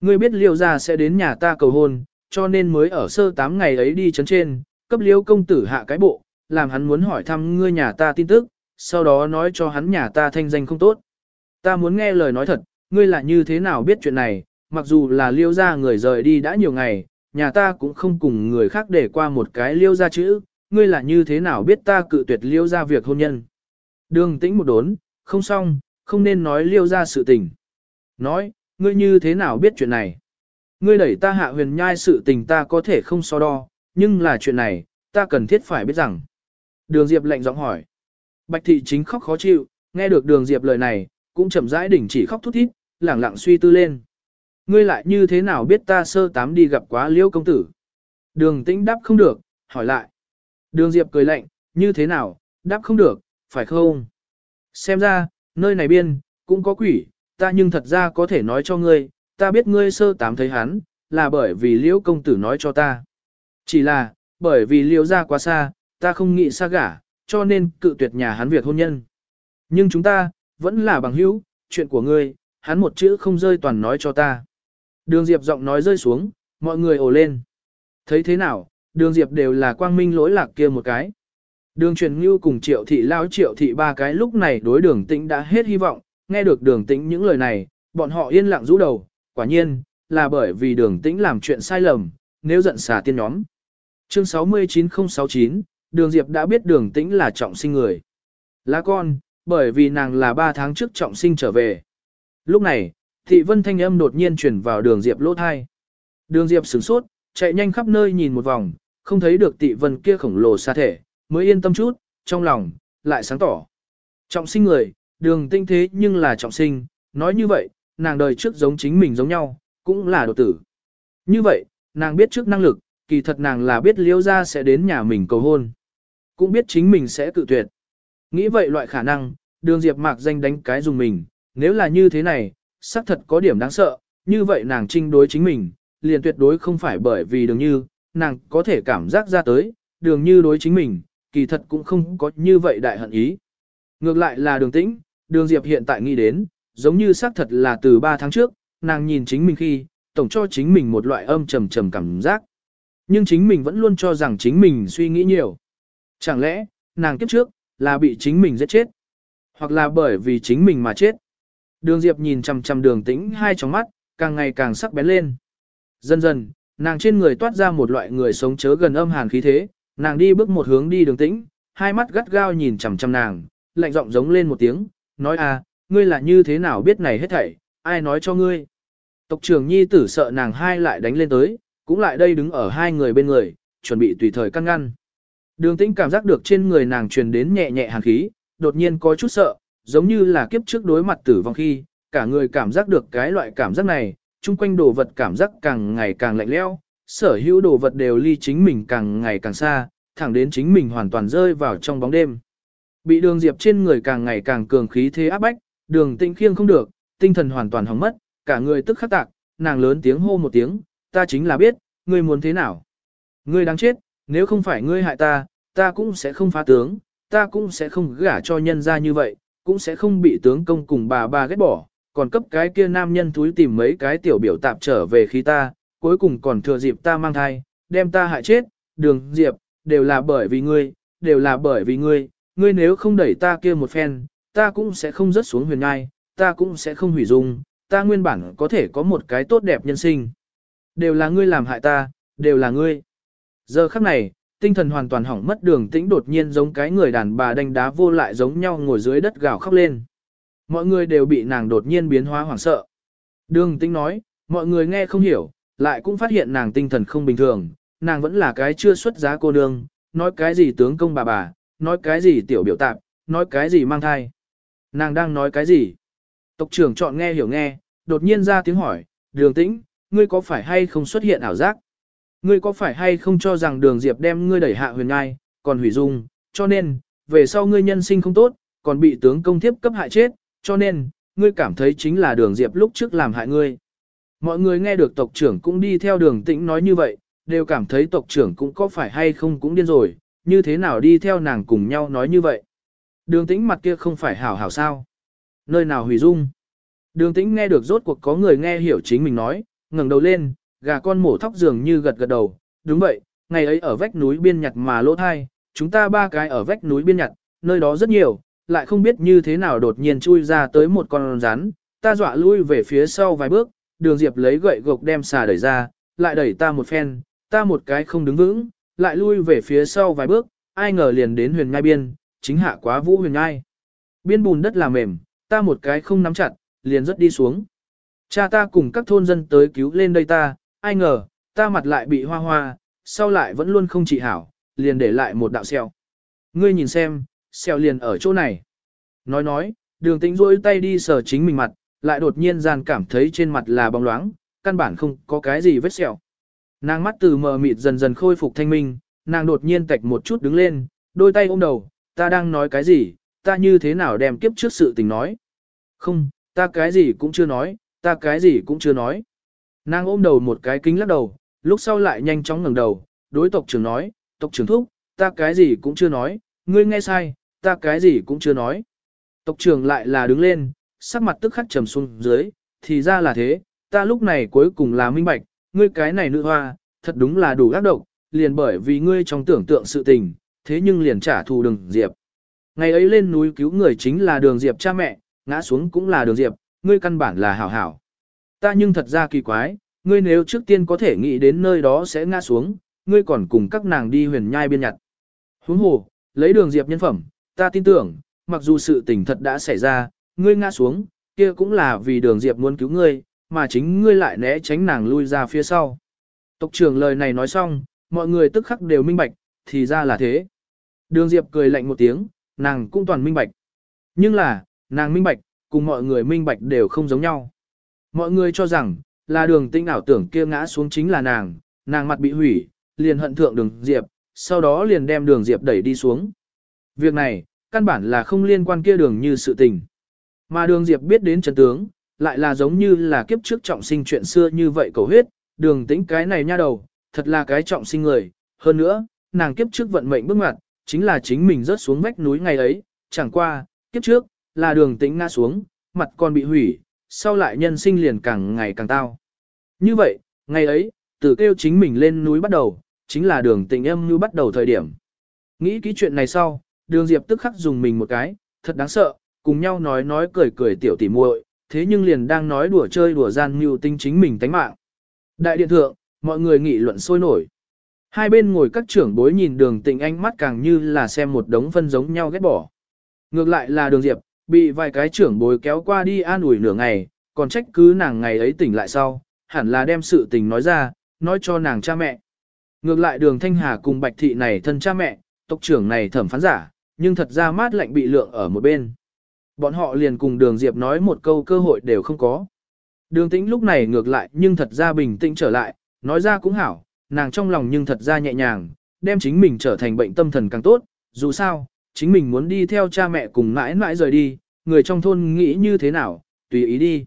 Ngươi biết liêu Gia sẽ đến nhà ta cầu hôn, cho nên mới ở sơ tám ngày ấy đi chấn trên, cấp liêu công tử hạ cái bộ, làm hắn muốn hỏi thăm ngươi nhà ta tin tức, sau đó nói cho hắn nhà ta thanh danh không tốt. Ta muốn nghe lời nói thật, ngươi là như thế nào biết chuyện này, mặc dù là liêu Gia người rời đi đã nhiều ngày, nhà ta cũng không cùng người khác để qua một cái liêu Gia chữ, ngươi là như thế nào biết ta cự tuyệt liêu Gia việc hôn nhân. Đường tĩnh một đốn, không xong, không nên nói liêu ra sự tình. Nói, ngươi như thế nào biết chuyện này? Ngươi đẩy ta hạ huyền nhai sự tình ta có thể không so đo, nhưng là chuyện này, ta cần thiết phải biết rằng. Đường Diệp lạnh giọng hỏi. Bạch thị chính khóc khó chịu, nghe được đường Diệp lời này, cũng chậm rãi đỉnh chỉ khóc thút thít, lẳng lặng suy tư lên. Ngươi lại như thế nào biết ta sơ tám đi gặp quá liêu công tử? Đường tĩnh đáp không được, hỏi lại. Đường Diệp cười lạnh, như thế nào, đáp không được, phải không? Xem ra, nơi này biên, cũng có quỷ, ta nhưng thật ra có thể nói cho ngươi, ta biết ngươi sơ tám thấy hắn, là bởi vì liễu công tử nói cho ta. Chỉ là, bởi vì liễu ra quá xa, ta không nghĩ xa gả, cho nên cự tuyệt nhà hắn việc hôn nhân. Nhưng chúng ta, vẫn là bằng hữu, chuyện của ngươi, hắn một chữ không rơi toàn nói cho ta. Đường Diệp giọng nói rơi xuống, mọi người ồ lên. Thấy thế nào, đường Diệp đều là quang minh lỗi lạc kia một cái. Đường truyền ngưu cùng triệu thị lao triệu thị ba cái lúc này đối đường tĩnh đã hết hy vọng, nghe được đường tĩnh những lời này, bọn họ yên lặng rũ đầu, quả nhiên, là bởi vì đường tĩnh làm chuyện sai lầm, nếu giận xà tiên nhóm. Chương 69069, đường Diệp đã biết đường tĩnh là trọng sinh người. Lá con, bởi vì nàng là ba tháng trước trọng sinh trở về. Lúc này, thị vân thanh âm đột nhiên chuyển vào đường Diệp lỗ thai. Đường Diệp sửng sốt, chạy nhanh khắp nơi nhìn một vòng, không thấy được tị vân kia khổng lồ xa thể, mới yên tâm chút, trong lòng, lại sáng tỏ. Trọng sinh người, đường tinh thế nhưng là trọng sinh, nói như vậy, nàng đời trước giống chính mình giống nhau, cũng là đột tử. Như vậy, nàng biết trước năng lực, kỳ thật nàng là biết liêu ra sẽ đến nhà mình cầu hôn. Cũng biết chính mình sẽ tự tuyệt. Nghĩ vậy loại khả năng, đường diệp mạc danh đánh cái dùng mình, nếu là như thế này, xác thật có điểm đáng sợ, như vậy nàng trinh đối chính mình, liền tuyệt đối không phải bởi vì đường như, nàng có thể cảm giác ra tới, đường như đối chính mình, kỳ thật cũng không có như vậy đại hận ý. Ngược lại là đường tĩnh, đường diệp hiện tại nghĩ đến, giống như xác thật là từ 3 tháng trước, nàng nhìn chính mình khi, tổng cho chính mình một loại âm trầm trầm cảm giác. Nhưng chính mình vẫn luôn cho rằng chính mình suy nghĩ nhiều. Chẳng lẽ, nàng kiếp trước, là bị chính mình giết chết? Hoặc là bởi vì chính mình mà chết? Đường Diệp nhìn chằm chằm đường tĩnh hai tròng mắt, càng ngày càng sắc bén lên. Dần dần, nàng trên người toát ra một loại người sống chớ gần âm hàn khí thế, nàng đi bước một hướng đi đường tĩnh, hai mắt gắt gao nhìn chằm chằm nàng, lạnh giọng giống lên một tiếng, nói à, ngươi là như thế nào biết này hết thảy, ai nói cho ngươi. Tộc trưởng nhi tử sợ nàng hai lại đánh lên tới, cũng lại đây đứng ở hai người bên người, chuẩn bị tùy thời căn ngăn. Đường tĩnh cảm giác được trên người nàng truyền đến nhẹ nhẹ hàn khí, đột nhiên có chút sợ, giống như là kiếp trước đối mặt tử vong khi, cả người cảm giác được cái loại cảm giác này, chung quanh đồ vật cảm giác càng ngày càng lạnh lẽo, sở hữu đồ vật đều ly chính mình càng ngày càng xa, thẳng đến chính mình hoàn toàn rơi vào trong bóng đêm. Bị đường diệp trên người càng ngày càng cường khí thế áp bách, đường tĩnh khiêng không được, tinh thần hoàn toàn hỏng mất, cả người tức khắc tạc, nàng lớn tiếng hô một tiếng, ta chính là biết, ngươi muốn thế nào. Ngươi đáng chết, nếu không phải ngươi hại ta, ta cũng sẽ không phá tướng, ta cũng sẽ không gả cho nhân ra như vậy, cũng sẽ không bị tướng công cùng bà bà ghét bỏ, còn cấp cái kia nam nhân túi tìm mấy cái tiểu biểu tạp trở về khi ta, cuối cùng còn thừa dịp ta mang thai, đem ta hại chết, đường diệp, đều là bởi vì ngươi, đều là bởi vì ngươi, ngươi nếu không đẩy ta kia một phen, ta cũng sẽ không rớt xuống huyền ngai, ta cũng sẽ không hủy dung, ta nguyên bản có thể có một cái tốt đẹp nhân sinh. Đều là ngươi làm hại ta, đều là ngươi. Giờ khắc này, tinh thần hoàn toàn hỏng mất đường tĩnh đột nhiên giống cái người đàn bà đánh đá vô lại giống nhau ngồi dưới đất gào khóc lên. Mọi người đều bị nàng đột nhiên biến hóa hoảng sợ. Đường tĩnh nói, mọi người nghe không hiểu, lại cũng phát hiện nàng tinh thần không bình thường, nàng vẫn là cái chưa xuất giá cô nương, nói cái gì tướng công bà bà, nói cái gì tiểu biểu tạp, nói cái gì mang thai. Nàng đang nói cái gì? Tộc trưởng chọn nghe hiểu nghe, đột nhiên ra tiếng hỏi, đường tĩnh, ngươi có phải hay không xuất hiện ảo giác? Ngươi có phải hay không cho rằng đường diệp đem ngươi đẩy hạ huyền ngai, còn hủy dung, cho nên, về sau ngươi nhân sinh không tốt, còn bị tướng công thiếp cấp hại chết, cho nên, ngươi cảm thấy chính là đường diệp lúc trước làm hại ngươi. Mọi người nghe được tộc trưởng cũng đi theo đường tĩnh nói như vậy, đều cảm thấy tộc trưởng cũng có phải hay không cũng điên rồi, như thế nào đi theo nàng cùng nhau nói như vậy. Đường tĩnh mặt kia không phải hảo hảo sao. Nơi nào hủy dung. Đường tĩnh nghe được rốt cuộc có người nghe hiểu chính mình nói, ngẩng đầu lên, gà con mổ thóc dường như gật gật đầu. Đúng vậy, ngày ấy ở vách núi biên nhặt mà lỗ thai, chúng ta ba cái ở vách núi biên nhặt, nơi đó rất nhiều, lại không biết như thế nào đột nhiên chui ra tới một con rắn, ta dọa lui về phía sau vài bước, đường diệp lấy gậy gộc đem xà đẩy ra, lại đẩy ta một phen, ta một cái không đứng vững, lại lui về phía sau vài bước, ai ngờ liền đến huyền ngai biên, chính hạ quá vũ huyền ngai. Biên bùn đất là mềm, ta một cái không nắm chặt, liền rất đi xuống. Cha ta cùng các thôn dân tới cứu lên đây ta, ai ngờ, ta mặt lại bị hoa hoa, sau lại vẫn luôn không trị hảo, liền để lại một đạo xeo. Ngươi nhìn xem, xeo liền ở chỗ này. Nói nói, đường tĩnh rôi tay đi sờ chính mình mặt, lại đột nhiên gian cảm thấy trên mặt là bóng loáng, căn bản không có cái gì vết sẹo. Nàng mắt từ mờ mịt dần dần khôi phục thanh minh, nàng đột nhiên tạch một chút đứng lên, đôi tay ôm đầu, ta đang nói cái gì, ta như thế nào đem kiếp trước sự tình nói. Không, ta cái gì cũng chưa nói, ta cái gì cũng chưa nói. Nàng ôm đầu một cái kính lắc đầu, lúc sau lại nhanh chóng ngẩng đầu, đối tộc trưởng nói, tộc trưởng thúc, ta cái gì cũng chưa nói, ngươi nghe sai, ta cái gì cũng chưa nói. Tộc trưởng lại là đứng lên, sắc mặt tức khắc trầm xuống dưới, thì ra là thế, ta lúc này cuối cùng là minh bạch, ngươi cái này nữ hoa, thật đúng là đủ ác độc, liền bởi vì ngươi trong tưởng tượng sự tình, thế nhưng liền trả thù đường Diệp. Ngày ấy lên núi cứu người chính là đường Diệp cha mẹ, ngã xuống cũng là đường Diệp, ngươi căn bản là hảo hảo. Ta nhưng thật ra kỳ quái, ngươi nếu trước tiên có thể nghĩ đến nơi đó sẽ ngã xuống, ngươi còn cùng các nàng đi huyền nhai biên nhặt. Huống hồ, lấy đường Diệp nhân phẩm, ta tin tưởng, mặc dù sự tình thật đã xảy ra, ngươi ngã xuống, kia cũng là vì đường Diệp muốn cứu ngươi, mà chính ngươi lại né tránh nàng lui ra phía sau. Tộc trưởng lời này nói xong, mọi người tức khắc đều minh bạch, thì ra là thế. Đường Diệp cười lạnh một tiếng, nàng cũng toàn minh bạch. Nhưng là, nàng minh bạch, cùng mọi người minh bạch đều không giống nhau. Mọi người cho rằng, là đường tinh ảo tưởng kia ngã xuống chính là nàng, nàng mặt bị hủy, liền hận thượng đường Diệp, sau đó liền đem đường Diệp đẩy đi xuống. Việc này, căn bản là không liên quan kia đường như sự tình. Mà đường Diệp biết đến chân tướng, lại là giống như là kiếp trước trọng sinh chuyện xưa như vậy cầu huyết, đường tĩnh cái này nha đầu, thật là cái trọng sinh người, hơn nữa, nàng kiếp trước vận mệnh bước ngoặt, chính là chính mình rớt xuống vách núi ngày ấy, chẳng qua, kiếp trước, là đường tĩnh ngã xuống, mặt còn bị hủy, sau lại nhân sinh liền càng ngày càng tao. Như vậy, ngày ấy, từ kêu chính mình lên núi bắt đầu, chính là đường tĩnh âm như bắt đầu thời điểm. Nghĩ kỹ chuyện này sau, đường diệp tức khắc dùng mình một cái, thật đáng sợ, cùng nhau nói nói cười cười tiểu tỉ muội, thế nhưng liền đang nói đùa chơi đùa gian mưu tinh chính mình tánh mạng. Đại điện thượng, mọi người nghị luận sôi nổi. Hai bên ngồi các trưởng bối nhìn đường tịnh ánh mắt càng như là xem một đống phân giống nhau ghét bỏ. Ngược lại là đường diệp, bị vài cái trưởng bối kéo qua đi an ủi nửa ngày, còn trách cứ nàng ngày ấy tỉnh lại sau, hẳn là đem sự tình nói ra, nói cho nàng cha mẹ. Ngược lại đường Thanh Hà cùng Bạch Thị này thân cha mẹ, tộc trưởng này thẩm phán giả, nhưng thật ra mát lạnh bị lượng ở một bên. Bọn họ liền cùng đường Diệp nói một câu cơ hội đều không có. Đường tĩnh lúc này ngược lại nhưng thật ra bình tĩnh trở lại, nói ra cũng hảo, nàng trong lòng nhưng thật ra nhẹ nhàng, đem chính mình trở thành bệnh tâm thần càng tốt, dù sao, chính mình muốn đi theo cha mẹ cùng mãi mãi rời đi, người trong thôn nghĩ như thế nào, tùy ý đi.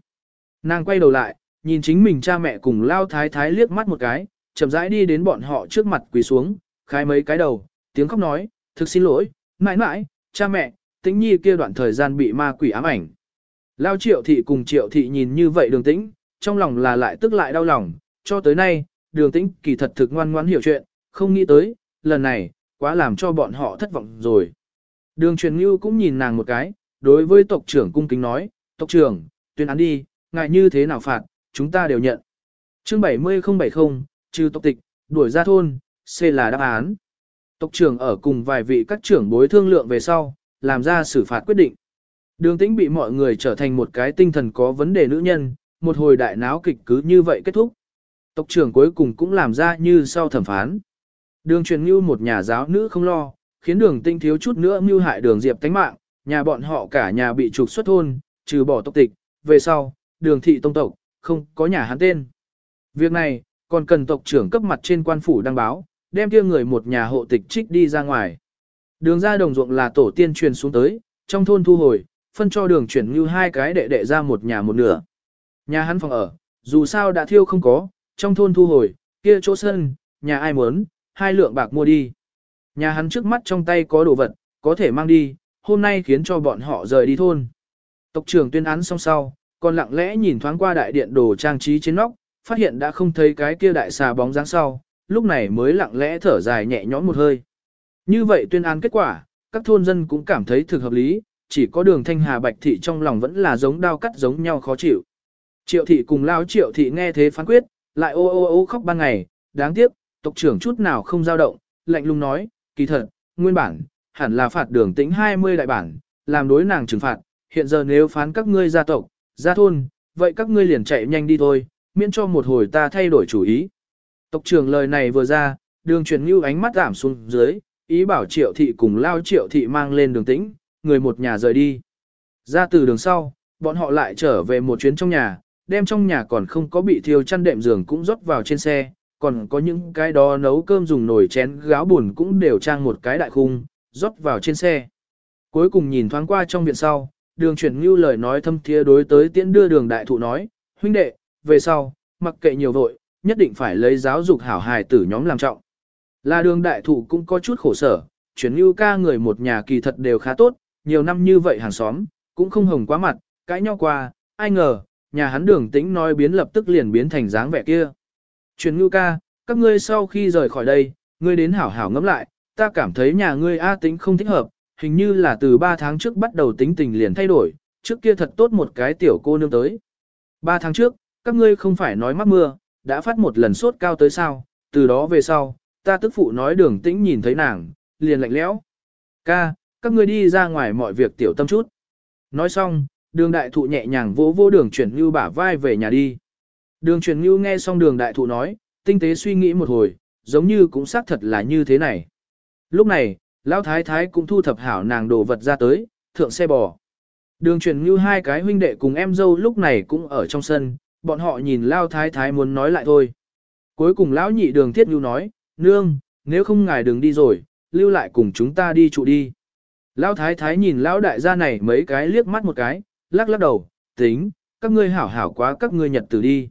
Nàng quay đầu lại, nhìn chính mình cha mẹ cùng lao thái thái liếc mắt một cái, chậm rãi đi đến bọn họ trước mặt quỳ xuống, khai mấy cái đầu, tiếng khóc nói, thực xin lỗi, mãi mãi, cha mẹ, tĩnh nhi kia đoạn thời gian bị ma quỷ ám ảnh. Lao triệu thị cùng triệu thị nhìn như vậy đường tĩnh, trong lòng là lại tức lại đau lòng, cho tới nay, đường tĩnh kỳ thật thực ngoan ngoãn hiểu chuyện, không nghĩ tới, lần này, quá làm cho bọn họ thất vọng rồi. Đường truyền ngưu cũng nhìn nàng một cái, đối với tộc trưởng cung kính nói, tộc trưởng, tuyên án đi, ngại như thế nào phạt, chúng ta đều nhận. chương 70070, trừ tộc tịch, đuổi ra thôn, C là đáp án. Tộc trưởng ở cùng vài vị các trưởng bối thương lượng về sau, làm ra xử phạt quyết định. Đường tĩnh bị mọi người trở thành một cái tinh thần có vấn đề nữ nhân, một hồi đại náo kịch cứ như vậy kết thúc. Tộc trưởng cuối cùng cũng làm ra như sau thẩm phán. Đường truyền như một nhà giáo nữ không lo, khiến đường tinh thiếu chút nữa mưu hại đường diệp tánh mạng, nhà bọn họ cả nhà bị trục xuất thôn, trừ bỏ tộc tịch, về sau, đường thị tông tộc, không có nhà hắn tên. Việc này, còn cần tộc trưởng cấp mặt trên quan phủ đăng báo, đem kia người một nhà hộ tịch trích đi ra ngoài. Đường ra đồng ruộng là tổ tiên truyền xuống tới, trong thôn thu hồi, phân cho đường chuyển như hai cái đệ đệ ra một nhà một nửa. Nhà hắn phòng ở, dù sao đã thiêu không có, trong thôn thu hồi, kia chỗ sân, nhà ai muốn, hai lượng bạc mua đi. Nhà hắn trước mắt trong tay có đồ vật, có thể mang đi, hôm nay khiến cho bọn họ rời đi thôn. Tộc trưởng tuyên án xong sau, còn lặng lẽ nhìn thoáng qua đại điện đồ trang trí trên nóc, phát hiện đã không thấy cái kia đại xà bóng dáng sau, lúc này mới lặng lẽ thở dài nhẹ nhõm một hơi. Như vậy tuyên án kết quả, các thôn dân cũng cảm thấy thực hợp lý, chỉ có đường thanh hà bạch thị trong lòng vẫn là giống đao cắt giống nhau khó chịu. Triệu thị cùng lao triệu thị nghe thế phán quyết, lại ô ô ô khóc ban ngày, đáng tiếc, tộc trưởng chút nào không dao động, lạnh lùng nói, kỳ thật, nguyên bản, hẳn là phạt đường tĩnh 20 đại bản, làm đối nàng trừng phạt, hiện giờ nếu phán các ngươi gia tộc, gia thôn, vậy các ngươi liền chạy nhanh đi thôi, miễn cho một hồi ta thay đổi chủ ý. Tộc trưởng lời này vừa ra, đường truyền như ánh mắt giảm xuống dưới, ý bảo triệu thị cùng lao triệu thị mang lên đường tĩnh, người một nhà rời đi. Ra từ đường sau, bọn họ lại trở về một chuyến trong nhà, đem trong nhà còn không có bị thiêu chăn đệm giường cũng rót vào trên xe, còn có những cái đó nấu cơm dùng nồi chén gáo buồn cũng đều trang một cái đại khung, rót vào trên xe. Cuối cùng nhìn thoáng qua trong viện sau, đường chuyển như lời nói thâm thiê đối tới tiễn đưa đường đại thụ nói, huynh đệ, về sau, mặc kệ nhiều vội, nhất định phải lấy giáo dục hảo hài tử nhóm làm trọng. Là đường đại thụ cũng có chút khổ sở, chuyển như ca người một nhà kỳ thật đều khá tốt, nhiều năm như vậy hàng xóm, cũng không hồng quá mặt, cãi nhau qua, ai ngờ, nhà hắn đường tĩnh nói biến lập tức liền biến thành dáng vẻ kia. Chuyển như ca, các ngươi sau khi rời khỏi đây, ngươi đến hảo hảo ngẫm lại, ta cảm thấy nhà ngươi A tính không thích hợp, hình như là từ 3 tháng trước bắt đầu tính tình liền thay đổi, trước kia thật tốt một cái tiểu cô nương tới. 3 tháng trước, các ngươi không phải nói mắc mưa, đã phát một lần sốt cao tới sao, từ đó về sau, ta tức phụ nói đường tĩnh nhìn thấy nàng, liền lạnh lẽo. Ca, các ngươi đi ra ngoài mọi việc tiểu tâm chút. Nói xong, đường đại thụ nhẹ nhàng vỗ vỗ đường chuyển như bả vai về nhà đi. Đường chuyển như nghe xong đường đại thụ nói, tinh tế suy nghĩ một hồi, giống như cũng xác thật là như thế này. Lúc này, lão thái thái cũng thu thập hảo nàng đồ vật ra tới, thượng xe bò. Đường chuyển như hai cái huynh đệ cùng em dâu lúc này cũng ở trong sân, bọn họ nhìn lao thái thái muốn nói lại thôi. Cuối cùng lão nhị đường thiết như nói, nương, nếu không ngài đừng đi rồi, lưu lại cùng chúng ta đi trụ đi. Lão thái thái nhìn lão đại gia này mấy cái liếc mắt một cái, lắc lắc đầu, tính, các ngươi hảo hảo quá các ngươi nhật tử đi.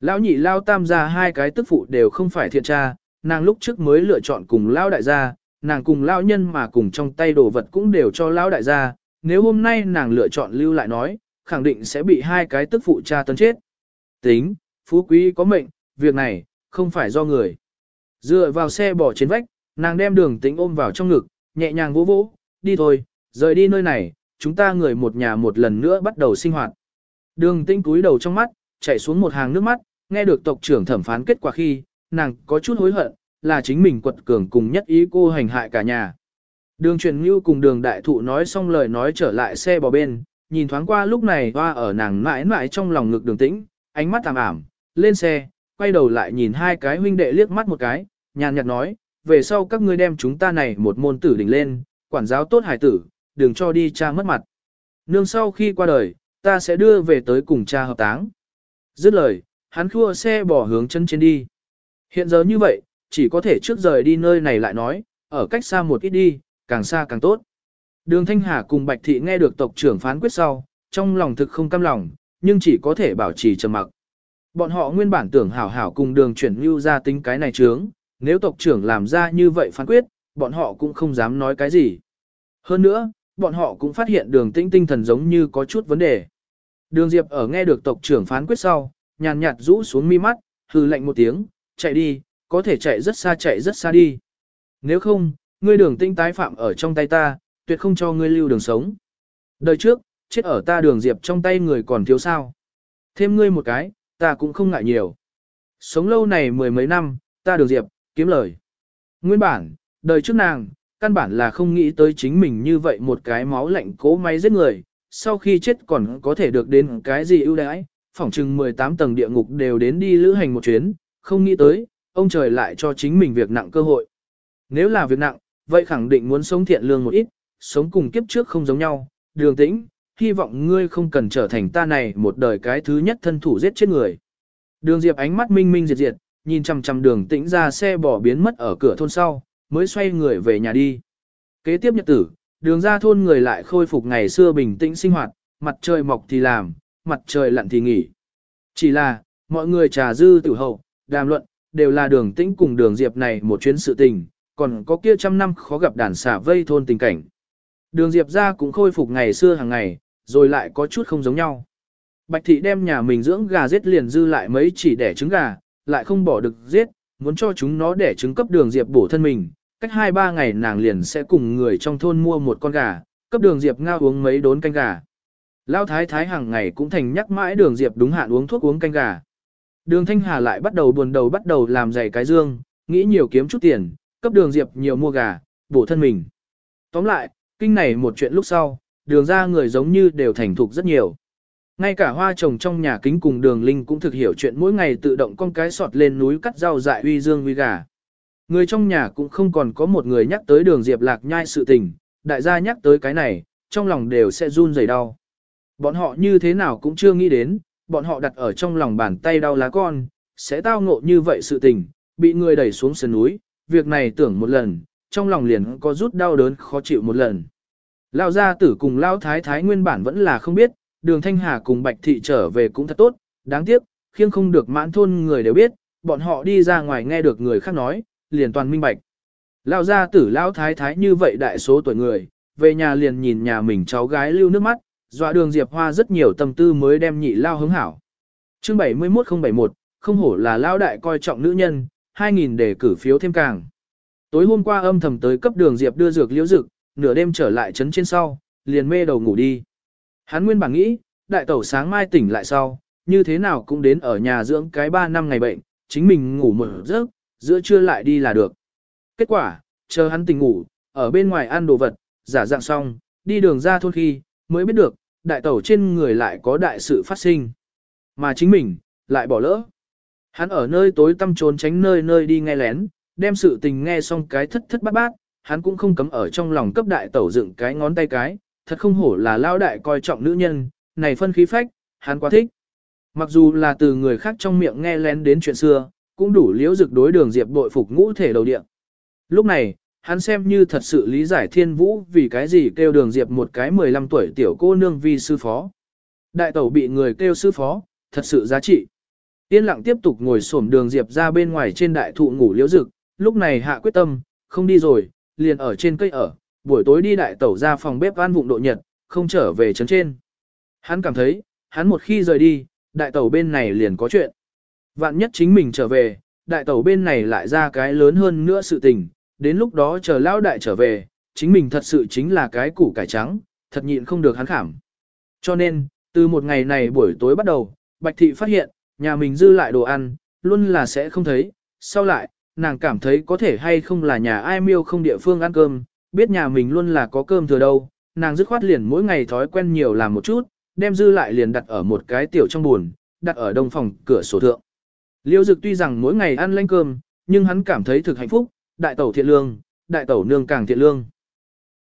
Lão nhị lao tam gia hai cái tức phụ đều không phải thiện tra, nàng lúc trước mới lựa chọn cùng lão đại gia, nàng cùng lão nhân mà cùng trong tay đồ vật cũng đều cho lão đại gia, nếu hôm nay nàng lựa chọn lưu lại nói, khẳng định sẽ bị hai cái tức phụ cha tấn chết. Tính, phú quý có mệnh, việc này, không phải do người. Dựa vào xe bỏ trên vách, nàng đem đường tĩnh ôm vào trong ngực, nhẹ nhàng vỗ vỗ, đi thôi, rời đi nơi này, chúng ta người một nhà một lần nữa bắt đầu sinh hoạt. Đường tinh cúi đầu trong mắt, chảy xuống một hàng nước mắt, nghe được tộc trưởng thẩm phán kết quả khi, nàng có chút hối hận, là chính mình quật cường cùng nhất ý cô hành hại cả nhà. Đường truyền ngưu cùng đường đại thụ nói xong lời nói trở lại xe bò bên, nhìn thoáng qua lúc này hoa ở nàng mãi mãi trong lòng ngực đường tĩnh, ánh mắt tạm ảm, lên xe, quay đầu lại nhìn hai cái huynh đệ liếc mắt một cái, nhàn nhạt nói, về sau các ngươi đem chúng ta này một môn tử đỉnh lên, quản giáo tốt hải tử, đừng cho đi cha mất mặt. Nương sau khi qua đời, ta sẽ đưa về tới cùng cha hợp táng. Dứt lời, hắn khua xe bỏ hướng chân trên đi. Hiện giờ như vậy, chỉ có thể trước rời đi nơi này lại nói, ở cách xa một ít đi, càng xa càng tốt. Đường Thanh Hà cùng Bạch Thị nghe được tộc trưởng phán quyết sau, trong lòng thực không cam lòng, nhưng chỉ có thể bảo trì trầm mặc. Bọn họ nguyên bản tưởng hảo hảo cùng đường chuyển lưu ra tính cái này trướng nếu tộc trưởng làm ra như vậy phán quyết, bọn họ cũng không dám nói cái gì. Hơn nữa, bọn họ cũng phát hiện đường tĩnh tinh thần giống như có chút vấn đề. Đường Diệp ở nghe được tộc trưởng phán quyết sau, nhàn nhạt rũ xuống mi mắt, hừ lạnh một tiếng, chạy đi, có thể chạy rất xa chạy rất xa đi. Nếu không, ngươi đường tinh tái phạm ở trong tay ta, tuyệt không cho ngươi lưu đường sống. Đời trước, chết ở ta đường Diệp trong tay người còn thiếu sao. Thêm ngươi một cái, ta cũng không ngại nhiều. Sống lâu này mười mấy năm, ta đường Diệp, kiếm lời. Nguyên bản, đời trước nàng, căn bản là không nghĩ tới chính mình như vậy một cái máu lạnh cố máy giết người, sau khi chết còn có thể được đến cái gì ưu đãi, phỏng chừng 18 tầng địa ngục đều đến đi lữ hành một chuyến, không nghĩ tới, ông trời lại cho chính mình việc nặng cơ hội. Nếu là việc nặng, vậy khẳng định muốn sống thiện lương một ít, sống cùng kiếp trước không giống nhau, đường tĩnh, hy vọng ngươi không cần trở thành ta này một đời cái thứ nhất thân thủ giết chết người. Đường Diệp ánh mắt minh minh diệt diệt, nhìn chằm chằm đường tĩnh ra xe bỏ biến mất ở cửa thôn sau, mới xoay người về nhà đi. Kế tiếp nhật tử, đường ra thôn người lại khôi phục ngày xưa bình tĩnh sinh hoạt, mặt trời mọc thì làm, mặt trời lặn thì nghỉ. Chỉ là, mọi người trà dư tử hậu, đàm luận, đều là đường tĩnh cùng đường diệp này một chuyến sự tình, còn có kia trăm năm khó gặp đàn xả vây thôn tình cảnh. Đường diệp ra cũng khôi phục ngày xưa hàng ngày, rồi lại có chút không giống nhau. Bạch thị đem nhà mình dưỡng gà giết liền dư lại mấy chỉ đẻ trứng gà, lại không bỏ được giết, muốn cho chúng nó để trứng cấp đường diệp bổ thân mình. Cách 2-3 ngày nàng liền sẽ cùng người trong thôn mua một con gà, cấp đường diệp ngao uống mấy đốn canh gà. Lao thái thái hàng ngày cũng thành nhắc mãi đường diệp đúng hạn uống thuốc uống canh gà. Đường Thanh Hà lại bắt đầu buồn đầu bắt đầu làm giày cái dương, nghĩ nhiều kiếm chút tiền, cấp đường diệp nhiều mua gà, bổ thân mình. Tóm lại, kinh này một chuyện lúc sau, đường ra người giống như đều thành thục rất nhiều. Ngay cả hoa trồng trong nhà kính cùng đường linh cũng thực hiểu chuyện mỗi ngày tự động con cái sọt lên núi cắt rau dại uy dương uy gà. Người trong nhà cũng không còn có một người nhắc tới đường diệp lạc nhai sự tình, đại gia nhắc tới cái này, trong lòng đều sẽ run rẩy đau. Bọn họ như thế nào cũng chưa nghĩ đến, bọn họ đặt ở trong lòng bàn tay đau lá con, sẽ tao ngộ như vậy sự tình, bị người đẩy xuống sườn núi, việc này tưởng một lần, trong lòng liền có rút đau đớn khó chịu một lần. Lao gia tử cùng Lao thái thái nguyên bản vẫn là không biết, đường Thanh Hà cùng Bạch Thị trở về cũng thật tốt, đáng tiếc, khiêng không được mãn thôn người đều biết, bọn họ đi ra ngoài nghe được người khác nói, liền toàn minh bạch. Lao gia tử lão thái thái như vậy đại số tuổi người, về nhà liền nhìn nhà mình cháu gái lưu nước mắt, dọa đường Diệp Hoa rất nhiều tâm tư mới đem nhị Lao hứng hảo. Chương 71071, không hổ là Lao đại coi trọng nữ nhân, 2.000 để cử phiếu thêm càng. Tối hôm qua âm thầm tới cấp đường Diệp đưa dược liễu dực, nửa đêm trở lại trấn trên sau, liền mê đầu ngủ đi. Hắn nguyên bản nghĩ, đại tẩu sáng mai tỉnh lại sau, như thế nào cũng đến ở nhà dưỡng cái 3 năm ngày bệnh, chính mình ngủ một giấc, giữa trưa lại đi là được. Kết quả, chờ hắn tỉnh ngủ, ở bên ngoài ăn đồ vật, giả dạng xong, đi đường ra thôn khi, mới biết được, đại tẩu trên người lại có đại sự phát sinh. Mà chính mình, lại bỏ lỡ. Hắn ở nơi tối tăm trốn tránh nơi nơi đi nghe lén, đem sự tình nghe xong cái thất thất bát bát, hắn cũng không cấm ở trong lòng cấp đại tẩu dựng cái ngón tay cái, thật không hổ là lao đại coi trọng nữ nhân, này phân khí phách, hắn quá thích. Mặc dù là từ người khác trong miệng nghe lén đến chuyện xưa, cũng đủ liễu dực đối đường diệp bội phục ngũ thể đầu địa. Lúc này, hắn xem như thật sự lý giải thiên vũ vì cái gì kêu đường diệp một cái 15 tuổi tiểu cô nương vi sư phó. Đại tẩu bị người kêu sư phó, thật sự giá trị. Yên lặng tiếp tục ngồi xổm đường diệp ra bên ngoài trên đại thụ ngủ liễu dực, lúc này hạ quyết tâm, không đi rồi, liền ở trên cây ở, buổi tối đi đại tẩu ra phòng bếp ăn vụng độ nhật, không trở về trấn trên. Hắn cảm thấy, hắn một khi rời đi, đại tẩu bên này liền có chuyện. Vạn nhất chính mình trở về, đại tẩu bên này lại ra cái lớn hơn nữa sự tình, đến lúc đó chờ lão đại trở về, chính mình thật sự chính là cái củ cải trắng, thật nhịn không được hắn khảm. Cho nên, từ một ngày này buổi tối bắt đầu, Bạch Thị phát hiện, nhà mình dư lại đồ ăn, luôn là sẽ không thấy, sau lại, nàng cảm thấy có thể hay không là nhà ai miêu không địa phương ăn cơm, biết nhà mình luôn là có cơm thừa đâu, nàng dứt khoát liền mỗi ngày thói quen nhiều làm một chút, đem dư lại liền đặt ở một cái tiểu trong buồn, đặt ở đông phòng cửa sổ thượng. Liêu dực tuy rằng mỗi ngày ăn lanh cơm, nhưng hắn cảm thấy thực hạnh phúc, đại tẩu thiện lương, đại tẩu nương càng thiện lương.